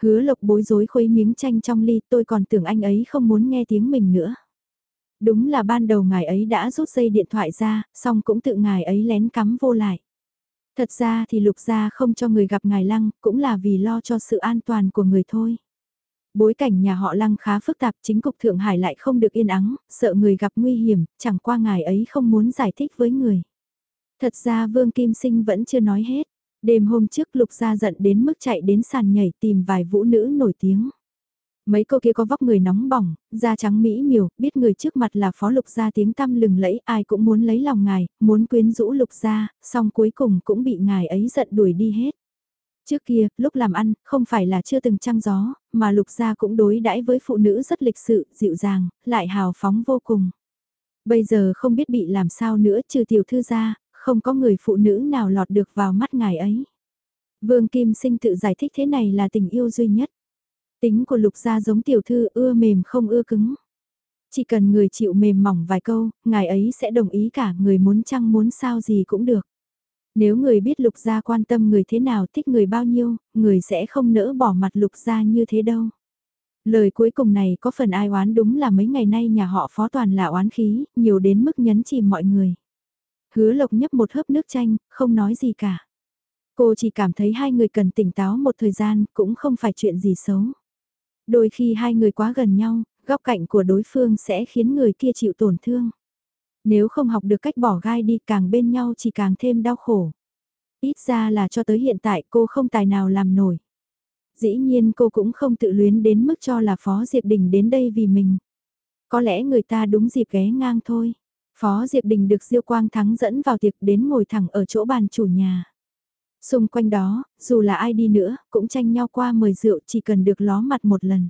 Hứa lộc bối rối khuấy miếng chanh trong ly tôi còn tưởng anh ấy không muốn nghe tiếng mình nữa. Đúng là ban đầu ngài ấy đã rút dây điện thoại ra, xong cũng tự ngài ấy lén cắm vô lại. Thật ra thì lục gia không cho người gặp ngài lăng, cũng là vì lo cho sự an toàn của người thôi. Bối cảnh nhà họ lăng khá phức tạp, chính cục Thượng Hải lại không được yên ắng, sợ người gặp nguy hiểm, chẳng qua ngài ấy không muốn giải thích với người. Thật ra Vương Kim Sinh vẫn chưa nói hết. Đêm hôm trước Lục Gia giận đến mức chạy đến sàn nhảy tìm vài vũ nữ nổi tiếng. Mấy cô kia có vóc người nóng bỏng, da trắng mỹ miều, biết người trước mặt là phó lục gia tiếng tăm lừng lẫy, ai cũng muốn lấy lòng ngài, muốn quyến rũ lục gia, song cuối cùng cũng bị ngài ấy giận đuổi đi hết. Trước kia, lúc làm ăn, không phải là chưa từng trăng gió, mà lục gia cũng đối đãi với phụ nữ rất lịch sự, dịu dàng, lại hào phóng vô cùng. Bây giờ không biết bị làm sao nữa trừ tiểu thư gia, không có người phụ nữ nào lọt được vào mắt ngài ấy. Vương Kim Sinh tự giải thích thế này là tình yêu duy nhất. Tính của lục gia giống tiểu thư ưa mềm không ưa cứng. Chỉ cần người chịu mềm mỏng vài câu, ngài ấy sẽ đồng ý cả người muốn chăng muốn sao gì cũng được. Nếu người biết lục gia quan tâm người thế nào thích người bao nhiêu, người sẽ không nỡ bỏ mặt lục gia như thế đâu. Lời cuối cùng này có phần ai oán đúng là mấy ngày nay nhà họ phó toàn là oán khí, nhiều đến mức nhấn chìm mọi người. Hứa lộc nhấp một hớp nước chanh, không nói gì cả. Cô chỉ cảm thấy hai người cần tỉnh táo một thời gian, cũng không phải chuyện gì xấu. Đôi khi hai người quá gần nhau, góc cạnh của đối phương sẽ khiến người kia chịu tổn thương. Nếu không học được cách bỏ gai đi càng bên nhau chỉ càng thêm đau khổ. Ít ra là cho tới hiện tại cô không tài nào làm nổi. Dĩ nhiên cô cũng không tự luyến đến mức cho là Phó Diệp Đình đến đây vì mình. Có lẽ người ta đúng dịp ghé ngang thôi. Phó Diệp Đình được Diêu Quang Thắng dẫn vào tiệc đến ngồi thẳng ở chỗ bàn chủ nhà. Xung quanh đó, dù là ai đi nữa, cũng tranh nhau qua mời rượu chỉ cần được ló mặt một lần.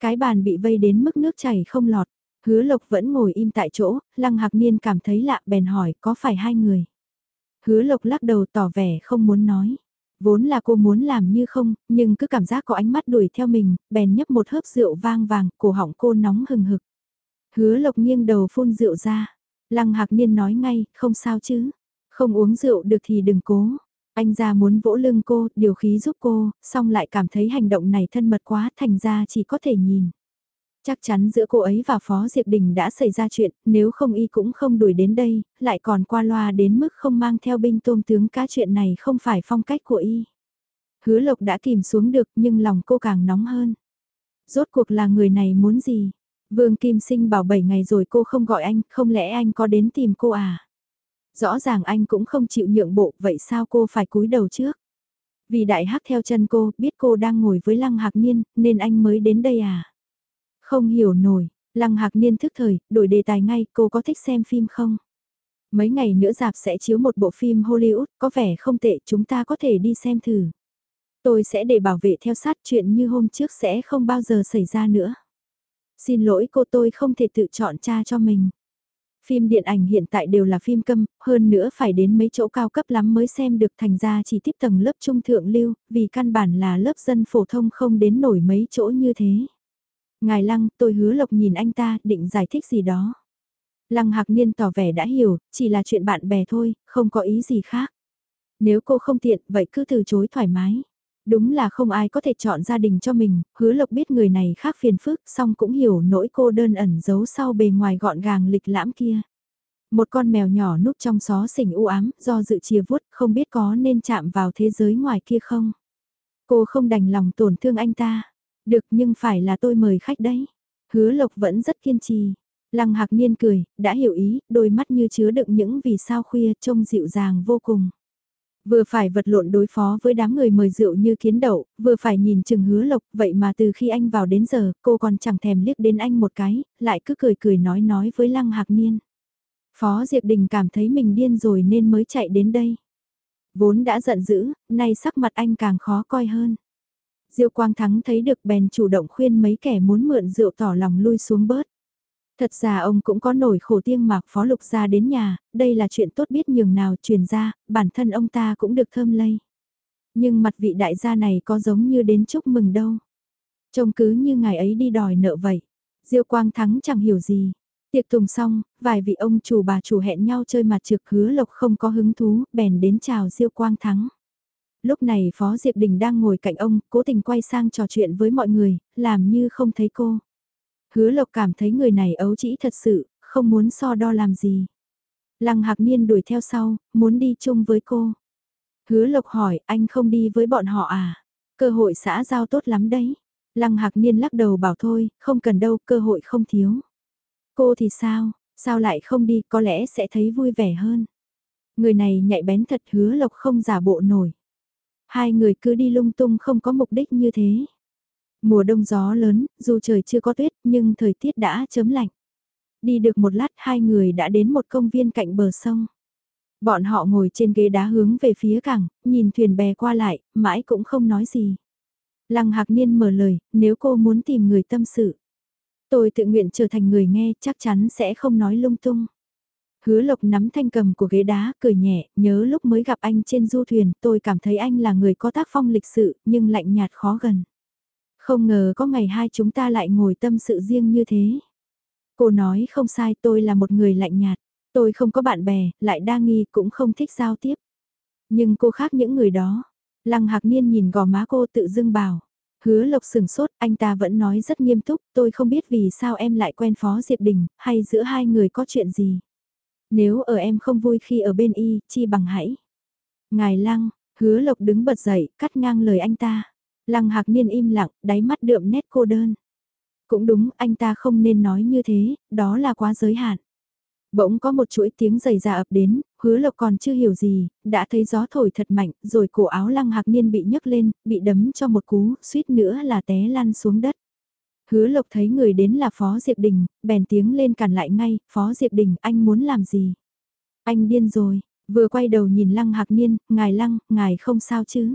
Cái bàn bị vây đến mức nước chảy không lọt, hứa lộc vẫn ngồi im tại chỗ, lăng hạc niên cảm thấy lạ bèn hỏi có phải hai người. Hứa lộc lắc đầu tỏ vẻ không muốn nói. Vốn là cô muốn làm như không, nhưng cứ cảm giác có ánh mắt đuổi theo mình, bèn nhấp một hớp rượu vang vàng, cổ họng cô nóng hừng hực. Hứa lộc nghiêng đầu phun rượu ra. Lăng hạc niên nói ngay, không sao chứ. Không uống rượu được thì đừng cố. Anh ra muốn vỗ lưng cô, điều khí giúp cô, xong lại cảm thấy hành động này thân mật quá thành ra chỉ có thể nhìn. Chắc chắn giữa cô ấy và Phó Diệp Đình đã xảy ra chuyện, nếu không y cũng không đuổi đến đây, lại còn qua loa đến mức không mang theo binh tôm tướng cá chuyện này không phải phong cách của y. Hứa Lộc đã kìm xuống được nhưng lòng cô càng nóng hơn. Rốt cuộc là người này muốn gì? Vương Kim Sinh bảo 7 ngày rồi cô không gọi anh, không lẽ anh có đến tìm cô à? Rõ ràng anh cũng không chịu nhượng bộ, vậy sao cô phải cúi đầu trước? Vì đại hắc theo chân cô, biết cô đang ngồi với Lăng Hạc Niên, nên anh mới đến đây à? Không hiểu nổi, Lăng Hạc Niên thức thời, đổi đề tài ngay, cô có thích xem phim không? Mấy ngày nữa dạp sẽ chiếu một bộ phim Hollywood, có vẻ không tệ, chúng ta có thể đi xem thử. Tôi sẽ để bảo vệ theo sát chuyện như hôm trước sẽ không bao giờ xảy ra nữa. Xin lỗi cô tôi không thể tự chọn cha cho mình. Phim điện ảnh hiện tại đều là phim câm, hơn nữa phải đến mấy chỗ cao cấp lắm mới xem được thành ra chỉ tiếp tầng lớp trung thượng lưu, vì căn bản là lớp dân phổ thông không đến nổi mấy chỗ như thế. Ngài Lăng, tôi hứa lộc nhìn anh ta, định giải thích gì đó. Lăng Hạc Niên tỏ vẻ đã hiểu, chỉ là chuyện bạn bè thôi, không có ý gì khác. Nếu cô không tiện, vậy cứ từ chối thoải mái. Đúng là không ai có thể chọn gia đình cho mình, hứa lộc biết người này khác phiền phức, song cũng hiểu nỗi cô đơn ẩn giấu sau bề ngoài gọn gàng lịch lãm kia. Một con mèo nhỏ núp trong xó xỉnh u ám, do dự chia vuốt, không biết có nên chạm vào thế giới ngoài kia không. Cô không đành lòng tổn thương anh ta. Được nhưng phải là tôi mời khách đấy. Hứa lộc vẫn rất kiên trì. Lăng hạc niên cười, đã hiểu ý, đôi mắt như chứa đựng những vì sao khuya trông dịu dàng vô cùng. Vừa phải vật lộn đối phó với đám người mời rượu như kiến đậu, vừa phải nhìn chừng hứa lộc, vậy mà từ khi anh vào đến giờ, cô còn chẳng thèm liếc đến anh một cái, lại cứ cười cười nói nói với Lăng Hạc Niên. Phó Diệp Đình cảm thấy mình điên rồi nên mới chạy đến đây. Vốn đã giận dữ, nay sắc mặt anh càng khó coi hơn. Diêu Quang Thắng thấy được bèn chủ động khuyên mấy kẻ muốn mượn rượu tỏ lòng lui xuống bớt. Thật ra ông cũng có nổi khổ tiêng mạc phó lục ra đến nhà, đây là chuyện tốt biết nhường nào truyền ra, bản thân ông ta cũng được thơm lây. Nhưng mặt vị đại gia này có giống như đến chúc mừng đâu. Trông cứ như ngài ấy đi đòi nợ vậy. Diêu Quang Thắng chẳng hiểu gì. Tiệc tùng xong, vài vị ông chủ bà chủ hẹn nhau chơi mặt trực hứa lộc không có hứng thú, bèn đến chào Diêu Quang Thắng. Lúc này Phó Diệp Đình đang ngồi cạnh ông, cố tình quay sang trò chuyện với mọi người, làm như không thấy cô. Hứa Lộc cảm thấy người này ấu trĩ thật sự, không muốn so đo làm gì. Lăng Hạc Niên đuổi theo sau, muốn đi chung với cô. Hứa Lộc hỏi, anh không đi với bọn họ à? Cơ hội xã giao tốt lắm đấy. Lăng Hạc Niên lắc đầu bảo thôi, không cần đâu, cơ hội không thiếu. Cô thì sao, sao lại không đi, có lẽ sẽ thấy vui vẻ hơn. Người này nhạy bén thật hứa Lộc không giả bộ nổi. Hai người cứ đi lung tung không có mục đích như thế. Mùa đông gió lớn, dù trời chưa có tuyết nhưng thời tiết đã chớm lạnh. Đi được một lát hai người đã đến một công viên cạnh bờ sông. Bọn họ ngồi trên ghế đá hướng về phía cảng, nhìn thuyền bè qua lại, mãi cũng không nói gì. Lăng Hạc Niên mở lời, nếu cô muốn tìm người tâm sự. Tôi tự nguyện trở thành người nghe, chắc chắn sẽ không nói lung tung. Hứa Lộc nắm thanh cầm của ghế đá, cười nhẹ, nhớ lúc mới gặp anh trên du thuyền, tôi cảm thấy anh là người có tác phong lịch sự, nhưng lạnh nhạt khó gần. Không ngờ có ngày hai chúng ta lại ngồi tâm sự riêng như thế. Cô nói không sai tôi là một người lạnh nhạt, tôi không có bạn bè, lại đa nghi cũng không thích giao tiếp. Nhưng cô khác những người đó. Lăng Hạc Niên nhìn gò má cô tự dưng bảo. Hứa Lộc sừng sốt, anh ta vẫn nói rất nghiêm túc, tôi không biết vì sao em lại quen Phó Diệp Đình, hay giữa hai người có chuyện gì. Nếu ở em không vui khi ở bên y, chi bằng hãy. Ngài Lăng, hứa Lộc đứng bật dậy, cắt ngang lời anh ta. Lăng Hạc Niên im lặng, đáy mắt đượm nét cô đơn. Cũng đúng, anh ta không nên nói như thế, đó là quá giới hạn. Bỗng có một chuỗi tiếng giày ra ập đến, hứa lộc còn chưa hiểu gì, đã thấy gió thổi thật mạnh, rồi cổ áo lăng hạc niên bị nhấc lên, bị đấm cho một cú, suýt nữa là té lăn xuống đất. Hứa lộc thấy người đến là Phó Diệp Đình, bèn tiếng lên cản lại ngay, Phó Diệp Đình, anh muốn làm gì? Anh điên rồi, vừa quay đầu nhìn lăng hạc niên, ngài lăng, ngài không sao chứ?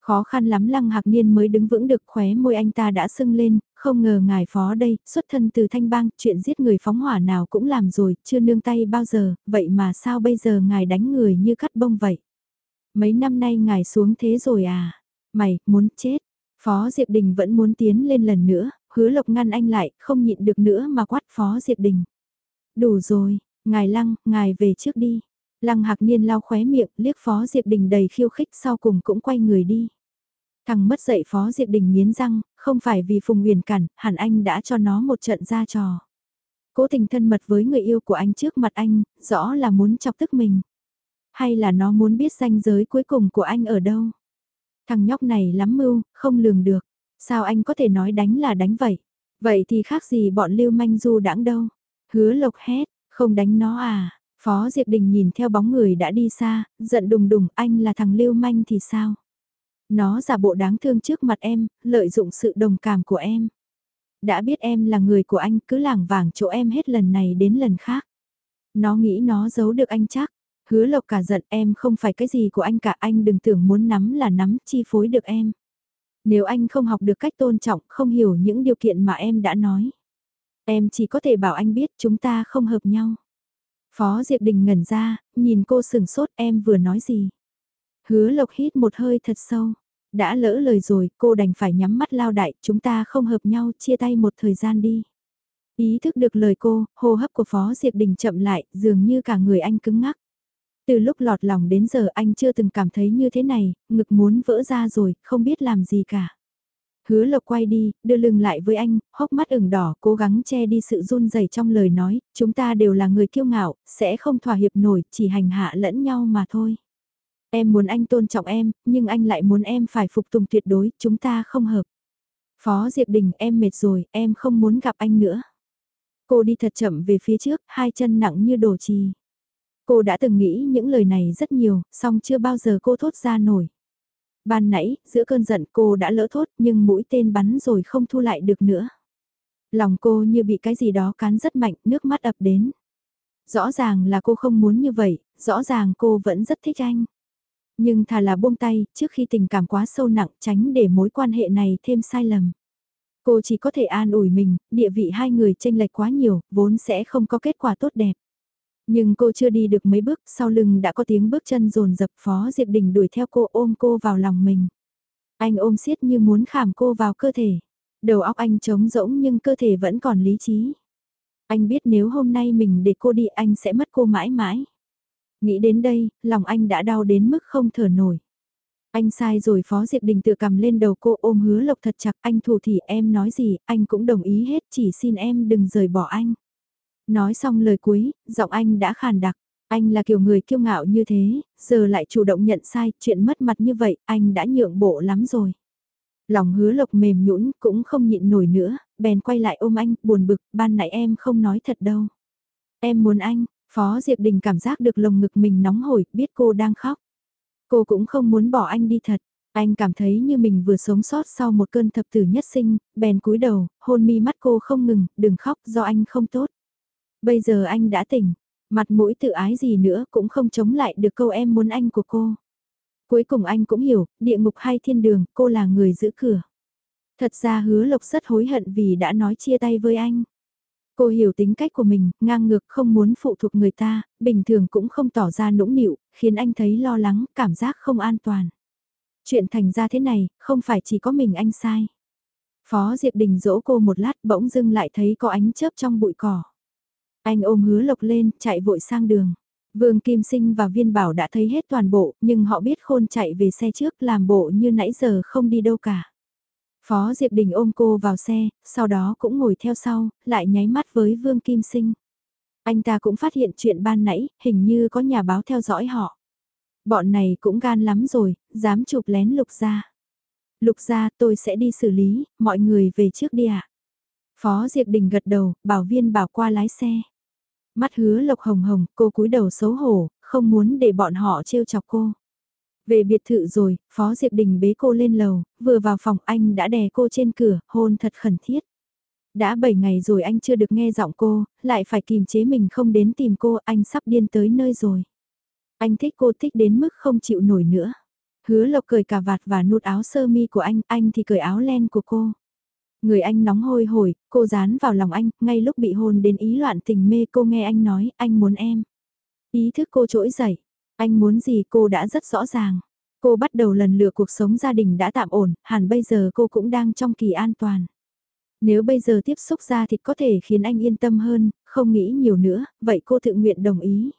Khó khăn lắm lăng hạc niên mới đứng vững được khóe môi anh ta đã sưng lên, không ngờ ngài phó đây, xuất thân từ thanh bang, chuyện giết người phóng hỏa nào cũng làm rồi, chưa nương tay bao giờ, vậy mà sao bây giờ ngài đánh người như cắt bông vậy? Mấy năm nay ngài xuống thế rồi à? Mày, muốn chết. Phó Diệp Đình vẫn muốn tiến lên lần nữa, hứa lộc ngăn anh lại, không nhịn được nữa mà quát Phó Diệp Đình. Đủ rồi, ngài lăng, ngài về trước đi. Lăng Hạc Niên lau khóe miệng, liếc Phó Diệp Đình đầy khiêu khích sau cùng cũng quay người đi. Thằng mất dậy Phó Diệp Đình nghiến răng, không phải vì Phùng Nguyền cản, hẳn anh đã cho nó một trận ra trò. Cố tình thân mật với người yêu của anh trước mặt anh, rõ là muốn chọc tức mình. Hay là nó muốn biết ranh giới cuối cùng của anh ở đâu? Thằng nhóc này lắm mưu, không lường được. Sao anh có thể nói đánh là đánh vậy? Vậy thì khác gì bọn lưu manh du đãng đâu? Hứa lộc hét, không đánh nó à? Phó Diệp Đình nhìn theo bóng người đã đi xa, giận đùng đùng anh là thằng lưu manh thì sao? Nó giả bộ đáng thương trước mặt em, lợi dụng sự đồng cảm của em. Đã biết em là người của anh cứ lảng vảng chỗ em hết lần này đến lần khác. Nó nghĩ nó giấu được anh chắc. Hứa lộc cả giận em không phải cái gì của anh cả anh đừng tưởng muốn nắm là nắm chi phối được em. Nếu anh không học được cách tôn trọng không hiểu những điều kiện mà em đã nói. Em chỉ có thể bảo anh biết chúng ta không hợp nhau. Phó Diệp Đình ngẩn ra, nhìn cô sừng sốt em vừa nói gì. Hứa lộc hít một hơi thật sâu. Đã lỡ lời rồi, cô đành phải nhắm mắt lao đại, chúng ta không hợp nhau, chia tay một thời gian đi. Ý thức được lời cô, hô hấp của Phó Diệp Đình chậm lại, dường như cả người anh cứng ngắc. Từ lúc lọt lòng đến giờ anh chưa từng cảm thấy như thế này, ngực muốn vỡ ra rồi, không biết làm gì cả. Hứa lộc quay đi, đưa lưng lại với anh, hốc mắt ửng đỏ, cố gắng che đi sự run rẩy trong lời nói, chúng ta đều là người kiêu ngạo, sẽ không thỏa hiệp nổi, chỉ hành hạ lẫn nhau mà thôi. Em muốn anh tôn trọng em, nhưng anh lại muốn em phải phục tùng tuyệt đối, chúng ta không hợp. Phó Diệp Đình em mệt rồi, em không muốn gặp anh nữa. Cô đi thật chậm về phía trước, hai chân nặng như đổ trì. Cô đã từng nghĩ những lời này rất nhiều, song chưa bao giờ cô thốt ra nổi. Ban nãy, giữa cơn giận cô đã lỡ thốt nhưng mũi tên bắn rồi không thu lại được nữa. Lòng cô như bị cái gì đó cán rất mạnh, nước mắt ập đến. Rõ ràng là cô không muốn như vậy, rõ ràng cô vẫn rất thích anh. Nhưng thà là buông tay, trước khi tình cảm quá sâu nặng tránh để mối quan hệ này thêm sai lầm. Cô chỉ có thể an ủi mình, địa vị hai người tranh lệch quá nhiều, vốn sẽ không có kết quả tốt đẹp. Nhưng cô chưa đi được mấy bước, sau lưng đã có tiếng bước chân rồn dập Phó Diệp Đình đuổi theo cô ôm cô vào lòng mình. Anh ôm siết như muốn khảm cô vào cơ thể. Đầu óc anh trống rỗng nhưng cơ thể vẫn còn lý trí. Anh biết nếu hôm nay mình để cô đi anh sẽ mất cô mãi mãi. Nghĩ đến đây, lòng anh đã đau đến mức không thở nổi. Anh sai rồi Phó Diệp Đình tự cầm lên đầu cô ôm hứa lộc thật chặt anh thủ thì em nói gì anh cũng đồng ý hết chỉ xin em đừng rời bỏ anh. Nói xong lời cuối, giọng anh đã khàn đặc. Anh là kiểu người kiêu ngạo như thế, giờ lại chủ động nhận sai, chuyện mất mặt như vậy, anh đã nhượng bộ lắm rồi. Lòng hứa lộc mềm nhũn cũng không nhịn nổi nữa, bèn quay lại ôm anh, buồn bực, ban nãy em không nói thật đâu. Em muốn anh, Phó Diệp Đình cảm giác được lồng ngực mình nóng hổi, biết cô đang khóc. Cô cũng không muốn bỏ anh đi thật. Anh cảm thấy như mình vừa sống sót sau một cơn thập tử nhất sinh, bèn cúi đầu, hôn mi mắt cô không ngừng, đừng khóc do anh không tốt. Bây giờ anh đã tỉnh, mặt mũi tự ái gì nữa cũng không chống lại được câu em muốn anh của cô. Cuối cùng anh cũng hiểu, địa ngục hay thiên đường, cô là người giữ cửa. Thật ra hứa lộc rất hối hận vì đã nói chia tay với anh. Cô hiểu tính cách của mình, ngang ngược không muốn phụ thuộc người ta, bình thường cũng không tỏ ra nũng nịu, khiến anh thấy lo lắng, cảm giác không an toàn. Chuyện thành ra thế này, không phải chỉ có mình anh sai. Phó Diệp Đình dỗ cô một lát bỗng dưng lại thấy có ánh chớp trong bụi cỏ. Anh ôm hứa lộc lên, chạy vội sang đường. Vương Kim Sinh và Viên Bảo đã thấy hết toàn bộ, nhưng họ biết khôn chạy về xe trước làm bộ như nãy giờ không đi đâu cả. Phó Diệp Đình ôm cô vào xe, sau đó cũng ngồi theo sau, lại nháy mắt với Vương Kim Sinh. Anh ta cũng phát hiện chuyện ban nãy, hình như có nhà báo theo dõi họ. Bọn này cũng gan lắm rồi, dám chụp lén lục ra. Lục ra tôi sẽ đi xử lý, mọi người về trước đi ạ. Phó Diệp Đình gật đầu, bảo viên bảo qua lái xe. Mắt hứa lộc hồng hồng, cô cúi đầu xấu hổ, không muốn để bọn họ trêu chọc cô. Về biệt thự rồi, Phó Diệp Đình bế cô lên lầu, vừa vào phòng anh đã đè cô trên cửa, hôn thật khẩn thiết. Đã 7 ngày rồi anh chưa được nghe giọng cô, lại phải kìm chế mình không đến tìm cô, anh sắp điên tới nơi rồi. Anh thích cô thích đến mức không chịu nổi nữa. Hứa lộc cởi cà vạt và nút áo sơ mi của anh, anh thì cởi áo len của cô. Người anh nóng hôi hổi, cô dán vào lòng anh, ngay lúc bị hôn đến ý loạn tình mê cô nghe anh nói, anh muốn em. Ý thức cô trỗi dậy, anh muốn gì cô đã rất rõ ràng. Cô bắt đầu lần lượt cuộc sống gia đình đã tạm ổn, hẳn bây giờ cô cũng đang trong kỳ an toàn. Nếu bây giờ tiếp xúc ra thì có thể khiến anh yên tâm hơn, không nghĩ nhiều nữa, vậy cô tự nguyện đồng ý.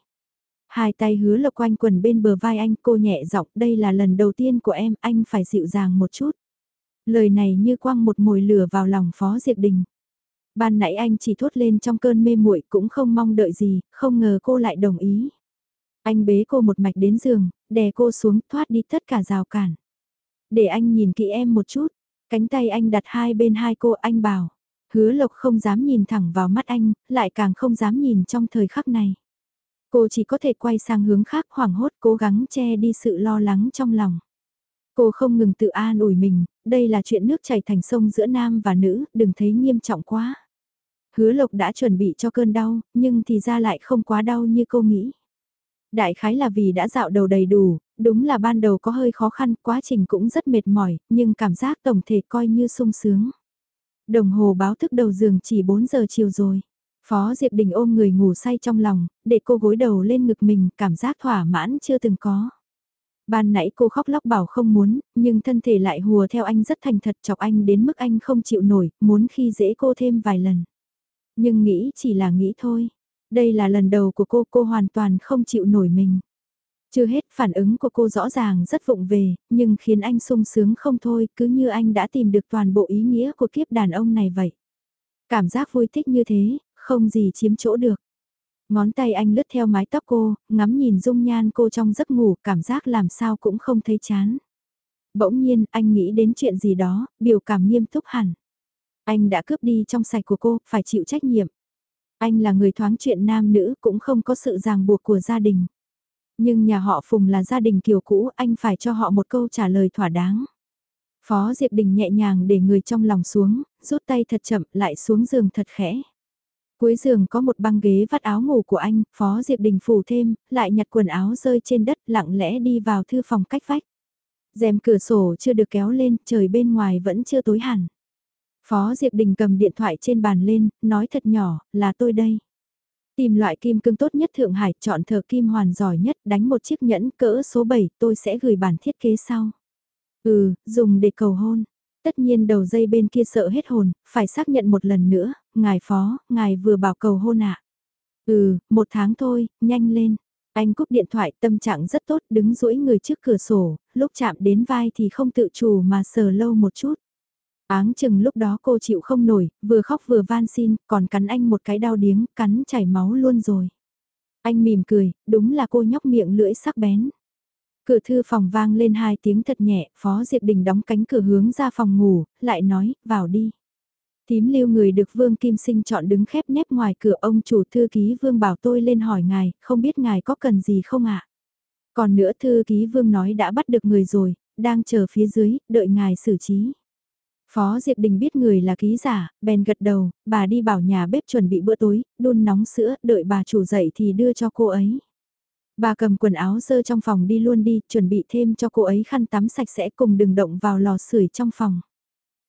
Hai tay hứa lộc quanh quần bên bờ vai anh cô nhẹ giọng đây là lần đầu tiên của em, anh phải dịu dàng một chút. Lời này như quăng một mồi lửa vào lòng Phó Diệp Đình. Ban nãy anh chỉ thốt lên trong cơn mê muội cũng không mong đợi gì, không ngờ cô lại đồng ý. Anh bế cô một mạch đến giường, đè cô xuống thoát đi tất cả rào cản. Để anh nhìn kỹ em một chút, cánh tay anh đặt hai bên hai cô anh bảo. Hứa lộc không dám nhìn thẳng vào mắt anh, lại càng không dám nhìn trong thời khắc này. Cô chỉ có thể quay sang hướng khác hoảng hốt cố gắng che đi sự lo lắng trong lòng. Cô không ngừng tự an ủi mình, đây là chuyện nước chảy thành sông giữa nam và nữ, đừng thấy nghiêm trọng quá. Hứa lộc đã chuẩn bị cho cơn đau, nhưng thì ra lại không quá đau như cô nghĩ. Đại khái là vì đã dạo đầu đầy đủ, đúng là ban đầu có hơi khó khăn, quá trình cũng rất mệt mỏi, nhưng cảm giác tổng thể coi như sung sướng. Đồng hồ báo thức đầu giường chỉ 4 giờ chiều rồi. Phó Diệp Đình ôm người ngủ say trong lòng, để cô gối đầu lên ngực mình, cảm giác thỏa mãn chưa từng có. Ban nãy cô khóc lóc bảo không muốn, nhưng thân thể lại hùa theo anh rất thành thật chọc anh đến mức anh không chịu nổi, muốn khi dễ cô thêm vài lần. Nhưng nghĩ chỉ là nghĩ thôi. Đây là lần đầu của cô, cô hoàn toàn không chịu nổi mình. Chưa hết phản ứng của cô rõ ràng rất vụng về, nhưng khiến anh sung sướng không thôi, cứ như anh đã tìm được toàn bộ ý nghĩa của kiếp đàn ông này vậy. Cảm giác vui thích như thế, không gì chiếm chỗ được. Ngón tay anh lướt theo mái tóc cô, ngắm nhìn dung nhan cô trong giấc ngủ, cảm giác làm sao cũng không thấy chán. Bỗng nhiên, anh nghĩ đến chuyện gì đó, biểu cảm nghiêm túc hẳn. Anh đã cướp đi trong sạch của cô, phải chịu trách nhiệm. Anh là người thoáng chuyện nam nữ, cũng không có sự ràng buộc của gia đình. Nhưng nhà họ Phùng là gia đình kiều cũ, anh phải cho họ một câu trả lời thỏa đáng. Phó Diệp Đình nhẹ nhàng để người trong lòng xuống, rút tay thật chậm lại xuống giường thật khẽ. Cuối giường có một băng ghế vắt áo ngủ của anh, Phó Diệp Đình phủ thêm, lại nhặt quần áo rơi trên đất lặng lẽ đi vào thư phòng cách vách. rèm cửa sổ chưa được kéo lên, trời bên ngoài vẫn chưa tối hẳn. Phó Diệp Đình cầm điện thoại trên bàn lên, nói thật nhỏ, là tôi đây. Tìm loại kim cương tốt nhất Thượng Hải, chọn thợ kim hoàn giỏi nhất, đánh một chiếc nhẫn cỡ số 7, tôi sẽ gửi bản thiết kế sau. Ừ, dùng để cầu hôn. Tất nhiên đầu dây bên kia sợ hết hồn, phải xác nhận một lần nữa, ngài phó, ngài vừa bảo cầu hôn ạ. À. Ừ, một tháng thôi, nhanh lên. Anh cúp điện thoại tâm trạng rất tốt đứng duỗi người trước cửa sổ, lúc chạm đến vai thì không tự chủ mà sờ lâu một chút. Áng chừng lúc đó cô chịu không nổi, vừa khóc vừa van xin, còn cắn anh một cái đau điếng, cắn chảy máu luôn rồi. Anh mỉm cười, đúng là cô nhóc miệng lưỡi sắc bén. Cửa thư phòng vang lên hai tiếng thật nhẹ, Phó Diệp Đình đóng cánh cửa hướng ra phòng ngủ, lại nói, vào đi. Tím lưu người được Vương Kim Sinh chọn đứng khép nép ngoài cửa ông chủ thư ký Vương bảo tôi lên hỏi ngài, không biết ngài có cần gì không ạ? Còn nữa thư ký Vương nói đã bắt được người rồi, đang chờ phía dưới, đợi ngài xử trí. Phó Diệp Đình biết người là ký giả, bèn gật đầu, bà đi bảo nhà bếp chuẩn bị bữa tối, đun nóng sữa, đợi bà chủ dậy thì đưa cho cô ấy. Bà cầm quần áo dơ trong phòng đi luôn đi, chuẩn bị thêm cho cô ấy khăn tắm sạch sẽ cùng đừng động vào lò sưởi trong phòng.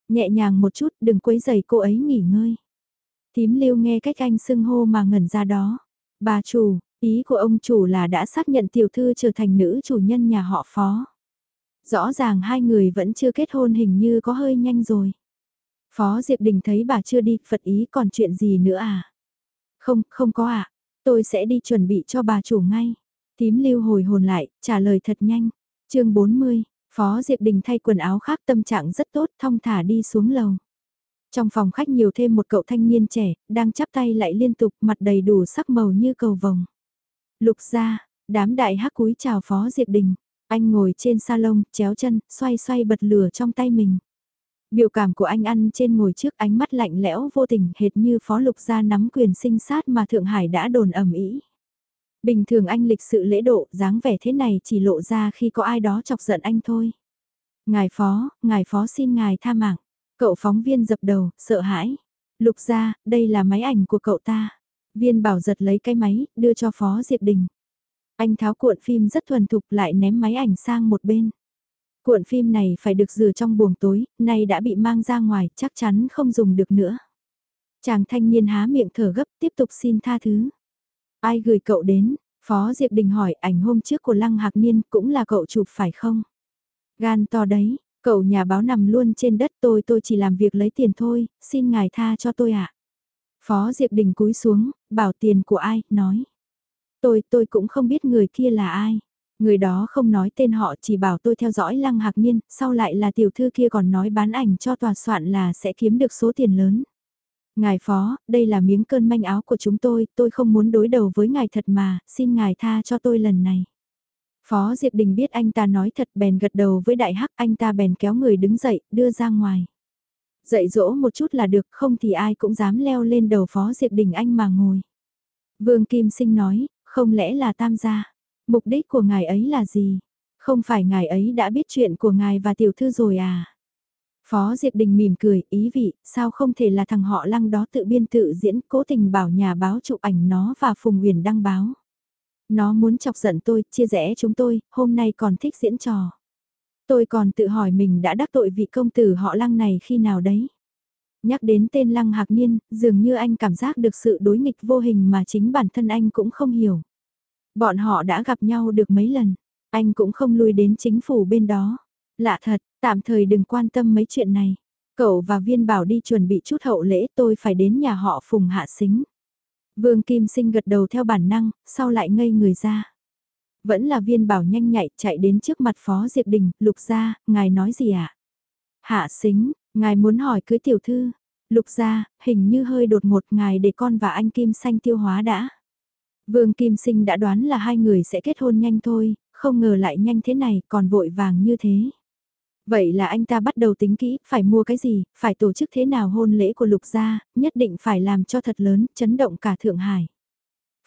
Nhẹ nhàng một chút, đừng quấy giày cô ấy nghỉ ngơi. Tím lưu nghe cách anh xưng hô mà ngẩn ra đó. Bà chủ, ý của ông chủ là đã xác nhận tiểu thư trở thành nữ chủ nhân nhà họ phó. Rõ ràng hai người vẫn chưa kết hôn hình như có hơi nhanh rồi. Phó Diệp Đình thấy bà chưa đi, Phật ý còn chuyện gì nữa à? Không, không có ạ. À. Tôi sẽ đi chuẩn bị cho bà chủ ngay. Tím lưu hồi hồn lại, trả lời thật nhanh. chương 40, Phó Diệp Đình thay quần áo khác tâm trạng rất tốt, thong thả đi xuống lầu. Trong phòng khách nhiều thêm một cậu thanh niên trẻ, đang chắp tay lại liên tục mặt đầy đủ sắc màu như cầu vồng. Lục ra, đám đại hắc cúi chào Phó Diệp Đình. Anh ngồi trên salon, chéo chân, xoay xoay bật lửa trong tay mình. Biểu cảm của anh ăn trên ngồi trước ánh mắt lạnh lẽo vô tình hệt như phó lục gia nắm quyền sinh sát mà Thượng Hải đã đồn ẩm ý. Bình thường anh lịch sự lễ độ, dáng vẻ thế này chỉ lộ ra khi có ai đó chọc giận anh thôi. Ngài phó, ngài phó xin ngài tha mạng. Cậu phóng viên dập đầu, sợ hãi. Lục gia đây là máy ảnh của cậu ta. Viên bảo giật lấy cái máy, đưa cho phó Diệp Đình. Anh tháo cuộn phim rất thuần thục lại ném máy ảnh sang một bên. Cuộn phim này phải được rửa trong buồng tối, nay đã bị mang ra ngoài, chắc chắn không dùng được nữa. Chàng thanh niên há miệng thở gấp tiếp tục xin tha thứ. Ai gửi cậu đến? Phó Diệp Đình hỏi ảnh hôm trước của Lăng Hạc Niên cũng là cậu chụp phải không? Gan to đấy, cậu nhà báo nằm luôn trên đất tôi tôi chỉ làm việc lấy tiền thôi, xin ngài tha cho tôi ạ. Phó Diệp Đình cúi xuống, bảo tiền của ai, nói. Tôi, tôi cũng không biết người kia là ai. Người đó không nói tên họ chỉ bảo tôi theo dõi Lăng Hạc Niên, sau lại là tiểu thư kia còn nói bán ảnh cho tòa soạn là sẽ kiếm được số tiền lớn. Ngài phó, đây là miếng cơn manh áo của chúng tôi, tôi không muốn đối đầu với ngài thật mà, xin ngài tha cho tôi lần này. Phó Diệp Đình biết anh ta nói thật bèn gật đầu với đại hắc, anh ta bèn kéo người đứng dậy, đưa ra ngoài. Dạy dỗ một chút là được, không thì ai cũng dám leo lên đầu Phó Diệp Đình anh mà ngồi. Vương Kim Sinh nói, không lẽ là tam gia? Mục đích của ngài ấy là gì? Không phải ngài ấy đã biết chuyện của ngài và tiểu thư rồi à? Phó Diệp Đình mỉm cười, ý vị, sao không thể là thằng họ lăng đó tự biên tự diễn, cố tình bảo nhà báo chụp ảnh nó và Phùng Huyền đăng báo. Nó muốn chọc giận tôi, chia rẽ chúng tôi, hôm nay còn thích diễn trò. Tôi còn tự hỏi mình đã đắc tội vị công tử họ lăng này khi nào đấy. Nhắc đến tên lăng hạc niên, dường như anh cảm giác được sự đối nghịch vô hình mà chính bản thân anh cũng không hiểu. Bọn họ đã gặp nhau được mấy lần, anh cũng không lui đến chính phủ bên đó. Lạ thật, tạm thời đừng quan tâm mấy chuyện này. Cậu và viên bảo đi chuẩn bị chút hậu lễ tôi phải đến nhà họ phùng hạ xính. Vương Kim Sinh gật đầu theo bản năng, sau lại ngây người ra. Vẫn là viên bảo nhanh nhạy chạy đến trước mặt Phó Diệp Đình, lục Gia, ngài nói gì ạ? À? Hạ xính, ngài muốn hỏi cưới tiểu thư. Lục Gia, hình như hơi đột ngột ngài để con và anh Kim Xanh tiêu hóa đã. Vương Kim Sinh đã đoán là hai người sẽ kết hôn nhanh thôi, không ngờ lại nhanh thế này còn vội vàng như thế. Vậy là anh ta bắt đầu tính kỹ, phải mua cái gì, phải tổ chức thế nào hôn lễ của Lục Gia, nhất định phải làm cho thật lớn, chấn động cả Thượng Hải.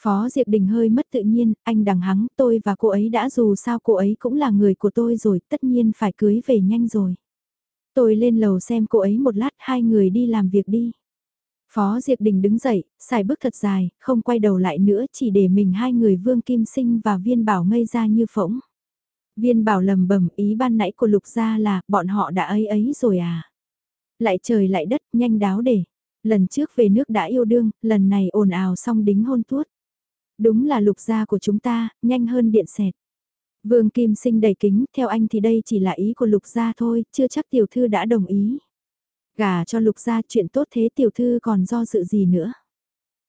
Phó Diệp Đình hơi mất tự nhiên, anh đằng hắng, tôi và cô ấy đã dù sao cô ấy cũng là người của tôi rồi, tất nhiên phải cưới về nhanh rồi. Tôi lên lầu xem cô ấy một lát, hai người đi làm việc đi. Phó Diệp Đình đứng dậy, xài bước thật dài, không quay đầu lại nữa chỉ để mình hai người Vương Kim Sinh và Viên Bảo ngây ra như phỗng. Viên Bảo lầm bẩm ý ban nãy của Lục Gia là bọn họ đã ấy ấy rồi à. Lại trời lại đất, nhanh đáo để. Lần trước về nước đã yêu đương, lần này ồn ào xong đính hôn tuốt. Đúng là Lục Gia của chúng ta, nhanh hơn điện xẹt. Vương Kim Sinh đầy kính, theo anh thì đây chỉ là ý của Lục Gia thôi, chưa chắc tiểu thư đã đồng ý. Gà cho lục gia chuyện tốt thế tiểu thư còn do dự gì nữa.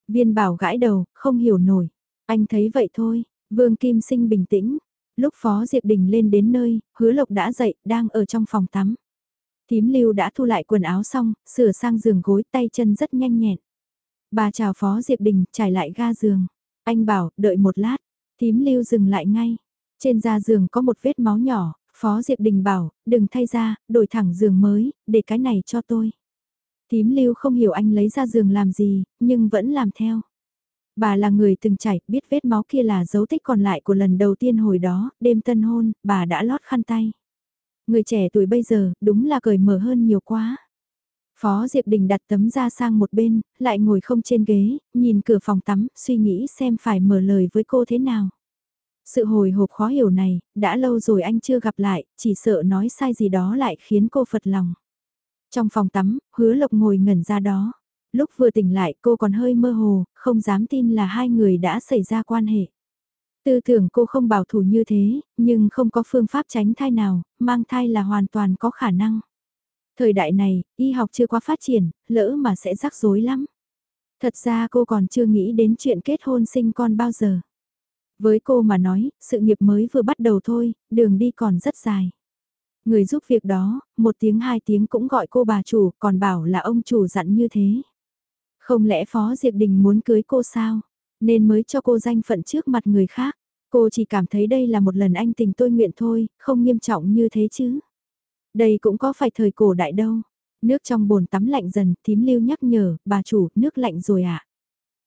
Viên bảo gãi đầu, không hiểu nổi. Anh thấy vậy thôi, Vương Kim Sinh bình tĩnh. Lúc Phó Diệp Đình lên đến nơi, hứa lộc đã dậy, đang ở trong phòng tắm. Tím lưu đã thu lại quần áo xong, sửa sang giường gối tay chân rất nhanh nhẹn. Bà chào Phó Diệp Đình, trải lại ga giường. Anh bảo, đợi một lát. Tím lưu dừng lại ngay. Trên da giường có một vết máu nhỏ, Phó Diệp Đình bảo, đừng thay ra, đổi thẳng giường mới, để cái này cho tôi. Tím lưu không hiểu anh lấy ra giường làm gì, nhưng vẫn làm theo. Bà là người từng chảy, biết vết máu kia là dấu tích còn lại của lần đầu tiên hồi đó, đêm tân hôn, bà đã lót khăn tay. Người trẻ tuổi bây giờ, đúng là cởi mở hơn nhiều quá. Phó Diệp Đình đặt tấm da sang một bên, lại ngồi không trên ghế, nhìn cửa phòng tắm, suy nghĩ xem phải mở lời với cô thế nào. Sự hồi hộp khó hiểu này, đã lâu rồi anh chưa gặp lại, chỉ sợ nói sai gì đó lại khiến cô phật lòng. Trong phòng tắm, hứa lộc ngồi ngẩn ra đó. Lúc vừa tỉnh lại cô còn hơi mơ hồ, không dám tin là hai người đã xảy ra quan hệ. Tư tưởng cô không bảo thủ như thế, nhưng không có phương pháp tránh thai nào, mang thai là hoàn toàn có khả năng. Thời đại này, y học chưa quá phát triển, lỡ mà sẽ rắc rối lắm. Thật ra cô còn chưa nghĩ đến chuyện kết hôn sinh con bao giờ. Với cô mà nói, sự nghiệp mới vừa bắt đầu thôi, đường đi còn rất dài. Người giúp việc đó, một tiếng hai tiếng cũng gọi cô bà chủ, còn bảo là ông chủ dặn như thế. Không lẽ Phó Diệp Đình muốn cưới cô sao? Nên mới cho cô danh phận trước mặt người khác. Cô chỉ cảm thấy đây là một lần anh tình tôi nguyện thôi, không nghiêm trọng như thế chứ. Đây cũng có phải thời cổ đại đâu. Nước trong bồn tắm lạnh dần, thím lưu nhắc nhở, bà chủ, nước lạnh rồi ạ. À?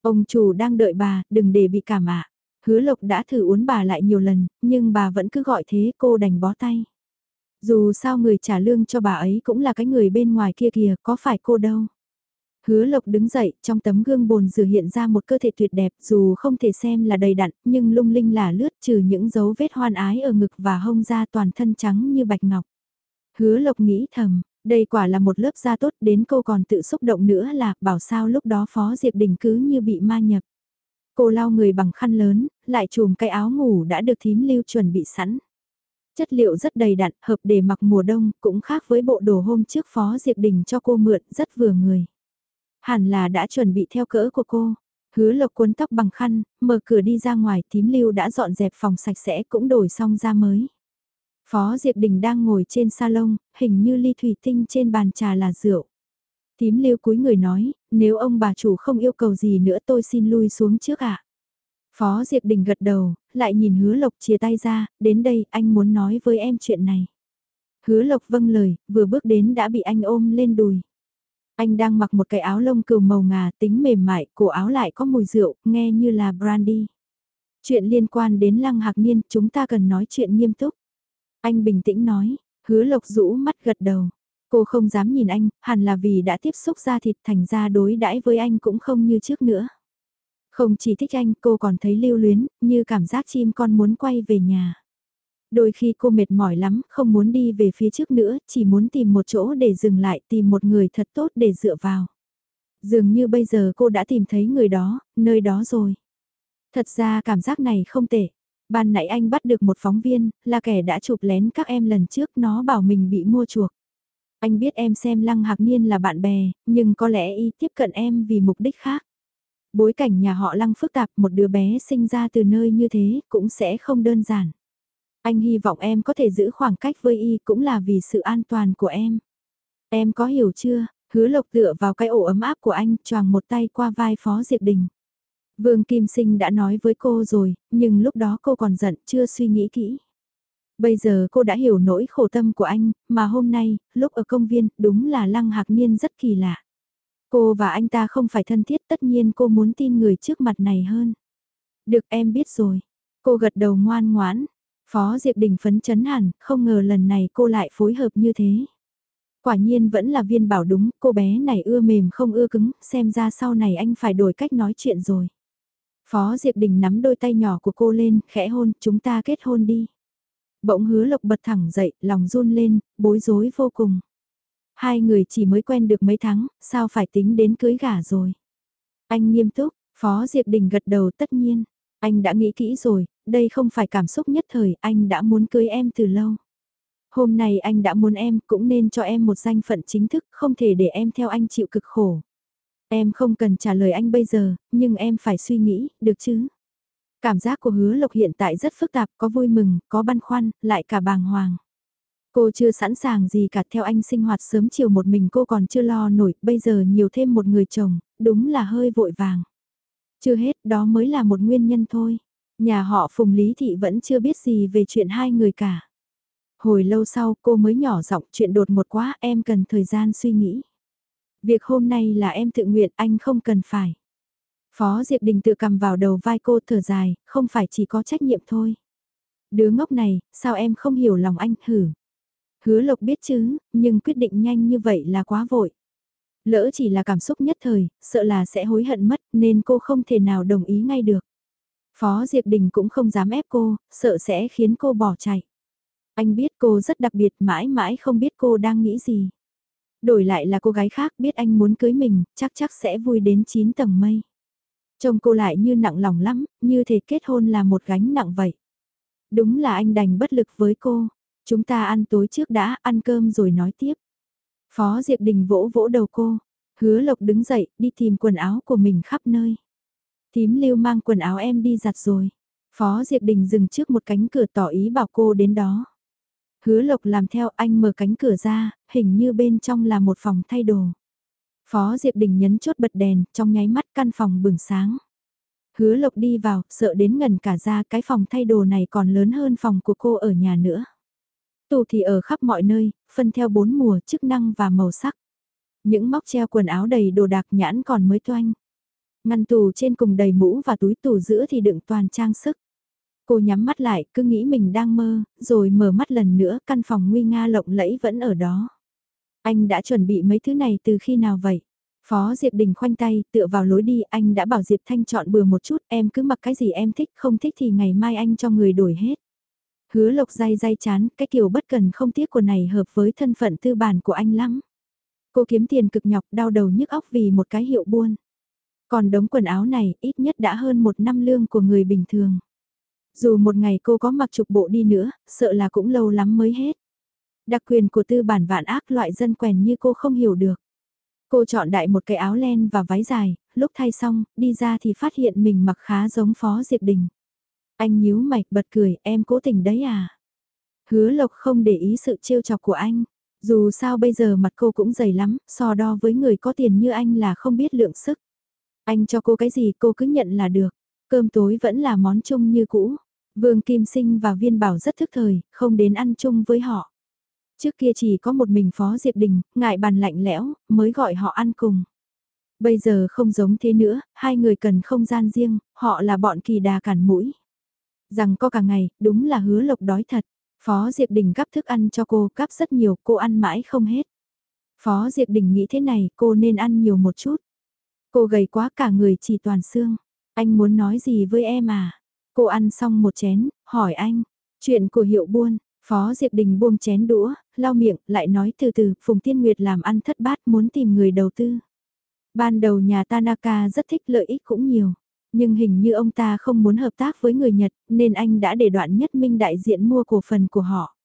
Ông chủ đang đợi bà, đừng để bị cảm ạ. À. Hứa Lộc đã thử uốn bà lại nhiều lần, nhưng bà vẫn cứ gọi thế cô đành bó tay. Dù sao người trả lương cho bà ấy cũng là cái người bên ngoài kia kìa, có phải cô đâu. Hứa Lộc đứng dậy, trong tấm gương bồn rửa hiện ra một cơ thể tuyệt đẹp, dù không thể xem là đầy đặn, nhưng lung linh là lướt trừ những dấu vết hoan ái ở ngực và hông da toàn thân trắng như bạch ngọc. Hứa Lộc nghĩ thầm, đây quả là một lớp da tốt đến cô còn tự xúc động nữa là bảo sao lúc đó Phó Diệp Đình cứ như bị ma nhập. Cô lau người bằng khăn lớn, lại chùm cái áo ngủ đã được thím lưu chuẩn bị sẵn. Chất liệu rất đầy đặn, hợp để mặc mùa đông, cũng khác với bộ đồ hôm trước Phó Diệp Đình cho cô mượn, rất vừa người. Hẳn là đã chuẩn bị theo cỡ của cô. Hứa lộc cuốn tóc bằng khăn, mở cửa đi ra ngoài, Tím lưu đã dọn dẹp phòng sạch sẽ cũng đổi xong ra mới. Phó Diệp Đình đang ngồi trên salon, hình như ly thủy tinh trên bàn trà là rượu. Tím lưu cúi người nói, nếu ông bà chủ không yêu cầu gì nữa tôi xin lui xuống trước ạ. Phó Diệp Đình gật đầu, lại nhìn hứa lộc chia tay ra, đến đây anh muốn nói với em chuyện này. Hứa lộc vâng lời, vừa bước đến đã bị anh ôm lên đùi. Anh đang mặc một cái áo lông cừu màu ngà tính mềm mại, cổ áo lại có mùi rượu, nghe như là brandy. Chuyện liên quan đến lăng hạc niên, chúng ta cần nói chuyện nghiêm túc. Anh bình tĩnh nói, hứa lộc rũ mắt gật đầu. Cô không dám nhìn anh, hẳn là vì đã tiếp xúc ra thịt thành ra đối đãi với anh cũng không như trước nữa. Không chỉ thích anh, cô còn thấy lưu luyến, như cảm giác chim con muốn quay về nhà. Đôi khi cô mệt mỏi lắm, không muốn đi về phía trước nữa, chỉ muốn tìm một chỗ để dừng lại, tìm một người thật tốt để dựa vào. Dường như bây giờ cô đã tìm thấy người đó, nơi đó rồi. Thật ra cảm giác này không tệ. Ban nãy anh bắt được một phóng viên, là kẻ đã chụp lén các em lần trước nó bảo mình bị mua chuộc. Anh biết em xem Lăng Hạc Niên là bạn bè, nhưng có lẽ y tiếp cận em vì mục đích khác. Bối cảnh nhà họ Lăng phức tạp, một đứa bé sinh ra từ nơi như thế cũng sẽ không đơn giản. Anh hy vọng em có thể giữ khoảng cách với y cũng là vì sự an toàn của em. Em có hiểu chưa? Hứa lộc tựa vào cái ổ ấm áp của anh, choàng một tay qua vai Phó Diệp Đình. Vương Kim Sinh đã nói với cô rồi, nhưng lúc đó cô còn giận, chưa suy nghĩ kỹ. Bây giờ cô đã hiểu nỗi khổ tâm của anh, mà hôm nay, lúc ở công viên, đúng là Lăng Hạc Niên rất kỳ lạ. Cô và anh ta không phải thân thiết, tất nhiên cô muốn tin người trước mặt này hơn. Được em biết rồi. Cô gật đầu ngoan ngoãn. Phó Diệp Đình phấn chấn hẳn, không ngờ lần này cô lại phối hợp như thế. Quả nhiên vẫn là viên bảo đúng, cô bé này ưa mềm không ưa cứng, xem ra sau này anh phải đổi cách nói chuyện rồi. Phó Diệp Đình nắm đôi tay nhỏ của cô lên, khẽ hôn, chúng ta kết hôn đi. Bỗng hứa lộc bật thẳng dậy, lòng run lên, bối rối vô cùng. Hai người chỉ mới quen được mấy tháng, sao phải tính đến cưới gả rồi. Anh nghiêm túc, Phó Diệp Đình gật đầu tất nhiên. Anh đã nghĩ kỹ rồi, đây không phải cảm xúc nhất thời, anh đã muốn cưới em từ lâu. Hôm nay anh đã muốn em, cũng nên cho em một danh phận chính thức, không thể để em theo anh chịu cực khổ. Em không cần trả lời anh bây giờ, nhưng em phải suy nghĩ, được chứ? Cảm giác của hứa lộc hiện tại rất phức tạp, có vui mừng, có băn khoăn, lại cả bàng hoàng. Cô chưa sẵn sàng gì cả theo anh sinh hoạt sớm chiều một mình cô còn chưa lo nổi, bây giờ nhiều thêm một người chồng, đúng là hơi vội vàng. Chưa hết, đó mới là một nguyên nhân thôi. Nhà họ Phùng Lý Thị vẫn chưa biết gì về chuyện hai người cả. Hồi lâu sau cô mới nhỏ giọng chuyện đột một quá em cần thời gian suy nghĩ. Việc hôm nay là em tự nguyện anh không cần phải. Phó Diệp Đình tự cầm vào đầu vai cô thở dài, không phải chỉ có trách nhiệm thôi. Đứa ngốc này, sao em không hiểu lòng anh hử? Hứa lộc biết chứ, nhưng quyết định nhanh như vậy là quá vội. Lỡ chỉ là cảm xúc nhất thời, sợ là sẽ hối hận mất nên cô không thể nào đồng ý ngay được. Phó Diệp Đình cũng không dám ép cô, sợ sẽ khiến cô bỏ chạy. Anh biết cô rất đặc biệt mãi mãi không biết cô đang nghĩ gì. Đổi lại là cô gái khác biết anh muốn cưới mình, chắc chắc sẽ vui đến 9 tầng mây. Trông cô lại như nặng lòng lắm, như thể kết hôn là một gánh nặng vậy. Đúng là anh đành bất lực với cô. Chúng ta ăn tối trước đã, ăn cơm rồi nói tiếp. Phó Diệp Đình vỗ vỗ đầu cô. Hứa Lộc đứng dậy, đi tìm quần áo của mình khắp nơi. Tím lưu mang quần áo em đi giặt rồi. Phó Diệp Đình dừng trước một cánh cửa tỏ ý bảo cô đến đó. Hứa Lộc làm theo anh mở cánh cửa ra, hình như bên trong là một phòng thay đồ. Phó Diệp Đình nhấn chốt bật đèn, trong nháy mắt căn phòng bừng sáng. Hứa Lộc đi vào, sợ đến ngần cả ra cái phòng thay đồ này còn lớn hơn phòng của cô ở nhà nữa. Tù thì ở khắp mọi nơi, phân theo bốn mùa, chức năng và màu sắc. Những móc treo quần áo đầy đồ đạc nhãn còn mới toanh. Ngăn tủ trên cùng đầy mũ và túi tủ giữa thì đựng toàn trang sức. Cô nhắm mắt lại, cứ nghĩ mình đang mơ, rồi mở mắt lần nữa, căn phòng nguy nga lộng lẫy vẫn ở đó. Anh đã chuẩn bị mấy thứ này từ khi nào vậy? Phó Diệp Đình khoanh tay, tựa vào lối đi, anh đã bảo Diệp Thanh chọn bừa một chút, em cứ mặc cái gì em thích, không thích thì ngày mai anh cho người đổi hết. Hứa lộc day day chán, cái kiểu bất cần không tiếc của này hợp với thân phận tư bản của anh lắm. Cô kiếm tiền cực nhọc đau đầu nhức óc vì một cái hiệu buôn. Còn đống quần áo này ít nhất đã hơn một năm lương của người bình thường. Dù một ngày cô có mặc chục bộ đi nữa, sợ là cũng lâu lắm mới hết. Đặc quyền của tư bản vạn ác loại dân quèn như cô không hiểu được. Cô chọn đại một cái áo len và váy dài, lúc thay xong, đi ra thì phát hiện mình mặc khá giống Phó Diệp Đình. Anh nhíu mày bật cười, em cố tình đấy à? Hứa Lộc không để ý sự trêu chọc của anh. Dù sao bây giờ mặt cô cũng dày lắm, so đo với người có tiền như anh là không biết lượng sức. Anh cho cô cái gì cô cứ nhận là được. Cơm tối vẫn là món chung như cũ. Vương Kim Sinh và Viên Bảo rất thức thời, không đến ăn chung với họ. Trước kia chỉ có một mình Phó Diệp Đình, ngại bàn lạnh lẽo, mới gọi họ ăn cùng. Bây giờ không giống thế nữa, hai người cần không gian riêng, họ là bọn kỳ đà cản mũi. Rằng có cả ngày, đúng là hứa lộc đói thật. Phó Diệp Đình gắp thức ăn cho cô, gắp rất nhiều, cô ăn mãi không hết. Phó Diệp Đình nghĩ thế này, cô nên ăn nhiều một chút. Cô gầy quá cả người chỉ toàn xương. Anh muốn nói gì với em à? Cô ăn xong một chén, hỏi anh. Chuyện của hiệu buôn, Phó Diệp Đình buông chén đũa, lau miệng, lại nói từ từ, Phùng Tiên Nguyệt làm ăn thất bát muốn tìm người đầu tư. Ban đầu nhà Tanaka rất thích lợi ích cũng nhiều, nhưng hình như ông ta không muốn hợp tác với người Nhật, nên anh đã để đoạn nhất minh đại diện mua cổ phần của họ.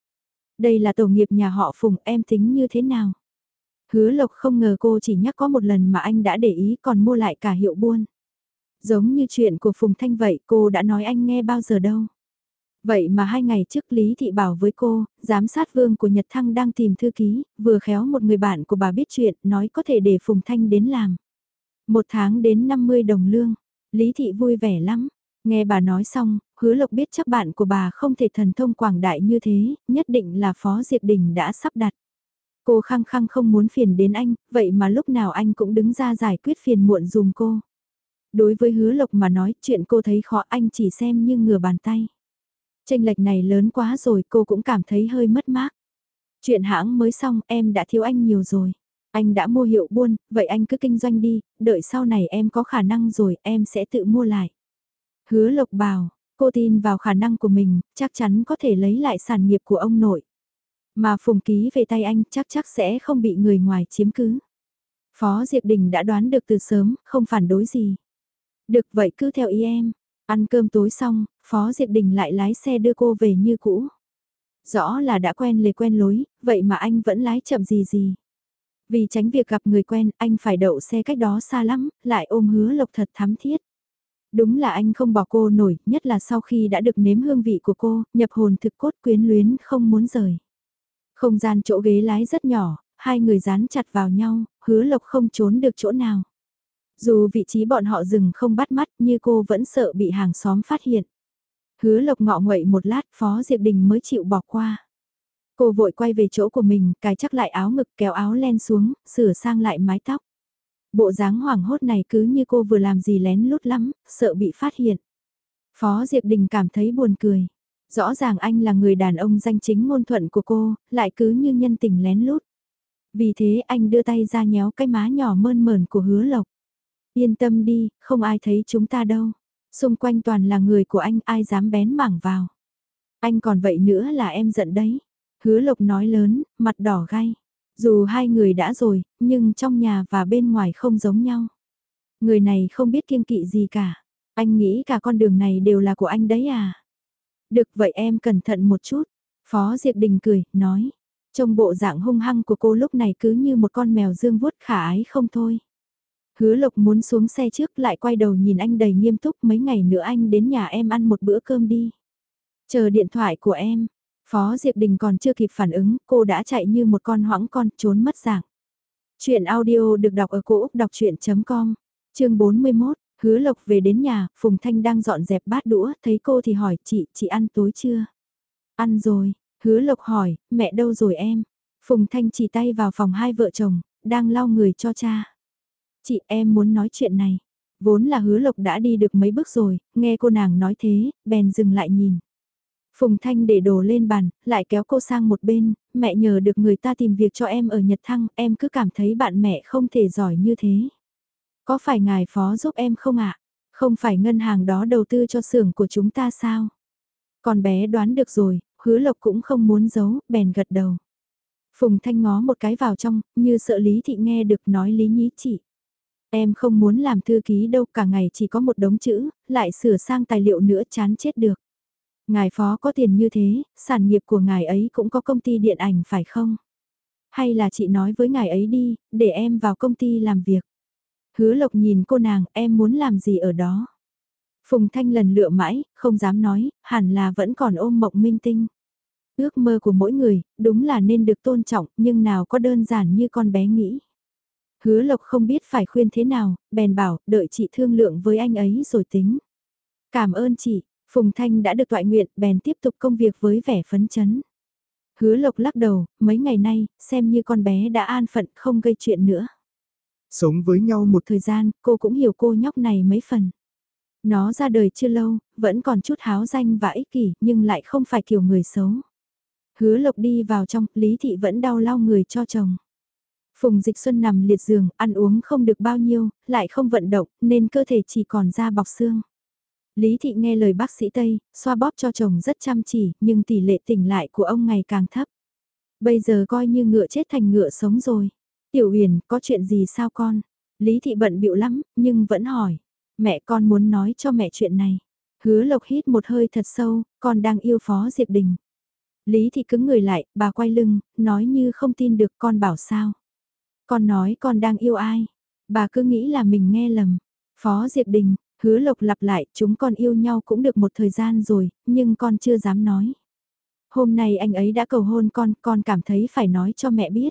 Đây là tổ nghiệp nhà họ Phùng, em tính như thế nào? Hứa Lộc không ngờ cô chỉ nhắc có một lần mà anh đã để ý còn mua lại cả hiệu buôn. Giống như chuyện của Phùng Thanh vậy cô đã nói anh nghe bao giờ đâu. Vậy mà hai ngày trước Lý Thị bảo với cô, giám sát vương của Nhật Thăng đang tìm thư ký, vừa khéo một người bạn của bà biết chuyện, nói có thể để Phùng Thanh đến làm. Một tháng đến 50 đồng lương, Lý Thị vui vẻ lắm. Nghe bà nói xong, hứa lộc biết chắc bạn của bà không thể thần thông quảng đại như thế, nhất định là Phó Diệp Đình đã sắp đặt. Cô khăng khăng không muốn phiền đến anh, vậy mà lúc nào anh cũng đứng ra giải quyết phiền muộn dùm cô. Đối với hứa lộc mà nói chuyện cô thấy khó anh chỉ xem như ngửa bàn tay. Tranh lệch này lớn quá rồi cô cũng cảm thấy hơi mất mát. Chuyện hãng mới xong em đã thiếu anh nhiều rồi. Anh đã mua hiệu buôn, vậy anh cứ kinh doanh đi, đợi sau này em có khả năng rồi em sẽ tự mua lại. Hứa Lộc bảo, cô tin vào khả năng của mình, chắc chắn có thể lấy lại sản nghiệp của ông nội. Mà phùng ký về tay anh chắc chắc sẽ không bị người ngoài chiếm cứ. Phó Diệp Đình đã đoán được từ sớm, không phản đối gì. Được vậy cứ theo ý em. Ăn cơm tối xong, Phó Diệp Đình lại lái xe đưa cô về như cũ. Rõ là đã quen lề quen lối, vậy mà anh vẫn lái chậm gì gì. Vì tránh việc gặp người quen, anh phải đậu xe cách đó xa lắm, lại ôm hứa lộc thật thắm thiết. Đúng là anh không bỏ cô nổi, nhất là sau khi đã được nếm hương vị của cô, nhập hồn thực cốt quyến luyến không muốn rời. Không gian chỗ ghế lái rất nhỏ, hai người dán chặt vào nhau, hứa lộc không trốn được chỗ nào. Dù vị trí bọn họ dừng không bắt mắt như cô vẫn sợ bị hàng xóm phát hiện. Hứa lộc ngọ nguậy một lát Phó Diệp Đình mới chịu bỏ qua. Cô vội quay về chỗ của mình, cài chắc lại áo ngực kéo áo len xuống, sửa sang lại mái tóc. Bộ dáng hoảng hốt này cứ như cô vừa làm gì lén lút lắm, sợ bị phát hiện. Phó Diệp Đình cảm thấy buồn cười. Rõ ràng anh là người đàn ông danh chính ngôn thuận của cô, lại cứ như nhân tình lén lút. Vì thế anh đưa tay ra nhéo cái má nhỏ mơn mờn của hứa lộc. Yên tâm đi, không ai thấy chúng ta đâu. Xung quanh toàn là người của anh, ai dám bén mảng vào. Anh còn vậy nữa là em giận đấy. Hứa lộc nói lớn, mặt đỏ gay. Dù hai người đã rồi, nhưng trong nhà và bên ngoài không giống nhau. Người này không biết kiêng kỵ gì cả. Anh nghĩ cả con đường này đều là của anh đấy à? Được vậy em cẩn thận một chút. Phó Diệp Đình cười, nói. Trong bộ dạng hung hăng của cô lúc này cứ như một con mèo dương vuốt khả ái không thôi. Hứa Lộc muốn xuống xe trước lại quay đầu nhìn anh đầy nghiêm túc mấy ngày nữa anh đến nhà em ăn một bữa cơm đi. Chờ điện thoại của em, Phó Diệp Đình còn chưa kịp phản ứng, cô đã chạy như một con hoãng con trốn mất dạng. Chuyện audio được đọc ở cổ Úc đọc chuyện.com, chương 41, hứa lộc về đến nhà, Phùng Thanh đang dọn dẹp bát đũa, thấy cô thì hỏi chị, chị ăn tối chưa? Ăn rồi, hứa lộc hỏi, mẹ đâu rồi em? Phùng Thanh chỉ tay vào phòng hai vợ chồng, đang lau người cho cha. Chị em muốn nói chuyện này. Vốn là hứa lộc đã đi được mấy bước rồi, nghe cô nàng nói thế, bèn dừng lại nhìn. Phùng Thanh để đồ lên bàn, lại kéo cô sang một bên, mẹ nhờ được người ta tìm việc cho em ở Nhật Thăng, em cứ cảm thấy bạn mẹ không thể giỏi như thế. Có phải ngài phó giúp em không ạ? Không phải ngân hàng đó đầu tư cho xưởng của chúng ta sao? Con bé đoán được rồi, hứa lộc cũng không muốn giấu, bèn gật đầu. Phùng Thanh ngó một cái vào trong, như sợ Lý Thị nghe được nói Lý Nhí chị. Em không muốn làm thư ký đâu cả ngày chỉ có một đống chữ, lại sửa sang tài liệu nữa chán chết được. Ngài phó có tiền như thế, sản nghiệp của ngài ấy cũng có công ty điện ảnh phải không? Hay là chị nói với ngài ấy đi, để em vào công ty làm việc. Hứa lộc nhìn cô nàng, em muốn làm gì ở đó? Phùng Thanh lần lựa mãi, không dám nói, hẳn là vẫn còn ôm mộng minh tinh. Ước mơ của mỗi người, đúng là nên được tôn trọng, nhưng nào có đơn giản như con bé nghĩ. Hứa Lộc không biết phải khuyên thế nào, bèn bảo, đợi chị thương lượng với anh ấy rồi tính. Cảm ơn chị, Phùng Thanh đã được tọa nguyện, bèn tiếp tục công việc với vẻ phấn chấn. Hứa Lộc lắc đầu, mấy ngày nay, xem như con bé đã an phận không gây chuyện nữa. Sống với nhau một thời gian, cô cũng hiểu cô nhóc này mấy phần. Nó ra đời chưa lâu, vẫn còn chút háo danh và ích kỷ, nhưng lại không phải kiểu người xấu. Hứa Lộc đi vào trong, Lý Thị vẫn đau lau người cho chồng. Phùng Dịch Xuân nằm liệt giường, ăn uống không được bao nhiêu, lại không vận động, nên cơ thể chỉ còn da bọc xương. Lý Thị nghe lời bác sĩ Tây, xoa bóp cho chồng rất chăm chỉ, nhưng tỷ lệ tỉnh lại của ông ngày càng thấp. Bây giờ coi như ngựa chết thành ngựa sống rồi. Tiểu Huyền, có chuyện gì sao con? Lý Thị bận bịu lắm, nhưng vẫn hỏi. Mẹ con muốn nói cho mẹ chuyện này. Hứa Lộc hít một hơi thật sâu, con đang yêu Phó Diệp Đình. Lý Thị cứng người lại, bà quay lưng, nói như không tin được con bảo sao. Con nói con đang yêu ai? Bà cứ nghĩ là mình nghe lầm. Phó Diệp Đình, hứa lộc lặp lại, chúng con yêu nhau cũng được một thời gian rồi, nhưng con chưa dám nói. Hôm nay anh ấy đã cầu hôn con, con cảm thấy phải nói cho mẹ biết.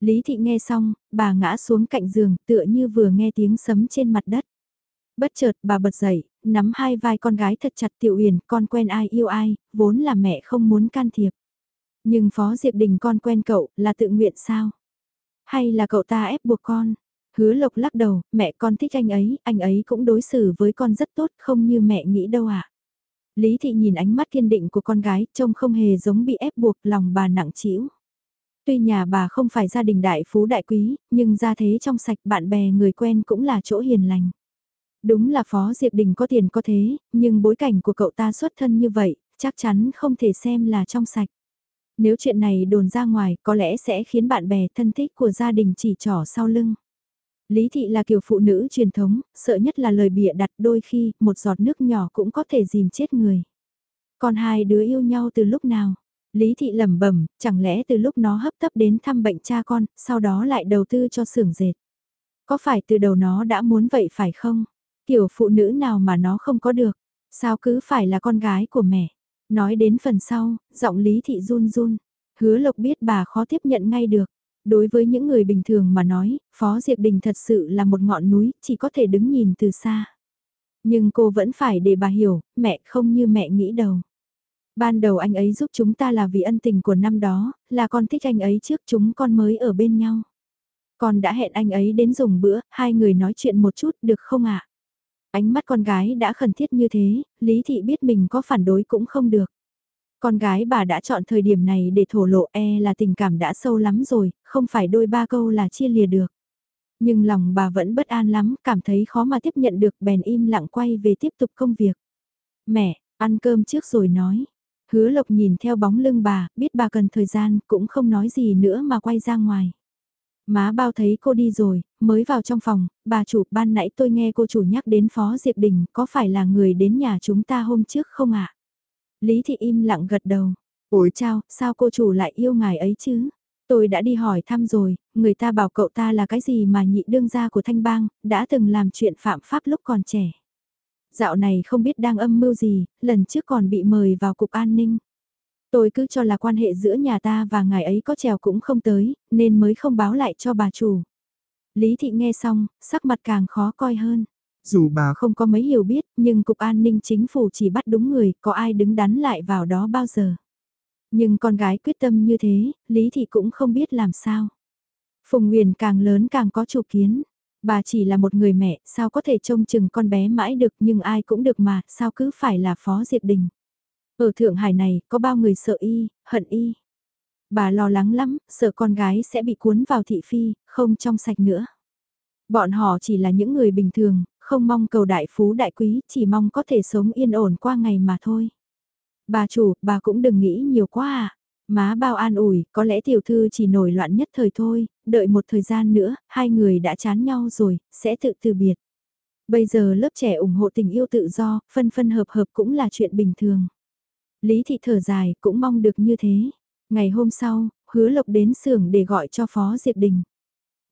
Lý Thị nghe xong, bà ngã xuống cạnh giường tựa như vừa nghe tiếng sấm trên mặt đất. Bất chợt bà bật dậy, nắm hai vai con gái thật chặt Tiểu Uyển, con quen ai yêu ai, vốn là mẹ không muốn can thiệp. Nhưng Phó Diệp Đình con quen cậu, là tự nguyện sao? Hay là cậu ta ép buộc con? Hứa Lộc lắc đầu, mẹ con thích anh ấy, anh ấy cũng đối xử với con rất tốt, không như mẹ nghĩ đâu ạ. À? Lý Thị nhìn ánh mắt kiên định của con gái, trông không hề giống bị ép buộc, lòng bà nặng trĩu. Tuy nhà bà không phải gia đình đại phú đại quý, nhưng gia thế trong sạch bạn bè người quen cũng là chỗ hiền lành. Đúng là Phó Diệp Đình có tiền có thế, nhưng bối cảnh của cậu ta xuất thân như vậy, chắc chắn không thể xem là trong sạch. Nếu chuyện này đồn ra ngoài có lẽ sẽ khiến bạn bè thân thích của gia đình chỉ trỏ sau lưng. Lý thị là kiểu phụ nữ truyền thống, sợ nhất là lời bịa đặt đôi khi một giọt nước nhỏ cũng có thể dìm chết người. Còn hai đứa yêu nhau từ lúc nào? Lý thị lẩm bẩm, chẳng lẽ từ lúc nó hấp tấp đến thăm bệnh cha con, sau đó lại đầu tư cho xưởng dệt. Có phải từ đầu nó đã muốn vậy phải không? Kiểu phụ nữ nào mà nó không có được? Sao cứ phải là con gái của mẹ? Nói đến phần sau, giọng Lý thị run run. Hứa lộc biết bà khó tiếp nhận ngay được. Đối với những người bình thường mà nói, Phó Diệp Đình thật sự là một ngọn núi, chỉ có thể đứng nhìn từ xa. Nhưng cô vẫn phải để bà hiểu, mẹ không như mẹ nghĩ đâu. Ban đầu anh ấy giúp chúng ta là vì ân tình của năm đó, là con thích anh ấy trước chúng con mới ở bên nhau. Con đã hẹn anh ấy đến dùng bữa, hai người nói chuyện một chút được không ạ? Ánh mắt con gái đã khẩn thiết như thế, Lý Thị biết mình có phản đối cũng không được. Con gái bà đã chọn thời điểm này để thổ lộ e là tình cảm đã sâu lắm rồi, không phải đôi ba câu là chia lìa được. Nhưng lòng bà vẫn bất an lắm, cảm thấy khó mà tiếp nhận được bèn im lặng quay về tiếp tục công việc. Mẹ, ăn cơm trước rồi nói. Hứa lộc nhìn theo bóng lưng bà, biết bà cần thời gian, cũng không nói gì nữa mà quay ra ngoài. Má bao thấy cô đi rồi, mới vào trong phòng, bà chủ, ban nãy tôi nghe cô chủ nhắc đến Phó Diệp Đình, có phải là người đến nhà chúng ta hôm trước không ạ? Lý Thị im lặng gật đầu. Ủi chao, sao cô chủ lại yêu ngài ấy chứ? Tôi đã đi hỏi thăm rồi, người ta bảo cậu ta là cái gì mà nhị đương gia của Thanh Bang, đã từng làm chuyện phạm pháp lúc còn trẻ. Dạo này không biết đang âm mưu gì, lần trước còn bị mời vào cục an ninh. Tôi cứ cho là quan hệ giữa nhà ta và ngài ấy có trèo cũng không tới, nên mới không báo lại cho bà chủ. Lý Thị nghe xong, sắc mặt càng khó coi hơn. Dù bà không có mấy hiểu biết, nhưng Cục An ninh Chính phủ chỉ bắt đúng người, có ai đứng đắn lại vào đó bao giờ. Nhưng con gái quyết tâm như thế, Lý Thị cũng không biết làm sao. Phùng Nguyền càng lớn càng có chủ kiến. Bà chỉ là một người mẹ, sao có thể trông chừng con bé mãi được nhưng ai cũng được mà, sao cứ phải là Phó Diệp Đình. Ở Thượng Hải này, có bao người sợ y, hận y. Bà lo lắng lắm, sợ con gái sẽ bị cuốn vào thị phi, không trong sạch nữa. Bọn họ chỉ là những người bình thường, không mong cầu đại phú đại quý, chỉ mong có thể sống yên ổn qua ngày mà thôi. Bà chủ, bà cũng đừng nghĩ nhiều quá à. Má bao an ủi, có lẽ tiểu thư chỉ nổi loạn nhất thời thôi, đợi một thời gian nữa, hai người đã chán nhau rồi, sẽ tự từ biệt. Bây giờ lớp trẻ ủng hộ tình yêu tự do, phân phân hợp hợp cũng là chuyện bình thường. Lý thị thở dài, cũng mong được như thế. Ngày hôm sau, hứa lộc đến xưởng để gọi cho Phó Diệp Đình.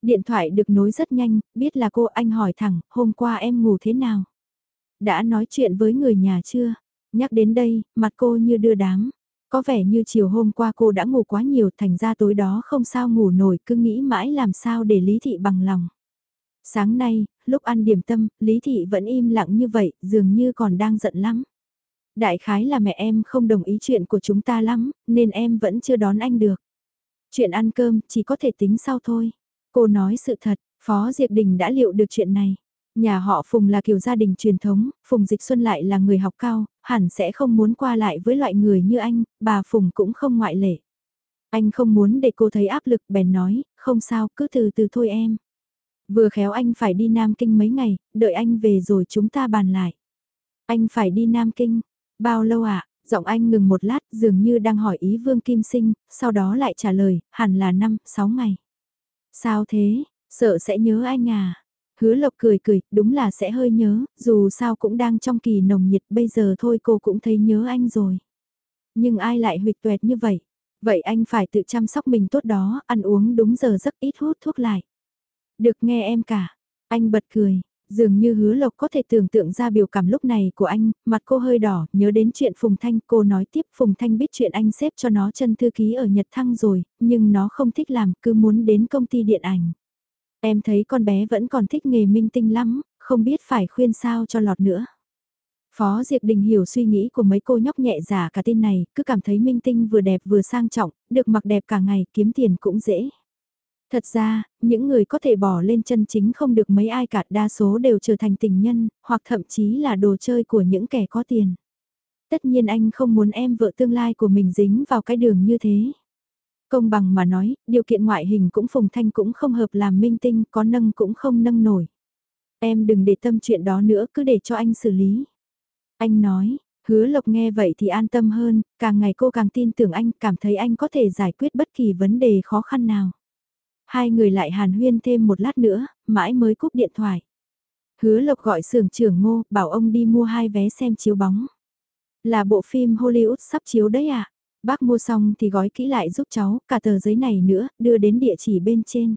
Điện thoại được nối rất nhanh, biết là cô anh hỏi thẳng, hôm qua em ngủ thế nào? Đã nói chuyện với người nhà chưa? Nhắc đến đây, mặt cô như đưa đám. Có vẻ như chiều hôm qua cô đã ngủ quá nhiều thành ra tối đó không sao ngủ nổi cứ nghĩ mãi làm sao để Lý Thị bằng lòng. Sáng nay, lúc ăn điểm tâm, Lý Thị vẫn im lặng như vậy, dường như còn đang giận lắm. Đại khái là mẹ em không đồng ý chuyện của chúng ta lắm, nên em vẫn chưa đón anh được. Chuyện ăn cơm chỉ có thể tính sau thôi. Cô nói sự thật, Phó Diệp Đình đã liệu được chuyện này. Nhà họ Phùng là kiểu gia đình truyền thống, Phùng Dịch Xuân lại là người học cao, hẳn sẽ không muốn qua lại với loại người như anh, bà Phùng cũng không ngoại lệ. Anh không muốn để cô thấy áp lực bèn nói, không sao, cứ từ từ thôi em. Vừa khéo anh phải đi Nam Kinh mấy ngày, đợi anh về rồi chúng ta bàn lại. Anh phải đi Nam Kinh, bao lâu ạ? À? Giọng anh ngừng một lát dường như đang hỏi ý Vương Kim Sinh, sau đó lại trả lời, hẳn là 5, 6 ngày. Sao thế, sợ sẽ nhớ anh à? Hứa lộc cười cười, đúng là sẽ hơi nhớ, dù sao cũng đang trong kỳ nồng nhiệt bây giờ thôi cô cũng thấy nhớ anh rồi. Nhưng ai lại huyệt tuệt như vậy? Vậy anh phải tự chăm sóc mình tốt đó, ăn uống đúng giờ rất ít hút thuốc lại. Được nghe em cả. Anh bật cười, dường như hứa lộc có thể tưởng tượng ra biểu cảm lúc này của anh, mặt cô hơi đỏ, nhớ đến chuyện Phùng Thanh, cô nói tiếp Phùng Thanh biết chuyện anh xếp cho nó chân thư ký ở Nhật Thăng rồi, nhưng nó không thích làm, cứ muốn đến công ty điện ảnh. Em thấy con bé vẫn còn thích nghề minh tinh lắm, không biết phải khuyên sao cho lọt nữa. Phó Diệp Đình hiểu suy nghĩ của mấy cô nhóc nhẹ giả cả tin này, cứ cảm thấy minh tinh vừa đẹp vừa sang trọng, được mặc đẹp cả ngày, kiếm tiền cũng dễ. Thật ra, những người có thể bỏ lên chân chính không được mấy ai cả đa số đều trở thành tình nhân, hoặc thậm chí là đồ chơi của những kẻ có tiền. Tất nhiên anh không muốn em vợ tương lai của mình dính vào cái đường như thế. Công bằng mà nói, điều kiện ngoại hình cũng phùng thanh cũng không hợp làm minh tinh, có nâng cũng không nâng nổi. Em đừng để tâm chuyện đó nữa, cứ để cho anh xử lý. Anh nói, hứa lộc nghe vậy thì an tâm hơn, càng ngày cô càng tin tưởng anh, cảm thấy anh có thể giải quyết bất kỳ vấn đề khó khăn nào. Hai người lại hàn huyên thêm một lát nữa, mãi mới cúp điện thoại. Hứa lộc gọi sưởng trưởng ngô, bảo ông đi mua hai vé xem chiếu bóng. Là bộ phim Hollywood sắp chiếu đấy à? Bác mua xong thì gói kỹ lại giúp cháu, cả tờ giấy này nữa, đưa đến địa chỉ bên trên.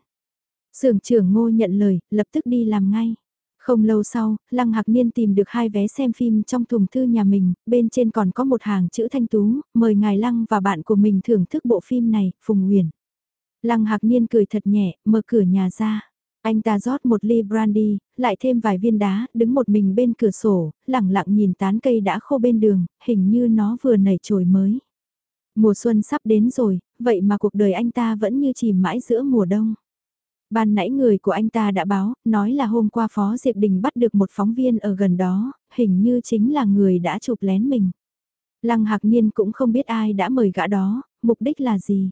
Sưởng trưởng ngô nhận lời, lập tức đi làm ngay. Không lâu sau, Lăng Hạc Niên tìm được hai vé xem phim trong thùng thư nhà mình, bên trên còn có một hàng chữ thanh tú, mời ngài Lăng và bạn của mình thưởng thức bộ phim này, Phùng Nguyền. Lăng Hạc Niên cười thật nhẹ, mở cửa nhà ra. Anh ta rót một ly brandy, lại thêm vài viên đá, đứng một mình bên cửa sổ, lặng lặng nhìn tán cây đã khô bên đường, hình như nó vừa nảy trồi mới. Mùa xuân sắp đến rồi, vậy mà cuộc đời anh ta vẫn như chìm mãi giữa mùa đông. Ban nãy người của anh ta đã báo, nói là hôm qua Phó Diệp Đình bắt được một phóng viên ở gần đó, hình như chính là người đã chụp lén mình. Lăng Hạc Niên cũng không biết ai đã mời gã đó, mục đích là gì.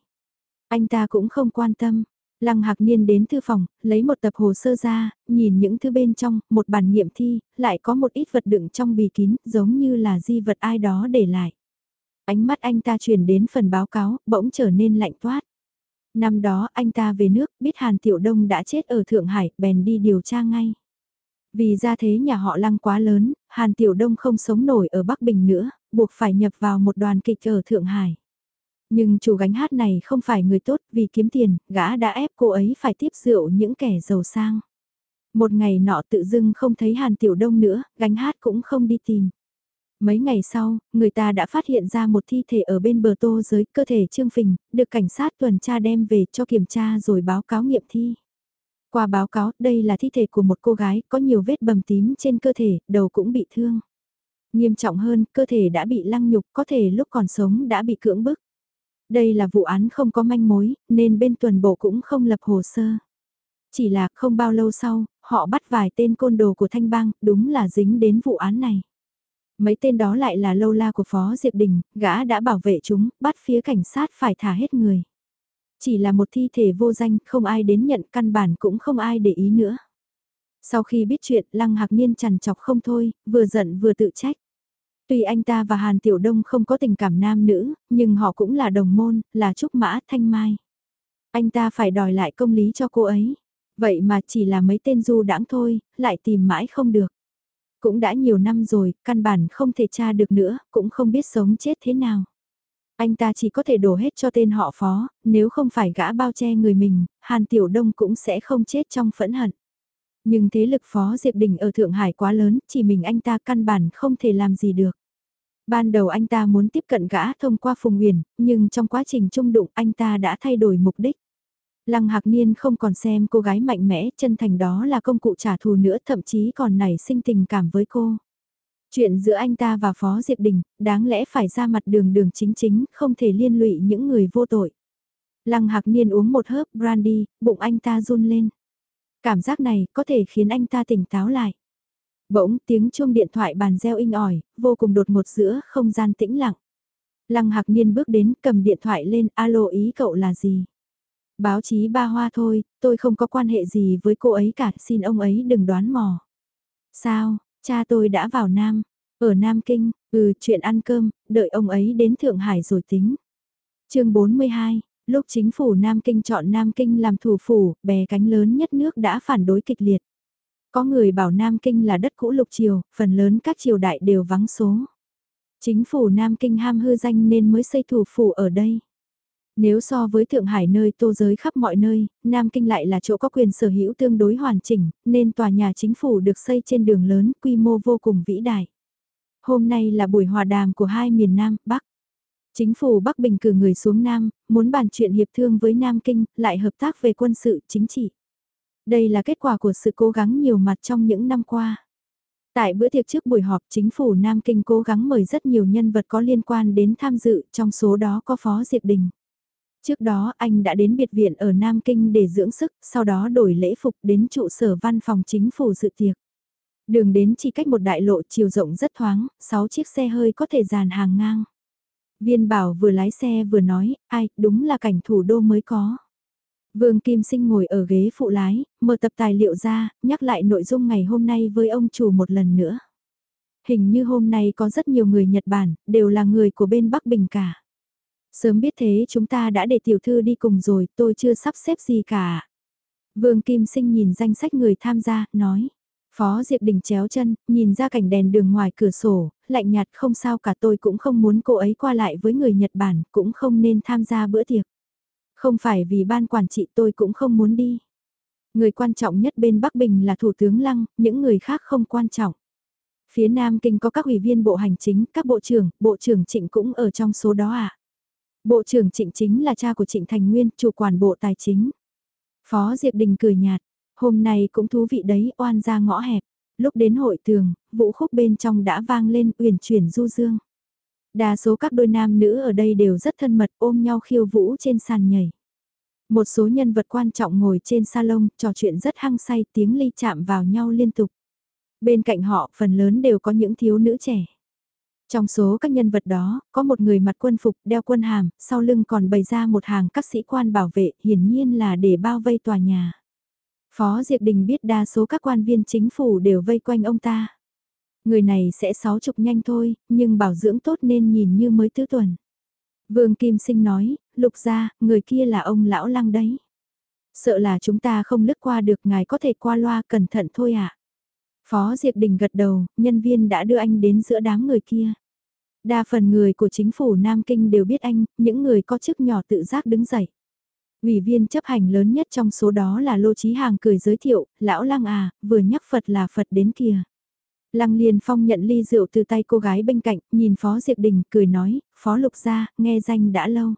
Anh ta cũng không quan tâm. Lăng Hạc Niên đến thư phòng, lấy một tập hồ sơ ra, nhìn những thứ bên trong, một bản nghiệm thi, lại có một ít vật đựng trong bì kín, giống như là di vật ai đó để lại. Ánh mắt anh ta chuyển đến phần báo cáo, bỗng trở nên lạnh toát. Năm đó anh ta về nước, biết Hàn Tiểu Đông đã chết ở Thượng Hải, bèn đi điều tra ngay. Vì ra thế nhà họ lăng quá lớn, Hàn Tiểu Đông không sống nổi ở Bắc Bình nữa, buộc phải nhập vào một đoàn kịch ở Thượng Hải. Nhưng chủ gánh hát này không phải người tốt vì kiếm tiền, gã đã ép cô ấy phải tiếp rượu những kẻ giàu sang. Một ngày nọ tự dưng không thấy Hàn Tiểu Đông nữa, gánh hát cũng không đi tìm. Mấy ngày sau, người ta đã phát hiện ra một thi thể ở bên bờ tô dưới cơ thể Trương Phình, được cảnh sát tuần tra đem về cho kiểm tra rồi báo cáo nghiệm thi. Qua báo cáo, đây là thi thể của một cô gái có nhiều vết bầm tím trên cơ thể, đầu cũng bị thương. Nghiêm trọng hơn, cơ thể đã bị lăng nhục, có thể lúc còn sống đã bị cưỡng bức. Đây là vụ án không có manh mối, nên bên tuần bộ cũng không lập hồ sơ. Chỉ là không bao lâu sau, họ bắt vài tên côn đồ của Thanh Bang, đúng là dính đến vụ án này. Mấy tên đó lại là lâu la của Phó Diệp Đình, gã đã bảo vệ chúng, bắt phía cảnh sát phải thả hết người. Chỉ là một thi thể vô danh, không ai đến nhận căn bản cũng không ai để ý nữa. Sau khi biết chuyện, Lăng Hạc Niên chằn chọc không thôi, vừa giận vừa tự trách. Tuy anh ta và Hàn Tiểu Đông không có tình cảm nam nữ, nhưng họ cũng là đồng môn, là Trúc Mã Thanh Mai. Anh ta phải đòi lại công lý cho cô ấy. Vậy mà chỉ là mấy tên du đãng thôi, lại tìm mãi không được. Cũng đã nhiều năm rồi, căn bản không thể tra được nữa, cũng không biết sống chết thế nào. Anh ta chỉ có thể đổ hết cho tên họ phó, nếu không phải gã bao che người mình, Hàn Tiểu Đông cũng sẽ không chết trong phẫn hận. Nhưng thế lực phó Diệp Đình ở Thượng Hải quá lớn, chỉ mình anh ta căn bản không thể làm gì được. Ban đầu anh ta muốn tiếp cận gã thông qua Phùng Nguyền, nhưng trong quá trình trung đụng anh ta đã thay đổi mục đích. Lăng Hạc Niên không còn xem cô gái mạnh mẽ, chân thành đó là công cụ trả thù nữa, thậm chí còn nảy sinh tình cảm với cô. Chuyện giữa anh ta và Phó Diệp Đình, đáng lẽ phải ra mặt đường đường chính chính, không thể liên lụy những người vô tội. Lăng Hạc Niên uống một hớp brandy, bụng anh ta run lên. Cảm giác này có thể khiến anh ta tỉnh táo lại. Bỗng tiếng chuông điện thoại bàn reo inh ỏi, vô cùng đột ngột giữa không gian tĩnh lặng. Lăng Hạc Niên bước đến cầm điện thoại lên, alo ý cậu là gì? Báo chí ba hoa thôi, tôi không có quan hệ gì với cô ấy cả, xin ông ấy đừng đoán mò. Sao, cha tôi đã vào Nam, ở Nam Kinh, ừ chuyện ăn cơm, đợi ông ấy đến Thượng Hải rồi tính. chương 42, lúc chính phủ Nam Kinh chọn Nam Kinh làm thủ phủ, bè cánh lớn nhất nước đã phản đối kịch liệt. Có người bảo Nam Kinh là đất cũ lục triều, phần lớn các triều đại đều vắng số. Chính phủ Nam Kinh ham hư danh nên mới xây thủ phủ ở đây. Nếu so với Thượng Hải nơi tô giới khắp mọi nơi, Nam Kinh lại là chỗ có quyền sở hữu tương đối hoàn chỉnh, nên tòa nhà chính phủ được xây trên đường lớn, quy mô vô cùng vĩ đại. Hôm nay là buổi hòa đàm của hai miền Nam, Bắc. Chính phủ Bắc Bình cử người xuống Nam, muốn bàn chuyện hiệp thương với Nam Kinh, lại hợp tác về quân sự, chính trị. Đây là kết quả của sự cố gắng nhiều mặt trong những năm qua. Tại bữa tiệc trước buổi họp, chính phủ Nam Kinh cố gắng mời rất nhiều nhân vật có liên quan đến tham dự, trong số đó có Phó Diệp Đình. Trước đó anh đã đến biệt viện ở Nam Kinh để dưỡng sức, sau đó đổi lễ phục đến trụ sở văn phòng chính phủ dự tiệc. Đường đến chỉ cách một đại lộ chiều rộng rất thoáng, 6 chiếc xe hơi có thể dàn hàng ngang. Viên bảo vừa lái xe vừa nói, ai, đúng là cảnh thủ đô mới có. Vương Kim Sinh ngồi ở ghế phụ lái, mở tập tài liệu ra, nhắc lại nội dung ngày hôm nay với ông chủ một lần nữa. Hình như hôm nay có rất nhiều người Nhật Bản, đều là người của bên Bắc Bình cả. Sớm biết thế chúng ta đã để tiểu thư đi cùng rồi, tôi chưa sắp xếp gì cả. Vương Kim Sinh nhìn danh sách người tham gia, nói. Phó Diệp Đình chéo chân, nhìn ra cảnh đèn đường ngoài cửa sổ, lạnh nhạt không sao cả tôi cũng không muốn cô ấy qua lại với người Nhật Bản, cũng không nên tham gia bữa tiệc. Không phải vì ban quản trị tôi cũng không muốn đi. Người quan trọng nhất bên Bắc Bình là Thủ tướng Lăng, những người khác không quan trọng. Phía Nam Kinh có các ủy viên bộ hành chính, các bộ trưởng, bộ trưởng Trịnh cũng ở trong số đó. À? Bộ trưởng Trịnh chính là cha của Trịnh Thành Nguyên, chủ quản bộ tài chính. Phó Diệp Đình cười nhạt, hôm nay cũng thú vị đấy, oan ra ngõ hẹp. Lúc đến hội tường, vũ khúc bên trong đã vang lên uyển chuyển du dương. Đa số các đôi nam nữ ở đây đều rất thân mật ôm nhau khiêu vũ trên sàn nhảy. Một số nhân vật quan trọng ngồi trên salon trò chuyện rất hăng say tiếng ly chạm vào nhau liên tục. Bên cạnh họ phần lớn đều có những thiếu nữ trẻ. Trong số các nhân vật đó, có một người mặc quân phục đeo quân hàm, sau lưng còn bày ra một hàng các sĩ quan bảo vệ, hiển nhiên là để bao vây tòa nhà. Phó Diệp Đình biết đa số các quan viên chính phủ đều vây quanh ông ta. Người này sẽ sáu chục nhanh thôi, nhưng bảo dưỡng tốt nên nhìn như mới tứ tuần. Vương Kim Sinh nói, lục ra, người kia là ông lão lăng đấy. Sợ là chúng ta không lướt qua được ngài có thể qua loa cẩn thận thôi ạ. À? Phó Diệp Đình gật đầu, nhân viên đã đưa anh đến giữa đám người kia. Đa phần người của chính phủ Nam Kinh đều biết anh, những người có chức nhỏ tự giác đứng dậy. Ủy viên chấp hành lớn nhất trong số đó là Lô Chí Hàng cười giới thiệu, lão lăng à, vừa nhắc Phật là Phật đến kìa. Lăng Liên Phong nhận ly rượu từ tay cô gái bên cạnh, nhìn Phó Diệp Đình, cười nói, Phó Lục Gia, nghe danh đã lâu.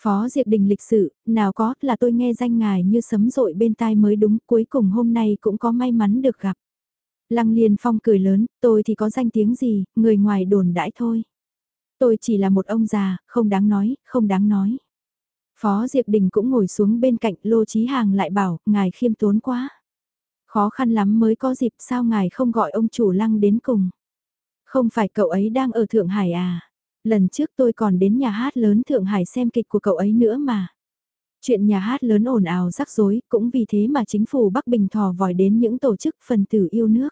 Phó Diệp Đình lịch sự, nào có, là tôi nghe danh ngài như sấm rội bên tai mới đúng, cuối cùng hôm nay cũng có may mắn được gặp. Lăng Liên Phong cười lớn, tôi thì có danh tiếng gì, người ngoài đồn đãi thôi. Tôi chỉ là một ông già, không đáng nói, không đáng nói. Phó Diệp Đình cũng ngồi xuống bên cạnh Lô Chí Hàng lại bảo, ngài khiêm tốn quá. Khó khăn lắm mới có dịp sao ngài không gọi ông chủ lăng đến cùng. Không phải cậu ấy đang ở Thượng Hải à? Lần trước tôi còn đến nhà hát lớn Thượng Hải xem kịch của cậu ấy nữa mà. Chuyện nhà hát lớn ồn ào rắc rối cũng vì thế mà chính phủ Bắc Bình thò vòi đến những tổ chức phần tử yêu nước.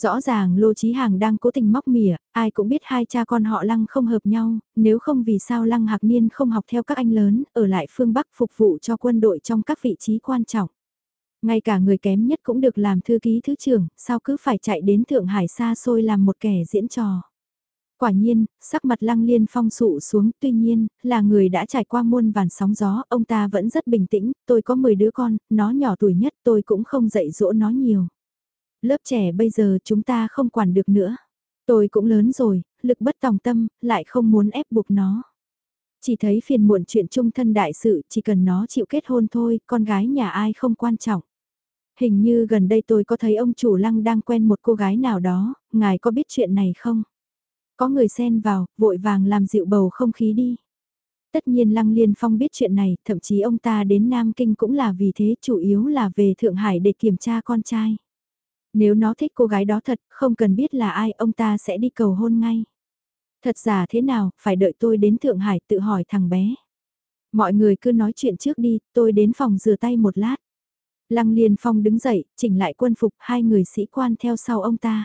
Rõ ràng Lô Chí Hàng đang cố tình móc mỉa, ai cũng biết hai cha con họ Lăng không hợp nhau, nếu không vì sao Lăng Hạc Niên không học theo các anh lớn, ở lại phương Bắc phục vụ cho quân đội trong các vị trí quan trọng. Ngay cả người kém nhất cũng được làm thư ký thứ trưởng, sao cứ phải chạy đến Thượng Hải xa xôi làm một kẻ diễn trò. Quả nhiên, sắc mặt lăng liên phong sụ xuống, tuy nhiên, là người đã trải qua muôn vàn sóng gió, ông ta vẫn rất bình tĩnh, tôi có 10 đứa con, nó nhỏ tuổi nhất tôi cũng không dạy dỗ nó nhiều. Lớp trẻ bây giờ chúng ta không quản được nữa. Tôi cũng lớn rồi, lực bất tòng tâm, lại không muốn ép buộc nó. Chỉ thấy phiền muộn chuyện chung thân đại sự, chỉ cần nó chịu kết hôn thôi, con gái nhà ai không quan trọng. Hình như gần đây tôi có thấy ông chủ lăng đang quen một cô gái nào đó, ngài có biết chuyện này không? Có người xen vào, vội vàng làm dịu bầu không khí đi. Tất nhiên Lăng Liên Phong biết chuyện này, thậm chí ông ta đến Nam Kinh cũng là vì thế chủ yếu là về Thượng Hải để kiểm tra con trai. Nếu nó thích cô gái đó thật, không cần biết là ai, ông ta sẽ đi cầu hôn ngay. Thật giả thế nào, phải đợi tôi đến Thượng Hải tự hỏi thằng bé. Mọi người cứ nói chuyện trước đi, tôi đến phòng rửa tay một lát. Lăng Liên Phong đứng dậy, chỉnh lại quân phục, hai người sĩ quan theo sau ông ta.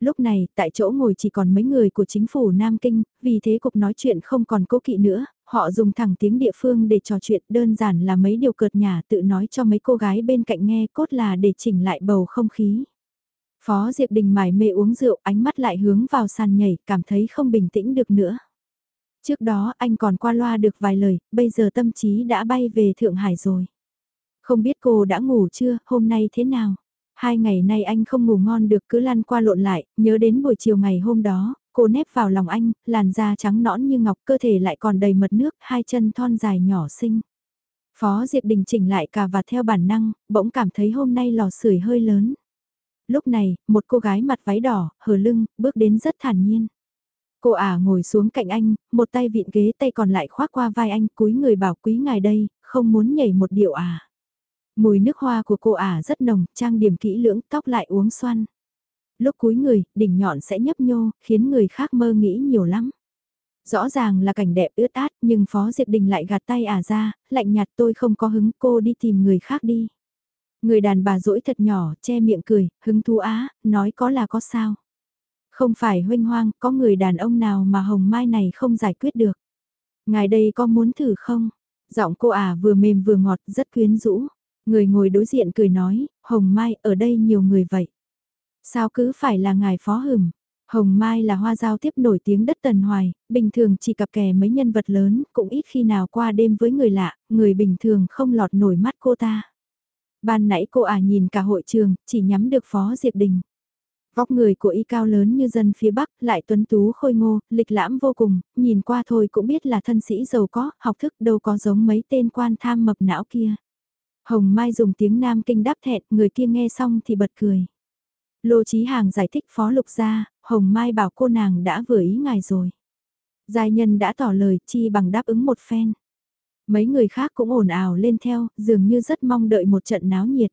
Lúc này, tại chỗ ngồi chỉ còn mấy người của chính phủ Nam Kinh, vì thế cuộc nói chuyện không còn cố kỵ nữa, họ dùng thẳng tiếng địa phương để trò chuyện đơn giản là mấy điều cợt nhà tự nói cho mấy cô gái bên cạnh nghe cốt là để chỉnh lại bầu không khí. Phó Diệp Đình mải mê uống rượu, ánh mắt lại hướng vào sàn nhảy, cảm thấy không bình tĩnh được nữa. Trước đó anh còn qua loa được vài lời, bây giờ tâm trí đã bay về Thượng Hải rồi. Không biết cô đã ngủ chưa, hôm nay thế nào? Hai ngày nay anh không ngủ ngon được cứ lăn qua lộn lại, nhớ đến buổi chiều ngày hôm đó, cô nép vào lòng anh, làn da trắng nõn như ngọc cơ thể lại còn đầy mật nước, hai chân thon dài nhỏ xinh. Phó Diệp Đình chỉnh lại cà và theo bản năng, bỗng cảm thấy hôm nay lò sưởi hơi lớn. Lúc này, một cô gái mặt váy đỏ, hờ lưng, bước đến rất thản nhiên. Cô ả ngồi xuống cạnh anh, một tay vịn ghế tay còn lại khoác qua vai anh cúi người bảo quý ngài đây, không muốn nhảy một điệu à. Mùi nước hoa của cô ả rất nồng, trang điểm kỹ lưỡng, tóc lại uống xoăn. Lúc cúi người, đỉnh nhọn sẽ nhấp nhô, khiến người khác mơ nghĩ nhiều lắm. Rõ ràng là cảnh đẹp ướt át, nhưng Phó Diệp Đình lại gạt tay ả ra, lạnh nhạt tôi không có hứng cô đi tìm người khác đi. Người đàn bà rỗi thật nhỏ, che miệng cười, hứng thú á, nói có là có sao. Không phải huynh hoang, có người đàn ông nào mà hồng mai này không giải quyết được. Ngài đây có muốn thử không? Giọng cô ả vừa mềm vừa ngọt, rất quyến rũ. Người ngồi đối diện cười nói, hồng mai, ở đây nhiều người vậy. Sao cứ phải là ngài phó hửm? Hồng Mai là hoa giao tiếp nổi tiếng đất tần hoài, bình thường chỉ cặp kè mấy nhân vật lớn, cũng ít khi nào qua đêm với người lạ, người bình thường không lọt nổi mắt cô ta. Ban nãy cô ả nhìn cả hội trường, chỉ nhắm được Phó Diệp Đình. Vóc người của y cao lớn như dân phía Bắc, lại tuấn tú khôi ngô, lịch lãm vô cùng, nhìn qua thôi cũng biết là thân sĩ giàu có, học thức đâu có giống mấy tên quan tham mập não kia. Hồng Mai dùng tiếng Nam Kinh đáp thẹn, người kia nghe xong thì bật cười. Lô Chí Hàng giải thích phó lục gia, Hồng Mai bảo cô nàng đã vừa ý ngài rồi. Giai nhân đã tỏ lời chi bằng đáp ứng một phen. Mấy người khác cũng ồn ào lên theo, dường như rất mong đợi một trận náo nhiệt.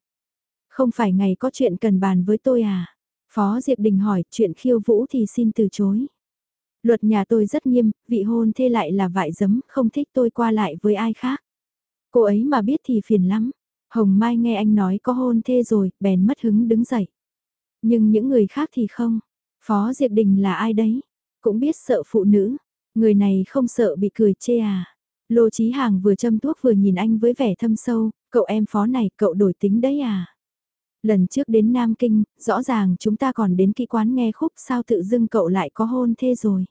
Không phải ngày có chuyện cần bàn với tôi à? Phó Diệp Đình hỏi chuyện khiêu vũ thì xin từ chối. Luật nhà tôi rất nghiêm, vị hôn thê lại là vại dấm, không thích tôi qua lại với ai khác. Cô ấy mà biết thì phiền lắm. Hồng Mai nghe anh nói có hôn thê rồi, bèn mất hứng đứng dậy. Nhưng những người khác thì không. Phó Diệp Đình là ai đấy? Cũng biết sợ phụ nữ. Người này không sợ bị cười chê à? Lô Chí Hàng vừa châm thuốc vừa nhìn anh với vẻ thâm sâu, cậu em phó này cậu đổi tính đấy à? Lần trước đến Nam Kinh, rõ ràng chúng ta còn đến kỹ quán nghe khúc sao tự dưng cậu lại có hôn thê rồi.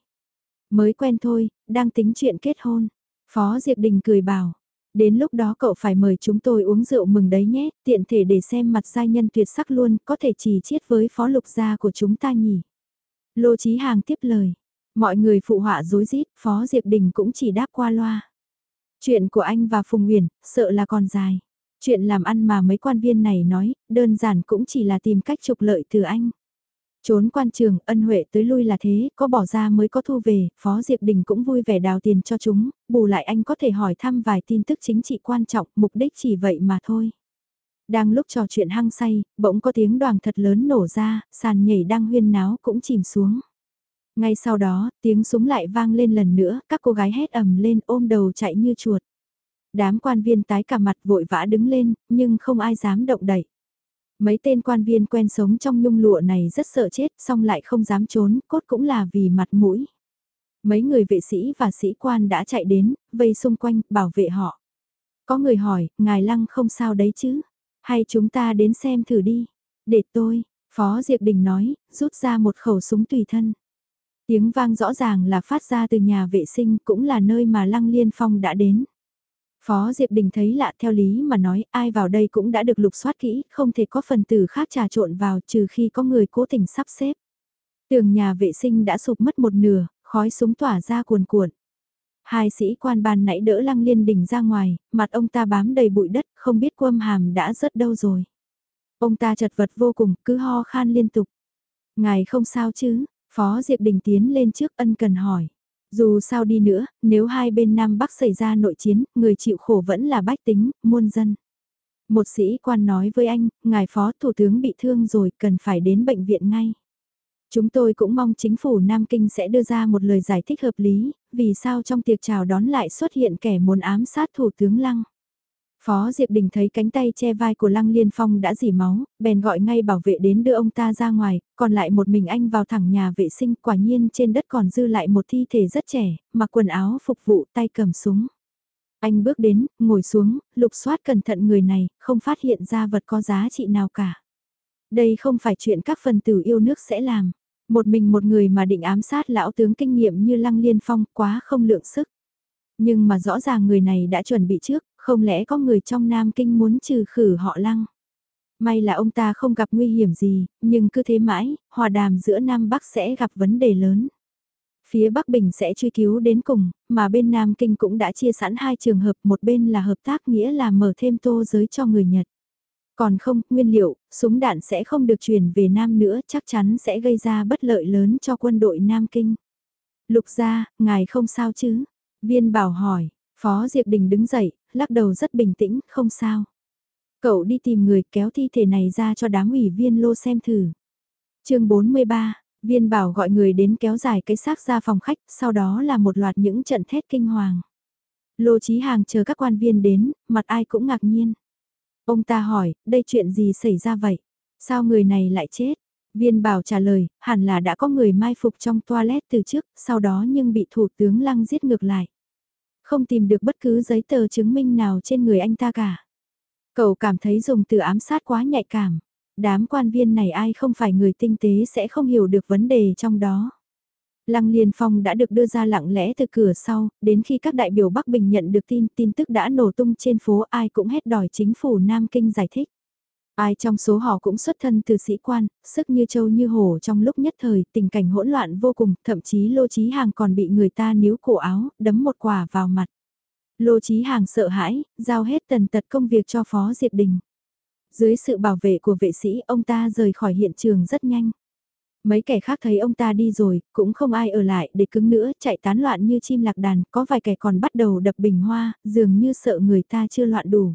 Mới quen thôi, đang tính chuyện kết hôn. Phó Diệp Đình cười bảo, Đến lúc đó cậu phải mời chúng tôi uống rượu mừng đấy nhé, tiện thể để xem mặt giai nhân tuyệt sắc luôn, có thể chỉ chiết với phó lục gia của chúng ta nhỉ. Lô Chí Hàng tiếp lời, mọi người phụ họa dối rít Phó Diệp Đình cũng chỉ đáp qua loa. Chuyện của anh và Phùng Nguyễn, sợ là còn dài. Chuyện làm ăn mà mấy quan viên này nói, đơn giản cũng chỉ là tìm cách trục lợi từ anh. Trốn quan trường, ân huệ tới lui là thế, có bỏ ra mới có thu về, Phó Diệp Đình cũng vui vẻ đào tiền cho chúng, bù lại anh có thể hỏi thăm vài tin tức chính trị quan trọng, mục đích chỉ vậy mà thôi. Đang lúc trò chuyện hăng say, bỗng có tiếng đoàn thật lớn nổ ra, sàn nhảy đang huyên náo cũng chìm xuống. Ngay sau đó, tiếng súng lại vang lên lần nữa, các cô gái hét ầm lên ôm đầu chạy như chuột. Đám quan viên tái cả mặt vội vã đứng lên, nhưng không ai dám động đậy. Mấy tên quan viên quen sống trong nhung lụa này rất sợ chết, song lại không dám trốn, cốt cũng là vì mặt mũi. Mấy người vệ sĩ và sĩ quan đã chạy đến, vây xung quanh, bảo vệ họ. Có người hỏi, ngài lăng không sao đấy chứ? Hay chúng ta đến xem thử đi? Để tôi, Phó Diệp Đình nói, rút ra một khẩu súng tùy thân. Tiếng vang rõ ràng là phát ra từ nhà vệ sinh cũng là nơi mà Lăng Liên Phong đã đến. Phó Diệp Đình thấy lạ theo lý mà nói ai vào đây cũng đã được lục soát kỹ, không thể có phần tử khác trà trộn vào trừ khi có người cố tình sắp xếp. Tường nhà vệ sinh đã sụp mất một nửa, khói súng tỏa ra cuồn cuộn. Hai sĩ quan ban nãy đỡ Lăng Liên Đình ra ngoài, mặt ông ta bám đầy bụi đất, không biết quâm hàm đã rớt đâu rồi. Ông ta chật vật vô cùng, cứ ho khan liên tục. Ngài không sao chứ, Phó Diệp Đình tiến lên trước ân cần hỏi. Dù sao đi nữa, nếu hai bên Nam Bắc xảy ra nội chiến, người chịu khổ vẫn là bách tính, muôn dân. Một sĩ quan nói với anh, ngài phó thủ tướng bị thương rồi, cần phải đến bệnh viện ngay. Chúng tôi cũng mong chính phủ Nam Kinh sẽ đưa ra một lời giải thích hợp lý, vì sao trong tiệc chào đón lại xuất hiện kẻ muốn ám sát thủ tướng Lăng. Phó Diệp Đình thấy cánh tay che vai của Lăng Liên Phong đã dỉ máu, bèn gọi ngay bảo vệ đến đưa ông ta ra ngoài, còn lại một mình anh vào thẳng nhà vệ sinh quả nhiên trên đất còn dư lại một thi thể rất trẻ, mặc quần áo phục vụ tay cầm súng. Anh bước đến, ngồi xuống, lục soát cẩn thận người này, không phát hiện ra vật có giá trị nào cả. Đây không phải chuyện các phần tử yêu nước sẽ làm. Một mình một người mà định ám sát lão tướng kinh nghiệm như Lăng Liên Phong quá không lượng sức. Nhưng mà rõ ràng người này đã chuẩn bị trước, không lẽ có người trong Nam Kinh muốn trừ khử họ Lăng. May là ông ta không gặp nguy hiểm gì, nhưng cứ thế mãi, hòa đàm giữa Nam Bắc sẽ gặp vấn đề lớn. Phía Bắc Bình sẽ truy cứu đến cùng, mà bên Nam Kinh cũng đã chia sẵn hai trường hợp, một bên là hợp tác nghĩa là mở thêm tô giới cho người Nhật. Còn không, nguyên liệu, súng đạn sẽ không được chuyển về Nam nữa, chắc chắn sẽ gây ra bất lợi lớn cho quân đội Nam Kinh. Lục gia, ngài không sao chứ? Viên bảo hỏi, Phó Diệp Đình đứng dậy, lắc đầu rất bình tĩnh, không sao. Cậu đi tìm người kéo thi thể này ra cho đám ủy viên lô xem thử. chương 43, viên bảo gọi người đến kéo dài cái xác ra phòng khách, sau đó là một loạt những trận thét kinh hoàng. Lô Chí Hàng chờ các quan viên đến, mặt ai cũng ngạc nhiên. Ông ta hỏi, đây chuyện gì xảy ra vậy? Sao người này lại chết? Viên bảo trả lời, hẳn là đã có người mai phục trong toilet từ trước, sau đó nhưng bị thủ tướng lăng giết ngược lại. Không tìm được bất cứ giấy tờ chứng minh nào trên người anh ta cả. Cậu cảm thấy dùng từ ám sát quá nhạy cảm. Đám quan viên này ai không phải người tinh tế sẽ không hiểu được vấn đề trong đó. Lăng Liên Phong đã được đưa ra lặng lẽ từ cửa sau, đến khi các đại biểu Bắc Bình nhận được tin, tin tức đã nổ tung trên phố ai cũng hét đòi chính phủ Nam Kinh giải thích. Ai trong số họ cũng xuất thân từ sĩ quan, sức như châu như hổ trong lúc nhất thời, tình cảnh hỗn loạn vô cùng, thậm chí Lô Chí Hàng còn bị người ta níu cổ áo, đấm một quả vào mặt. Lô Chí Hàng sợ hãi, giao hết tần tật công việc cho Phó Diệp Đình. Dưới sự bảo vệ của vệ sĩ, ông ta rời khỏi hiện trường rất nhanh. Mấy kẻ khác thấy ông ta đi rồi, cũng không ai ở lại để cứng nữa, chạy tán loạn như chim lạc đàn, có vài kẻ còn bắt đầu đập bình hoa, dường như sợ người ta chưa loạn đủ.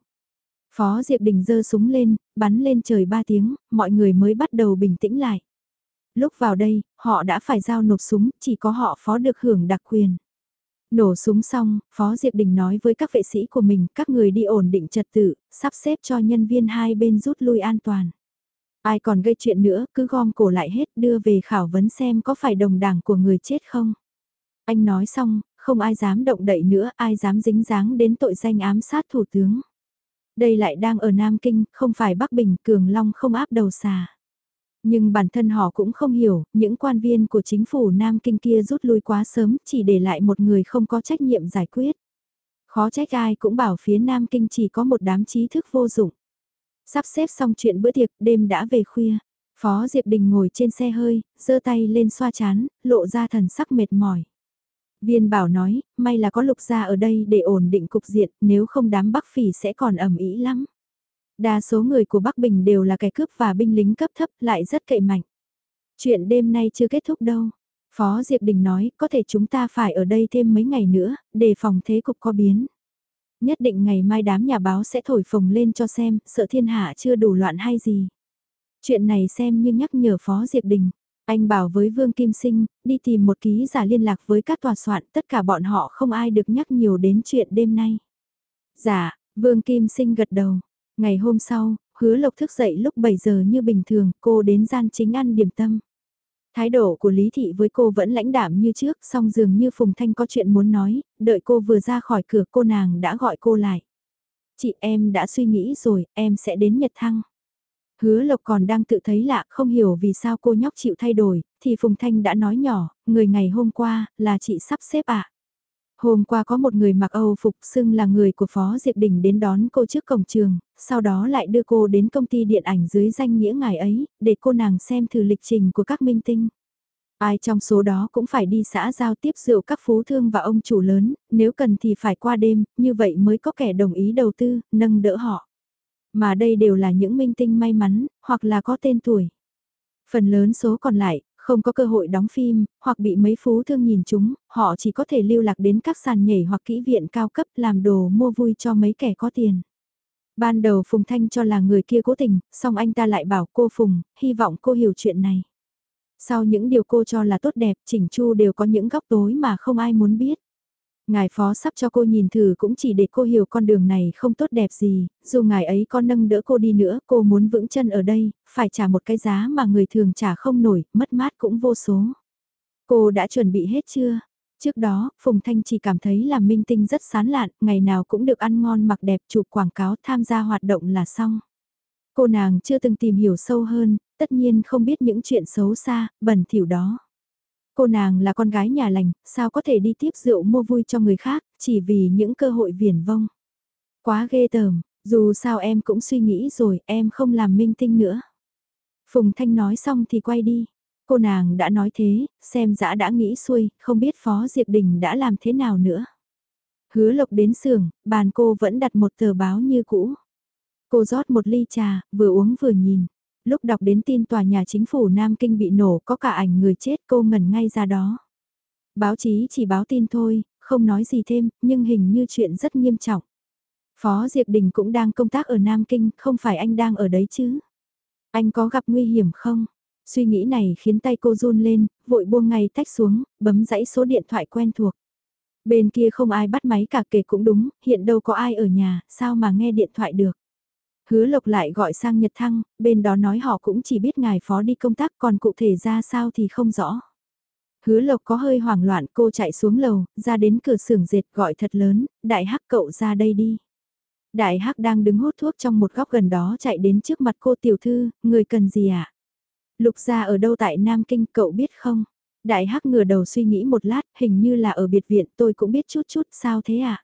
Phó Diệp Đình giơ súng lên, bắn lên trời ba tiếng, mọi người mới bắt đầu bình tĩnh lại. Lúc vào đây, họ đã phải giao nộp súng, chỉ có họ phó được hưởng đặc quyền. Nổ súng xong, Phó Diệp Đình nói với các vệ sĩ của mình, các người đi ổn định trật tự, sắp xếp cho nhân viên hai bên rút lui an toàn. Ai còn gây chuyện nữa, cứ gom cổ lại hết đưa về khảo vấn xem có phải đồng đảng của người chết không. Anh nói xong, không ai dám động đậy nữa, ai dám dính dáng đến tội danh ám sát thủ tướng. Đây lại đang ở Nam Kinh, không phải Bắc Bình, Cường Long không áp đầu xà. Nhưng bản thân họ cũng không hiểu, những quan viên của chính phủ Nam Kinh kia rút lui quá sớm, chỉ để lại một người không có trách nhiệm giải quyết. Khó trách ai cũng bảo phía Nam Kinh chỉ có một đám trí thức vô dụng. Sắp xếp xong chuyện bữa tiệc, đêm đã về khuya. Phó Diệp Đình ngồi trên xe hơi, giơ tay lên xoa chán, lộ ra thần sắc mệt mỏi. Viên bảo nói, may là có lục gia ở đây để ổn định cục diện, nếu không đám Bắc Phỉ sẽ còn ẩm ý lắm. Đa số người của Bắc Bình đều là kẻ cướp và binh lính cấp thấp lại rất cậy mạnh. Chuyện đêm nay chưa kết thúc đâu. Phó Diệp Đình nói, có thể chúng ta phải ở đây thêm mấy ngày nữa, để phòng thế cục có biến. Nhất định ngày mai đám nhà báo sẽ thổi phồng lên cho xem, sợ thiên hạ chưa đủ loạn hay gì. Chuyện này xem như nhắc nhở Phó Diệp Đình. Anh bảo với Vương Kim Sinh, đi tìm một ký giả liên lạc với các tòa soạn, tất cả bọn họ không ai được nhắc nhiều đến chuyện đêm nay. Dạ, Vương Kim Sinh gật đầu. Ngày hôm sau, hứa lộc thức dậy lúc 7 giờ như bình thường, cô đến gian chính ăn điểm tâm. Thái độ của Lý Thị với cô vẫn lãnh đạm như trước, song dường như Phùng Thanh có chuyện muốn nói, đợi cô vừa ra khỏi cửa cô nàng đã gọi cô lại. Chị em đã suy nghĩ rồi, em sẽ đến Nhật Thăng. Hứa Lộc còn đang tự thấy lạ, không hiểu vì sao cô nhóc chịu thay đổi, thì Phùng Thanh đã nói nhỏ, người ngày hôm qua, là chị sắp xếp ạ. À? Hôm qua có một người mặc Âu phục xưng là người của Phó Diệp Đình đến đón cô trước cổng trường, sau đó lại đưa cô đến công ty điện ảnh dưới danh nghĩa ngài ấy, để cô nàng xem thử lịch trình của các minh tinh. Ai trong số đó cũng phải đi xã giao tiếp rượu các phú thương và ông chủ lớn, nếu cần thì phải qua đêm, như vậy mới có kẻ đồng ý đầu tư, nâng đỡ họ. Mà đây đều là những minh tinh may mắn, hoặc là có tên tuổi. Phần lớn số còn lại, không có cơ hội đóng phim, hoặc bị mấy phú thương nhìn chúng, họ chỉ có thể lưu lạc đến các sàn nhảy hoặc kỹ viện cao cấp làm đồ mua vui cho mấy kẻ có tiền. Ban đầu Phùng Thanh cho là người kia cố tình, song anh ta lại bảo cô Phùng, hy vọng cô hiểu chuyện này. Sau những điều cô cho là tốt đẹp, chỉnh chu đều có những góc tối mà không ai muốn biết. Ngài phó sắp cho cô nhìn thử cũng chỉ để cô hiểu con đường này không tốt đẹp gì, dù ngài ấy có nâng đỡ cô đi nữa, cô muốn vững chân ở đây, phải trả một cái giá mà người thường trả không nổi, mất mát cũng vô số. Cô đã chuẩn bị hết chưa? Trước đó, Phùng Thanh chỉ cảm thấy làm minh tinh rất sán lạn, ngày nào cũng được ăn ngon mặc đẹp chụp quảng cáo tham gia hoạt động là xong. Cô nàng chưa từng tìm hiểu sâu hơn, tất nhiên không biết những chuyện xấu xa, bẩn thỉu đó. Cô nàng là con gái nhà lành, sao có thể đi tiếp rượu mua vui cho người khác, chỉ vì những cơ hội viển vông. Quá ghê tởm, dù sao em cũng suy nghĩ rồi, em không làm minh tinh nữa. Phùng Thanh nói xong thì quay đi. Cô nàng đã nói thế, xem dã đã nghĩ xuôi, không biết Phó Diệp Đình đã làm thế nào nữa. Hứa lộc đến xưởng, bàn cô vẫn đặt một tờ báo như cũ. Cô rót một ly trà, vừa uống vừa nhìn. Lúc đọc đến tin tòa nhà chính phủ Nam Kinh bị nổ có cả ảnh người chết cô ngẩn ngay ra đó. Báo chí chỉ báo tin thôi, không nói gì thêm, nhưng hình như chuyện rất nghiêm trọng. Phó Diệp Đình cũng đang công tác ở Nam Kinh, không phải anh đang ở đấy chứ? Anh có gặp nguy hiểm không? Suy nghĩ này khiến tay cô run lên, vội buông ngay tách xuống, bấm dãy số điện thoại quen thuộc. Bên kia không ai bắt máy cả kể cũng đúng, hiện đâu có ai ở nhà, sao mà nghe điện thoại được. Hứa Lộc lại gọi sang Nhật Thăng, bên đó nói họ cũng chỉ biết ngài phó đi công tác còn cụ thể ra sao thì không rõ. Hứa Lộc có hơi hoảng loạn cô chạy xuống lầu, ra đến cửa xưởng dệt gọi thật lớn, đại hắc cậu ra đây đi. Đại hắc đang đứng hút thuốc trong một góc gần đó chạy đến trước mặt cô tiểu thư, người cần gì ạ? À? Lục gia ở đâu tại Nam Kinh cậu biết không? Đại hắc ngửa đầu suy nghĩ một lát, hình như là ở biệt viện tôi cũng biết chút chút sao thế ạ? À?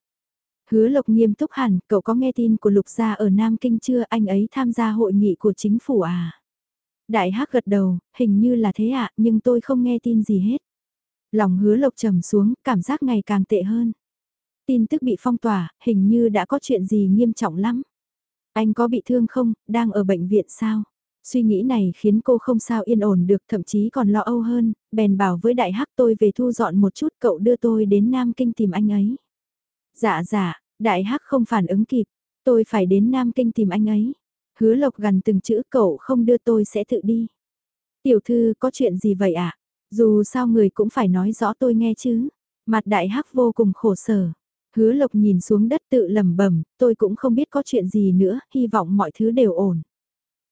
Hứa Lộc nghiêm túc hẳn, cậu có nghe tin của Lục gia ở Nam Kinh chưa anh ấy tham gia hội nghị của chính phủ à? Đại hắc gật đầu, hình như là thế ạ, nhưng tôi không nghe tin gì hết. Lòng hứa Lộc trầm xuống, cảm giác ngày càng tệ hơn. Tin tức bị phong tỏa, hình như đã có chuyện gì nghiêm trọng lắm. Anh có bị thương không, đang ở bệnh viện sao? Suy nghĩ này khiến cô không sao yên ổn được thậm chí còn lo âu hơn, bèn bảo với đại hắc tôi về thu dọn một chút cậu đưa tôi đến Nam Kinh tìm anh ấy. Dạ dạ, đại hắc không phản ứng kịp, tôi phải đến Nam Kinh tìm anh ấy. Hứa lộc gần từng chữ cậu không đưa tôi sẽ tự đi. Tiểu thư có chuyện gì vậy ạ? À? Dù sao người cũng phải nói rõ tôi nghe chứ. Mặt đại hắc vô cùng khổ sở. Hứa lộc nhìn xuống đất tự lẩm bẩm, tôi cũng không biết có chuyện gì nữa, hy vọng mọi thứ đều ổn.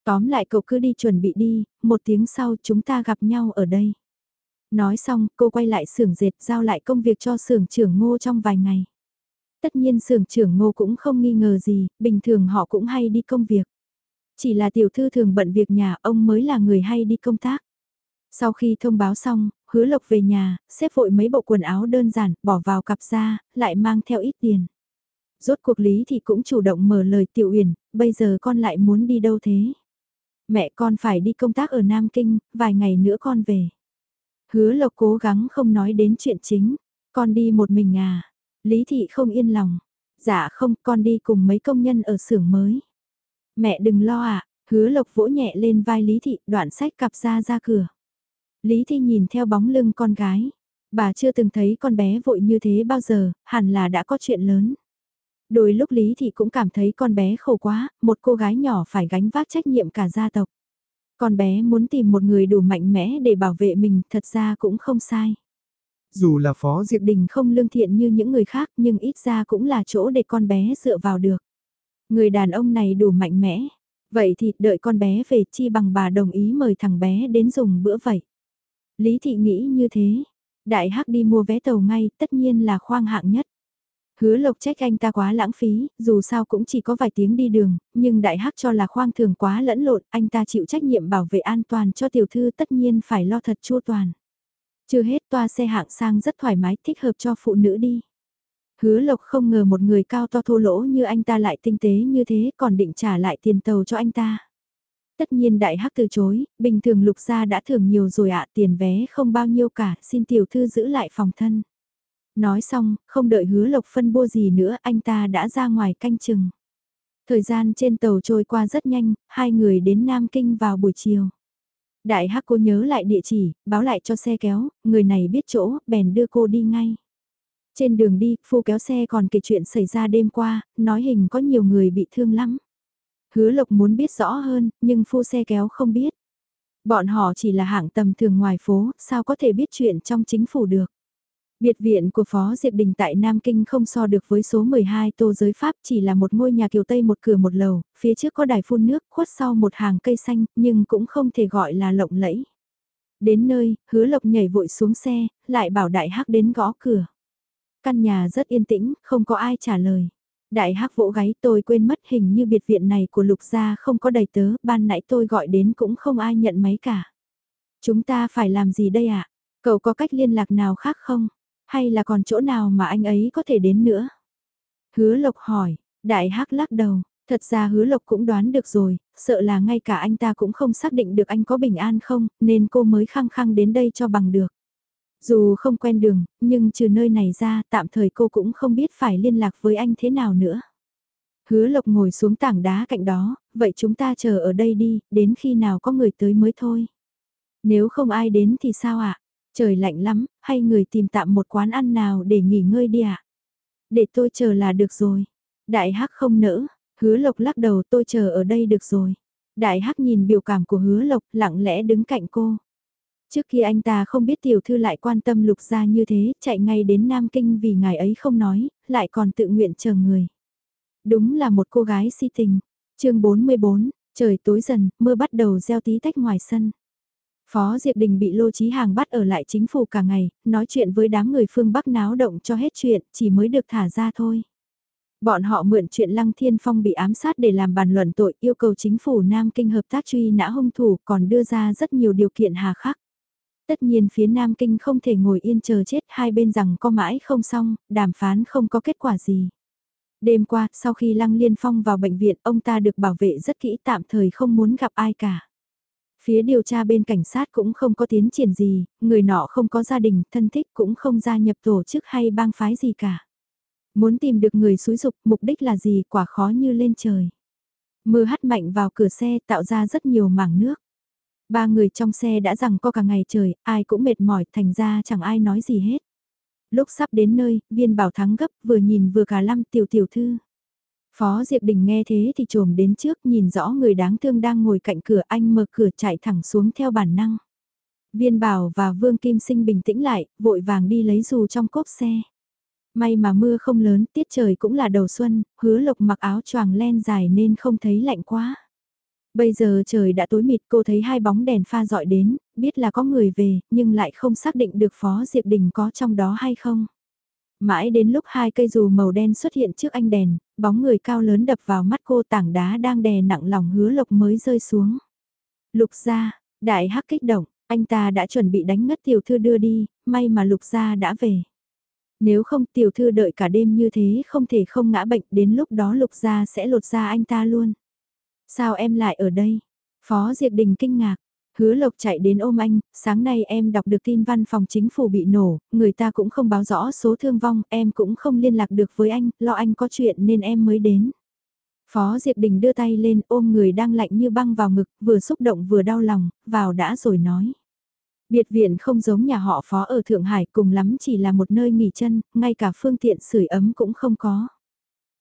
Tóm lại cậu cứ đi chuẩn bị đi, một tiếng sau chúng ta gặp nhau ở đây. Nói xong, cô quay lại xưởng dệt giao lại công việc cho xưởng trưởng ngô trong vài ngày. Tất nhiên xưởng trưởng ngô cũng không nghi ngờ gì, bình thường họ cũng hay đi công việc. Chỉ là tiểu thư thường bận việc nhà, ông mới là người hay đi công tác. Sau khi thông báo xong, hứa lộc về nhà, xếp vội mấy bộ quần áo đơn giản, bỏ vào cặp ra, lại mang theo ít tiền. Rốt cuộc lý thì cũng chủ động mở lời tiểu uyển, bây giờ con lại muốn đi đâu thế? Mẹ con phải đi công tác ở Nam Kinh, vài ngày nữa con về. Hứa lộc cố gắng không nói đến chuyện chính, con đi một mình à? Lý thị không yên lòng. Dạ không, con đi cùng mấy công nhân ở xưởng mới. Mẹ đừng lo ạ, à, hứa lộc vỗ nhẹ lên vai Lý thị, đoạn sách cặp ra ra cửa. Lý Thị nhìn theo bóng lưng con gái. Bà chưa từng thấy con bé vội như thế bao giờ, hẳn là đã có chuyện lớn. Đôi lúc Lý Thị cũng cảm thấy con bé khổ quá, một cô gái nhỏ phải gánh vác trách nhiệm cả gia tộc. Con bé muốn tìm một người đủ mạnh mẽ để bảo vệ mình, thật ra cũng không sai. Dù là Phó Diệp Đình không lương thiện như những người khác nhưng ít ra cũng là chỗ để con bé dựa vào được. Người đàn ông này đủ mạnh mẽ. Vậy thì đợi con bé về chi bằng bà đồng ý mời thằng bé đến dùng bữa vậy. Lý Thị nghĩ như thế. Đại Hắc đi mua vé tàu ngay, tất nhiên là khoang hạng nhất. Hứa Lộc trách anh ta quá lãng phí, dù sao cũng chỉ có vài tiếng đi đường, nhưng Đại Hắc cho là khoang thường quá lẫn lộn, anh ta chịu trách nhiệm bảo vệ an toàn cho tiểu thư tất nhiên phải lo thật chua toàn. Chưa hết toa xe hạng sang rất thoải mái, thích hợp cho phụ nữ đi. Hứa Lộc không ngờ một người cao to thô lỗ như anh ta lại tinh tế như thế còn định trả lại tiền tàu cho anh ta. Tất nhiên đại hắc từ chối, bình thường lục gia đã thường nhiều rồi ạ, tiền vé không bao nhiêu cả, xin tiểu thư giữ lại phòng thân. Nói xong, không đợi hứa lộc phân bua gì nữa, anh ta đã ra ngoài canh chừng. Thời gian trên tàu trôi qua rất nhanh, hai người đến Nam Kinh vào buổi chiều. Đại hắc cô nhớ lại địa chỉ, báo lại cho xe kéo, người này biết chỗ, bèn đưa cô đi ngay. Trên đường đi, phu kéo xe còn kể chuyện xảy ra đêm qua, nói hình có nhiều người bị thương lắm. Hứa Lộc muốn biết rõ hơn, nhưng phu xe kéo không biết. Bọn họ chỉ là hạng tầm thường ngoài phố, sao có thể biết chuyện trong chính phủ được. Biệt viện của Phó Diệp Đình tại Nam Kinh không so được với số 12 tô giới Pháp chỉ là một ngôi nhà kiều Tây một cửa một lầu, phía trước có đài phun nước khuất sau một hàng cây xanh nhưng cũng không thể gọi là lộng lẫy. Đến nơi, hứa lộc nhảy vội xuống xe, lại bảo đại hắc đến gõ cửa. Căn nhà rất yên tĩnh, không có ai trả lời. Đại hắc vỗ gáy tôi quên mất hình như biệt viện này của lục gia không có đầy tớ, ban nãy tôi gọi đến cũng không ai nhận máy cả. Chúng ta phải làm gì đây ạ? Cậu có cách liên lạc nào khác không? Hay là còn chỗ nào mà anh ấy có thể đến nữa? Hứa lộc hỏi, đại hắc lắc đầu, thật ra hứa lộc cũng đoán được rồi, sợ là ngay cả anh ta cũng không xác định được anh có bình an không, nên cô mới khăng khăng đến đây cho bằng được. Dù không quen đường, nhưng trừ nơi này ra, tạm thời cô cũng không biết phải liên lạc với anh thế nào nữa. Hứa lộc ngồi xuống tảng đá cạnh đó, vậy chúng ta chờ ở đây đi, đến khi nào có người tới mới thôi. Nếu không ai đến thì sao ạ? Trời lạnh lắm, hay người tìm tạm một quán ăn nào để nghỉ ngơi đi ạ? Để tôi chờ là được rồi. Đại hắc không nỡ, hứa lộc lắc đầu tôi chờ ở đây được rồi. Đại hắc nhìn biểu cảm của hứa lộc lặng lẽ đứng cạnh cô. Trước khi anh ta không biết tiểu thư lại quan tâm lục gia như thế, chạy ngay đến Nam Kinh vì ngài ấy không nói, lại còn tự nguyện chờ người. Đúng là một cô gái si tình. chương 44, trời tối dần, mưa bắt đầu gieo tí tách ngoài sân. Phó Diệp Đình bị Lô Chí Hàng bắt ở lại chính phủ cả ngày, nói chuyện với đám người phương Bắc náo động cho hết chuyện, chỉ mới được thả ra thôi. Bọn họ mượn chuyện Lăng Thiên Phong bị ám sát để làm bàn luận tội yêu cầu chính phủ Nam Kinh hợp tác truy nã hung thủ còn đưa ra rất nhiều điều kiện hà khắc. Tất nhiên phía Nam Kinh không thể ngồi yên chờ chết hai bên rằng có mãi không xong, đàm phán không có kết quả gì. Đêm qua, sau khi Lăng Liên Phong vào bệnh viện, ông ta được bảo vệ rất kỹ tạm thời không muốn gặp ai cả. Phía điều tra bên cảnh sát cũng không có tiến triển gì, người nọ không có gia đình, thân thích cũng không gia nhập tổ chức hay bang phái gì cả. Muốn tìm được người xúi dục, mục đích là gì quả khó như lên trời. Mưa hắt mạnh vào cửa xe tạo ra rất nhiều mảng nước. Ba người trong xe đã rằng co cả ngày trời, ai cũng mệt mỏi, thành ra chẳng ai nói gì hết. Lúc sắp đến nơi, viên bảo thắng gấp, vừa nhìn vừa cả lăm tiểu tiểu thư. Phó Diệp Đình nghe thế thì trồm đến trước nhìn rõ người đáng thương đang ngồi cạnh cửa anh mở cửa chạy thẳng xuống theo bản năng. Viên Bảo và Vương Kim Sinh bình tĩnh lại, vội vàng đi lấy dù trong cốp xe. May mà mưa không lớn, tiết trời cũng là đầu xuân, hứa lộc mặc áo choàng len dài nên không thấy lạnh quá. Bây giờ trời đã tối mịt cô thấy hai bóng đèn pha dọi đến, biết là có người về, nhưng lại không xác định được Phó Diệp Đình có trong đó hay không. Mãi đến lúc hai cây dù màu đen xuất hiện trước anh đèn, bóng người cao lớn đập vào mắt cô tảng đá đang đè nặng lòng hứa lộc mới rơi xuống. Lục gia, đại hắc kích động, anh ta đã chuẩn bị đánh ngất tiểu thư đưa đi, may mà lục gia đã về. Nếu không tiểu thư đợi cả đêm như thế không thể không ngã bệnh đến lúc đó lục gia sẽ lột ra anh ta luôn. Sao em lại ở đây? Phó Diệp Đình kinh ngạc. Hứa Lộc chạy đến ôm anh, sáng nay em đọc được tin văn phòng chính phủ bị nổ, người ta cũng không báo rõ số thương vong, em cũng không liên lạc được với anh, lo anh có chuyện nên em mới đến. Phó Diệp Đình đưa tay lên ôm người đang lạnh như băng vào ngực, vừa xúc động vừa đau lòng, vào đã rồi nói. Biệt viện không giống nhà họ phó ở Thượng Hải cùng lắm chỉ là một nơi nghỉ chân, ngay cả phương tiện sưởi ấm cũng không có.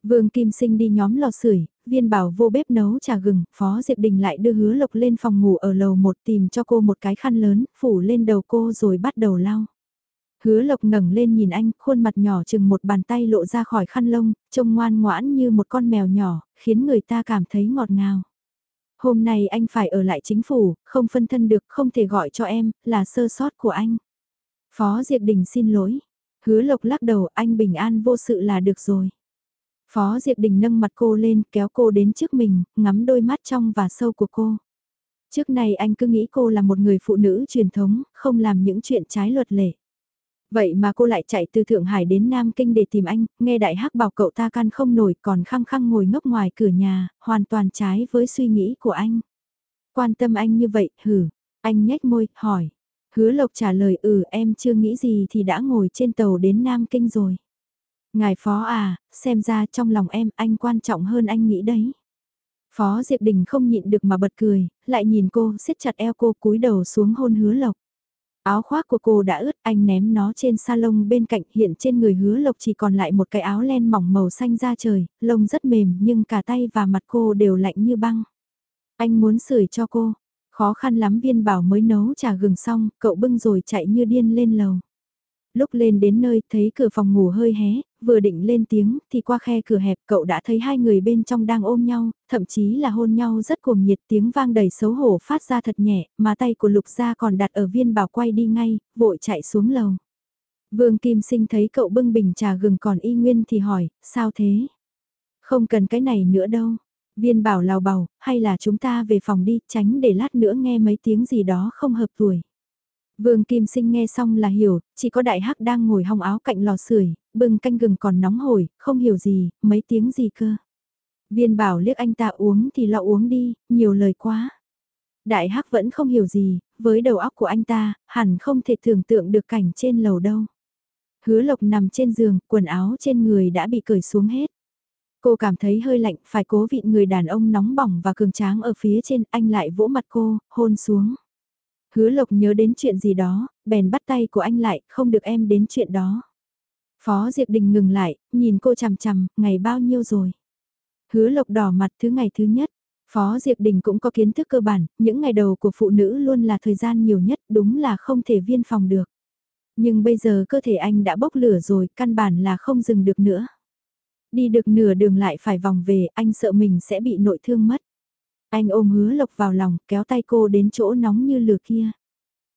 Vương Kim Sinh đi nhóm lò sưởi, viên bảo vô bếp nấu trà gừng, Phó Diệp Đình lại đưa hứa lộc lên phòng ngủ ở lầu một tìm cho cô một cái khăn lớn, phủ lên đầu cô rồi bắt đầu lau. Hứa lộc ngẩng lên nhìn anh, khuôn mặt nhỏ chừng một bàn tay lộ ra khỏi khăn lông, trông ngoan ngoãn như một con mèo nhỏ, khiến người ta cảm thấy ngọt ngào. Hôm nay anh phải ở lại chính phủ, không phân thân được, không thể gọi cho em, là sơ sót của anh. Phó Diệp Đình xin lỗi. Hứa lộc lắc đầu, anh bình an vô sự là được rồi. Phó Diệp Đình nâng mặt cô lên, kéo cô đến trước mình, ngắm đôi mắt trong và sâu của cô. Trước này anh cứ nghĩ cô là một người phụ nữ truyền thống, không làm những chuyện trái luật lệ. Vậy mà cô lại chạy từ Thượng Hải đến Nam Kinh để tìm anh, nghe đại hắc bảo cậu ta can không nổi còn khăng khăng ngồi ngốc ngoài cửa nhà, hoàn toàn trái với suy nghĩ của anh. Quan tâm anh như vậy, hử, anh nhếch môi, hỏi. Hứa Lộc trả lời ừ em chưa nghĩ gì thì đã ngồi trên tàu đến Nam Kinh rồi. Ngài phó à, xem ra trong lòng em anh quan trọng hơn anh nghĩ đấy. Phó Diệp Đình không nhịn được mà bật cười, lại nhìn cô siết chặt eo cô cúi đầu xuống hôn hứa lộc. Áo khoác của cô đã ướt anh ném nó trên salon bên cạnh hiện trên người hứa lộc chỉ còn lại một cái áo len mỏng màu xanh da trời, lông rất mềm nhưng cả tay và mặt cô đều lạnh như băng. Anh muốn sưởi cho cô, khó khăn lắm viên bảo mới nấu trà gừng xong, cậu bưng rồi chạy như điên lên lầu. Lúc lên đến nơi thấy cửa phòng ngủ hơi hé, vừa định lên tiếng thì qua khe cửa hẹp cậu đã thấy hai người bên trong đang ôm nhau, thậm chí là hôn nhau rất cuồng nhiệt tiếng vang đầy xấu hổ phát ra thật nhẹ, mà tay của lục gia còn đặt ở viên bảo quay đi ngay, vội chạy xuống lầu. Vương Kim Sinh thấy cậu bưng bình trà gừng còn y nguyên thì hỏi, sao thế? Không cần cái này nữa đâu. Viên bảo lào bảo hay là chúng ta về phòng đi, tránh để lát nữa nghe mấy tiếng gì đó không hợp tuổi. Vương Kim Sinh nghe xong là hiểu, chỉ có đại hắc đang ngồi hong áo cạnh lò sưởi, bưng canh gừng còn nóng hổi, không hiểu gì, mấy tiếng gì cơ. Viên bảo liếc anh ta uống thì lo uống đi, nhiều lời quá. Đại hắc vẫn không hiểu gì, với đầu óc của anh ta, hẳn không thể tưởng tượng được cảnh trên lầu đâu. Hứa lộc nằm trên giường, quần áo trên người đã bị cởi xuống hết. Cô cảm thấy hơi lạnh, phải cố vịn người đàn ông nóng bỏng và cường tráng ở phía trên, anh lại vỗ mặt cô, hôn xuống. Hứa lộc nhớ đến chuyện gì đó, bèn bắt tay của anh lại, không được em đến chuyện đó. Phó Diệp Đình ngừng lại, nhìn cô chằm chằm, ngày bao nhiêu rồi. Hứa lộc đỏ mặt thứ ngày thứ nhất. Phó Diệp Đình cũng có kiến thức cơ bản, những ngày đầu của phụ nữ luôn là thời gian nhiều nhất, đúng là không thể viên phòng được. Nhưng bây giờ cơ thể anh đã bốc lửa rồi, căn bản là không dừng được nữa. Đi được nửa đường lại phải vòng về, anh sợ mình sẽ bị nội thương mất. Anh ôm hứa lộc vào lòng, kéo tay cô đến chỗ nóng như lửa kia.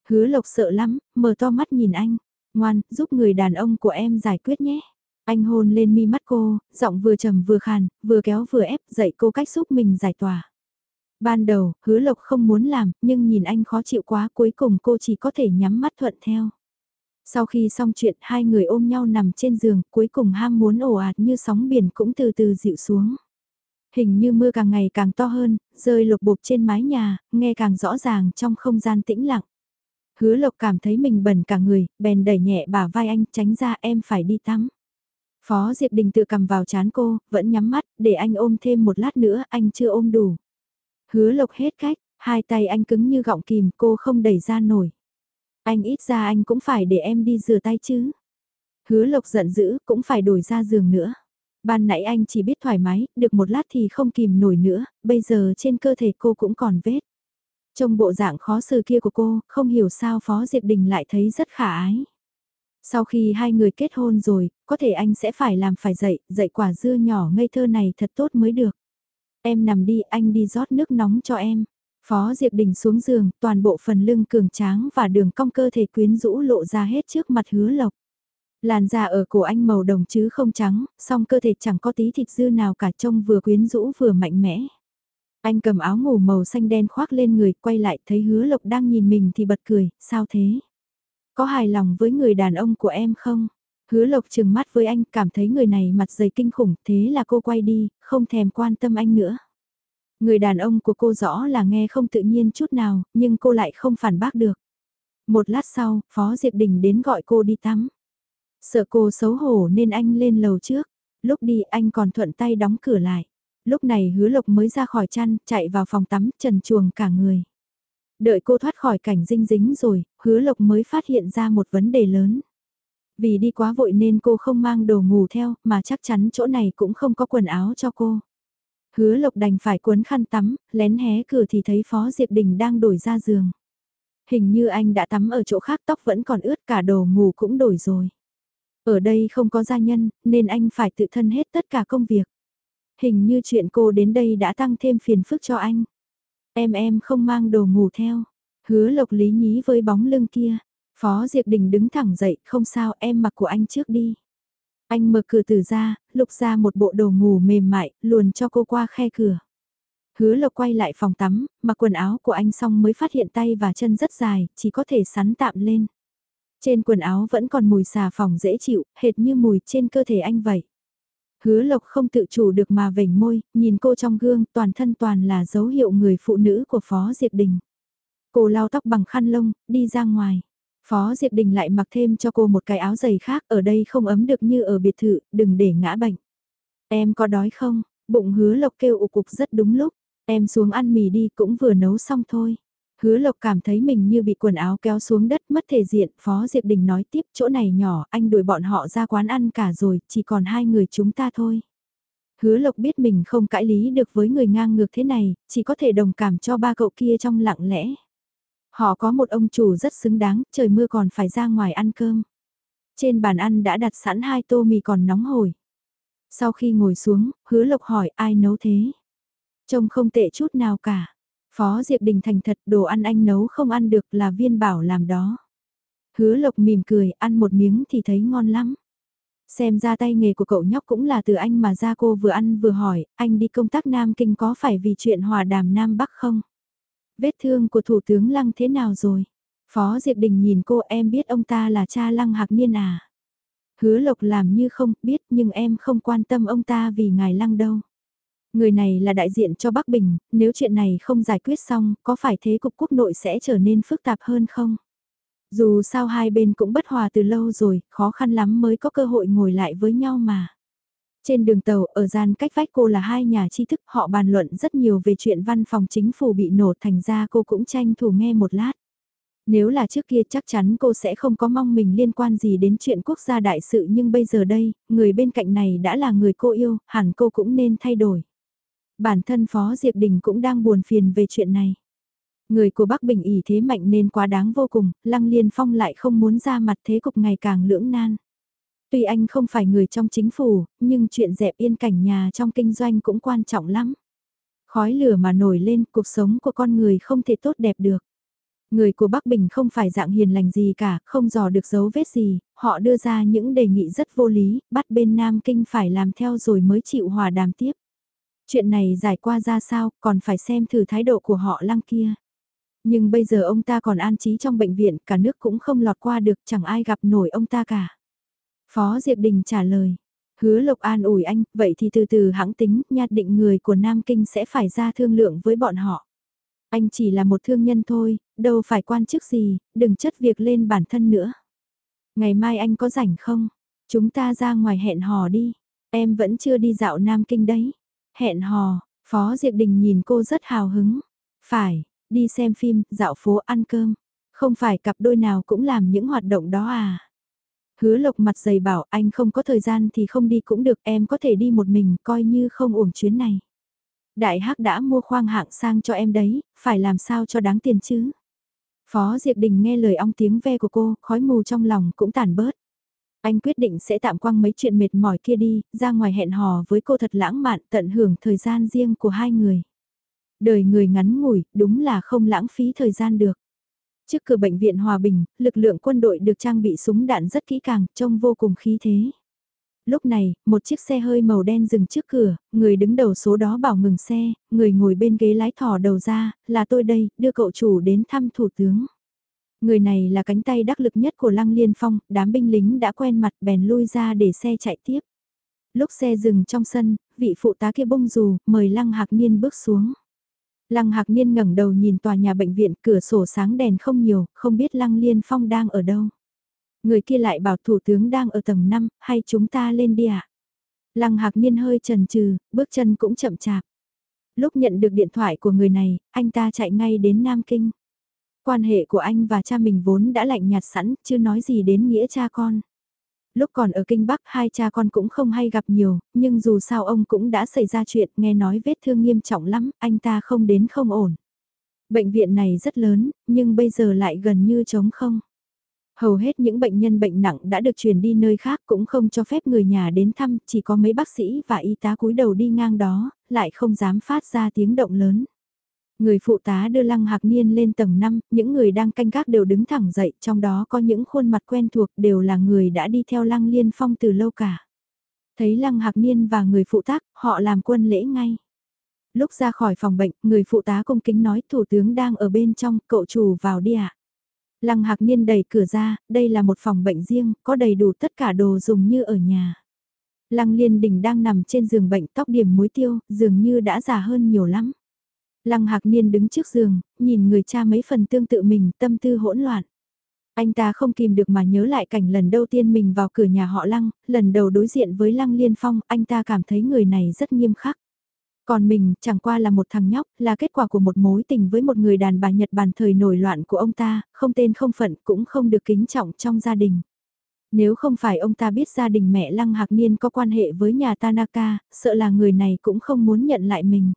Hứa lộc sợ lắm, mở to mắt nhìn anh. Ngoan, giúp người đàn ông của em giải quyết nhé. Anh hôn lên mi mắt cô, giọng vừa trầm vừa khàn, vừa kéo vừa ép dạy cô cách giúp mình giải tỏa. Ban đầu, hứa lộc không muốn làm, nhưng nhìn anh khó chịu quá cuối cùng cô chỉ có thể nhắm mắt thuận theo. Sau khi xong chuyện hai người ôm nhau nằm trên giường, cuối cùng ham muốn ồ ạt như sóng biển cũng từ từ dịu xuống. Hình như mưa càng ngày càng to hơn, rơi lục bục trên mái nhà, nghe càng rõ ràng trong không gian tĩnh lặng. Hứa lộc cảm thấy mình bẩn cả người, bèn đẩy nhẹ bả vai anh tránh ra em phải đi tắm. Phó Diệp Đình tự cầm vào chán cô, vẫn nhắm mắt, để anh ôm thêm một lát nữa, anh chưa ôm đủ. Hứa lộc hết cách, hai tay anh cứng như gọng kìm, cô không đẩy ra nổi. Anh ít ra anh cũng phải để em đi rửa tay chứ. Hứa lộc giận dữ, cũng phải đổi ra giường nữa. Ban nãy anh chỉ biết thoải mái, được một lát thì không kìm nổi nữa, bây giờ trên cơ thể cô cũng còn vết. Trong bộ dạng khó xử kia của cô, không hiểu sao Phó Diệp Đình lại thấy rất khả ái. Sau khi hai người kết hôn rồi, có thể anh sẽ phải làm phải dậy, dậy quả dưa nhỏ ngây thơ này thật tốt mới được. Em nằm đi, anh đi rót nước nóng cho em. Phó Diệp Đình xuống giường, toàn bộ phần lưng cường tráng và đường cong cơ thể quyến rũ lộ ra hết trước mặt hứa lộc. Làn da ở cổ anh màu đồng chứ không trắng, song cơ thể chẳng có tí thịt dư nào cả trông vừa quyến rũ vừa mạnh mẽ. Anh cầm áo ngủ màu xanh đen khoác lên người, quay lại thấy hứa lộc đang nhìn mình thì bật cười, sao thế? Có hài lòng với người đàn ông của em không? Hứa lộc trừng mắt với anh, cảm thấy người này mặt dày kinh khủng, thế là cô quay đi, không thèm quan tâm anh nữa. Người đàn ông của cô rõ là nghe không tự nhiên chút nào, nhưng cô lại không phản bác được. Một lát sau, Phó Diệp Đình đến gọi cô đi tắm. Sợ cô xấu hổ nên anh lên lầu trước. Lúc đi anh còn thuận tay đóng cửa lại. Lúc này hứa lộc mới ra khỏi chăn, chạy vào phòng tắm, trần chuồng cả người. Đợi cô thoát khỏi cảnh dinh dính rồi, hứa lộc mới phát hiện ra một vấn đề lớn. Vì đi quá vội nên cô không mang đồ ngủ theo, mà chắc chắn chỗ này cũng không có quần áo cho cô. Hứa lộc đành phải cuốn khăn tắm, lén hé cửa thì thấy Phó Diệp Đình đang đổi ra giường. Hình như anh đã tắm ở chỗ khác tóc vẫn còn ướt cả đồ ngủ cũng đổi rồi. Ở đây không có gia nhân, nên anh phải tự thân hết tất cả công việc. Hình như chuyện cô đến đây đã tăng thêm phiền phức cho anh. Em em không mang đồ ngủ theo. Hứa lộc lý nhí với bóng lưng kia. Phó Diệp Đình đứng thẳng dậy, không sao em mặc của anh trước đi. Anh mở cửa từ ra, lục ra một bộ đồ ngủ mềm mại, luồn cho cô qua khe cửa. Hứa lộc quay lại phòng tắm, mặc quần áo của anh xong mới phát hiện tay và chân rất dài, chỉ có thể sắn tạm lên. Trên quần áo vẫn còn mùi xà phòng dễ chịu, hệt như mùi trên cơ thể anh vậy. Hứa lộc không tự chủ được mà vểnh môi, nhìn cô trong gương, toàn thân toàn là dấu hiệu người phụ nữ của Phó Diệp Đình. Cô lau tóc bằng khăn lông, đi ra ngoài. Phó Diệp Đình lại mặc thêm cho cô một cái áo dày khác, ở đây không ấm được như ở biệt thự, đừng để ngã bệnh. Em có đói không? Bụng hứa lộc kêu ụ cục rất đúng lúc. Em xuống ăn mì đi cũng vừa nấu xong thôi. Hứa lộc cảm thấy mình như bị quần áo kéo xuống đất mất thể diện, Phó Diệp Đình nói tiếp chỗ này nhỏ, anh đuổi bọn họ ra quán ăn cả rồi, chỉ còn hai người chúng ta thôi. Hứa lộc biết mình không cãi lý được với người ngang ngược thế này, chỉ có thể đồng cảm cho ba cậu kia trong lặng lẽ. Họ có một ông chủ rất xứng đáng, trời mưa còn phải ra ngoài ăn cơm. Trên bàn ăn đã đặt sẵn hai tô mì còn nóng hổi. Sau khi ngồi xuống, hứa lộc hỏi ai nấu thế? Trông không tệ chút nào cả. Phó Diệp Đình thành thật đồ ăn anh nấu không ăn được là viên bảo làm đó. Hứa lộc mỉm cười, ăn một miếng thì thấy ngon lắm. Xem ra tay nghề của cậu nhóc cũng là từ anh mà ra cô vừa ăn vừa hỏi, anh đi công tác Nam Kinh có phải vì chuyện hòa đàm Nam Bắc không? Vết thương của Thủ tướng Lăng thế nào rồi? Phó Diệp Đình nhìn cô em biết ông ta là cha Lăng Hạc Niên à? Hứa Lộc làm như không biết nhưng em không quan tâm ông ta vì ngài Lăng đâu. Người này là đại diện cho Bắc Bình, nếu chuyện này không giải quyết xong, có phải thế cục quốc nội sẽ trở nên phức tạp hơn không? Dù sao hai bên cũng bất hòa từ lâu rồi, khó khăn lắm mới có cơ hội ngồi lại với nhau mà. Trên đường tàu ở gian cách vách cô là hai nhà tri thức họ bàn luận rất nhiều về chuyện văn phòng chính phủ bị nổ thành ra cô cũng tranh thủ nghe một lát. Nếu là trước kia chắc chắn cô sẽ không có mong mình liên quan gì đến chuyện quốc gia đại sự nhưng bây giờ đây, người bên cạnh này đã là người cô yêu, hẳn cô cũng nên thay đổi. Bản thân Phó Diệp Đình cũng đang buồn phiền về chuyện này. Người của Bắc Bình ỉ thế mạnh nên quá đáng vô cùng, Lăng Liên Phong lại không muốn ra mặt thế cục ngày càng lưỡng nan. Tuy anh không phải người trong chính phủ, nhưng chuyện dẹp yên cảnh nhà trong kinh doanh cũng quan trọng lắm. Khói lửa mà nổi lên, cuộc sống của con người không thể tốt đẹp được. Người của Bắc Bình không phải dạng hiền lành gì cả, không dò được dấu vết gì, họ đưa ra những đề nghị rất vô lý, bắt bên Nam Kinh phải làm theo rồi mới chịu hòa đàm tiếp. Chuyện này giải qua ra sao, còn phải xem thử thái độ của họ lăng kia. Nhưng bây giờ ông ta còn an trí trong bệnh viện, cả nước cũng không lọt qua được, chẳng ai gặp nổi ông ta cả. Phó Diệp Đình trả lời, hứa Lộc an ủi anh, vậy thì từ từ hãng tính, nhạt định người của Nam Kinh sẽ phải ra thương lượng với bọn họ. Anh chỉ là một thương nhân thôi, đâu phải quan chức gì, đừng chất việc lên bản thân nữa. Ngày mai anh có rảnh không? Chúng ta ra ngoài hẹn hò đi. Em vẫn chưa đi dạo Nam Kinh đấy. Hẹn hò, Phó Diệp Đình nhìn cô rất hào hứng. Phải, đi xem phim, dạo phố ăn cơm. Không phải cặp đôi nào cũng làm những hoạt động đó à. Hứa lộc mặt dày bảo anh không có thời gian thì không đi cũng được em có thể đi một mình coi như không uổng chuyến này. Đại hắc đã mua khoang hạng sang cho em đấy, phải làm sao cho đáng tiền chứ. Phó Diệp Đình nghe lời ong tiếng ve của cô, khói mù trong lòng cũng tản bớt. Anh quyết định sẽ tạm quăng mấy chuyện mệt mỏi kia đi, ra ngoài hẹn hò với cô thật lãng mạn tận hưởng thời gian riêng của hai người. Đời người ngắn ngủi, đúng là không lãng phí thời gian được. Trước cửa bệnh viện Hòa Bình, lực lượng quân đội được trang bị súng đạn rất kỹ càng, trông vô cùng khí thế. Lúc này, một chiếc xe hơi màu đen dừng trước cửa, người đứng đầu số đó bảo ngừng xe, người ngồi bên ghế lái thỏ đầu ra, là tôi đây, đưa cậu chủ đến thăm thủ tướng. Người này là cánh tay đắc lực nhất của Lăng Liên Phong, đám binh lính đã quen mặt bèn lui ra để xe chạy tiếp. Lúc xe dừng trong sân, vị phụ tá kia bông dù, mời Lăng Hạc Niên bước xuống. Lăng Hạc Niên ngẩng đầu nhìn tòa nhà bệnh viện, cửa sổ sáng đèn không nhiều, không biết Lăng Liên Phong đang ở đâu. Người kia lại bảo thủ tướng đang ở tầng 5, hay chúng ta lên đi ạ? À? Lăng Hạc Niên hơi chần chừ, bước chân cũng chậm chạp. Lúc nhận được điện thoại của người này, anh ta chạy ngay đến Nam Kinh. Quan hệ của anh và cha mình vốn đã lạnh nhạt sẵn, chưa nói gì đến nghĩa cha con. Lúc còn ở Kinh Bắc hai cha con cũng không hay gặp nhiều, nhưng dù sao ông cũng đã xảy ra chuyện, nghe nói vết thương nghiêm trọng lắm, anh ta không đến không ổn. Bệnh viện này rất lớn, nhưng bây giờ lại gần như trống không. Hầu hết những bệnh nhân bệnh nặng đã được chuyển đi nơi khác cũng không cho phép người nhà đến thăm, chỉ có mấy bác sĩ và y tá cúi đầu đi ngang đó, lại không dám phát ra tiếng động lớn. Người phụ tá đưa Lăng Hạc Niên lên tầng 5, những người đang canh gác đều đứng thẳng dậy, trong đó có những khuôn mặt quen thuộc đều là người đã đi theo Lăng Liên Phong từ lâu cả. Thấy Lăng Hạc Niên và người phụ tác, họ làm quân lễ ngay. Lúc ra khỏi phòng bệnh, người phụ tá cung kính nói thủ tướng đang ở bên trong, cậu chủ vào đi ạ. Lăng Hạc Niên đẩy cửa ra, đây là một phòng bệnh riêng, có đầy đủ tất cả đồ dùng như ở nhà. Lăng Liên Đình đang nằm trên giường bệnh tóc điểm muối tiêu, dường như đã già hơn nhiều lắm. Lăng Hạc Niên đứng trước giường, nhìn người cha mấy phần tương tự mình, tâm tư hỗn loạn. Anh ta không kìm được mà nhớ lại cảnh lần đầu tiên mình vào cửa nhà họ Lăng, lần đầu đối diện với Lăng Liên Phong, anh ta cảm thấy người này rất nghiêm khắc. Còn mình, chẳng qua là một thằng nhóc, là kết quả của một mối tình với một người đàn bà Nhật Bản thời nổi loạn của ông ta, không tên không phận cũng không được kính trọng trong gia đình. Nếu không phải ông ta biết gia đình mẹ Lăng Hạc Niên có quan hệ với nhà Tanaka, sợ là người này cũng không muốn nhận lại mình.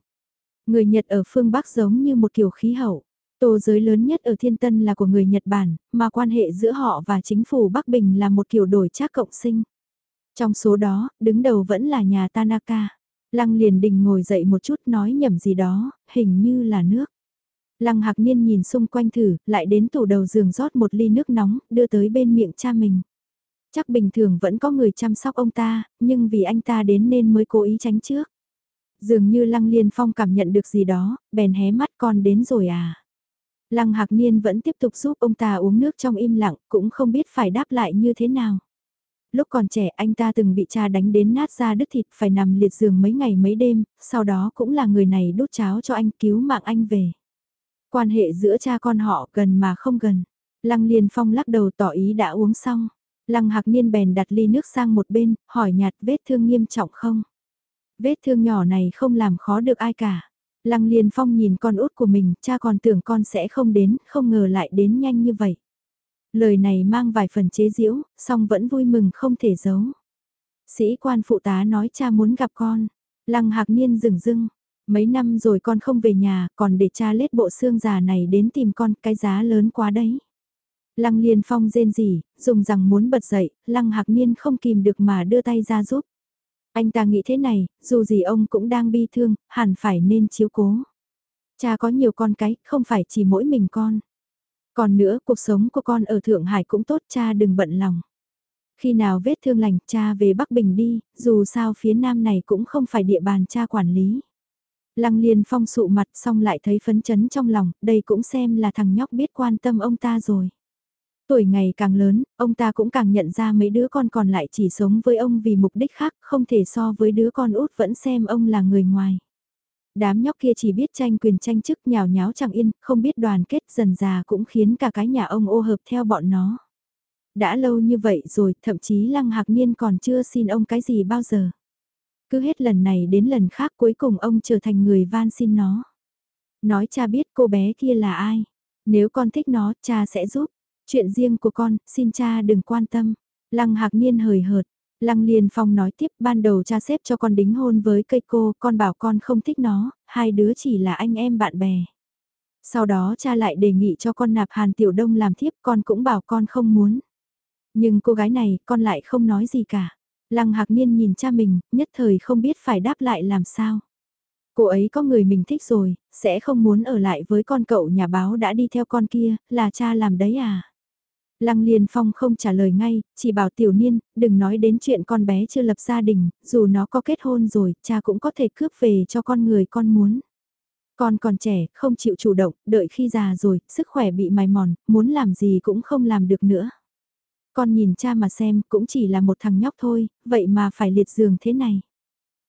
Người Nhật ở phương Bắc giống như một kiểu khí hậu. Tô giới lớn nhất ở Thiên Tân là của người Nhật Bản, mà quan hệ giữa họ và chính phủ Bắc Bình là một kiểu đổi trác cộng sinh. Trong số đó, đứng đầu vẫn là nhà Tanaka. Lăng liền đình ngồi dậy một chút nói nhầm gì đó, hình như là nước. Lăng hạc niên nhìn xung quanh thử, lại đến tủ đầu giường rót một ly nước nóng, đưa tới bên miệng cha mình. Chắc bình thường vẫn có người chăm sóc ông ta, nhưng vì anh ta đến nên mới cố ý tránh trước. Dường như Lăng Liên Phong cảm nhận được gì đó, bèn hé mắt con đến rồi à. Lăng Hạc Niên vẫn tiếp tục giúp ông ta uống nước trong im lặng, cũng không biết phải đáp lại như thế nào. Lúc còn trẻ anh ta từng bị cha đánh đến nát ra đứt thịt phải nằm liệt giường mấy ngày mấy đêm, sau đó cũng là người này đút cháo cho anh cứu mạng anh về. Quan hệ giữa cha con họ gần mà không gần. Lăng Liên Phong lắc đầu tỏ ý đã uống xong. Lăng Hạc Niên bèn đặt ly nước sang một bên, hỏi nhạt vết thương nghiêm trọng không? Vết thương nhỏ này không làm khó được ai cả. Lăng Liên Phong nhìn con út của mình, cha còn tưởng con sẽ không đến, không ngờ lại đến nhanh như vậy. Lời này mang vài phần chế giễu, song vẫn vui mừng không thể giấu. Sĩ quan phụ tá nói cha muốn gặp con. Lăng Hạc Niên dừng dưng. Mấy năm rồi con không về nhà, còn để cha lết bộ xương già này đến tìm con, cái giá lớn quá đấy. Lăng Liên Phong rên rỉ, dùng rằng muốn bật dậy, Lăng Hạc Niên không kìm được mà đưa tay ra giúp. Anh ta nghĩ thế này, dù gì ông cũng đang bi thương, hẳn phải nên chiếu cố. Cha có nhiều con cái, không phải chỉ mỗi mình con. Còn nữa, cuộc sống của con ở Thượng Hải cũng tốt, cha đừng bận lòng. Khi nào vết thương lành, cha về Bắc Bình đi, dù sao phía Nam này cũng không phải địa bàn cha quản lý. Lăng Liên Phong sụ mặt xong lại thấy phấn chấn trong lòng, đây cũng xem là thằng nhóc biết quan tâm ông ta rồi. Tuổi ngày càng lớn, ông ta cũng càng nhận ra mấy đứa con còn lại chỉ sống với ông vì mục đích khác, không thể so với đứa con út vẫn xem ông là người ngoài. Đám nhóc kia chỉ biết tranh quyền tranh chức nhào nháo chẳng yên, không biết đoàn kết dần già cũng khiến cả cái nhà ông ô hợp theo bọn nó. Đã lâu như vậy rồi, thậm chí Lăng Hạc Niên còn chưa xin ông cái gì bao giờ. Cứ hết lần này đến lần khác cuối cùng ông trở thành người van xin nó. Nói cha biết cô bé kia là ai. Nếu con thích nó, cha sẽ giúp. Chuyện riêng của con, xin cha đừng quan tâm. Lăng Hạc Niên hời hợt. Lăng Liên Phong nói tiếp ban đầu cha xếp cho con đính hôn với cây cô, con bảo con không thích nó, hai đứa chỉ là anh em bạn bè. Sau đó cha lại đề nghị cho con nạp Hàn Tiểu Đông làm thiếp con cũng bảo con không muốn. Nhưng cô gái này con lại không nói gì cả. Lăng Hạc Niên nhìn cha mình, nhất thời không biết phải đáp lại làm sao. Cô ấy có người mình thích rồi, sẽ không muốn ở lại với con cậu nhà báo đã đi theo con kia, là cha làm đấy à? Lăng Liên Phong không trả lời ngay, chỉ bảo tiểu niên, đừng nói đến chuyện con bé chưa lập gia đình, dù nó có kết hôn rồi, cha cũng có thể cướp về cho con người con muốn. Con còn trẻ, không chịu chủ động, đợi khi già rồi, sức khỏe bị mài mòn, muốn làm gì cũng không làm được nữa. Con nhìn cha mà xem, cũng chỉ là một thằng nhóc thôi, vậy mà phải liệt giường thế này.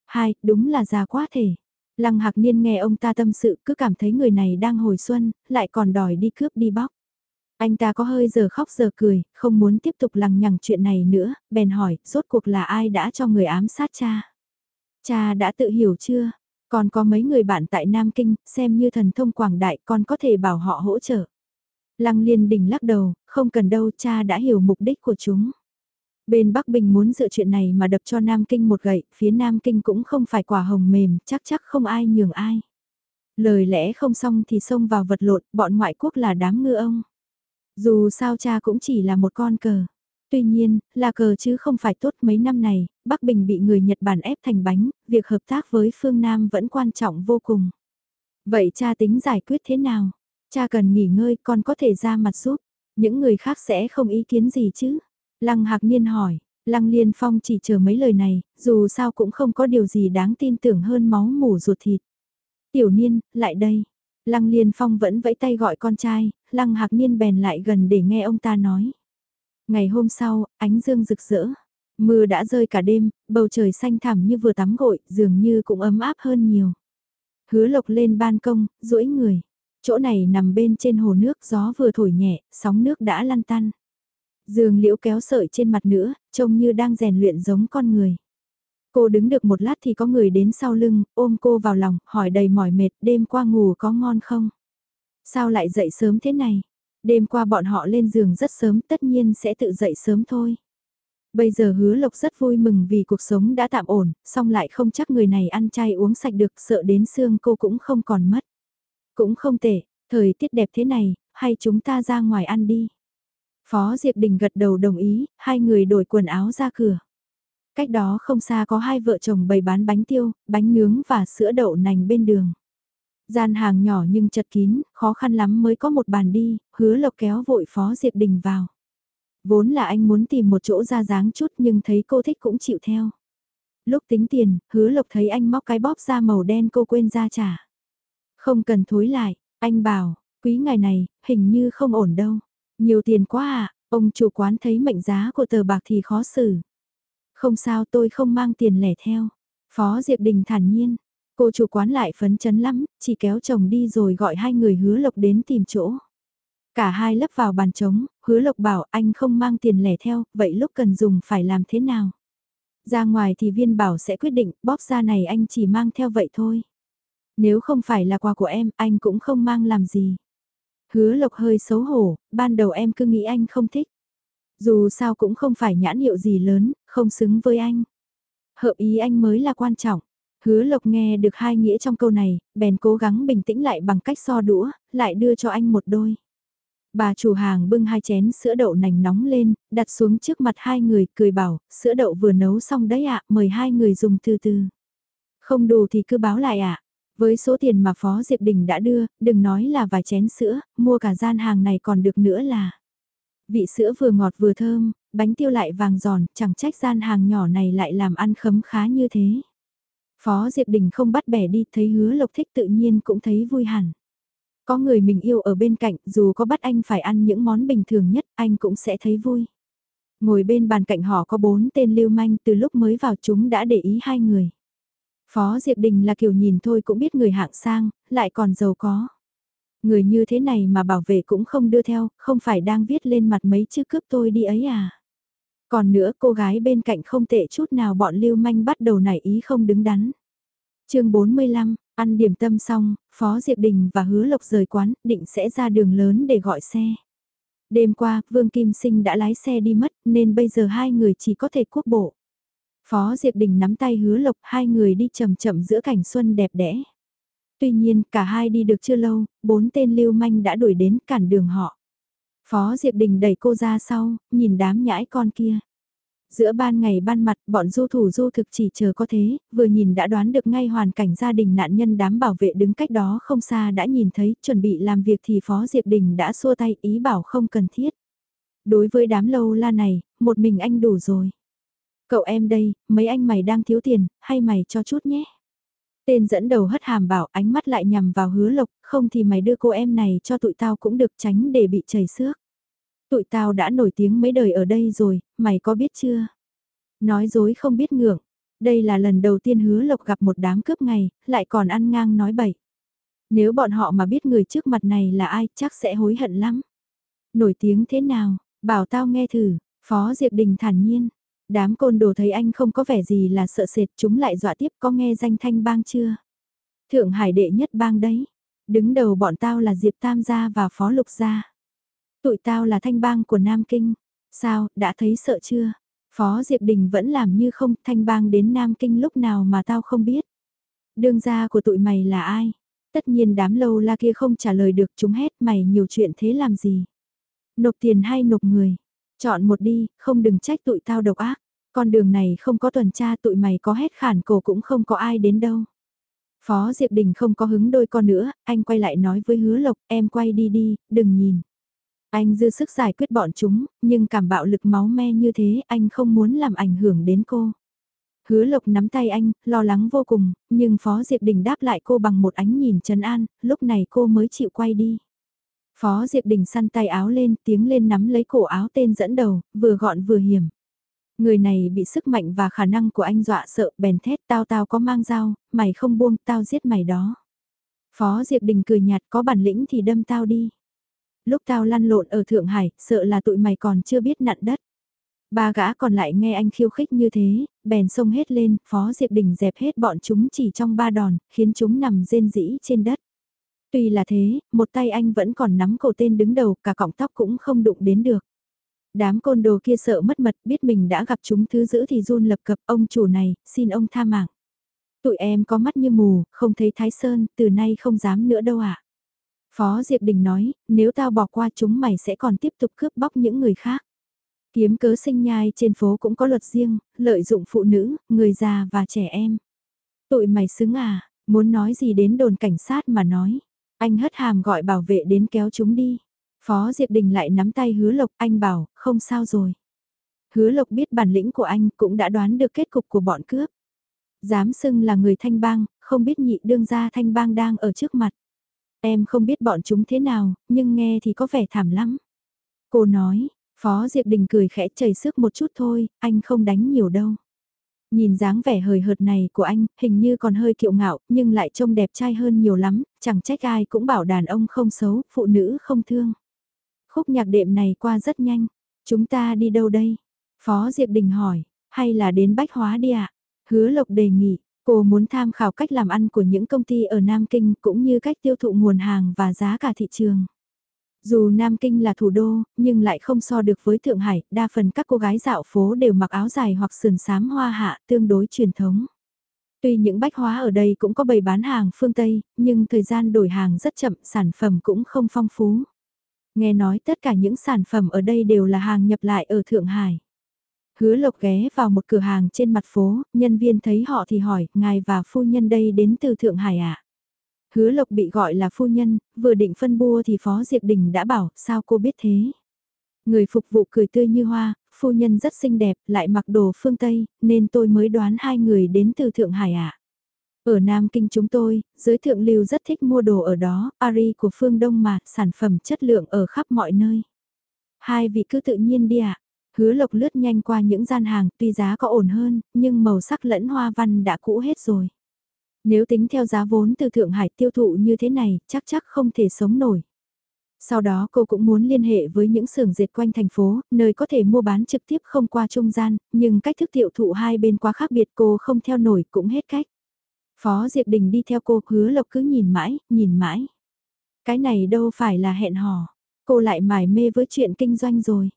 Hai, đúng là già quá thể. Lăng Hạc Niên nghe ông ta tâm sự cứ cảm thấy người này đang hồi xuân, lại còn đòi đi cướp đi bóc. Anh ta có hơi giờ khóc giờ cười, không muốn tiếp tục lằng nhằng chuyện này nữa, bèn hỏi, rốt cuộc là ai đã cho người ám sát cha? Cha đã tự hiểu chưa? Còn có mấy người bạn tại Nam Kinh, xem như thần thông quảng đại, con có thể bảo họ hỗ trợ. Lăng liên đình lắc đầu, không cần đâu, cha đã hiểu mục đích của chúng. Bên Bắc Bình muốn dựa chuyện này mà đập cho Nam Kinh một gậy, phía Nam Kinh cũng không phải quả hồng mềm, chắc chắc không ai nhường ai. Lời lẽ không xong thì xông vào vật lộn, bọn ngoại quốc là đám ngư ông. Dù sao cha cũng chỉ là một con cờ. Tuy nhiên, là cờ chứ không phải tốt mấy năm này, Bắc Bình bị người Nhật Bản ép thành bánh, việc hợp tác với phương Nam vẫn quan trọng vô cùng. Vậy cha tính giải quyết thế nào? Cha cần nghỉ ngơi con có thể ra mặt giúp, những người khác sẽ không ý kiến gì chứ? Lăng Hạc Niên hỏi, Lăng Liên Phong chỉ chờ mấy lời này, dù sao cũng không có điều gì đáng tin tưởng hơn máu mủ ruột thịt. Tiểu Niên, lại đây. Lăng Liên Phong vẫn vẫy tay gọi con trai, Lăng Hạc Niên bèn lại gần để nghe ông ta nói. Ngày hôm sau, ánh dương rực rỡ. Mưa đã rơi cả đêm, bầu trời xanh thẳm như vừa tắm gội, dường như cũng ấm áp hơn nhiều. Hứa lộc lên ban công, duỗi người. Chỗ này nằm bên trên hồ nước, gió vừa thổi nhẹ, sóng nước đã lăn tăn. Dương liễu kéo sợi trên mặt nữa, trông như đang rèn luyện giống con người. Cô đứng được một lát thì có người đến sau lưng, ôm cô vào lòng, hỏi đầy mỏi mệt, đêm qua ngủ có ngon không? Sao lại dậy sớm thế này? Đêm qua bọn họ lên giường rất sớm, tất nhiên sẽ tự dậy sớm thôi. Bây giờ hứa lộc rất vui mừng vì cuộc sống đã tạm ổn, song lại không chắc người này ăn chay uống sạch được, sợ đến xương cô cũng không còn mất. Cũng không tệ, thời tiết đẹp thế này, hay chúng ta ra ngoài ăn đi. Phó Diệp Đình gật đầu đồng ý, hai người đổi quần áo ra cửa. Cách đó không xa có hai vợ chồng bày bán bánh tiêu, bánh nướng và sữa đậu nành bên đường. Gian hàng nhỏ nhưng chật kín, khó khăn lắm mới có một bàn đi, hứa lộc kéo vội Phó Diệp Đình vào. Vốn là anh muốn tìm một chỗ ra dáng chút nhưng thấy cô thích cũng chịu theo. Lúc tính tiền, hứa lộc thấy anh móc cái bóp da màu đen cô quên ra trả. Không cần thối lại, anh bảo, quý ngày này, hình như không ổn đâu. Nhiều tiền quá à, ông chủ quán thấy mệnh giá của tờ bạc thì khó xử. Không sao tôi không mang tiền lẻ theo. Phó Diệp Đình thản nhiên, cô chủ quán lại phấn chấn lắm, chỉ kéo chồng đi rồi gọi hai người hứa lộc đến tìm chỗ. Cả hai lấp vào bàn trống, hứa lộc bảo anh không mang tiền lẻ theo, vậy lúc cần dùng phải làm thế nào? Ra ngoài thì viên bảo sẽ quyết định, bóp ra này anh chỉ mang theo vậy thôi. Nếu không phải là quà của em, anh cũng không mang làm gì. Hứa lộc hơi xấu hổ, ban đầu em cứ nghĩ anh không thích. Dù sao cũng không phải nhãn hiệu gì lớn, không xứng với anh. Hợp ý anh mới là quan trọng. Hứa lộc nghe được hai nghĩa trong câu này, bèn cố gắng bình tĩnh lại bằng cách so đũa, lại đưa cho anh một đôi. Bà chủ hàng bưng hai chén sữa đậu nành nóng lên, đặt xuống trước mặt hai người, cười bảo, sữa đậu vừa nấu xong đấy ạ, mời hai người dùng từ từ. Không đủ thì cứ báo lại ạ. Với số tiền mà Phó Diệp Đình đã đưa, đừng nói là vài chén sữa, mua cả gian hàng này còn được nữa là. Vị sữa vừa ngọt vừa thơm, bánh tiêu lại vàng giòn, chẳng trách gian hàng nhỏ này lại làm ăn khấm khá như thế. Phó Diệp Đình không bắt bẻ đi, thấy hứa lộc thích tự nhiên cũng thấy vui hẳn. Có người mình yêu ở bên cạnh, dù có bắt anh phải ăn những món bình thường nhất, anh cũng sẽ thấy vui. Ngồi bên bàn cạnh họ có bốn tên lưu manh từ lúc mới vào chúng đã để ý hai người. Phó Diệp Đình là kiểu nhìn thôi cũng biết người hạng sang, lại còn giàu có. Người như thế này mà bảo vệ cũng không đưa theo, không phải đang viết lên mặt mấy chữ cướp tôi đi ấy à. Còn nữa cô gái bên cạnh không tệ chút nào bọn lưu manh bắt đầu nảy ý không đứng đắn. chương 45, ăn điểm tâm xong, Phó Diệp Đình và Hứa Lộc rời quán, định sẽ ra đường lớn để gọi xe. Đêm qua, Vương Kim Sinh đã lái xe đi mất, nên bây giờ hai người chỉ có thể quốc bộ. Phó Diệp Đình nắm tay hứa lộc hai người đi chậm chậm giữa cảnh xuân đẹp đẽ. Tuy nhiên cả hai đi được chưa lâu, bốn tên lưu manh đã đuổi đến cản đường họ. Phó Diệp Đình đẩy cô ra sau, nhìn đám nhãi con kia. Giữa ban ngày ban mặt, bọn du thủ du thực chỉ chờ có thế, vừa nhìn đã đoán được ngay hoàn cảnh gia đình nạn nhân đám bảo vệ đứng cách đó không xa đã nhìn thấy, chuẩn bị làm việc thì Phó Diệp Đình đã xua tay ý bảo không cần thiết. Đối với đám lâu la này, một mình anh đủ rồi. Cậu em đây, mấy anh mày đang thiếu tiền, hay mày cho chút nhé. Tên dẫn đầu hất hàm bảo ánh mắt lại nhằm vào hứa lộc, không thì mày đưa cô em này cho tụi tao cũng được tránh để bị chảy xước. Tụi tao đã nổi tiếng mấy đời ở đây rồi, mày có biết chưa? Nói dối không biết ngưỡng, đây là lần đầu tiên hứa lộc gặp một đám cướp ngày, lại còn ăn ngang nói bậy. Nếu bọn họ mà biết người trước mặt này là ai chắc sẽ hối hận lắm. Nổi tiếng thế nào, bảo tao nghe thử, Phó Diệp Đình thản nhiên, Đám côn đồ thấy anh không có vẻ gì là sợ sệt chúng lại dọa tiếp có nghe danh thanh bang chưa? Thượng hải đệ nhất bang đấy. Đứng đầu bọn tao là Diệp Tam gia và Phó Lục gia. Tụi tao là thanh bang của Nam Kinh. Sao, đã thấy sợ chưa? Phó Diệp Đình vẫn làm như không thanh bang đến Nam Kinh lúc nào mà tao không biết. Đương gia của tụi mày là ai? Tất nhiên đám lâu la kia không trả lời được chúng hết mày nhiều chuyện thế làm gì? Nộp tiền hay nộp người? Chọn một đi, không đừng trách tụi tao độc ác. Con đường này không có tuần tra tụi mày có hết khản cổ cũng không có ai đến đâu. Phó Diệp Đình không có hứng đôi con nữa, anh quay lại nói với hứa lộc, em quay đi đi, đừng nhìn. Anh dư sức giải quyết bọn chúng, nhưng cảm bạo lực máu me như thế anh không muốn làm ảnh hưởng đến cô. Hứa lộc nắm tay anh, lo lắng vô cùng, nhưng Phó Diệp Đình đáp lại cô bằng một ánh nhìn trấn an, lúc này cô mới chịu quay đi. Phó Diệp Đình săn tay áo lên, tiếng lên nắm lấy cổ áo tên dẫn đầu, vừa gọn vừa hiểm. Người này bị sức mạnh và khả năng của anh dọa sợ, bèn thét tao tao có mang dao, mày không buông, tao giết mày đó. Phó Diệp Đình cười nhạt có bản lĩnh thì đâm tao đi. Lúc tao lăn lộn ở Thượng Hải, sợ là tụi mày còn chưa biết nặn đất. Ba gã còn lại nghe anh khiêu khích như thế, bèn xông hết lên, Phó Diệp Đình dẹp hết bọn chúng chỉ trong ba đòn, khiến chúng nằm rên rĩ trên đất. Tuy là thế, một tay anh vẫn còn nắm cổ tên đứng đầu, cả cọng tóc cũng không đụng đến được. Đám côn đồ kia sợ mất mật, biết mình đã gặp chúng thứ dữ thì run lập cập, ông chủ này, xin ông tha mạng. Tụi em có mắt như mù, không thấy Thái Sơn, từ nay không dám nữa đâu ạ. À. Phó Diệp Đình nói, nếu tao bỏ qua chúng mày sẽ còn tiếp tục cướp bóc những người khác. Kiếm cớ sinh nhai trên phố cũng có luật riêng, lợi dụng phụ nữ, người già và trẻ em. Tụi mày xứng à, muốn nói gì đến đồn cảnh sát mà nói. Anh hất hàm gọi bảo vệ đến kéo chúng đi. Phó Diệp Đình lại nắm tay hứa lộc anh bảo, không sao rồi. Hứa lộc biết bản lĩnh của anh cũng đã đoán được kết cục của bọn cướp. Dám xưng là người thanh bang, không biết nhị đương gia thanh bang đang ở trước mặt. Em không biết bọn chúng thế nào, nhưng nghe thì có vẻ thảm lắm. Cô nói, Phó Diệp Đình cười khẽ chảy sức một chút thôi, anh không đánh nhiều đâu. Nhìn dáng vẻ hời hợt này của anh, hình như còn hơi kiệu ngạo, nhưng lại trông đẹp trai hơn nhiều lắm, chẳng trách ai cũng bảo đàn ông không xấu, phụ nữ không thương. Khúc nhạc đệm này qua rất nhanh, chúng ta đi đâu đây? Phó Diệp Đình hỏi, hay là đến Bách Hóa đi ạ? Hứa Lộc đề nghị, cô muốn tham khảo cách làm ăn của những công ty ở Nam Kinh cũng như cách tiêu thụ nguồn hàng và giá cả thị trường. Dù Nam Kinh là thủ đô, nhưng lại không so được với Thượng Hải, đa phần các cô gái dạo phố đều mặc áo dài hoặc sườn xám hoa hạ, tương đối truyền thống. Tuy những bách hóa ở đây cũng có bày bán hàng phương Tây, nhưng thời gian đổi hàng rất chậm, sản phẩm cũng không phong phú. Nghe nói tất cả những sản phẩm ở đây đều là hàng nhập lại ở Thượng Hải. Hứa Lộc ghé vào một cửa hàng trên mặt phố, nhân viên thấy họ thì hỏi, ngài và phu nhân đây đến từ Thượng Hải ạ? À? Hứa Lộc bị gọi là phu nhân, vừa định phân bua thì Phó Diệp Đình đã bảo, sao cô biết thế? Người phục vụ cười tươi như hoa, phu nhân rất xinh đẹp, lại mặc đồ phương Tây, nên tôi mới đoán hai người đến từ Thượng Hải ạ. À? Ở Nam Kinh chúng tôi, giới thượng lưu rất thích mua đồ ở đó, Ari của phương Đông mà, sản phẩm chất lượng ở khắp mọi nơi. Hai vị cứ tự nhiên đi ạ. À? Hứa lộc lướt nhanh qua những gian hàng tuy giá có ổn hơn, nhưng màu sắc lẫn hoa văn đã cũ hết rồi. Nếu tính theo giá vốn từ Thượng Hải tiêu thụ như thế này, chắc chắc không thể sống nổi. Sau đó cô cũng muốn liên hệ với những xưởng dệt quanh thành phố, nơi có thể mua bán trực tiếp không qua trung gian, nhưng cách thức tiêu thụ hai bên quá khác biệt cô không theo nổi cũng hết cách. Phó Diệp Đình đi theo cô, hứa lộc cứ nhìn mãi, nhìn mãi. Cái này đâu phải là hẹn hò, cô lại mải mê với chuyện kinh doanh rồi.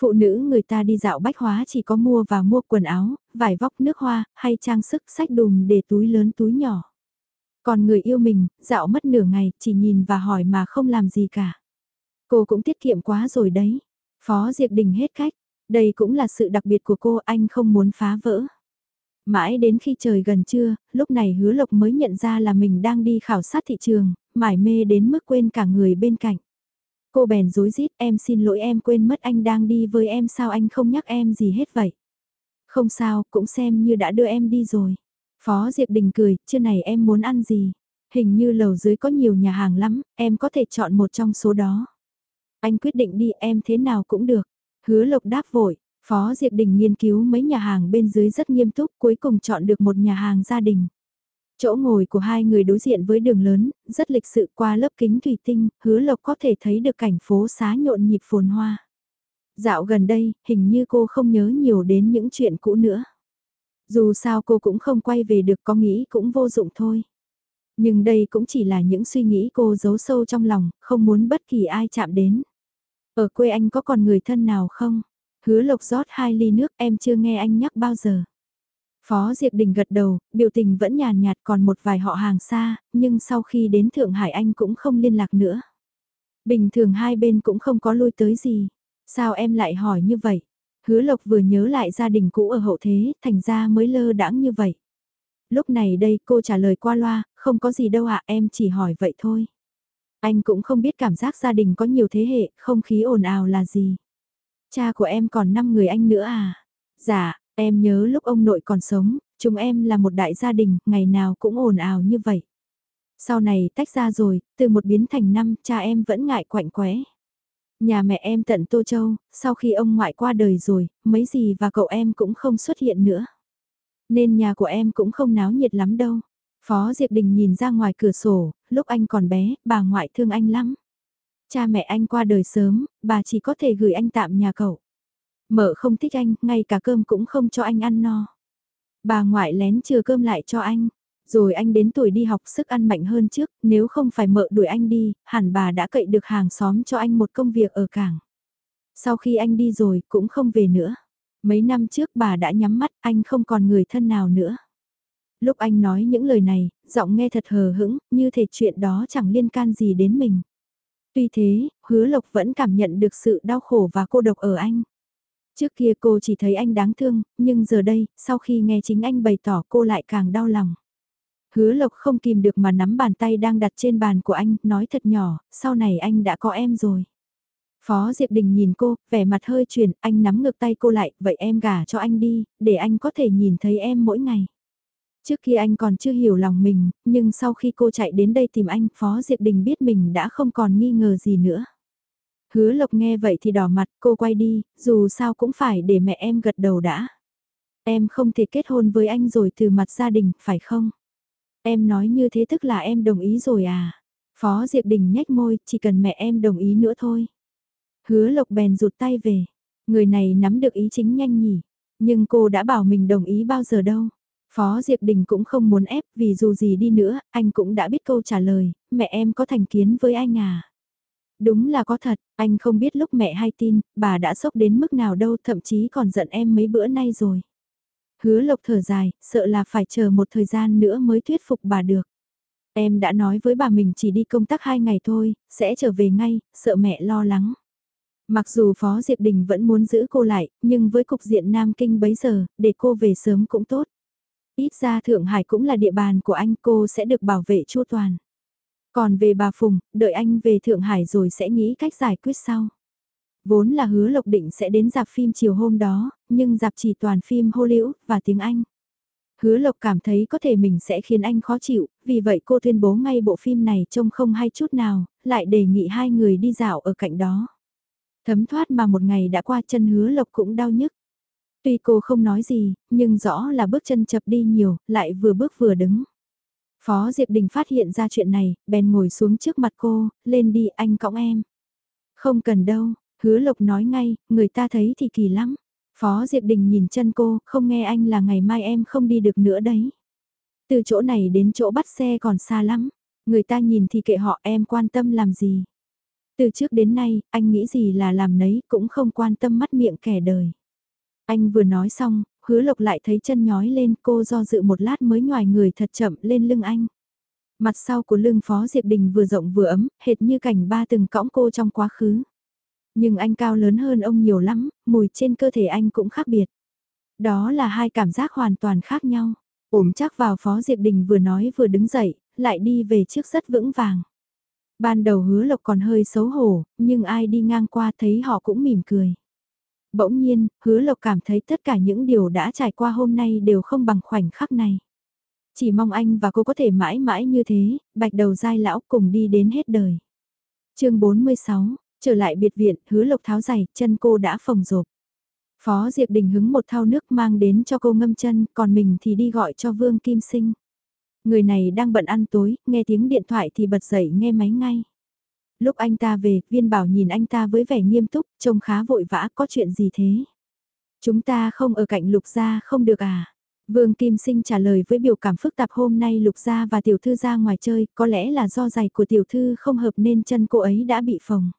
Phụ nữ người ta đi dạo bách hóa chỉ có mua và mua quần áo, vải vóc nước hoa, hay trang sức sách đùm để túi lớn túi nhỏ. Còn người yêu mình, dạo mất nửa ngày, chỉ nhìn và hỏi mà không làm gì cả. Cô cũng tiết kiệm quá rồi đấy. Phó Diệp Đình hết cách. Đây cũng là sự đặc biệt của cô anh không muốn phá vỡ. Mãi đến khi trời gần trưa, lúc này hứa lộc mới nhận ra là mình đang đi khảo sát thị trường, mải mê đến mức quên cả người bên cạnh. Cô bèn dối rít em xin lỗi em quên mất anh đang đi với em sao anh không nhắc em gì hết vậy. Không sao, cũng xem như đã đưa em đi rồi. Phó Diệp Đình cười, chưa này em muốn ăn gì? Hình như lầu dưới có nhiều nhà hàng lắm, em có thể chọn một trong số đó. Anh quyết định đi em thế nào cũng được. Hứa lộc đáp vội, Phó Diệp Đình nghiên cứu mấy nhà hàng bên dưới rất nghiêm túc cuối cùng chọn được một nhà hàng gia đình. Chỗ ngồi của hai người đối diện với đường lớn, rất lịch sự qua lớp kính thủy tinh, hứa lộc có thể thấy được cảnh phố xá nhộn nhịp phồn hoa. Dạo gần đây, hình như cô không nhớ nhiều đến những chuyện cũ nữa. Dù sao cô cũng không quay về được có nghĩ cũng vô dụng thôi. Nhưng đây cũng chỉ là những suy nghĩ cô giấu sâu trong lòng, không muốn bất kỳ ai chạm đến. Ở quê anh có còn người thân nào không? Hứa lộc rót hai ly nước em chưa nghe anh nhắc bao giờ. Phó Diệp Đình gật đầu, biểu tình vẫn nhàn nhạt còn một vài họ hàng xa, nhưng sau khi đến Thượng Hải anh cũng không liên lạc nữa. Bình thường hai bên cũng không có lui tới gì. Sao em lại hỏi như vậy? Hứa Lộc vừa nhớ lại gia đình cũ ở hậu thế, thành ra mới lơ đãng như vậy. Lúc này đây cô trả lời qua loa, không có gì đâu ạ em chỉ hỏi vậy thôi. Anh cũng không biết cảm giác gia đình có nhiều thế hệ, không khí ồn ào là gì. Cha của em còn 5 người anh nữa à? Dạ, Em nhớ lúc ông nội còn sống, chúng em là một đại gia đình, ngày nào cũng ồn ào như vậy. Sau này tách ra rồi, từ một biến thành năm, cha em vẫn ngại quạnh quẽ. Nhà mẹ em tận Tô Châu, sau khi ông ngoại qua đời rồi, mấy gì và cậu em cũng không xuất hiện nữa. Nên nhà của em cũng không náo nhiệt lắm đâu. Phó Diệp Đình nhìn ra ngoài cửa sổ, lúc anh còn bé, bà ngoại thương anh lắm. Cha mẹ anh qua đời sớm, bà chỉ có thể gửi anh tạm nhà cậu. Mợ không thích anh, ngay cả cơm cũng không cho anh ăn no. Bà ngoại lén chừa cơm lại cho anh. Rồi anh đến tuổi đi học sức ăn mạnh hơn trước, nếu không phải mợ đuổi anh đi, hẳn bà đã cậy được hàng xóm cho anh một công việc ở cảng. Sau khi anh đi rồi, cũng không về nữa. Mấy năm trước bà đã nhắm mắt, anh không còn người thân nào nữa. Lúc anh nói những lời này, giọng nghe thật hờ hững, như thể chuyện đó chẳng liên can gì đến mình. Tuy thế, hứa lộc vẫn cảm nhận được sự đau khổ và cô độc ở anh. Trước kia cô chỉ thấy anh đáng thương, nhưng giờ đây, sau khi nghe chính anh bày tỏ cô lại càng đau lòng. Hứa Lộc không kìm được mà nắm bàn tay đang đặt trên bàn của anh, nói thật nhỏ, sau này anh đã có em rồi. Phó Diệp Đình nhìn cô, vẻ mặt hơi chuyển, anh nắm ngược tay cô lại, vậy em gả cho anh đi, để anh có thể nhìn thấy em mỗi ngày. Trước kia anh còn chưa hiểu lòng mình, nhưng sau khi cô chạy đến đây tìm anh, Phó Diệp Đình biết mình đã không còn nghi ngờ gì nữa. Hứa Lộc nghe vậy thì đỏ mặt, cô quay đi, dù sao cũng phải để mẹ em gật đầu đã. Em không thể kết hôn với anh rồi từ mặt gia đình, phải không? Em nói như thế tức là em đồng ý rồi à? Phó Diệp Đình nhếch môi, chỉ cần mẹ em đồng ý nữa thôi. Hứa Lộc bèn rụt tay về. Người này nắm được ý chính nhanh nhỉ. Nhưng cô đã bảo mình đồng ý bao giờ đâu. Phó Diệp Đình cũng không muốn ép vì dù gì đi nữa, anh cũng đã biết câu trả lời, mẹ em có thành kiến với anh à. Đúng là có thật, anh không biết lúc mẹ hay tin, bà đã sốc đến mức nào đâu thậm chí còn giận em mấy bữa nay rồi. Hứa lộc thở dài, sợ là phải chờ một thời gian nữa mới thuyết phục bà được. Em đã nói với bà mình chỉ đi công tác hai ngày thôi, sẽ trở về ngay, sợ mẹ lo lắng. Mặc dù Phó Diệp Đình vẫn muốn giữ cô lại, nhưng với cục diện Nam Kinh bấy giờ, để cô về sớm cũng tốt. Ít ra Thượng Hải cũng là địa bàn của anh cô sẽ được bảo vệ chu toàn. Còn về bà Phùng, đợi anh về Thượng Hải rồi sẽ nghĩ cách giải quyết sau. Vốn là hứa Lộc Định sẽ đến dạp phim chiều hôm đó, nhưng dạp chỉ toàn phim Hollywood và tiếng Anh. Hứa Lộc cảm thấy có thể mình sẽ khiến anh khó chịu, vì vậy cô tuyên bố ngay bộ phim này trông không hay chút nào, lại đề nghị hai người đi dạo ở cạnh đó. Thấm thoát mà một ngày đã qua chân hứa Lộc cũng đau nhức. Tuy cô không nói gì, nhưng rõ là bước chân chập đi nhiều, lại vừa bước vừa đứng. Phó Diệp Đình phát hiện ra chuyện này, bèn ngồi xuống trước mặt cô, lên đi anh cõng em. Không cần đâu, hứa lộc nói ngay, người ta thấy thì kỳ lắm. Phó Diệp Đình nhìn chân cô, không nghe anh là ngày mai em không đi được nữa đấy. Từ chỗ này đến chỗ bắt xe còn xa lắm, người ta nhìn thì kệ họ em quan tâm làm gì. Từ trước đến nay, anh nghĩ gì là làm nấy cũng không quan tâm mắt miệng kẻ đời. Anh vừa nói xong, hứa lộc lại thấy chân nhói lên cô do dự một lát mới nhòi người thật chậm lên lưng anh. Mặt sau của lưng Phó Diệp Đình vừa rộng vừa ấm, hệt như cảnh ba từng cõng cô trong quá khứ. Nhưng anh cao lớn hơn ông nhiều lắm, mùi trên cơ thể anh cũng khác biệt. Đó là hai cảm giác hoàn toàn khác nhau. Ổm chắc vào Phó Diệp Đình vừa nói vừa đứng dậy, lại đi về trước rất vững vàng. Ban đầu hứa lộc còn hơi xấu hổ, nhưng ai đi ngang qua thấy họ cũng mỉm cười. Bỗng nhiên, hứa lộc cảm thấy tất cả những điều đã trải qua hôm nay đều không bằng khoảnh khắc này. Chỉ mong anh và cô có thể mãi mãi như thế, bạch đầu dai lão cùng đi đến hết đời. chương 46, trở lại biệt viện, hứa lộc tháo giày, chân cô đã phồng rộp. Phó Diệp Đình hứng một thao nước mang đến cho cô ngâm chân, còn mình thì đi gọi cho Vương Kim Sinh. Người này đang bận ăn tối, nghe tiếng điện thoại thì bật dậy nghe máy ngay. Lúc anh ta về, viên bảo nhìn anh ta với vẻ nghiêm túc, trông khá vội vã, có chuyện gì thế? Chúng ta không ở cạnh lục gia không được à? Vương Kim Sinh trả lời với biểu cảm phức tạp hôm nay lục gia và tiểu thư ra ngoài chơi, có lẽ là do giày của tiểu thư không hợp nên chân cô ấy đã bị phồng.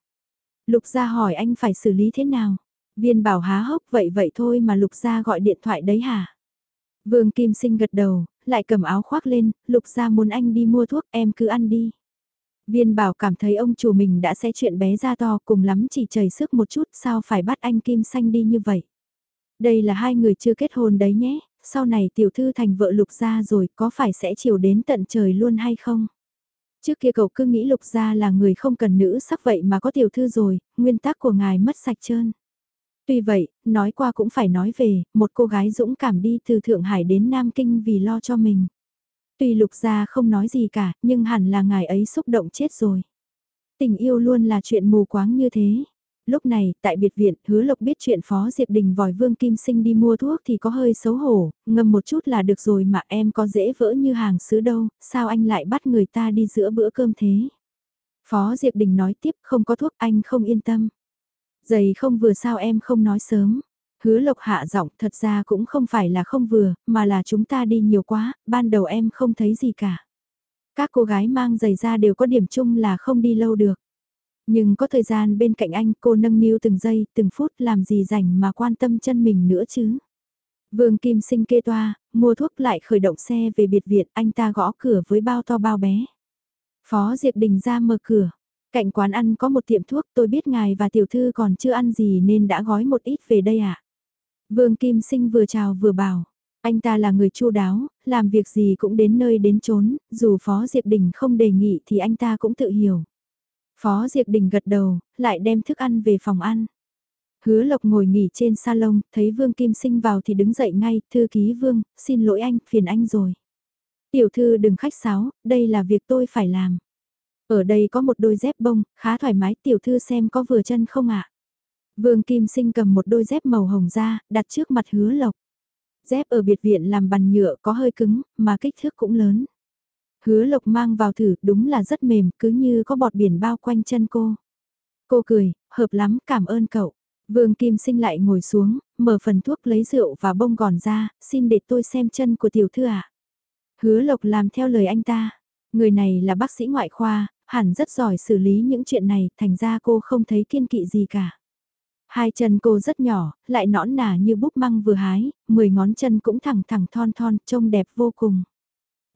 Lục gia hỏi anh phải xử lý thế nào? Viên bảo há hốc vậy vậy thôi mà lục gia gọi điện thoại đấy hả? Vương Kim Sinh gật đầu, lại cầm áo khoác lên, lục gia muốn anh đi mua thuốc em cứ ăn đi. Viên bảo cảm thấy ông chủ mình đã sẽ chuyện bé ra to cùng lắm chỉ chảy sức một chút sao phải bắt anh Kim Xanh đi như vậy. Đây là hai người chưa kết hôn đấy nhé, sau này tiểu thư thành vợ lục gia rồi có phải sẽ chiều đến tận trời luôn hay không? Trước kia cậu cứ nghĩ lục gia là người không cần nữ sắc vậy mà có tiểu thư rồi, nguyên tắc của ngài mất sạch trơn. Tuy vậy, nói qua cũng phải nói về, một cô gái dũng cảm đi từ Thượng Hải đến Nam Kinh vì lo cho mình. Tuy lục gia không nói gì cả, nhưng hẳn là ngài ấy xúc động chết rồi. Tình yêu luôn là chuyện mù quáng như thế. Lúc này, tại biệt viện, hứa lộc biết chuyện Phó Diệp Đình vòi Vương Kim Sinh đi mua thuốc thì có hơi xấu hổ, ngâm một chút là được rồi mà em có dễ vỡ như hàng sứ đâu, sao anh lại bắt người ta đi giữa bữa cơm thế? Phó Diệp Đình nói tiếp không có thuốc anh không yên tâm. Giày không vừa sao em không nói sớm. Hứa lộc hạ giọng thật ra cũng không phải là không vừa, mà là chúng ta đi nhiều quá, ban đầu em không thấy gì cả. Các cô gái mang giày ra đều có điểm chung là không đi lâu được. Nhưng có thời gian bên cạnh anh cô nâng niu từng giây, từng phút làm gì rảnh mà quan tâm chân mình nữa chứ. Vương Kim Sinh kê toa, mua thuốc lại khởi động xe về biệt viện, anh ta gõ cửa với bao to bao bé. Phó Diệp Đình ra mở cửa. Cạnh quán ăn có một tiệm thuốc tôi biết ngài và tiểu thư còn chưa ăn gì nên đã gói một ít về đây ạ. À? Vương Kim Sinh vừa chào vừa bảo, anh ta là người chu đáo, làm việc gì cũng đến nơi đến chốn, dù Phó Diệp Đình không đề nghị thì anh ta cũng tự hiểu. Phó Diệp Đình gật đầu, lại đem thức ăn về phòng ăn. Hứa Lộc ngồi nghỉ trên salon, thấy Vương Kim Sinh vào thì đứng dậy ngay, thư ký Vương, xin lỗi anh, phiền anh rồi. Tiểu thư đừng khách sáo, đây là việc tôi phải làm. Ở đây có một đôi dép bông, khá thoải mái, tiểu thư xem có vừa chân không ạ? Vương Kim Sinh cầm một đôi dép màu hồng ra, đặt trước mặt hứa lộc. Dép ở biệt viện làm bằng nhựa có hơi cứng, mà kích thước cũng lớn. Hứa lộc mang vào thử, đúng là rất mềm, cứ như có bọt biển bao quanh chân cô. Cô cười, hợp lắm, cảm ơn cậu. Vương Kim Sinh lại ngồi xuống, mở phần thuốc lấy rượu và bông gòn ra, xin để tôi xem chân của tiểu thư ạ. Hứa Lộc làm theo lời anh ta. Người này là bác sĩ ngoại khoa, hẳn rất giỏi xử lý những chuyện này, thành ra cô không thấy kiên kỵ gì cả. Hai chân cô rất nhỏ, lại nõn nà như búp măng vừa hái, mười ngón chân cũng thẳng thẳng thon thon, trông đẹp vô cùng.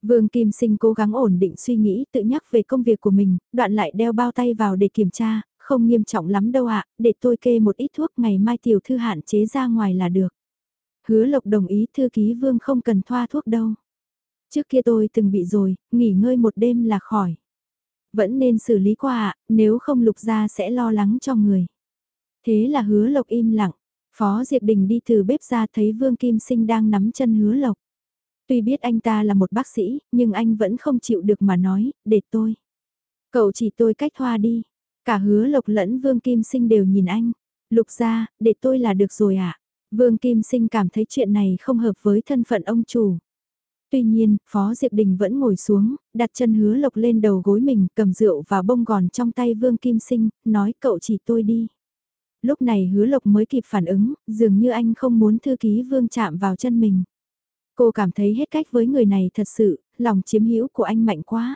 Vương Kim Sinh cố gắng ổn định suy nghĩ tự nhắc về công việc của mình, đoạn lại đeo bao tay vào để kiểm tra, không nghiêm trọng lắm đâu ạ, để tôi kê một ít thuốc ngày mai tiểu thư hạn chế ra ngoài là được. Hứa Lộc đồng ý thư ký Vương không cần thoa thuốc đâu. Trước kia tôi từng bị rồi, nghỉ ngơi một đêm là khỏi. Vẫn nên xử lý qua ạ, nếu không lục ra sẽ lo lắng cho người. Thế là hứa lộc im lặng. Phó Diệp Đình đi từ bếp ra thấy Vương Kim Sinh đang nắm chân hứa lộc. Tuy biết anh ta là một bác sĩ, nhưng anh vẫn không chịu được mà nói, để tôi. Cậu chỉ tôi cách hoa đi. Cả hứa lộc lẫn Vương Kim Sinh đều nhìn anh. Lục ra, để tôi là được rồi ạ. À? Vương Kim Sinh cảm thấy chuyện này không hợp với thân phận ông chủ. Tuy nhiên, Phó Diệp Đình vẫn ngồi xuống, đặt chân hứa lộc lên đầu gối mình, cầm rượu và bông gòn trong tay Vương Kim Sinh, nói cậu chỉ tôi đi. Lúc này hứa lộc mới kịp phản ứng, dường như anh không muốn thư ký Vương chạm vào chân mình. Cô cảm thấy hết cách với người này thật sự, lòng chiếm hữu của anh mạnh quá.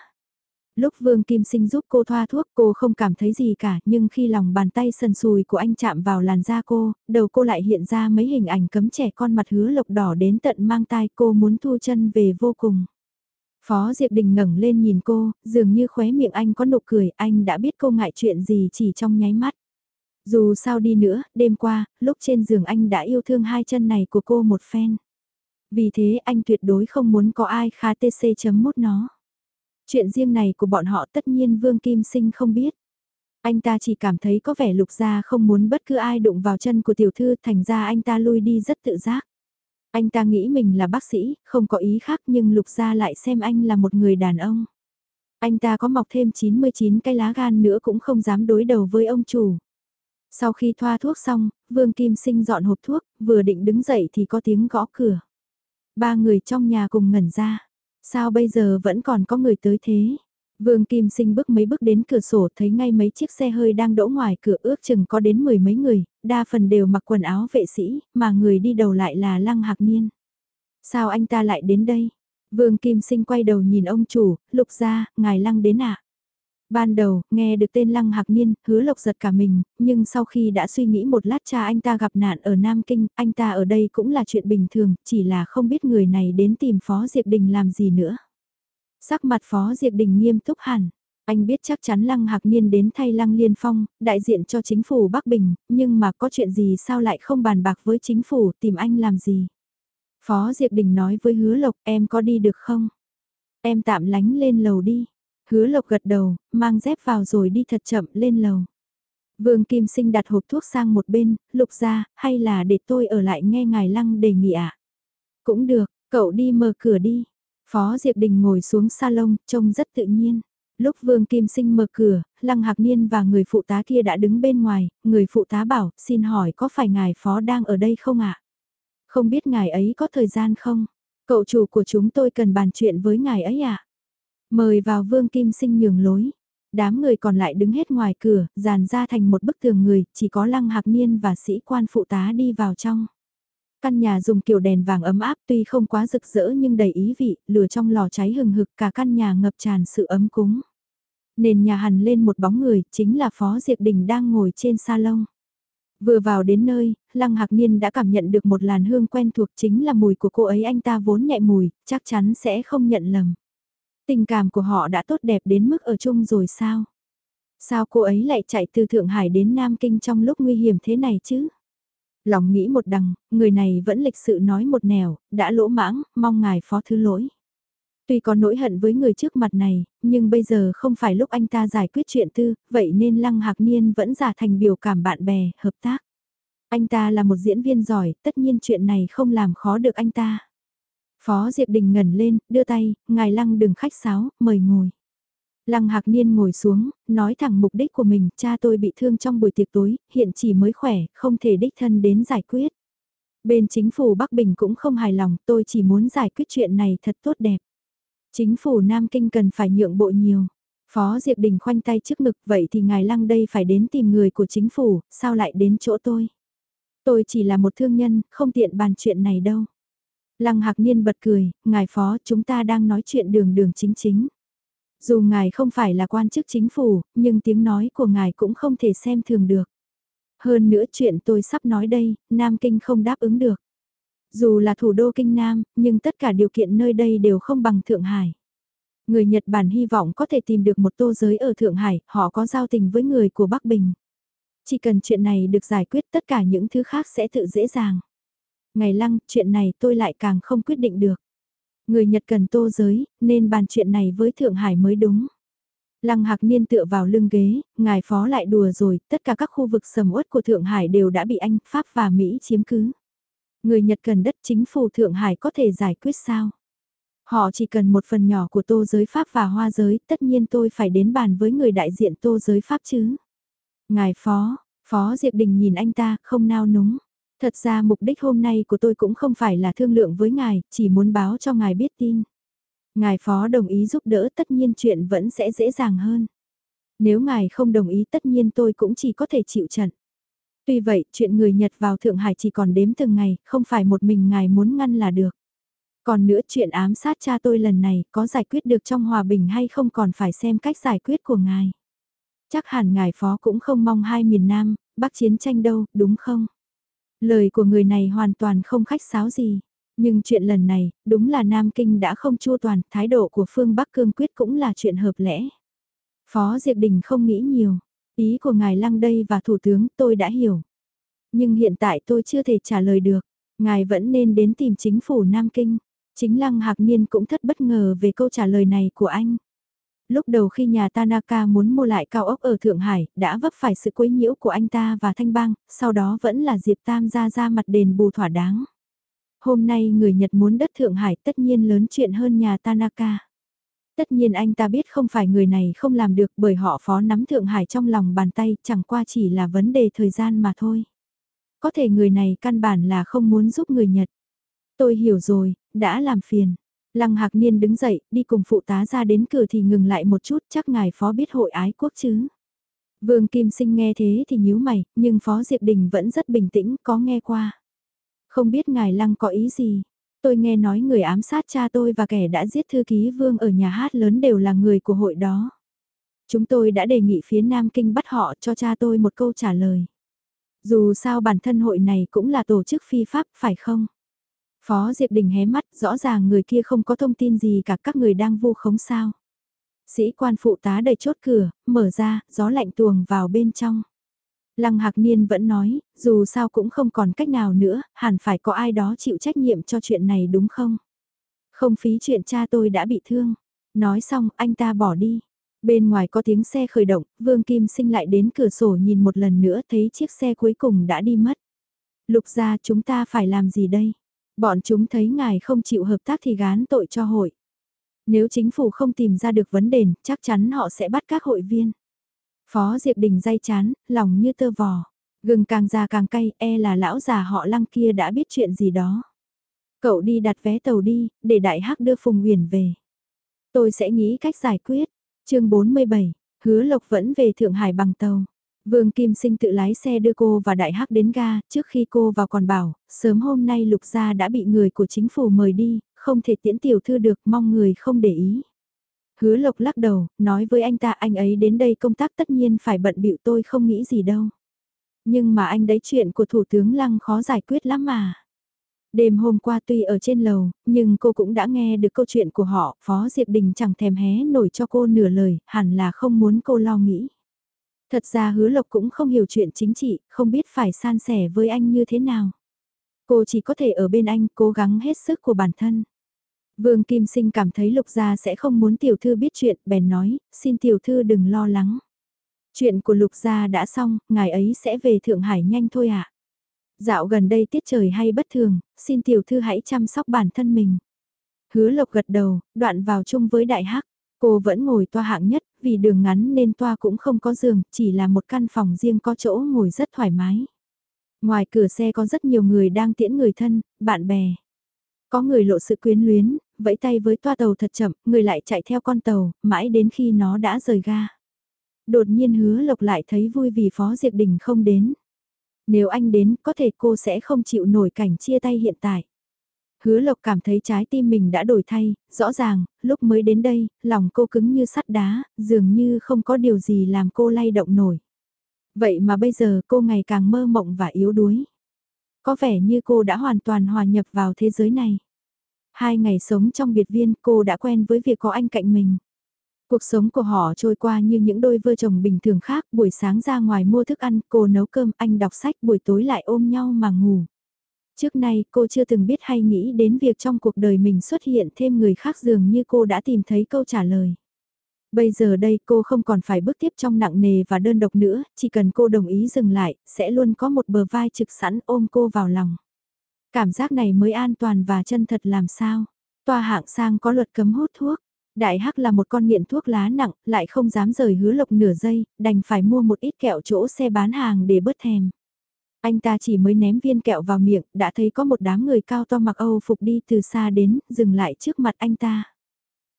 Lúc Vương Kim Sinh giúp cô thoa thuốc cô không cảm thấy gì cả nhưng khi lòng bàn tay sần sùi của anh chạm vào làn da cô, đầu cô lại hiện ra mấy hình ảnh cấm trẻ con mặt hứa lộc đỏ đến tận mang tai cô muốn thu chân về vô cùng. Phó Diệp Đình ngẩng lên nhìn cô, dường như khóe miệng anh có nụ cười, anh đã biết cô ngại chuyện gì chỉ trong nháy mắt. Dù sao đi nữa, đêm qua, lúc trên giường anh đã yêu thương hai chân này của cô một phen. Vì thế anh tuyệt đối không muốn có ai khá tc chấm mút nó. Chuyện riêng này của bọn họ tất nhiên Vương Kim Sinh không biết. Anh ta chỉ cảm thấy có vẻ lục gia không muốn bất cứ ai đụng vào chân của tiểu thư thành ra anh ta lui đi rất tự giác. Anh ta nghĩ mình là bác sĩ, không có ý khác nhưng lục gia lại xem anh là một người đàn ông. Anh ta có mọc thêm 99 cái lá gan nữa cũng không dám đối đầu với ông chủ. Sau khi thoa thuốc xong, Vương Kim Sinh dọn hộp thuốc, vừa định đứng dậy thì có tiếng gõ cửa. Ba người trong nhà cùng ngẩn ra. Sao bây giờ vẫn còn có người tới thế? Vương Kim Sinh bước mấy bước đến cửa sổ thấy ngay mấy chiếc xe hơi đang đỗ ngoài cửa ước chừng có đến mười mấy người, đa phần đều mặc quần áo vệ sĩ, mà người đi đầu lại là Lăng Hạc Niên. Sao anh ta lại đến đây? Vương Kim Sinh quay đầu nhìn ông chủ, lục ra, ngài Lăng đến ạ. À? Ban đầu, nghe được tên Lăng Hạc Niên, hứa lộc giật cả mình, nhưng sau khi đã suy nghĩ một lát cha anh ta gặp nạn ở Nam Kinh, anh ta ở đây cũng là chuyện bình thường, chỉ là không biết người này đến tìm Phó Diệp Đình làm gì nữa. Sắc mặt Phó Diệp Đình nghiêm túc hẳn. Anh biết chắc chắn Lăng Hạc Niên đến thay Lăng Liên Phong, đại diện cho chính phủ Bắc Bình, nhưng mà có chuyện gì sao lại không bàn bạc với chính phủ tìm anh làm gì. Phó Diệp Đình nói với hứa lộc em có đi được không? Em tạm lánh lên lầu đi. Hứa lộc gật đầu, mang dép vào rồi đi thật chậm lên lầu. Vương Kim Sinh đặt hộp thuốc sang một bên, lục ra, hay là để tôi ở lại nghe ngài Lăng đề nghị ạ? À? Cũng được, cậu đi mở cửa đi. Phó Diệp Đình ngồi xuống salon, trông rất tự nhiên. Lúc Vương Kim Sinh mở cửa, Lăng Hạc Niên và người phụ tá kia đã đứng bên ngoài, người phụ tá bảo, xin hỏi có phải ngài Phó đang ở đây không ạ? Không biết ngài ấy có thời gian không? Cậu chủ của chúng tôi cần bàn chuyện với ngài ấy ạ? Mời vào Vương Kim Sinh nhường lối. Đám người còn lại đứng hết ngoài cửa, dàn ra thành một bức tường người, chỉ có Lăng Hạc Niên và sĩ quan phụ tá đi vào trong. Căn nhà dùng kiểu đèn vàng ấm áp tuy không quá rực rỡ nhưng đầy ý vị, lửa trong lò cháy hừng hực cả căn nhà ngập tràn sự ấm cúng. Nền nhà hằn lên một bóng người, chính là Phó Diệp Đình đang ngồi trên salon. Vừa vào đến nơi, Lăng Hạc Niên đã cảm nhận được một làn hương quen thuộc chính là mùi của cô ấy anh ta vốn nhẹ mùi, chắc chắn sẽ không nhận lầm. Tình cảm của họ đã tốt đẹp đến mức ở chung rồi sao? Sao cô ấy lại chạy từ Thượng Hải đến Nam Kinh trong lúc nguy hiểm thế này chứ? Lòng nghĩ một đằng, người này vẫn lịch sự nói một nẻo, đã lỗ mãng, mong ngài phó thứ lỗi. Tuy có nỗi hận với người trước mặt này, nhưng bây giờ không phải lúc anh ta giải quyết chuyện tư, vậy nên Lăng Hạc Niên vẫn giả thành biểu cảm bạn bè, hợp tác. Anh ta là một diễn viên giỏi, tất nhiên chuyện này không làm khó được anh ta. Phó Diệp Đình ngẩn lên, đưa tay, ngài Lăng đừng khách sáo, mời ngồi. Lăng Hạc Niên ngồi xuống, nói thẳng mục đích của mình, cha tôi bị thương trong buổi tiệc tối, hiện chỉ mới khỏe, không thể đích thân đến giải quyết. Bên chính phủ Bắc Bình cũng không hài lòng, tôi chỉ muốn giải quyết chuyện này thật tốt đẹp. Chính phủ Nam Kinh cần phải nhượng bộ nhiều. Phó Diệp Đình khoanh tay trước ngực, vậy thì ngài Lăng đây phải đến tìm người của chính phủ, sao lại đến chỗ tôi? Tôi chỉ là một thương nhân, không tiện bàn chuyện này đâu. Lăng Hạc Niên bật cười, ngài Phó chúng ta đang nói chuyện đường đường chính chính. Dù ngài không phải là quan chức chính phủ, nhưng tiếng nói của ngài cũng không thể xem thường được. Hơn nữa chuyện tôi sắp nói đây, Nam Kinh không đáp ứng được. Dù là thủ đô Kinh Nam, nhưng tất cả điều kiện nơi đây đều không bằng Thượng Hải. Người Nhật Bản hy vọng có thể tìm được một tô giới ở Thượng Hải, họ có giao tình với người của Bắc Bình. Chỉ cần chuyện này được giải quyết tất cả những thứ khác sẽ tự dễ dàng. Ngày lăng, chuyện này tôi lại càng không quyết định được. Người Nhật cần tô giới, nên bàn chuyện này với Thượng Hải mới đúng. Lăng Hạc Niên tựa vào lưng ghế, ngài phó lại đùa rồi, tất cả các khu vực sầm uất của Thượng Hải đều đã bị Anh, Pháp và Mỹ chiếm cứ. Người Nhật cần đất chính phủ Thượng Hải có thể giải quyết sao? Họ chỉ cần một phần nhỏ của tô giới Pháp và hoa giới, tất nhiên tôi phải đến bàn với người đại diện tô giới Pháp chứ. Ngài Phó, Phó Diệp Đình nhìn anh ta, không nao núng. Thật ra mục đích hôm nay của tôi cũng không phải là thương lượng với ngài, chỉ muốn báo cho ngài biết tin. Ngài Phó đồng ý giúp đỡ tất nhiên chuyện vẫn sẽ dễ dàng hơn. Nếu ngài không đồng ý tất nhiên tôi cũng chỉ có thể chịu trận. Tuy vậy, chuyện người Nhật vào Thượng Hải chỉ còn đếm từng ngày, không phải một mình ngài muốn ngăn là được. Còn nữa chuyện ám sát cha tôi lần này có giải quyết được trong hòa bình hay không còn phải xem cách giải quyết của ngài. Chắc hẳn ngài phó cũng không mong hai miền Nam, Bắc chiến tranh đâu, đúng không? Lời của người này hoàn toàn không khách sáo gì. Nhưng chuyện lần này, đúng là Nam Kinh đã không chua toàn, thái độ của phương Bắc cương quyết cũng là chuyện hợp lẽ. Phó Diệp Đình không nghĩ nhiều, ý của ngài Lăng đây và Thủ tướng tôi đã hiểu. Nhưng hiện tại tôi chưa thể trả lời được, ngài vẫn nên đến tìm chính phủ Nam Kinh. Chính Lăng Hạc Niên cũng thất bất ngờ về câu trả lời này của anh. Lúc đầu khi nhà Tanaka muốn mua lại cao ốc ở Thượng Hải, đã vấp phải sự quấy nhiễu của anh ta và Thanh Bang, sau đó vẫn là Diệp Tam ra ra mặt đền bù thỏa đáng. Hôm nay người Nhật muốn đất Thượng Hải tất nhiên lớn chuyện hơn nhà Tanaka. Tất nhiên anh ta biết không phải người này không làm được bởi họ phó nắm Thượng Hải trong lòng bàn tay chẳng qua chỉ là vấn đề thời gian mà thôi. Có thể người này căn bản là không muốn giúp người Nhật. Tôi hiểu rồi, đã làm phiền. Lăng Hạc Niên đứng dậy, đi cùng phụ tá ra đến cửa thì ngừng lại một chút, chắc ngài phó biết hội ái quốc chứ. Vương Kim Sinh nghe thế thì nhíu mày, nhưng Phó Diệp Đình vẫn rất bình tĩnh, có nghe qua. Không biết ngài Lăng có ý gì? Tôi nghe nói người ám sát cha tôi và kẻ đã giết thư ký Vương ở nhà hát lớn đều là người của hội đó. Chúng tôi đã đề nghị phía Nam Kinh bắt họ cho cha tôi một câu trả lời. Dù sao bản thân hội này cũng là tổ chức phi pháp, phải không? Phó Diệp Đình hé mắt, rõ ràng người kia không có thông tin gì cả các người đang vu khống sao. Sĩ quan phụ tá đẩy chốt cửa, mở ra, gió lạnh tuồng vào bên trong. Lăng Hạc Niên vẫn nói, dù sao cũng không còn cách nào nữa, hẳn phải có ai đó chịu trách nhiệm cho chuyện này đúng không? Không phí chuyện cha tôi đã bị thương. Nói xong, anh ta bỏ đi. Bên ngoài có tiếng xe khởi động, Vương Kim Sinh lại đến cửa sổ nhìn một lần nữa thấy chiếc xe cuối cùng đã đi mất. Lục ra chúng ta phải làm gì đây? Bọn chúng thấy ngài không chịu hợp tác thì gán tội cho hội. Nếu chính phủ không tìm ra được vấn đề, chắc chắn họ sẽ bắt các hội viên. Phó Diệp Đình day chán, lòng như tơ vò. Gừng càng già càng cay, e là lão già họ lăng kia đã biết chuyện gì đó. Cậu đi đặt vé tàu đi, để đại hắc đưa Phùng Huyền về. Tôi sẽ nghĩ cách giải quyết. chương 47, hứa Lộc vẫn về Thượng Hải bằng tàu. Vương Kim Sinh tự lái xe đưa cô và Đại Hắc đến ga, trước khi cô vào còn bảo, sớm hôm nay Lục Gia đã bị người của chính phủ mời đi, không thể tiễn tiểu thư được, mong người không để ý. Hứa Lộc lắc đầu, nói với anh ta anh ấy đến đây công tác tất nhiên phải bận bịu tôi không nghĩ gì đâu. Nhưng mà anh đấy chuyện của Thủ tướng Lăng khó giải quyết lắm mà. Đêm hôm qua tuy ở trên lầu, nhưng cô cũng đã nghe được câu chuyện của họ, Phó Diệp Đình chẳng thèm hé nổi cho cô nửa lời, hẳn là không muốn cô lo nghĩ. Thật ra hứa lộc cũng không hiểu chuyện chính trị, không biết phải san sẻ với anh như thế nào. Cô chỉ có thể ở bên anh cố gắng hết sức của bản thân. Vương Kim Sinh cảm thấy lục gia sẽ không muốn tiểu thư biết chuyện, bèn nói, xin tiểu thư đừng lo lắng. Chuyện của lục gia đã xong, ngài ấy sẽ về Thượng Hải nhanh thôi ạ. À? Dạo gần đây tiết trời hay bất thường, xin tiểu thư hãy chăm sóc bản thân mình. Hứa lộc gật đầu, đoạn vào chung với đại hắc. Cô vẫn ngồi toa hạng nhất, vì đường ngắn nên toa cũng không có giường, chỉ là một căn phòng riêng có chỗ ngồi rất thoải mái. Ngoài cửa xe có rất nhiều người đang tiễn người thân, bạn bè. Có người lộ sự quyến luyến, vẫy tay với toa tàu thật chậm, người lại chạy theo con tàu, mãi đến khi nó đã rời ga. Đột nhiên hứa lộc lại thấy vui vì Phó Diệp Đình không đến. Nếu anh đến, có thể cô sẽ không chịu nổi cảnh chia tay hiện tại. Hứa Lộc cảm thấy trái tim mình đã đổi thay, rõ ràng, lúc mới đến đây, lòng cô cứng như sắt đá, dường như không có điều gì làm cô lay động nổi. Vậy mà bây giờ cô ngày càng mơ mộng và yếu đuối. Có vẻ như cô đã hoàn toàn hòa nhập vào thế giới này. Hai ngày sống trong biệt viên cô đã quen với việc có anh cạnh mình. Cuộc sống của họ trôi qua như những đôi vợ chồng bình thường khác, buổi sáng ra ngoài mua thức ăn, cô nấu cơm, anh đọc sách, buổi tối lại ôm nhau mà ngủ. Trước nay cô chưa từng biết hay nghĩ đến việc trong cuộc đời mình xuất hiện thêm người khác dường như cô đã tìm thấy câu trả lời. Bây giờ đây cô không còn phải bước tiếp trong nặng nề và đơn độc nữa, chỉ cần cô đồng ý dừng lại, sẽ luôn có một bờ vai trực sẵn ôm cô vào lòng. Cảm giác này mới an toàn và chân thật làm sao. tòa hạng sang có luật cấm hút thuốc. Đại Hắc là một con nghiện thuốc lá nặng, lại không dám rời hứa lộc nửa giây, đành phải mua một ít kẹo chỗ xe bán hàng để bớt thèm. Anh ta chỉ mới ném viên kẹo vào miệng, đã thấy có một đám người cao to mặc Âu phục đi từ xa đến, dừng lại trước mặt anh ta.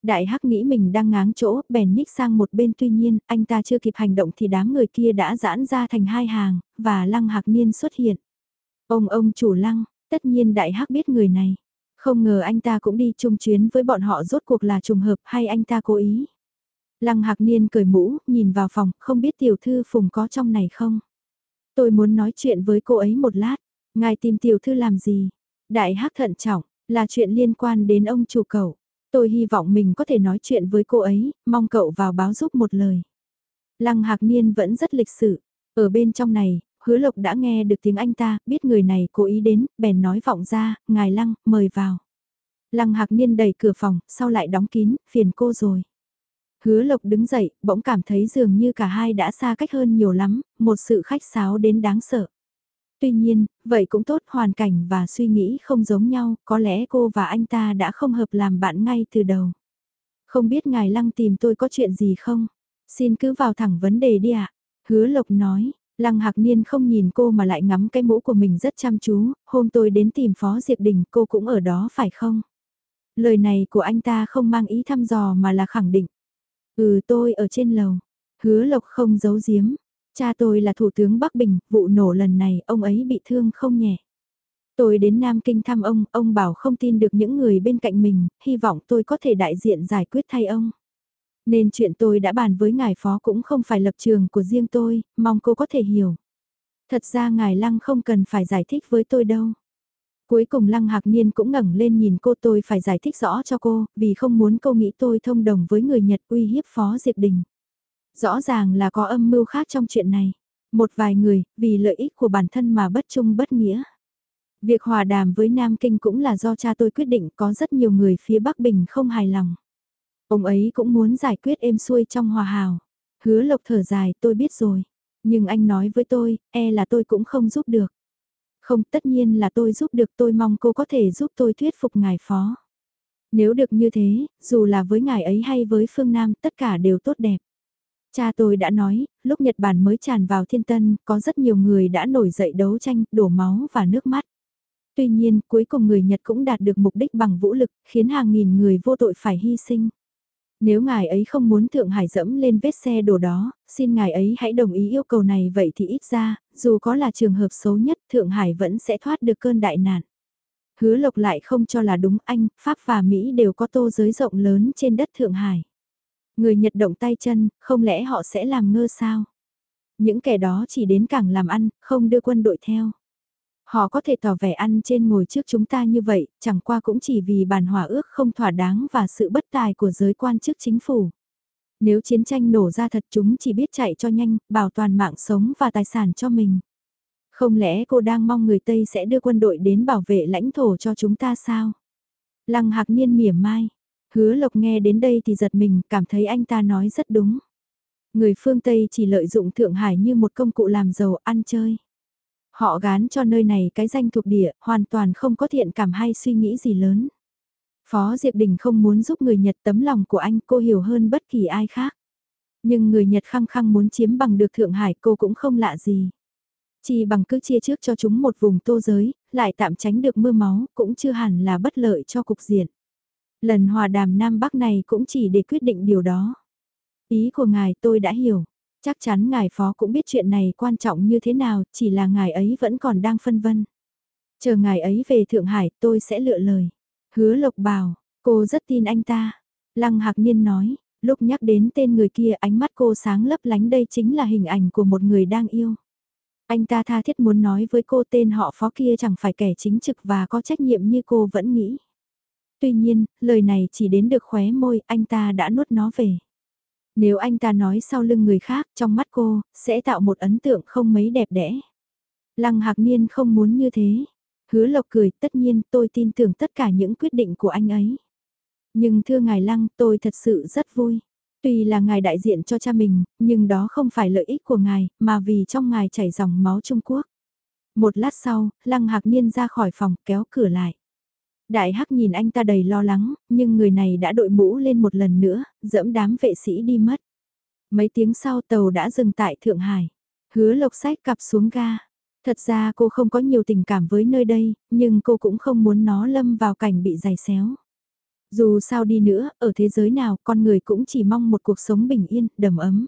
Đại Hắc nghĩ mình đang ngáng chỗ, bèn nhích sang một bên tuy nhiên, anh ta chưa kịp hành động thì đám người kia đã giãn ra thành hai hàng, và Lăng Hạc Niên xuất hiện. Ông ông chủ Lăng, tất nhiên Đại Hắc biết người này. Không ngờ anh ta cũng đi chung chuyến với bọn họ rốt cuộc là trùng hợp hay anh ta cố ý. Lăng Hạc Niên cười mũ, nhìn vào phòng, không biết tiểu thư Phùng có trong này không? Tôi muốn nói chuyện với cô ấy một lát. Ngài tìm tiểu thư làm gì? Đại hắc thận trọng, là chuyện liên quan đến ông chủ cậu. Tôi hy vọng mình có thể nói chuyện với cô ấy, mong cậu vào báo giúp một lời. Lăng Hạc Niên vẫn rất lịch sự. Ở bên trong này, hứa lộc đã nghe được tiếng anh ta, biết người này cố ý đến, bèn nói vọng ra, ngài Lăng, mời vào. Lăng Hạc Niên đẩy cửa phòng, sau lại đóng kín, phiền cô rồi. Hứa Lộc đứng dậy, bỗng cảm thấy dường như cả hai đã xa cách hơn nhiều lắm, một sự khách sáo đến đáng sợ. Tuy nhiên, vậy cũng tốt hoàn cảnh và suy nghĩ không giống nhau, có lẽ cô và anh ta đã không hợp làm bạn ngay từ đầu. Không biết ngài Lăng tìm tôi có chuyện gì không? Xin cứ vào thẳng vấn đề đi ạ. Hứa Lộc nói, Lăng Hạc Niên không nhìn cô mà lại ngắm cái mũ của mình rất chăm chú, hôm tôi đến tìm Phó Diệp Đình cô cũng ở đó phải không? Lời này của anh ta không mang ý thăm dò mà là khẳng định. Ừ tôi ở trên lầu. Hứa Lộc không giấu giếm. Cha tôi là Thủ tướng Bắc Bình, vụ nổ lần này ông ấy bị thương không nhẹ. Tôi đến Nam Kinh thăm ông, ông bảo không tin được những người bên cạnh mình, hy vọng tôi có thể đại diện giải quyết thay ông. Nên chuyện tôi đã bàn với ngài phó cũng không phải lập trường của riêng tôi, mong cô có thể hiểu. Thật ra ngài Lăng không cần phải giải thích với tôi đâu. Cuối cùng Lăng Hạc Niên cũng ngẩng lên nhìn cô tôi phải giải thích rõ cho cô, vì không muốn cô nghĩ tôi thông đồng với người Nhật uy hiếp Phó Diệp Đình. Rõ ràng là có âm mưu khác trong chuyện này. Một vài người, vì lợi ích của bản thân mà bất trung bất nghĩa. Việc hòa đàm với Nam Kinh cũng là do cha tôi quyết định có rất nhiều người phía Bắc Bình không hài lòng. Ông ấy cũng muốn giải quyết êm xuôi trong hòa hào. Hứa lộc thở dài tôi biết rồi. Nhưng anh nói với tôi, e là tôi cũng không giúp được. Không, tất nhiên là tôi giúp được tôi mong cô có thể giúp tôi thuyết phục ngài phó. Nếu được như thế, dù là với ngài ấy hay với phương Nam, tất cả đều tốt đẹp. Cha tôi đã nói, lúc Nhật Bản mới tràn vào thiên tân, có rất nhiều người đã nổi dậy đấu tranh, đổ máu và nước mắt. Tuy nhiên, cuối cùng người Nhật cũng đạt được mục đích bằng vũ lực, khiến hàng nghìn người vô tội phải hy sinh. Nếu ngài ấy không muốn Thượng Hải dẫm lên vết xe đổ đó, xin ngài ấy hãy đồng ý yêu cầu này vậy thì ít ra, dù có là trường hợp xấu nhất Thượng Hải vẫn sẽ thoát được cơn đại nạn. Hứa lộc lại không cho là đúng Anh, Pháp và Mỹ đều có tô giới rộng lớn trên đất Thượng Hải. Người Nhật động tay chân, không lẽ họ sẽ làm ngơ sao? Những kẻ đó chỉ đến cảng làm ăn, không đưa quân đội theo. Họ có thể tỏ vẻ ăn trên ngồi trước chúng ta như vậy, chẳng qua cũng chỉ vì bản hòa ước không thỏa đáng và sự bất tài của giới quan chức chính phủ. Nếu chiến tranh nổ ra thật chúng chỉ biết chạy cho nhanh, bảo toàn mạng sống và tài sản cho mình. Không lẽ cô đang mong người Tây sẽ đưa quân đội đến bảo vệ lãnh thổ cho chúng ta sao? Lăng hạc niên mỉa mai. Hứa lộc nghe đến đây thì giật mình, cảm thấy anh ta nói rất đúng. Người phương Tây chỉ lợi dụng Thượng Hải như một công cụ làm giàu ăn chơi. Họ gán cho nơi này cái danh thuộc địa, hoàn toàn không có thiện cảm hay suy nghĩ gì lớn. Phó Diệp Đình không muốn giúp người Nhật tấm lòng của anh cô hiểu hơn bất kỳ ai khác. Nhưng người Nhật khăng khăng muốn chiếm bằng được Thượng Hải cô cũng không lạ gì. Chỉ bằng cứ chia trước cho chúng một vùng tô giới, lại tạm tránh được mưa máu cũng chưa hẳn là bất lợi cho cục diện. Lần hòa đàm Nam Bắc này cũng chỉ để quyết định điều đó. Ý của ngài tôi đã hiểu. Chắc chắn ngài phó cũng biết chuyện này quan trọng như thế nào, chỉ là ngài ấy vẫn còn đang phân vân. Chờ ngài ấy về Thượng Hải tôi sẽ lựa lời. Hứa Lộc bảo, cô rất tin anh ta. Lăng Hạc Niên nói, lúc nhắc đến tên người kia ánh mắt cô sáng lấp lánh đây chính là hình ảnh của một người đang yêu. Anh ta tha thiết muốn nói với cô tên họ phó kia chẳng phải kẻ chính trực và có trách nhiệm như cô vẫn nghĩ. Tuy nhiên, lời này chỉ đến được khóe môi, anh ta đã nuốt nó về. Nếu anh ta nói sau lưng người khác trong mắt cô, sẽ tạo một ấn tượng không mấy đẹp đẽ. Lăng Hạc Niên không muốn như thế. Hứa Lộc cười, tất nhiên tôi tin tưởng tất cả những quyết định của anh ấy. Nhưng thưa ngài Lăng, tôi thật sự rất vui. Tuy là ngài đại diện cho cha mình, nhưng đó không phải lợi ích của ngài, mà vì trong ngài chảy dòng máu Trung Quốc. Một lát sau, Lăng Hạc Niên ra khỏi phòng kéo cửa lại. Đại Hắc nhìn anh ta đầy lo lắng, nhưng người này đã đội mũ lên một lần nữa, dẫm đám vệ sĩ đi mất. Mấy tiếng sau tàu đã dừng tại Thượng Hải. Hứa lộc sách cặp xuống ga. Thật ra cô không có nhiều tình cảm với nơi đây, nhưng cô cũng không muốn nó lâm vào cảnh bị giày xéo. Dù sao đi nữa, ở thế giới nào con người cũng chỉ mong một cuộc sống bình yên, đầm ấm.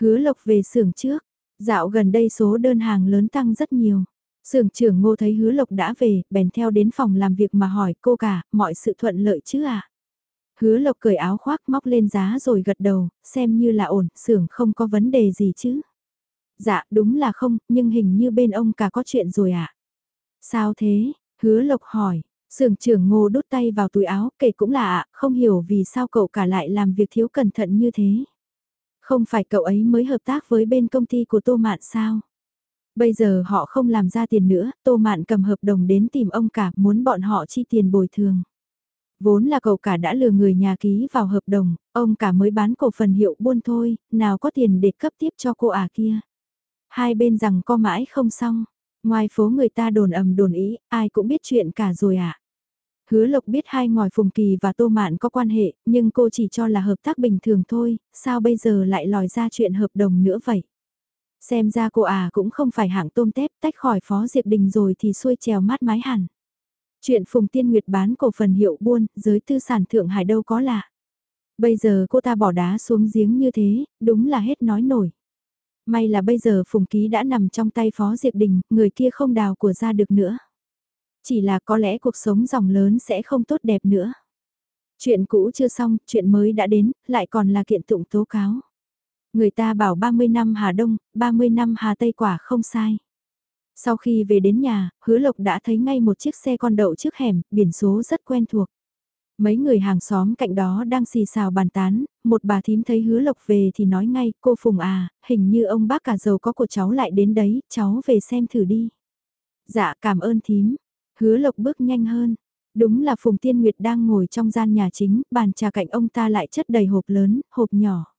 Hứa lộc về xưởng trước, dạo gần đây số đơn hàng lớn tăng rất nhiều. Sưởng trưởng ngô thấy hứa lộc đã về, bèn theo đến phòng làm việc mà hỏi cô cả, mọi sự thuận lợi chứ à? Hứa lộc cởi áo khoác móc lên giá rồi gật đầu, xem như là ổn, sưởng không có vấn đề gì chứ. Dạ, đúng là không, nhưng hình như bên ông cả có chuyện rồi ạ. À? Sao thế? Hứa lộc hỏi, Sưởng trưởng ngô đút tay vào túi áo, kể cũng là ạ, không hiểu vì sao cậu cả lại làm việc thiếu cẩn thận như thế. Không phải cậu ấy mới hợp tác với bên công ty của Tô Mạn sao? Bây giờ họ không làm ra tiền nữa, Tô Mạn cầm hợp đồng đến tìm ông cả, muốn bọn họ chi tiền bồi thường. Vốn là cậu cả đã lừa người nhà ký vào hợp đồng, ông cả mới bán cổ phần hiệu buôn thôi, nào có tiền để cấp tiếp cho cô à kia. Hai bên rằng co mãi không xong, ngoài phố người ta đồn ầm đồn ý, ai cũng biết chuyện cả rồi. À. Hứa Lộc biết hai ngòi Phùng Kỳ và Tô Mạn có quan hệ, nhưng cô chỉ cho là hợp tác bình thường thôi, sao bây giờ lại lòi ra chuyện hợp đồng nữa vậy? Xem ra cô à cũng không phải hạng tôm tép tách khỏi Phó Diệp Đình rồi thì xuôi trèo mát mái hẳn. Chuyện Phùng Tiên Nguyệt bán cổ phần hiệu buôn, giới tư sản Thượng Hải đâu có lạ. Bây giờ cô ta bỏ đá xuống giếng như thế, đúng là hết nói nổi. May là bây giờ Phùng Ký đã nằm trong tay Phó Diệp Đình, người kia không đào của ra được nữa. Chỉ là có lẽ cuộc sống dòng lớn sẽ không tốt đẹp nữa. Chuyện cũ chưa xong, chuyện mới đã đến, lại còn là kiện tụng tố cáo. Người ta bảo 30 năm Hà Đông, 30 năm Hà Tây quả không sai. Sau khi về đến nhà, hứa lộc đã thấy ngay một chiếc xe con đậu trước hẻm, biển số rất quen thuộc. Mấy người hàng xóm cạnh đó đang xì xào bàn tán, một bà thím thấy hứa lộc về thì nói ngay, cô Phùng à, hình như ông bác cả giàu có của cháu lại đến đấy, cháu về xem thử đi. Dạ cảm ơn thím, hứa lộc bước nhanh hơn. Đúng là Phùng Tiên Nguyệt đang ngồi trong gian nhà chính, bàn trà cạnh ông ta lại chất đầy hộp lớn, hộp nhỏ.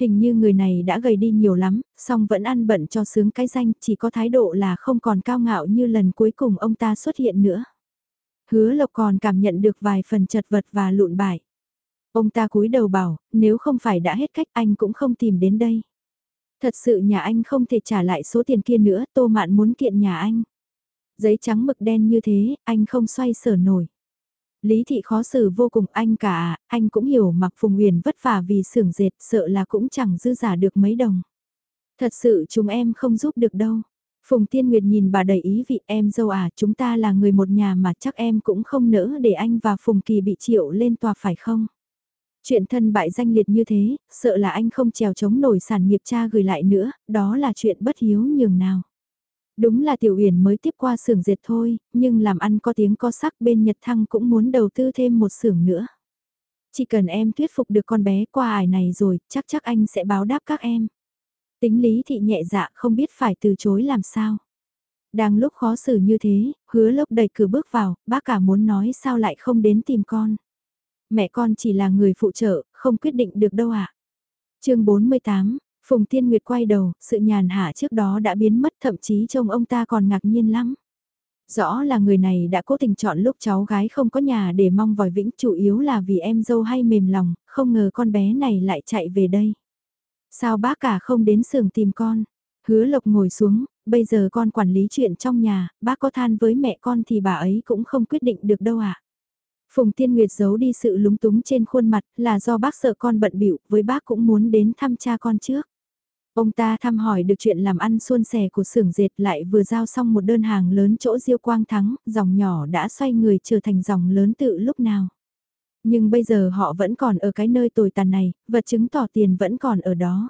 Hình như người này đã gầy đi nhiều lắm, song vẫn ăn bận cho sướng cái danh, chỉ có thái độ là không còn cao ngạo như lần cuối cùng ông ta xuất hiện nữa. Hứa Lộc còn cảm nhận được vài phần chật vật và lụn bại. Ông ta cúi đầu bảo, nếu không phải đã hết cách anh cũng không tìm đến đây. Thật sự nhà anh không thể trả lại số tiền kia nữa, Tô Mạn muốn kiện nhà anh. Giấy trắng mực đen như thế, anh không xoay sở nổi. Lý thị khó xử vô cùng anh cả, à, anh cũng hiểu mặc Phùng Huyền vất vả vì xưởng dệt sợ là cũng chẳng dư giả được mấy đồng. Thật sự chúng em không giúp được đâu. Phùng Tiên Nguyệt nhìn bà đầy ý vị em dâu à, chúng ta là người một nhà mà chắc em cũng không nỡ để anh và Phùng Kỳ bị triệu lên tòa phải không? Chuyện thân bại danh liệt như thế, sợ là anh không trèo chống nổi sản nghiệp cha gửi lại nữa, đó là chuyện bất hiếu nhường nào. Đúng là Tiểu Uyển mới tiếp qua xưởng dệt thôi, nhưng làm ăn có tiếng có sắc bên Nhật Thăng cũng muốn đầu tư thêm một xưởng nữa. Chỉ cần em thuyết phục được con bé qua ải này rồi, chắc chắc anh sẽ báo đáp các em. Tính lý thị nhẹ dạ không biết phải từ chối làm sao. Đang lúc khó xử như thế, hứa lốc đẩy cửa bước vào, bác cả muốn nói sao lại không đến tìm con. Mẹ con chỉ là người phụ trợ, không quyết định được đâu ạ. À? chương 48, Phùng Tiên Nguyệt quay đầu, sự nhàn hạ trước đó đã biến mất thậm chí trông ông ta còn ngạc nhiên lắm. Rõ là người này đã cố tình chọn lúc cháu gái không có nhà để mong vòi vĩnh chủ yếu là vì em dâu hay mềm lòng, không ngờ con bé này lại chạy về đây. Sao bác cả không đến sườn tìm con? Hứa lộc ngồi xuống, bây giờ con quản lý chuyện trong nhà, bác có than với mẹ con thì bà ấy cũng không quyết định được đâu ạ. À? Phùng Tiên Nguyệt giấu đi sự lúng túng trên khuôn mặt là do bác sợ con bận bịu với bác cũng muốn đến thăm cha con trước. Ông ta thăm hỏi được chuyện làm ăn suôn sẻ của xưởng dệt lại vừa giao xong một đơn hàng lớn chỗ Diêu Quang Thắng, dòng nhỏ đã xoay người trở thành dòng lớn tự lúc nào. Nhưng bây giờ họ vẫn còn ở cái nơi tồi tàn này, vật chứng tỏ tiền vẫn còn ở đó.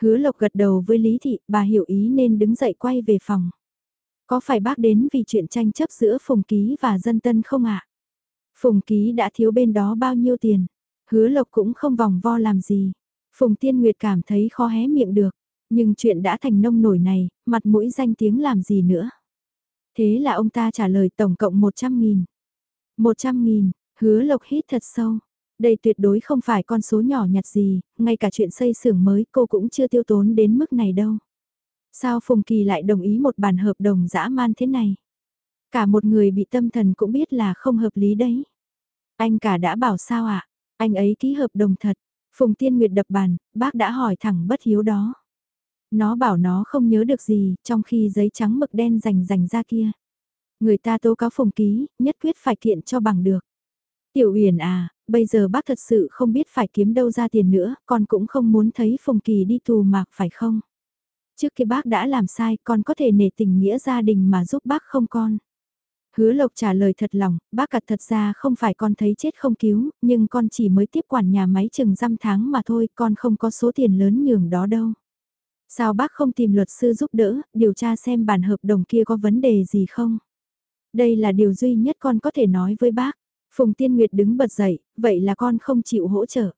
Hứa Lộc gật đầu với Lý Thị, bà hiểu ý nên đứng dậy quay về phòng. Có phải bác đến vì chuyện tranh chấp giữa Phùng Ký và dân tân không ạ? Phùng Ký đã thiếu bên đó bao nhiêu tiền? Hứa Lộc cũng không vòng vo làm gì. Phùng Tiên Nguyệt cảm thấy khó hé miệng được, nhưng chuyện đã thành nông nổi này, mặt mũi danh tiếng làm gì nữa. Thế là ông ta trả lời tổng cộng 100 nghìn. 100 nghìn, hứa lộc hít thật sâu. Đây tuyệt đối không phải con số nhỏ nhặt gì, ngay cả chuyện xây xưởng mới cô cũng chưa tiêu tốn đến mức này đâu. Sao Phùng Kỳ lại đồng ý một bản hợp đồng dã man thế này? Cả một người bị tâm thần cũng biết là không hợp lý đấy. Anh cả đã bảo sao ạ? À? Anh ấy ký hợp đồng thật, Phùng Tiên Nguyệt đập bàn, bác đã hỏi thẳng bất hiếu đó. Nó bảo nó không nhớ được gì, trong khi giấy trắng mực đen rành rành ra kia. Người ta tố cáo Phùng ký, nhất quyết phải kiện cho bằng được. Tiểu Uyển à, bây giờ bác thật sự không biết phải kiếm đâu ra tiền nữa, con cũng không muốn thấy Phùng Kỳ đi tù mạc phải không? Trước khi bác đã làm sai, con có thể nể tình nghĩa gia đình mà giúp bác không con? Hứa Lộc trả lời thật lòng, bác cặt thật ra không phải con thấy chết không cứu, nhưng con chỉ mới tiếp quản nhà máy chừng răm tháng mà thôi, con không có số tiền lớn nhường đó đâu. Sao bác không tìm luật sư giúp đỡ, điều tra xem bản hợp đồng kia có vấn đề gì không? Đây là điều duy nhất con có thể nói với bác. Phùng Tiên Nguyệt đứng bật dậy, vậy là con không chịu hỗ trợ.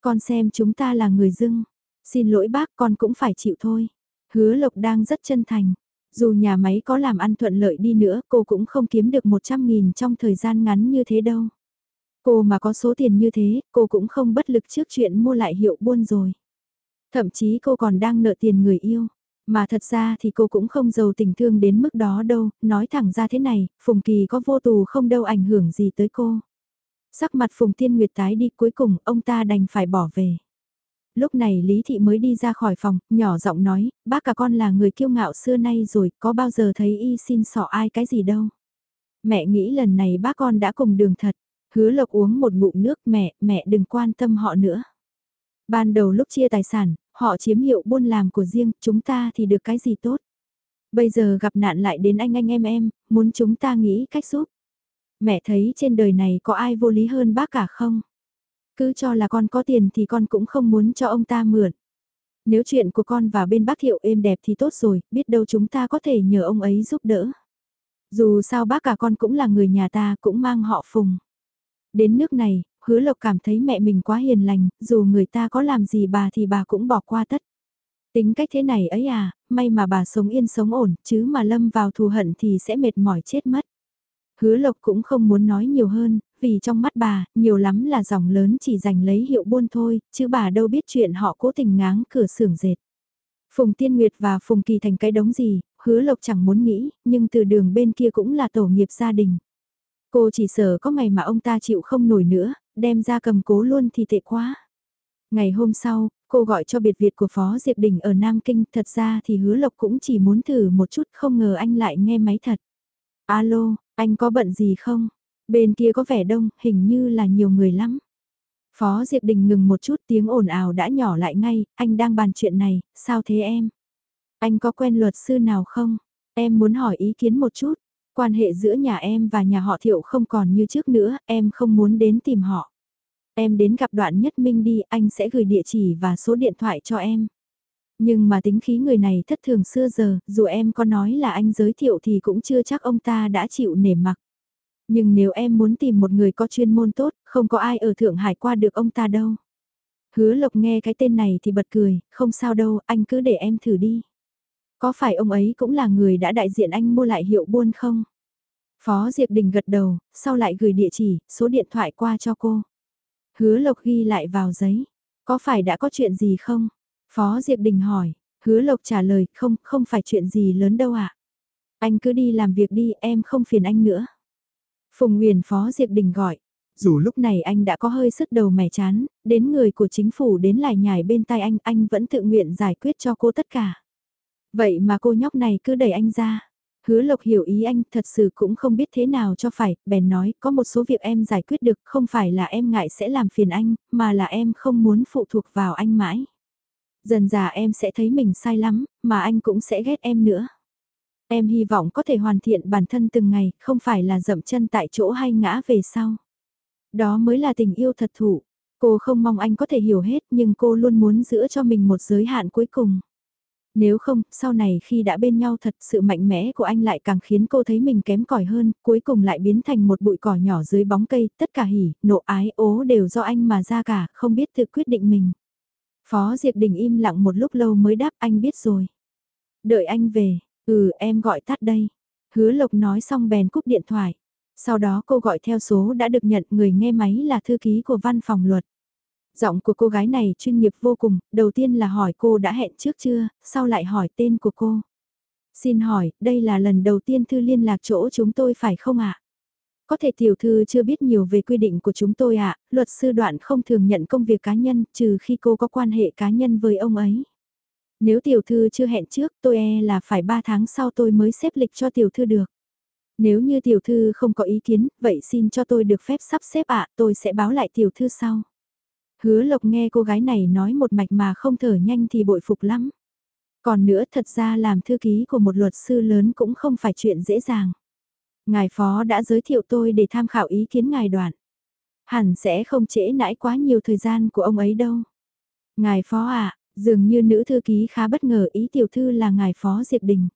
Con xem chúng ta là người dưng. Xin lỗi bác con cũng phải chịu thôi. Hứa Lộc đang rất chân thành. Dù nhà máy có làm ăn thuận lợi đi nữa, cô cũng không kiếm được 100.000 trong thời gian ngắn như thế đâu. Cô mà có số tiền như thế, cô cũng không bất lực trước chuyện mua lại hiệu buôn rồi. Thậm chí cô còn đang nợ tiền người yêu. Mà thật ra thì cô cũng không giàu tình thương đến mức đó đâu, nói thẳng ra thế này, Phùng Kỳ có vô tù không đâu ảnh hưởng gì tới cô. Sắc mặt Phùng Tiên Nguyệt tái đi cuối cùng ông ta đành phải bỏ về. Lúc này Lý Thị mới đi ra khỏi phòng, nhỏ giọng nói, bác cả con là người kiêu ngạo xưa nay rồi, có bao giờ thấy y xin sỏ ai cái gì đâu. Mẹ nghĩ lần này bác con đã cùng đường thật, hứa lộc uống một ngụm nước mẹ, mẹ đừng quan tâm họ nữa. Ban đầu lúc chia tài sản, họ chiếm hiệu buôn làm của riêng, chúng ta thì được cái gì tốt. Bây giờ gặp nạn lại đến anh anh em em, muốn chúng ta nghĩ cách giúp. Mẹ thấy trên đời này có ai vô lý hơn bác cả không? Cứ cho là con có tiền thì con cũng không muốn cho ông ta mượn. Nếu chuyện của con và bên bác thiệu êm đẹp thì tốt rồi, biết đâu chúng ta có thể nhờ ông ấy giúp đỡ. Dù sao bác cả con cũng là người nhà ta cũng mang họ phùng. Đến nước này, hứa lộc cảm thấy mẹ mình quá hiền lành, dù người ta có làm gì bà thì bà cũng bỏ qua tất. Tính cách thế này ấy à, may mà bà sống yên sống ổn, chứ mà lâm vào thù hận thì sẽ mệt mỏi chết mất. Hứa lộc cũng không muốn nói nhiều hơn, vì trong mắt bà, nhiều lắm là dòng lớn chỉ giành lấy hiệu buôn thôi, chứ bà đâu biết chuyện họ cố tình ngáng cửa xưởng dệt. Phùng Tiên Nguyệt và Phùng Kỳ thành cái đống gì, hứa lộc chẳng muốn nghĩ, nhưng từ đường bên kia cũng là tổ nghiệp gia đình. Cô chỉ sợ có ngày mà ông ta chịu không nổi nữa, đem ra cầm cố luôn thì tệ quá. Ngày hôm sau, cô gọi cho biệt việt của Phó Diệp Đình ở Nam Kinh, thật ra thì hứa lộc cũng chỉ muốn thử một chút không ngờ anh lại nghe máy thật. Alo, anh có bận gì không? Bên kia có vẻ đông, hình như là nhiều người lắm. Phó Diệp Đình ngừng một chút tiếng ồn ào đã nhỏ lại ngay, anh đang bàn chuyện này, sao thế em? Anh có quen luật sư nào không? Em muốn hỏi ý kiến một chút. Quan hệ giữa nhà em và nhà họ thiệu không còn như trước nữa, em không muốn đến tìm họ. Em đến gặp đoạn nhất minh đi, anh sẽ gửi địa chỉ và số điện thoại cho em. Nhưng mà tính khí người này thất thường xưa giờ, dù em có nói là anh giới thiệu thì cũng chưa chắc ông ta đã chịu nể mặc. Nhưng nếu em muốn tìm một người có chuyên môn tốt, không có ai ở Thượng Hải qua được ông ta đâu. Hứa Lộc nghe cái tên này thì bật cười, không sao đâu, anh cứ để em thử đi. Có phải ông ấy cũng là người đã đại diện anh mua lại hiệu buôn không? Phó Diệp Đình gật đầu, sau lại gửi địa chỉ, số điện thoại qua cho cô. Hứa Lộc ghi lại vào giấy. Có phải đã có chuyện gì không? Phó Diệp Đình hỏi. Hứa Lộc trả lời, không, không phải chuyện gì lớn đâu ạ. À? Anh cứ đi làm việc đi, em không phiền anh nữa. Phùng Nguyền Phó Diệp Đình gọi. Dù lúc này anh đã có hơi sức đầu mẻ chán, đến người của chính phủ đến lại nhảy bên tai anh, anh vẫn tự nguyện giải quyết cho cô tất cả. Vậy mà cô nhóc này cứ đẩy anh ra. Hứa Lộc hiểu ý anh thật sự cũng không biết thế nào cho phải, bèn nói có một số việc em giải quyết được không phải là em ngại sẽ làm phiền anh, mà là em không muốn phụ thuộc vào anh mãi. Dần già em sẽ thấy mình sai lắm, mà anh cũng sẽ ghét em nữa. Em hy vọng có thể hoàn thiện bản thân từng ngày, không phải là dậm chân tại chỗ hay ngã về sau. Đó mới là tình yêu thật thụ. Cô không mong anh có thể hiểu hết nhưng cô luôn muốn giữ cho mình một giới hạn cuối cùng. Nếu không, sau này khi đã bên nhau thật sự mạnh mẽ của anh lại càng khiến cô thấy mình kém cỏi hơn, cuối cùng lại biến thành một bụi cỏ nhỏ dưới bóng cây, tất cả hỉ, nộ ái, ố đều do anh mà ra cả, không biết tự quyết định mình. Phó Diệp Đình im lặng một lúc lâu mới đáp anh biết rồi. Đợi anh về, ừ em gọi tắt đây. Hứa Lộc nói xong bèn cúp điện thoại. Sau đó cô gọi theo số đã được nhận người nghe máy là thư ký của văn phòng luật. Giọng của cô gái này chuyên nghiệp vô cùng, đầu tiên là hỏi cô đã hẹn trước chưa, sau lại hỏi tên của cô. Xin hỏi, đây là lần đầu tiên thư liên lạc chỗ chúng tôi phải không ạ? Có thể tiểu thư chưa biết nhiều về quy định của chúng tôi ạ, luật sư đoạn không thường nhận công việc cá nhân trừ khi cô có quan hệ cá nhân với ông ấy. Nếu tiểu thư chưa hẹn trước tôi e là phải 3 tháng sau tôi mới xếp lịch cho tiểu thư được. Nếu như tiểu thư không có ý kiến, vậy xin cho tôi được phép sắp xếp ạ, tôi sẽ báo lại tiểu thư sau. Hứa Lộc nghe cô gái này nói một mạch mà không thở nhanh thì bội phục lắm. Còn nữa thật ra làm thư ký của một luật sư lớn cũng không phải chuyện dễ dàng. Ngài Phó đã giới thiệu tôi để tham khảo ý kiến ngài đoạn. Hẳn sẽ không trễ nãi quá nhiều thời gian của ông ấy đâu. Ngài Phó à, dường như nữ thư ký khá bất ngờ ý tiểu thư là ngài Phó Diệp Đình.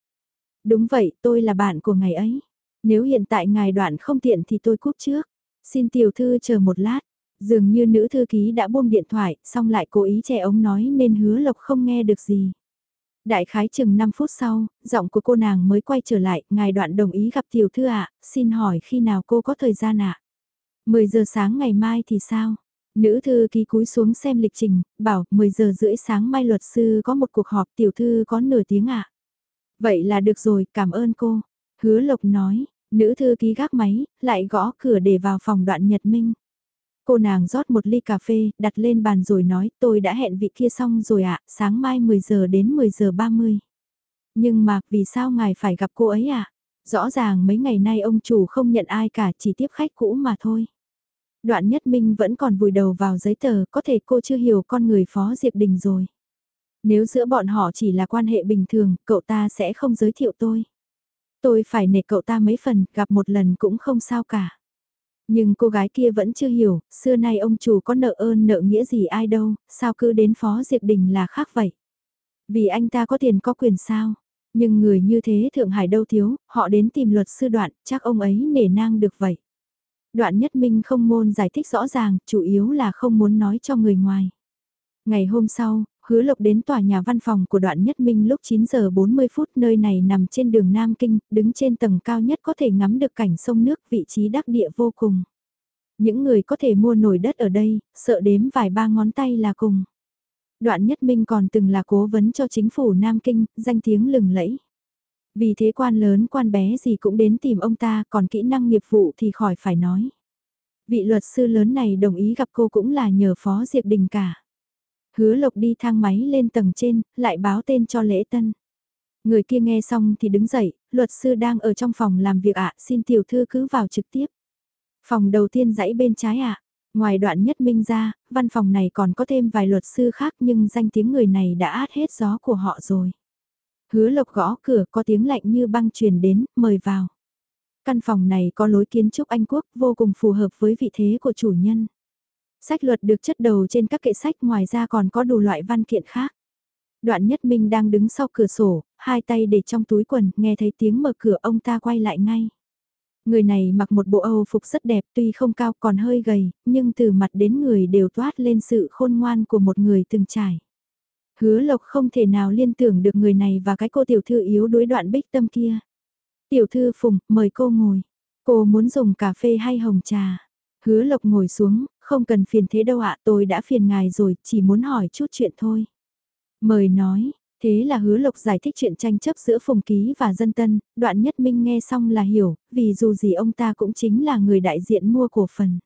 Đúng vậy, tôi là bạn của ngài ấy. Nếu hiện tại ngài đoạn không tiện thì tôi cúp trước. Xin tiểu thư chờ một lát. Dường như nữ thư ký đã buông điện thoại, xong lại cố ý che ống nói nên hứa lộc không nghe được gì. Đại khái chừng 5 phút sau, giọng của cô nàng mới quay trở lại, ngài đoạn đồng ý gặp tiểu thư ạ, xin hỏi khi nào cô có thời gian ạ? À? 10 giờ sáng ngày mai thì sao? Nữ thư ký cúi xuống xem lịch trình, bảo 10 giờ rưỡi sáng mai luật sư có một cuộc họp tiểu thư có nửa tiếng ạ. À? Vậy là được rồi, cảm ơn cô. Hứa Lộc nói, nữ thư ký gác máy, lại gõ cửa để vào phòng đoạn nhật minh. Cô nàng rót một ly cà phê, đặt lên bàn rồi nói tôi đã hẹn vị kia xong rồi ạ, sáng mai 10 giờ đến 10 giờ 30. Nhưng mà, vì sao ngài phải gặp cô ấy ạ? Rõ ràng mấy ngày nay ông chủ không nhận ai cả, chỉ tiếp khách cũ mà thôi. Đoạn nhất minh vẫn còn vùi đầu vào giấy tờ, có thể cô chưa hiểu con người Phó Diệp Đình rồi. Nếu giữa bọn họ chỉ là quan hệ bình thường, cậu ta sẽ không giới thiệu tôi. Tôi phải nể cậu ta mấy phần, gặp một lần cũng không sao cả. Nhưng cô gái kia vẫn chưa hiểu, xưa nay ông chủ có nợ ơn nợ nghĩa gì ai đâu, sao cứ đến Phó Diệp Đình là khác vậy? Vì anh ta có tiền có quyền sao? Nhưng người như thế Thượng Hải đâu thiếu, họ đến tìm luật sư đoạn, chắc ông ấy nể nang được vậy. Đoạn nhất minh không môn giải thích rõ ràng, chủ yếu là không muốn nói cho người ngoài. Ngày hôm sau, hứa lộc đến tòa nhà văn phòng của đoạn nhất minh lúc 9 giờ 40 phút nơi này nằm trên đường Nam Kinh, đứng trên tầng cao nhất có thể ngắm được cảnh sông nước vị trí đắc địa vô cùng. Những người có thể mua nổi đất ở đây, sợ đếm vài ba ngón tay là cùng. Đoạn nhất minh còn từng là cố vấn cho chính phủ Nam Kinh, danh tiếng lừng lẫy. Vì thế quan lớn quan bé gì cũng đến tìm ông ta, còn kỹ năng nghiệp vụ thì khỏi phải nói. Vị luật sư lớn này đồng ý gặp cô cũng là nhờ Phó Diệp Đình cả. Hứa Lộc đi thang máy lên tầng trên, lại báo tên cho lễ tân. Người kia nghe xong thì đứng dậy, luật sư đang ở trong phòng làm việc ạ, xin tiểu thư cứ vào trực tiếp. Phòng đầu tiên dãy bên trái ạ. Ngoài đoạn nhất minh ra, văn phòng này còn có thêm vài luật sư khác nhưng danh tiếng người này đã át hết gió của họ rồi. Hứa lộc gõ cửa có tiếng lạnh như băng truyền đến, mời vào. Căn phòng này có lối kiến trúc Anh Quốc vô cùng phù hợp với vị thế của chủ nhân. Sách luật được chất đầu trên các kệ sách ngoài ra còn có đủ loại văn kiện khác. Đoạn nhất minh đang đứng sau cửa sổ, hai tay để trong túi quần, nghe thấy tiếng mở cửa ông ta quay lại ngay. Người này mặc một bộ Âu phục rất đẹp tuy không cao còn hơi gầy, nhưng từ mặt đến người đều toát lên sự khôn ngoan của một người từng trải. Hứa lộc không thể nào liên tưởng được người này và cái cô tiểu thư yếu đối đoạn bích tâm kia. Tiểu thư Phùng, mời cô ngồi. Cô muốn dùng cà phê hay hồng trà? Hứa lộc ngồi xuống, không cần phiền thế đâu ạ, tôi đã phiền ngài rồi, chỉ muốn hỏi chút chuyện thôi. Mời nói, thế là hứa lộc giải thích chuyện tranh chấp giữa Phùng Ký và Dân Tân, đoạn nhất minh nghe xong là hiểu, vì dù gì ông ta cũng chính là người đại diện mua cổ phần.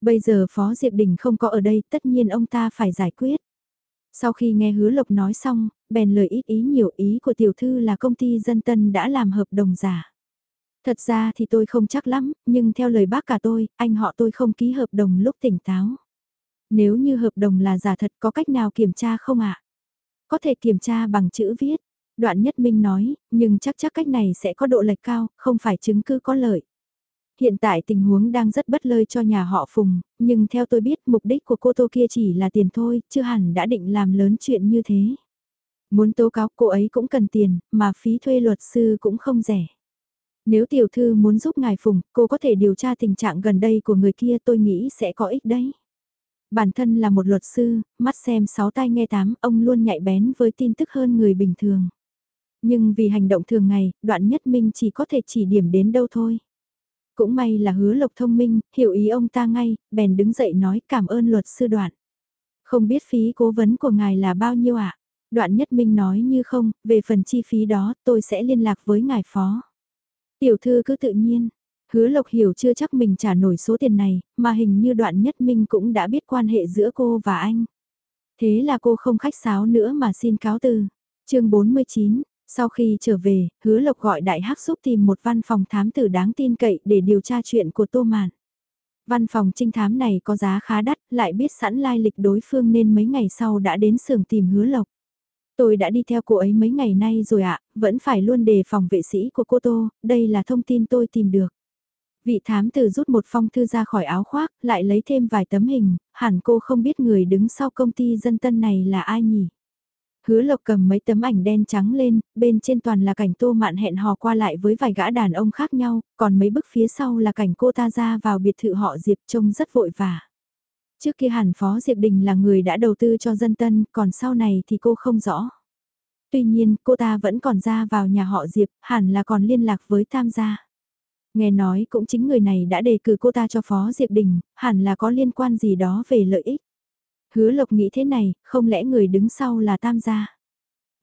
Bây giờ Phó Diệp Đình không có ở đây, tất nhiên ông ta phải giải quyết. Sau khi nghe hứa lộc nói xong, bèn lời ít ý nhiều ý của tiểu thư là công ty Dân Tân đã làm hợp đồng giả. Thật ra thì tôi không chắc lắm, nhưng theo lời bác cả tôi, anh họ tôi không ký hợp đồng lúc tỉnh táo. Nếu như hợp đồng là giả thật có cách nào kiểm tra không ạ? Có thể kiểm tra bằng chữ viết. Đoạn nhất minh nói, nhưng chắc chắc cách này sẽ có độ lệch cao, không phải chứng cứ có lợi. Hiện tại tình huống đang rất bất lợi cho nhà họ Phùng, nhưng theo tôi biết mục đích của cô Tô kia chỉ là tiền thôi, chưa hẳn đã định làm lớn chuyện như thế. Muốn tố cáo cô ấy cũng cần tiền, mà phí thuê luật sư cũng không rẻ. Nếu tiểu thư muốn giúp ngài Phùng, cô có thể điều tra tình trạng gần đây của người kia tôi nghĩ sẽ có ích đấy. Bản thân là một luật sư, mắt xem sáu tai nghe tám, ông luôn nhạy bén với tin tức hơn người bình thường. Nhưng vì hành động thường ngày, đoạn nhất minh chỉ có thể chỉ điểm đến đâu thôi. Cũng may là hứa lộc thông minh, hiểu ý ông ta ngay, bèn đứng dậy nói cảm ơn luật sư đoạn. Không biết phí cố vấn của ngài là bao nhiêu ạ? Đoạn nhất minh nói như không, về phần chi phí đó tôi sẽ liên lạc với ngài phó. Tiểu thư cứ tự nhiên, hứa lộc hiểu chưa chắc mình trả nổi số tiền này, mà hình như đoạn nhất minh cũng đã biết quan hệ giữa cô và anh. Thế là cô không khách sáo nữa mà xin cáo từ. chương 49, sau khi trở về, hứa lộc gọi đại hắc giúp tìm một văn phòng thám tử đáng tin cậy để điều tra chuyện của Tô Mạn. Văn phòng trinh thám này có giá khá đắt, lại biết sẵn lai lịch đối phương nên mấy ngày sau đã đến xưởng tìm hứa lộc. Tôi đã đi theo cô ấy mấy ngày nay rồi ạ, vẫn phải luôn đề phòng vệ sĩ của cô Tô, đây là thông tin tôi tìm được. Vị thám tử rút một phong thư ra khỏi áo khoác, lại lấy thêm vài tấm hình, hẳn cô không biết người đứng sau công ty dân tân này là ai nhỉ. Hứa lộc cầm mấy tấm ảnh đen trắng lên, bên trên toàn là cảnh tô mạn hẹn hò qua lại với vài gã đàn ông khác nhau, còn mấy bức phía sau là cảnh cô ta ra vào biệt thự họ Diệp trông rất vội vã Trước kia hẳn Phó Diệp Đình là người đã đầu tư cho dân tân, còn sau này thì cô không rõ. Tuy nhiên, cô ta vẫn còn ra vào nhà họ Diệp, hẳn là còn liên lạc với Tam gia. Nghe nói cũng chính người này đã đề cử cô ta cho Phó Diệp Đình, hẳn là có liên quan gì đó về lợi ích. Hứa Lộc nghĩ thế này, không lẽ người đứng sau là Tam gia?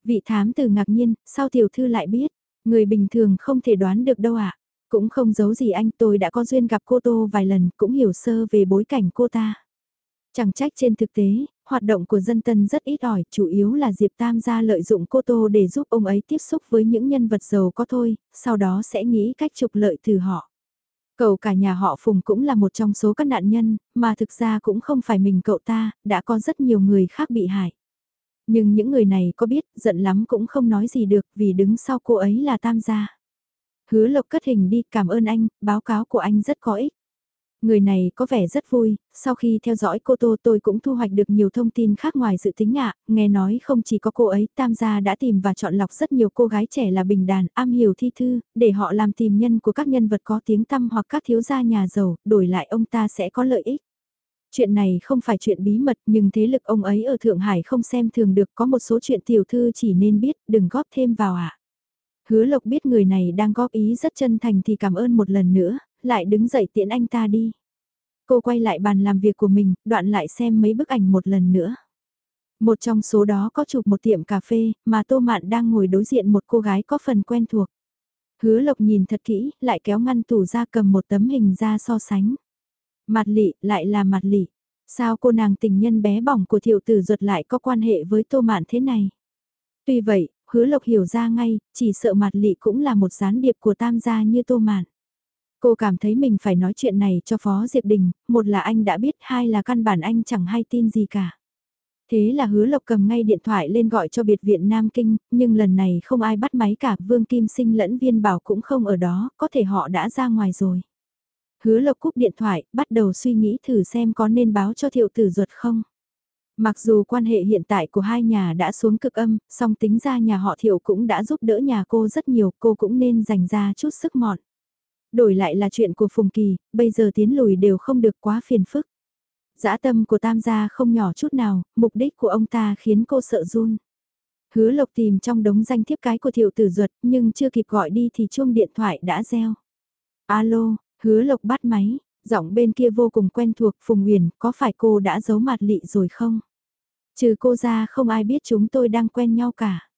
Vị thám tử ngạc nhiên, sao tiểu thư lại biết? Người bình thường không thể đoán được đâu ạ. Cũng không giấu gì anh tôi đã có duyên gặp cô Tô vài lần, cũng hiểu sơ về bối cảnh cô ta. Chẳng trách trên thực tế, hoạt động của dân tân rất ít ỏi, chủ yếu là Diệp Tam gia lợi dụng cô Tô để giúp ông ấy tiếp xúc với những nhân vật giàu có thôi, sau đó sẽ nghĩ cách trục lợi từ họ. Cậu cả nhà họ Phùng cũng là một trong số các nạn nhân, mà thực ra cũng không phải mình cậu ta, đã có rất nhiều người khác bị hại. Nhưng những người này có biết, giận lắm cũng không nói gì được vì đứng sau cô ấy là Tam gia. Hứa Lộc cất hình đi, cảm ơn anh, báo cáo của anh rất có ích. Người này có vẻ rất vui, sau khi theo dõi cô Tô tôi cũng thu hoạch được nhiều thông tin khác ngoài dự tính ạ, nghe nói không chỉ có cô ấy, Tam gia đã tìm và chọn lọc rất nhiều cô gái trẻ là bình đàn, am hiểu thi thư, để họ làm tìm nhân của các nhân vật có tiếng tăm hoặc các thiếu gia nhà giàu, đổi lại ông ta sẽ có lợi ích. Chuyện này không phải chuyện bí mật nhưng thế lực ông ấy ở Thượng Hải không xem thường được có một số chuyện tiểu thư chỉ nên biết đừng góp thêm vào ạ. Hứa Lộc biết người này đang góp ý rất chân thành thì cảm ơn một lần nữa, lại đứng dậy tiễn anh ta đi. Cô quay lại bàn làm việc của mình, đoạn lại xem mấy bức ảnh một lần nữa. Một trong số đó có chụp một tiệm cà phê, mà Tô Mạn đang ngồi đối diện một cô gái có phần quen thuộc. Hứa Lộc nhìn thật kỹ, lại kéo ngăn tủ ra cầm một tấm hình ra so sánh. Mặt lị, lại là mặt lị. Sao cô nàng tình nhân bé bỏng của thiệu tử ruột lại có quan hệ với Tô Mạn thế này? Tuy vậy, hứa Lộc hiểu ra ngay, chỉ sợ mặt lị cũng là một gián điệp của tam gia như Tô Mạn. Cô cảm thấy mình phải nói chuyện này cho Phó Diệp Đình, một là anh đã biết, hai là căn bản anh chẳng hay tin gì cả. Thế là hứa lộc cầm ngay điện thoại lên gọi cho biệt viện Nam Kinh, nhưng lần này không ai bắt máy cả, Vương Kim Sinh lẫn viên bảo cũng không ở đó, có thể họ đã ra ngoài rồi. Hứa lộc cúp điện thoại, bắt đầu suy nghĩ thử xem có nên báo cho thiệu tử ruột không. Mặc dù quan hệ hiện tại của hai nhà đã xuống cực âm, song tính ra nhà họ thiệu cũng đã giúp đỡ nhà cô rất nhiều, cô cũng nên dành ra chút sức mọn. Đổi lại là chuyện của Phùng Kỳ, bây giờ tiến lùi đều không được quá phiền phức. Dã tâm của tam gia không nhỏ chút nào, mục đích của ông ta khiến cô sợ run. Hứa lộc tìm trong đống danh thiếp cái của thiệu tử duật nhưng chưa kịp gọi đi thì chuông điện thoại đã reo. Alo, hứa lộc bắt máy, giọng bên kia vô cùng quen thuộc Phùng Huyền, có phải cô đã giấu mặt lị rồi không? Trừ cô ra không ai biết chúng tôi đang quen nhau cả.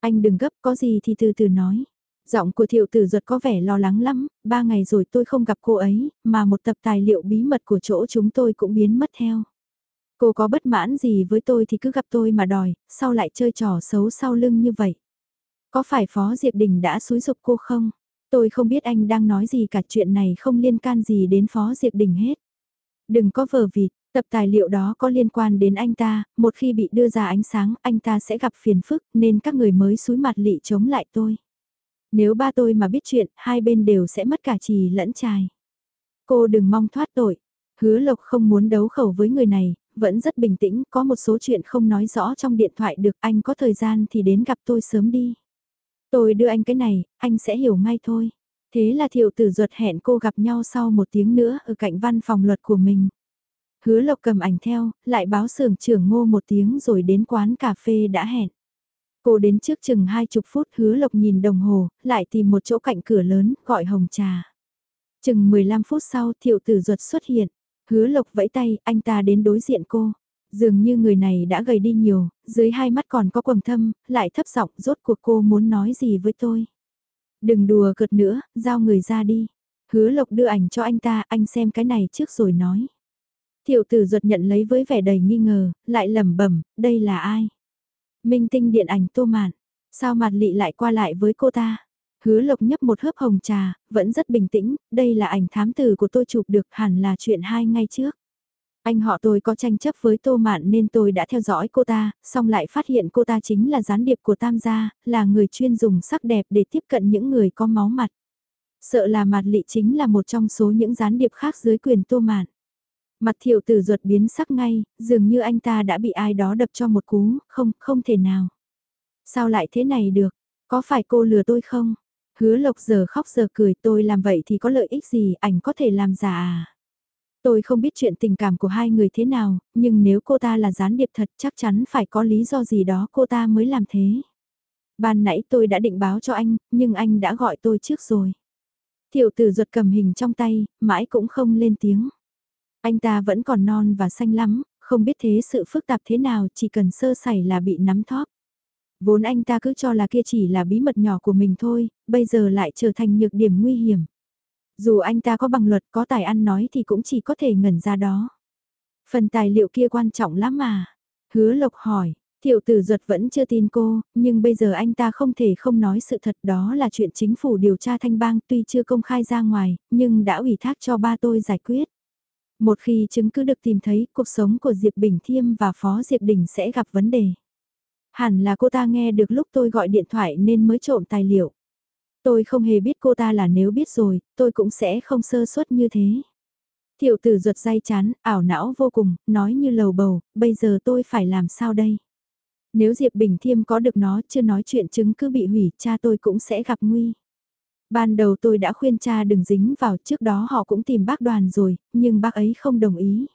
Anh đừng gấp có gì thì từ từ nói. Giọng của thiệu tử ruột có vẻ lo lắng lắm, ba ngày rồi tôi không gặp cô ấy, mà một tập tài liệu bí mật của chỗ chúng tôi cũng biến mất theo. Cô có bất mãn gì với tôi thì cứ gặp tôi mà đòi, sao lại chơi trò xấu sau lưng như vậy? Có phải Phó Diệp Đình đã xúi dục cô không? Tôi không biết anh đang nói gì cả chuyện này không liên can gì đến Phó Diệp Đình hết. Đừng có vờ vịt, tập tài liệu đó có liên quan đến anh ta, một khi bị đưa ra ánh sáng anh ta sẽ gặp phiền phức nên các người mới xúi mặt lị chống lại tôi. Nếu ba tôi mà biết chuyện, hai bên đều sẽ mất cả trì lẫn trai. Cô đừng mong thoát tội. Hứa Lộc không muốn đấu khẩu với người này, vẫn rất bình tĩnh, có một số chuyện không nói rõ trong điện thoại được, anh có thời gian thì đến gặp tôi sớm đi. Tôi đưa anh cái này, anh sẽ hiểu ngay thôi. Thế là thiệu tử ruột hẹn cô gặp nhau sau một tiếng nữa ở cạnh văn phòng luật của mình. Hứa Lộc cầm ảnh theo, lại báo sưởng trưởng ngô một tiếng rồi đến quán cà phê đã hẹn. Cô đến trước chừng hai chục phút hứa lộc nhìn đồng hồ, lại tìm một chỗ cạnh cửa lớn, gọi hồng trà. Chừng 15 phút sau thiệu tử ruột xuất hiện, hứa lộc vẫy tay, anh ta đến đối diện cô. Dường như người này đã gầy đi nhiều, dưới hai mắt còn có quầng thâm, lại thấp giọng rốt cuộc cô muốn nói gì với tôi. Đừng đùa cợt nữa, giao người ra đi. Hứa lộc đưa ảnh cho anh ta, anh xem cái này trước rồi nói. Thiệu tử ruột nhận lấy với vẻ đầy nghi ngờ, lại lẩm bẩm, đây là ai? Minh tinh điện ảnh tô mạn. Sao mặt lị lại qua lại với cô ta? Hứa lộc nhấp một hớp hồng trà, vẫn rất bình tĩnh, đây là ảnh thám tử của tôi chụp được hẳn là chuyện hai ngày trước. Anh họ tôi có tranh chấp với Tô Mạn nên tôi đã theo dõi cô ta, xong lại phát hiện cô ta chính là gián điệp của Tam gia, là người chuyên dùng sắc đẹp để tiếp cận những người có máu mặt. Sợ là mặt lị chính là một trong số những gián điệp khác dưới quyền Tô Mạn. Mặt thiệu tử ruột biến sắc ngay, dường như anh ta đã bị ai đó đập cho một cú, không, không thể nào. Sao lại thế này được, có phải cô lừa tôi không? Hứa lộc giờ khóc giờ cười tôi làm vậy thì có lợi ích gì, ảnh có thể làm giả à? Tôi không biết chuyện tình cảm của hai người thế nào, nhưng nếu cô ta là gián điệp thật chắc chắn phải có lý do gì đó cô ta mới làm thế. Ban nãy tôi đã định báo cho anh, nhưng anh đã gọi tôi trước rồi. Thiệu tử ruột cầm hình trong tay, mãi cũng không lên tiếng. Anh ta vẫn còn non và xanh lắm, không biết thế sự phức tạp thế nào chỉ cần sơ sẩy là bị nắm thóp. Vốn anh ta cứ cho là kia chỉ là bí mật nhỏ của mình thôi, bây giờ lại trở thành nhược điểm nguy hiểm. Dù anh ta có bằng luật có tài ăn nói thì cũng chỉ có thể ngẩn ra đó. Phần tài liệu kia quan trọng lắm mà. Hứa Lộc hỏi, Thiệu tử duật vẫn chưa tin cô, nhưng bây giờ anh ta không thể không nói sự thật đó là chuyện chính phủ điều tra thanh bang tuy chưa công khai ra ngoài, nhưng đã ủy thác cho ba tôi giải quyết. Một khi chứng cứ được tìm thấy, cuộc sống của Diệp Bình Thiêm và Phó Diệp Đình sẽ gặp vấn đề. Hẳn là cô ta nghe được lúc tôi gọi điện thoại nên mới trộm tài liệu. Tôi không hề biết cô ta là nếu biết rồi, tôi cũng sẽ không sơ suất như thế. Thiệu tử ruột dây chán, ảo não vô cùng, nói như lầu bầu, bây giờ tôi phải làm sao đây? Nếu Diệp Bình Thiêm có được nó chưa nói chuyện chứng cứ bị hủy, cha tôi cũng sẽ gặp nguy. Ban đầu tôi đã khuyên cha đừng dính vào trước đó họ cũng tìm bác đoàn rồi, nhưng bác ấy không đồng ý.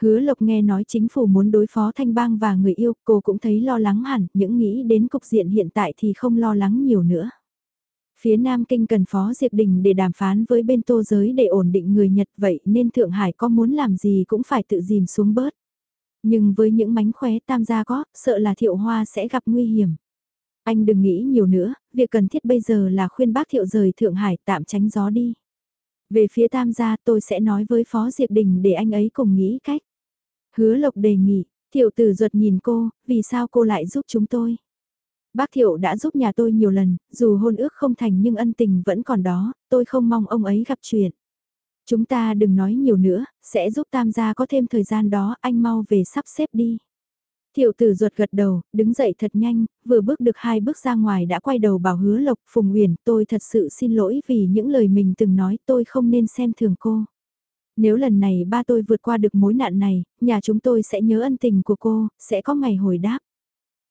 Hứa Lộc nghe nói chính phủ muốn đối phó thanh bang và người yêu, cô cũng thấy lo lắng hẳn, những nghĩ đến cục diện hiện tại thì không lo lắng nhiều nữa. Phía Nam Kinh cần Phó Diệp Đình để đàm phán với bên tô giới để ổn định người Nhật vậy nên Thượng Hải có muốn làm gì cũng phải tự dìm xuống bớt. Nhưng với những mánh khóe tam gia có, sợ là thiệu hoa sẽ gặp nguy hiểm. Anh đừng nghĩ nhiều nữa, việc cần thiết bây giờ là khuyên bác thiệu rời Thượng Hải tạm tránh gió đi. Về phía tam gia tôi sẽ nói với Phó Diệp Đình để anh ấy cùng nghĩ cách. Hứa Lộc đề nghị, thiệu tử ruột nhìn cô, vì sao cô lại giúp chúng tôi? Bác thiệu đã giúp nhà tôi nhiều lần, dù hôn ước không thành nhưng ân tình vẫn còn đó, tôi không mong ông ấy gặp chuyện. Chúng ta đừng nói nhiều nữa, sẽ giúp tam gia có thêm thời gian đó, anh mau về sắp xếp đi. Thiệu tử ruột gật đầu, đứng dậy thật nhanh, vừa bước được hai bước ra ngoài đã quay đầu bảo hứa lộc phùng uyển tôi thật sự xin lỗi vì những lời mình từng nói tôi không nên xem thường cô. Nếu lần này ba tôi vượt qua được mối nạn này, nhà chúng tôi sẽ nhớ ân tình của cô, sẽ có ngày hồi đáp.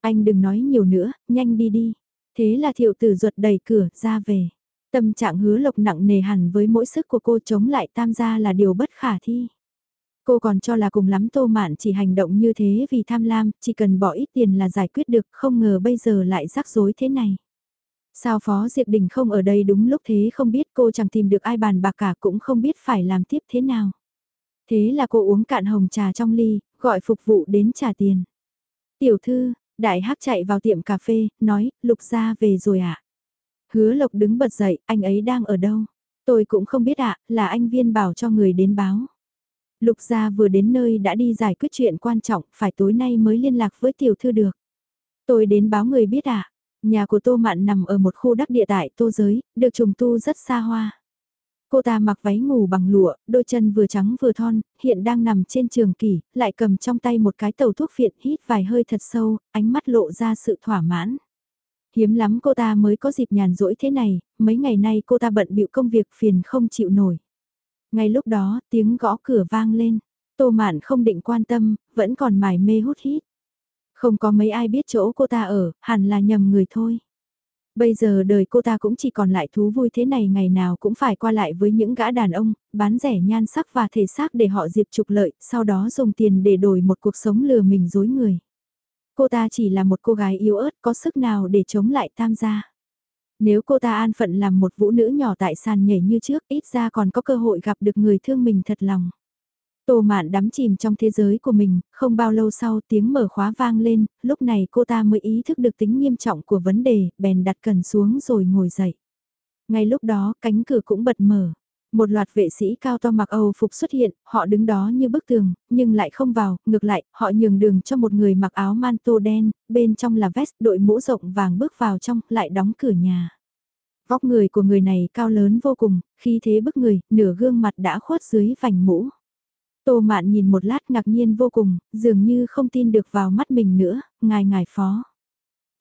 Anh đừng nói nhiều nữa, nhanh đi đi. Thế là thiệu tử ruột đẩy cửa, ra về. Tâm trạng hứa lộc nặng nề hẳn với mỗi sức của cô chống lại tam gia là điều bất khả thi. Cô còn cho là cùng lắm Tô Mạn chỉ hành động như thế vì tham lam, chỉ cần bỏ ít tiền là giải quyết được, không ngờ bây giờ lại rắc rối thế này. Sao Phó Diệp Đình không ở đây đúng lúc thế không biết cô chẳng tìm được ai bàn bạc cả cũng không biết phải làm tiếp thế nào. Thế là cô uống cạn hồng trà trong ly, gọi phục vụ đến trả tiền. Tiểu thư, đại hắc chạy vào tiệm cà phê, nói, lục gia về rồi ạ. À? Hứa lộc đứng bật dậy, anh ấy đang ở đâu? Tôi cũng không biết ạ, là anh viên bảo cho người đến báo. Lục gia vừa đến nơi đã đi giải quyết chuyện quan trọng, phải tối nay mới liên lạc với tiểu thư được. Tôi đến báo người biết ạ, nhà của Tô Mạn nằm ở một khu đắc địa tại Tô Giới, được trùng tu rất xa hoa. Cô ta mặc váy ngủ bằng lụa, đôi chân vừa trắng vừa thon, hiện đang nằm trên trường kỷ, lại cầm trong tay một cái tàu thuốc phiện hít vài hơi thật sâu, ánh mắt lộ ra sự thỏa mãn. Hiếm lắm cô ta mới có dịp nhàn rỗi thế này, mấy ngày nay cô ta bận bịu công việc phiền không chịu nổi. Ngay lúc đó, tiếng gõ cửa vang lên. Tô Mạn không định quan tâm, vẫn còn mải mê hút hít. Không có mấy ai biết chỗ cô ta ở, hẳn là nhầm người thôi. Bây giờ đời cô ta cũng chỉ còn lại thú vui thế này ngày nào cũng phải qua lại với những gã đàn ông, bán rẻ nhan sắc và thể xác để họ diệp trục lợi, sau đó dùng tiền để đổi một cuộc sống lừa mình dối người. Cô ta chỉ là một cô gái yếu ớt có sức nào để chống lại tam gia. Nếu cô ta an phận làm một vũ nữ nhỏ tại sàn nhảy như trước, ít ra còn có cơ hội gặp được người thương mình thật lòng. Tô mạn đắm chìm trong thế giới của mình, không bao lâu sau tiếng mở khóa vang lên, lúc này cô ta mới ý thức được tính nghiêm trọng của vấn đề, bèn đặt cần xuống rồi ngồi dậy. Ngay lúc đó, cánh cửa cũng bật mở. Một loạt vệ sĩ cao to mặc Âu phục xuất hiện, họ đứng đó như bức tường, nhưng lại không vào, ngược lại, họ nhường đường cho một người mặc áo manto đen, bên trong là vest đội mũ rộng vàng bước vào trong, lại đóng cửa nhà. Vóc người của người này cao lớn vô cùng, khi thế bức người, nửa gương mặt đã khuất dưới vành mũ. Tô Mạn nhìn một lát ngạc nhiên vô cùng, dường như không tin được vào mắt mình nữa, ngài ngài phó.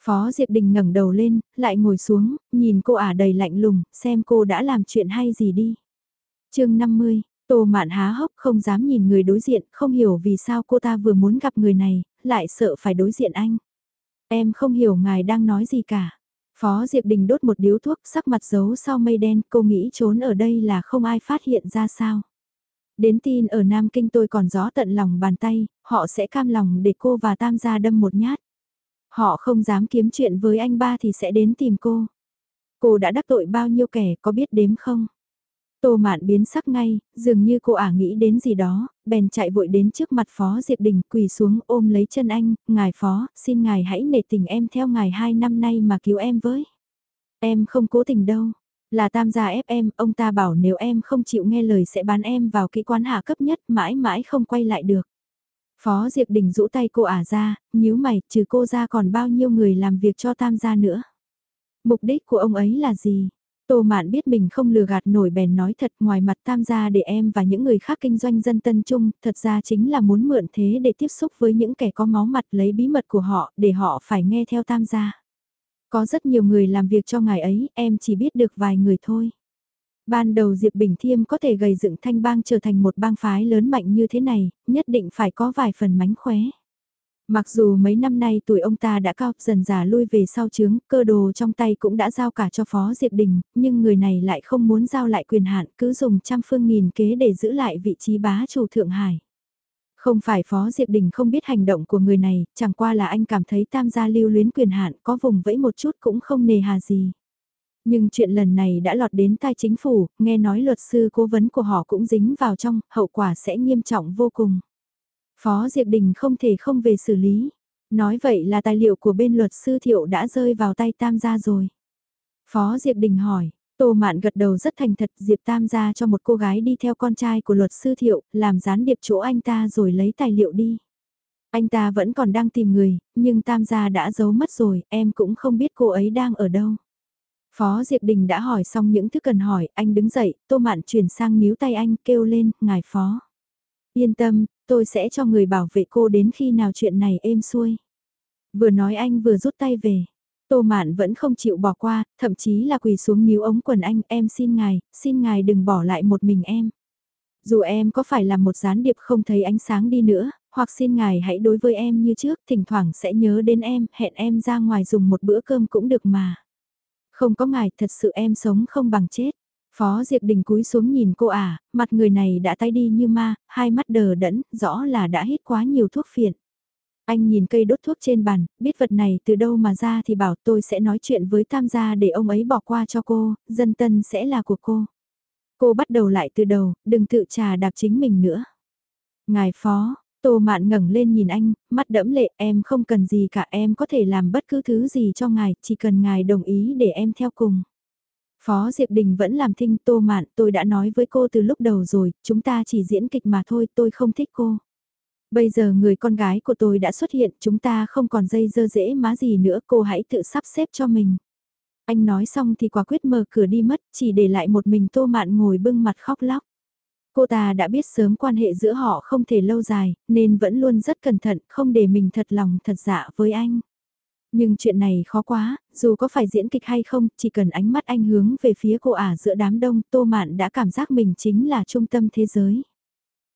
Phó Diệp Đình ngẩng đầu lên, lại ngồi xuống, nhìn cô ả đầy lạnh lùng, xem cô đã làm chuyện hay gì đi chương 50, Tô Mạn há hốc không dám nhìn người đối diện, không hiểu vì sao cô ta vừa muốn gặp người này, lại sợ phải đối diện anh. Em không hiểu ngài đang nói gì cả. Phó Diệp Đình đốt một điếu thuốc sắc mặt giấu sau mây đen, cô nghĩ trốn ở đây là không ai phát hiện ra sao. Đến tin ở Nam Kinh tôi còn gió tận lòng bàn tay, họ sẽ cam lòng để cô và Tam gia đâm một nhát. Họ không dám kiếm chuyện với anh ba thì sẽ đến tìm cô. Cô đã đắc tội bao nhiêu kẻ có biết đếm không? Tô mạn biến sắc ngay, dường như cô ả nghĩ đến gì đó, bèn chạy vội đến trước mặt Phó Diệp Đình quỳ xuống ôm lấy chân anh, ngài Phó, xin ngài hãy nể tình em theo ngài hai năm nay mà cứu em với. Em không cố tình đâu, là tam gia ép em, ông ta bảo nếu em không chịu nghe lời sẽ bán em vào kỹ quán hạ cấp nhất mãi mãi không quay lại được. Phó Diệp Đình rũ tay cô ả ra, nhíu mày, trừ cô ra còn bao nhiêu người làm việc cho tam gia nữa. Mục đích của ông ấy là gì? Tô Mạn biết mình không lừa gạt nổi bèn nói thật ngoài mặt tam gia để em và những người khác kinh doanh dân tân chung, thật ra chính là muốn mượn thế để tiếp xúc với những kẻ có máu mặt lấy bí mật của họ để họ phải nghe theo tam gia. Có rất nhiều người làm việc cho ngài ấy, em chỉ biết được vài người thôi. Ban đầu Diệp Bình Thiêm có thể gầy dựng thanh bang trở thành một bang phái lớn mạnh như thế này, nhất định phải có vài phần mánh khóe. Mặc dù mấy năm nay tuổi ông ta đã cao dần già lui về sau chướng, cơ đồ trong tay cũng đã giao cả cho Phó Diệp Đình, nhưng người này lại không muốn giao lại quyền hạn cứ dùng trăm phương nghìn kế để giữ lại vị trí bá chủ Thượng Hải. Không phải Phó Diệp Đình không biết hành động của người này, chẳng qua là anh cảm thấy tam gia lưu luyến quyền hạn có vùng vẫy một chút cũng không nề hà gì. Nhưng chuyện lần này đã lọt đến tai chính phủ, nghe nói luật sư cố vấn của họ cũng dính vào trong, hậu quả sẽ nghiêm trọng vô cùng. Phó Diệp Đình không thể không về xử lý. Nói vậy là tài liệu của bên luật sư Thiệu đã rơi vào tay Tam gia rồi. Phó Diệp Đình hỏi, Tô Mạn gật đầu rất thành thật Diệp Tam gia cho một cô gái đi theo con trai của luật sư Thiệu, làm gián điệp chỗ anh ta rồi lấy tài liệu đi. Anh ta vẫn còn đang tìm người, nhưng Tam gia đã giấu mất rồi, em cũng không biết cô ấy đang ở đâu. Phó Diệp Đình đã hỏi xong những thứ cần hỏi, anh đứng dậy, Tô Mạn chuyển sang níu tay anh, kêu lên, ngài Phó. Yên tâm, tôi sẽ cho người bảo vệ cô đến khi nào chuyện này êm xuôi. Vừa nói anh vừa rút tay về. Tô Mạn vẫn không chịu bỏ qua, thậm chí là quỳ xuống níu ống quần anh, em xin ngài, xin ngài đừng bỏ lại một mình em. Dù em có phải là một gián điệp không thấy ánh sáng đi nữa, hoặc xin ngài hãy đối với em như trước, thỉnh thoảng sẽ nhớ đến em, hẹn em ra ngoài dùng một bữa cơm cũng được mà. Không có ngài, thật sự em sống không bằng chết. Phó Diệp Đình cúi xuống nhìn cô à, mặt người này đã tay đi như ma, hai mắt đờ đẫn, rõ là đã hít quá nhiều thuốc phiện. Anh nhìn cây đốt thuốc trên bàn, biết vật này từ đâu mà ra thì bảo tôi sẽ nói chuyện với tam gia để ông ấy bỏ qua cho cô, dân tân sẽ là của cô. Cô bắt đầu lại từ đầu, đừng tự trà đạp chính mình nữa. Ngài phó, Tô Mạn ngẩng lên nhìn anh, mắt đẫm lệ em không cần gì cả em có thể làm bất cứ thứ gì cho ngài, chỉ cần ngài đồng ý để em theo cùng. Phó Diệp Đình vẫn làm thinh Tô Mạn, tôi đã nói với cô từ lúc đầu rồi, chúng ta chỉ diễn kịch mà thôi, tôi không thích cô. Bây giờ người con gái của tôi đã xuất hiện, chúng ta không còn dây dơ dễ má gì nữa, cô hãy tự sắp xếp cho mình. Anh nói xong thì quả quyết mở cửa đi mất, chỉ để lại một mình Tô Mạn ngồi bưng mặt khóc lóc. Cô ta đã biết sớm quan hệ giữa họ không thể lâu dài, nên vẫn luôn rất cẩn thận, không để mình thật lòng thật dạ với anh. Nhưng chuyện này khó quá, dù có phải diễn kịch hay không, chỉ cần ánh mắt anh hướng về phía cô ả giữa đám đông, Tô Mạn đã cảm giác mình chính là trung tâm thế giới.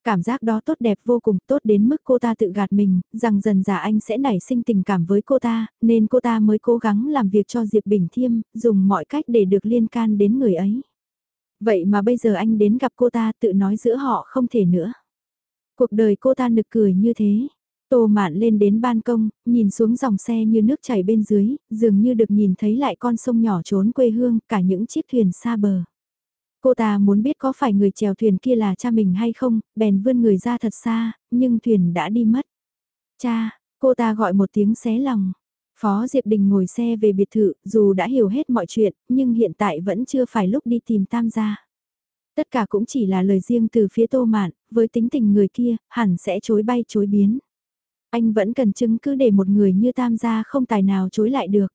Cảm giác đó tốt đẹp vô cùng tốt đến mức cô ta tự gạt mình, rằng dần dà anh sẽ nảy sinh tình cảm với cô ta, nên cô ta mới cố gắng làm việc cho Diệp Bình Thiêm, dùng mọi cách để được liên can đến người ấy. Vậy mà bây giờ anh đến gặp cô ta tự nói giữa họ không thể nữa. Cuộc đời cô ta nực cười như thế. Tô mạn lên đến ban công, nhìn xuống dòng xe như nước chảy bên dưới, dường như được nhìn thấy lại con sông nhỏ trốn quê hương, cả những chiếc thuyền xa bờ. Cô ta muốn biết có phải người chèo thuyền kia là cha mình hay không, bèn vươn người ra thật xa, nhưng thuyền đã đi mất. Cha, cô ta gọi một tiếng xé lòng. Phó Diệp Đình ngồi xe về biệt thự, dù đã hiểu hết mọi chuyện, nhưng hiện tại vẫn chưa phải lúc đi tìm tam gia. Tất cả cũng chỉ là lời riêng từ phía tô mạn, với tính tình người kia, hẳn sẽ chối bay chối biến. Anh vẫn cần chứng cứ để một người như tam gia không tài nào chối lại được.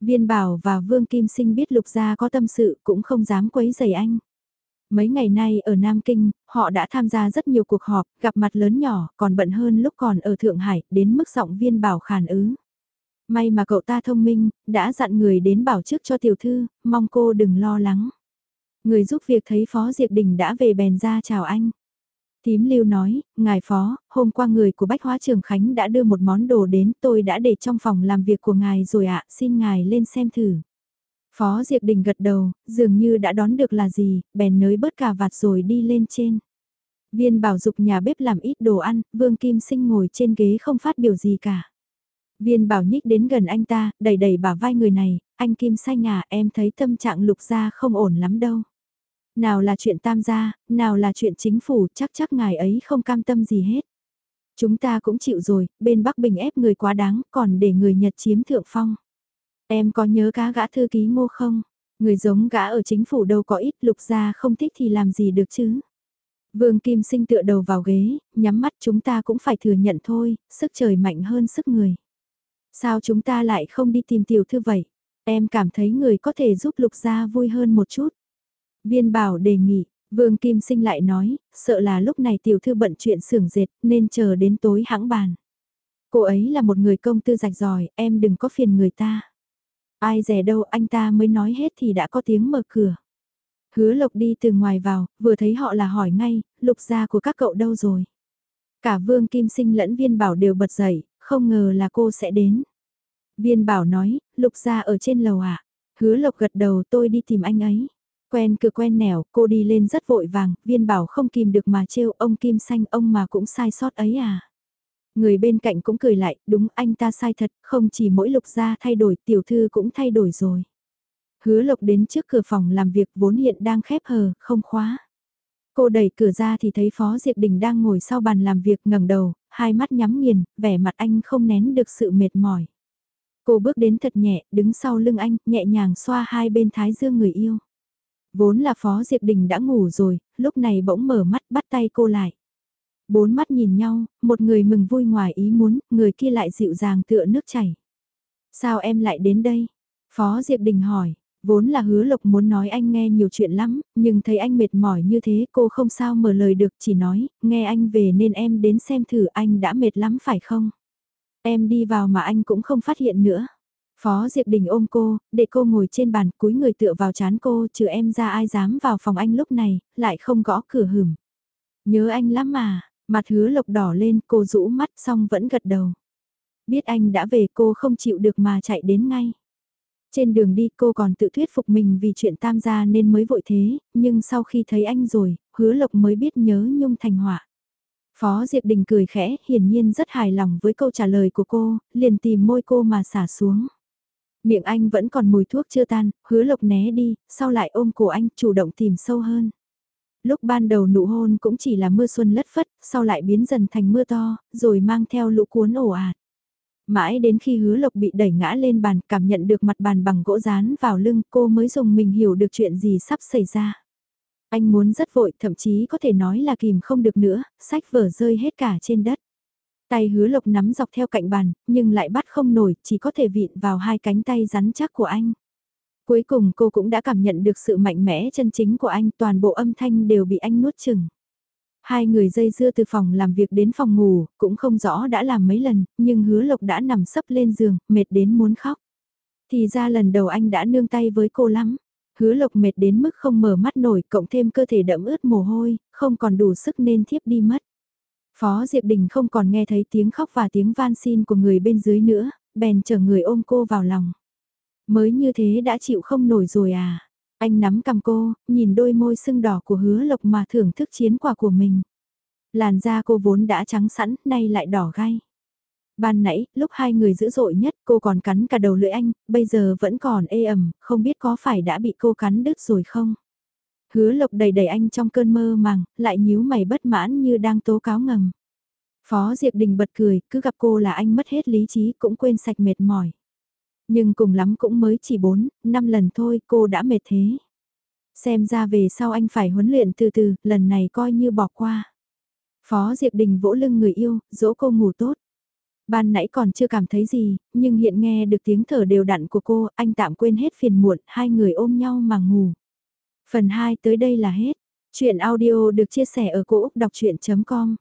Viên Bảo và Vương Kim Sinh biết Lục Gia có tâm sự cũng không dám quấy rầy anh. Mấy ngày nay ở Nam Kinh, họ đã tham gia rất nhiều cuộc họp, gặp mặt lớn nhỏ, còn bận hơn lúc còn ở Thượng Hải, đến mức giọng Viên Bảo khàn ứ. May mà cậu ta thông minh, đã dặn người đến bảo trước cho tiểu thư, mong cô đừng lo lắng. Người giúp việc thấy Phó Diệp Đình đã về bèn ra chào anh. Tím lưu nói, ngài phó, hôm qua người của Bách Hóa Trường Khánh đã đưa một món đồ đến tôi đã để trong phòng làm việc của ngài rồi ạ, xin ngài lên xem thử. Phó Diệp Đình gật đầu, dường như đã đón được là gì, bèn nới bớt cà vạt rồi đi lên trên. Viên bảo dục nhà bếp làm ít đồ ăn, Vương Kim Sinh ngồi trên ghế không phát biểu gì cả. Viên bảo nhích đến gần anh ta, đẩy đẩy bả vai người này, anh Kim sai nhà em thấy tâm trạng lục ra không ổn lắm đâu. Nào là chuyện tam gia, nào là chuyện chính phủ, chắc chắc ngài ấy không cam tâm gì hết. Chúng ta cũng chịu rồi, bên Bắc Bình ép người quá đáng, còn để người Nhật chiếm thượng phong. Em có nhớ cá gã thư ký ngô không? Người giống gã ở chính phủ đâu có ít lục gia không thích thì làm gì được chứ? Vương Kim Sinh tựa đầu vào ghế, nhắm mắt chúng ta cũng phải thừa nhận thôi, sức trời mạnh hơn sức người. Sao chúng ta lại không đi tìm tiểu thư vậy? Em cảm thấy người có thể giúp lục gia vui hơn một chút. Viên bảo đề nghị, Vương Kim Sinh lại nói, sợ là lúc này tiểu thư bận chuyện xưởng dệt nên chờ đến tối hãng bàn. Cô ấy là một người công tư rạch giỏi, em đừng có phiền người ta. Ai rẻ đâu anh ta mới nói hết thì đã có tiếng mở cửa. Hứa lộc đi từ ngoài vào, vừa thấy họ là hỏi ngay, lục gia của các cậu đâu rồi. Cả Vương Kim Sinh lẫn Viên Bảo đều bật dậy, không ngờ là cô sẽ đến. Viên Bảo nói, lục gia ở trên lầu ạ. À? Hứa lộc gật đầu tôi đi tìm anh ấy. Quen cửa quen nẻo, cô đi lên rất vội vàng, viên bảo không kìm được mà trêu ông Kim Xanh ông mà cũng sai sót ấy à. Người bên cạnh cũng cười lại, đúng anh ta sai thật, không chỉ mỗi lục gia thay đổi, tiểu thư cũng thay đổi rồi. Hứa lộc đến trước cửa phòng làm việc vốn hiện đang khép hờ, không khóa. Cô đẩy cửa ra thì thấy Phó Diệp Đình đang ngồi sau bàn làm việc ngẩng đầu, hai mắt nhắm nghiền, vẻ mặt anh không nén được sự mệt mỏi. Cô bước đến thật nhẹ, đứng sau lưng anh, nhẹ nhàng xoa hai bên thái dương người yêu. Vốn là Phó Diệp Đình đã ngủ rồi, lúc này bỗng mở mắt bắt tay cô lại. Bốn mắt nhìn nhau, một người mừng vui ngoài ý muốn, người kia lại dịu dàng tựa nước chảy. Sao em lại đến đây? Phó Diệp Đình hỏi, vốn là hứa lộc muốn nói anh nghe nhiều chuyện lắm, nhưng thấy anh mệt mỏi như thế cô không sao mở lời được chỉ nói, nghe anh về nên em đến xem thử anh đã mệt lắm phải không? Em đi vào mà anh cũng không phát hiện nữa. Phó Diệp Đình ôm cô, để cô ngồi trên bàn, cúi người tựa vào chán cô, trừ em ra ai dám vào phòng anh lúc này, lại không gõ cửa hửm. Nhớ anh lắm mà, mặt hứa lộc đỏ lên, cô rũ mắt xong vẫn gật đầu. Biết anh đã về cô không chịu được mà chạy đến ngay. Trên đường đi cô còn tự thuyết phục mình vì chuyện tam gia nên mới vội thế, nhưng sau khi thấy anh rồi, hứa lộc mới biết nhớ nhung thành họa. Phó Diệp Đình cười khẽ, hiển nhiên rất hài lòng với câu trả lời của cô, liền tìm môi cô mà xả xuống. Miệng anh vẫn còn mùi thuốc chưa tan, hứa lộc né đi, sau lại ôm cổ anh chủ động tìm sâu hơn. Lúc ban đầu nụ hôn cũng chỉ là mưa xuân lất phất, sau lại biến dần thành mưa to, rồi mang theo lũ cuốn ổ ạt. Mãi đến khi hứa lộc bị đẩy ngã lên bàn, cảm nhận được mặt bàn bằng gỗ rán vào lưng, cô mới dùng mình hiểu được chuyện gì sắp xảy ra. Anh muốn rất vội, thậm chí có thể nói là kìm không được nữa, sách vở rơi hết cả trên đất. Tay hứa lộc nắm dọc theo cạnh bàn, nhưng lại bắt không nổi, chỉ có thể vịn vào hai cánh tay rắn chắc của anh. Cuối cùng cô cũng đã cảm nhận được sự mạnh mẽ chân chính của anh, toàn bộ âm thanh đều bị anh nuốt chừng. Hai người dây dưa từ phòng làm việc đến phòng ngủ, cũng không rõ đã làm mấy lần, nhưng hứa lộc đã nằm sấp lên giường, mệt đến muốn khóc. Thì ra lần đầu anh đã nương tay với cô lắm. Hứa lộc mệt đến mức không mở mắt nổi, cộng thêm cơ thể đẫm ướt mồ hôi, không còn đủ sức nên thiếp đi mất. Phó Diệp Đình không còn nghe thấy tiếng khóc và tiếng van xin của người bên dưới nữa, bèn chở người ôm cô vào lòng. Mới như thế đã chịu không nổi rồi à? Anh nắm cầm cô, nhìn đôi môi sưng đỏ của hứa lộc mà thưởng thức chiến quả của mình. Làn da cô vốn đã trắng sẵn, nay lại đỏ gai. Ban nãy, lúc hai người dữ dội nhất, cô còn cắn cả đầu lưỡi anh, bây giờ vẫn còn ê ẩm, không biết có phải đã bị cô cắn đứt rồi không? Hứa lộc đầy đầy anh trong cơn mơ màng, lại nhíu mày bất mãn như đang tố cáo ngầm. Phó Diệp Đình bật cười, cứ gặp cô là anh mất hết lý trí cũng quên sạch mệt mỏi. Nhưng cùng lắm cũng mới chỉ 4, 5 lần thôi cô đã mệt thế. Xem ra về sau anh phải huấn luyện từ từ, lần này coi như bỏ qua. Phó Diệp Đình vỗ lưng người yêu, dỗ cô ngủ tốt. Ban nãy còn chưa cảm thấy gì, nhưng hiện nghe được tiếng thở đều đặn của cô, anh tạm quên hết phiền muộn, hai người ôm nhau mà ngủ. Phần 2 tới đây là hết. Chuyện audio được chia sẻ ở cỗ đọc chuyện.com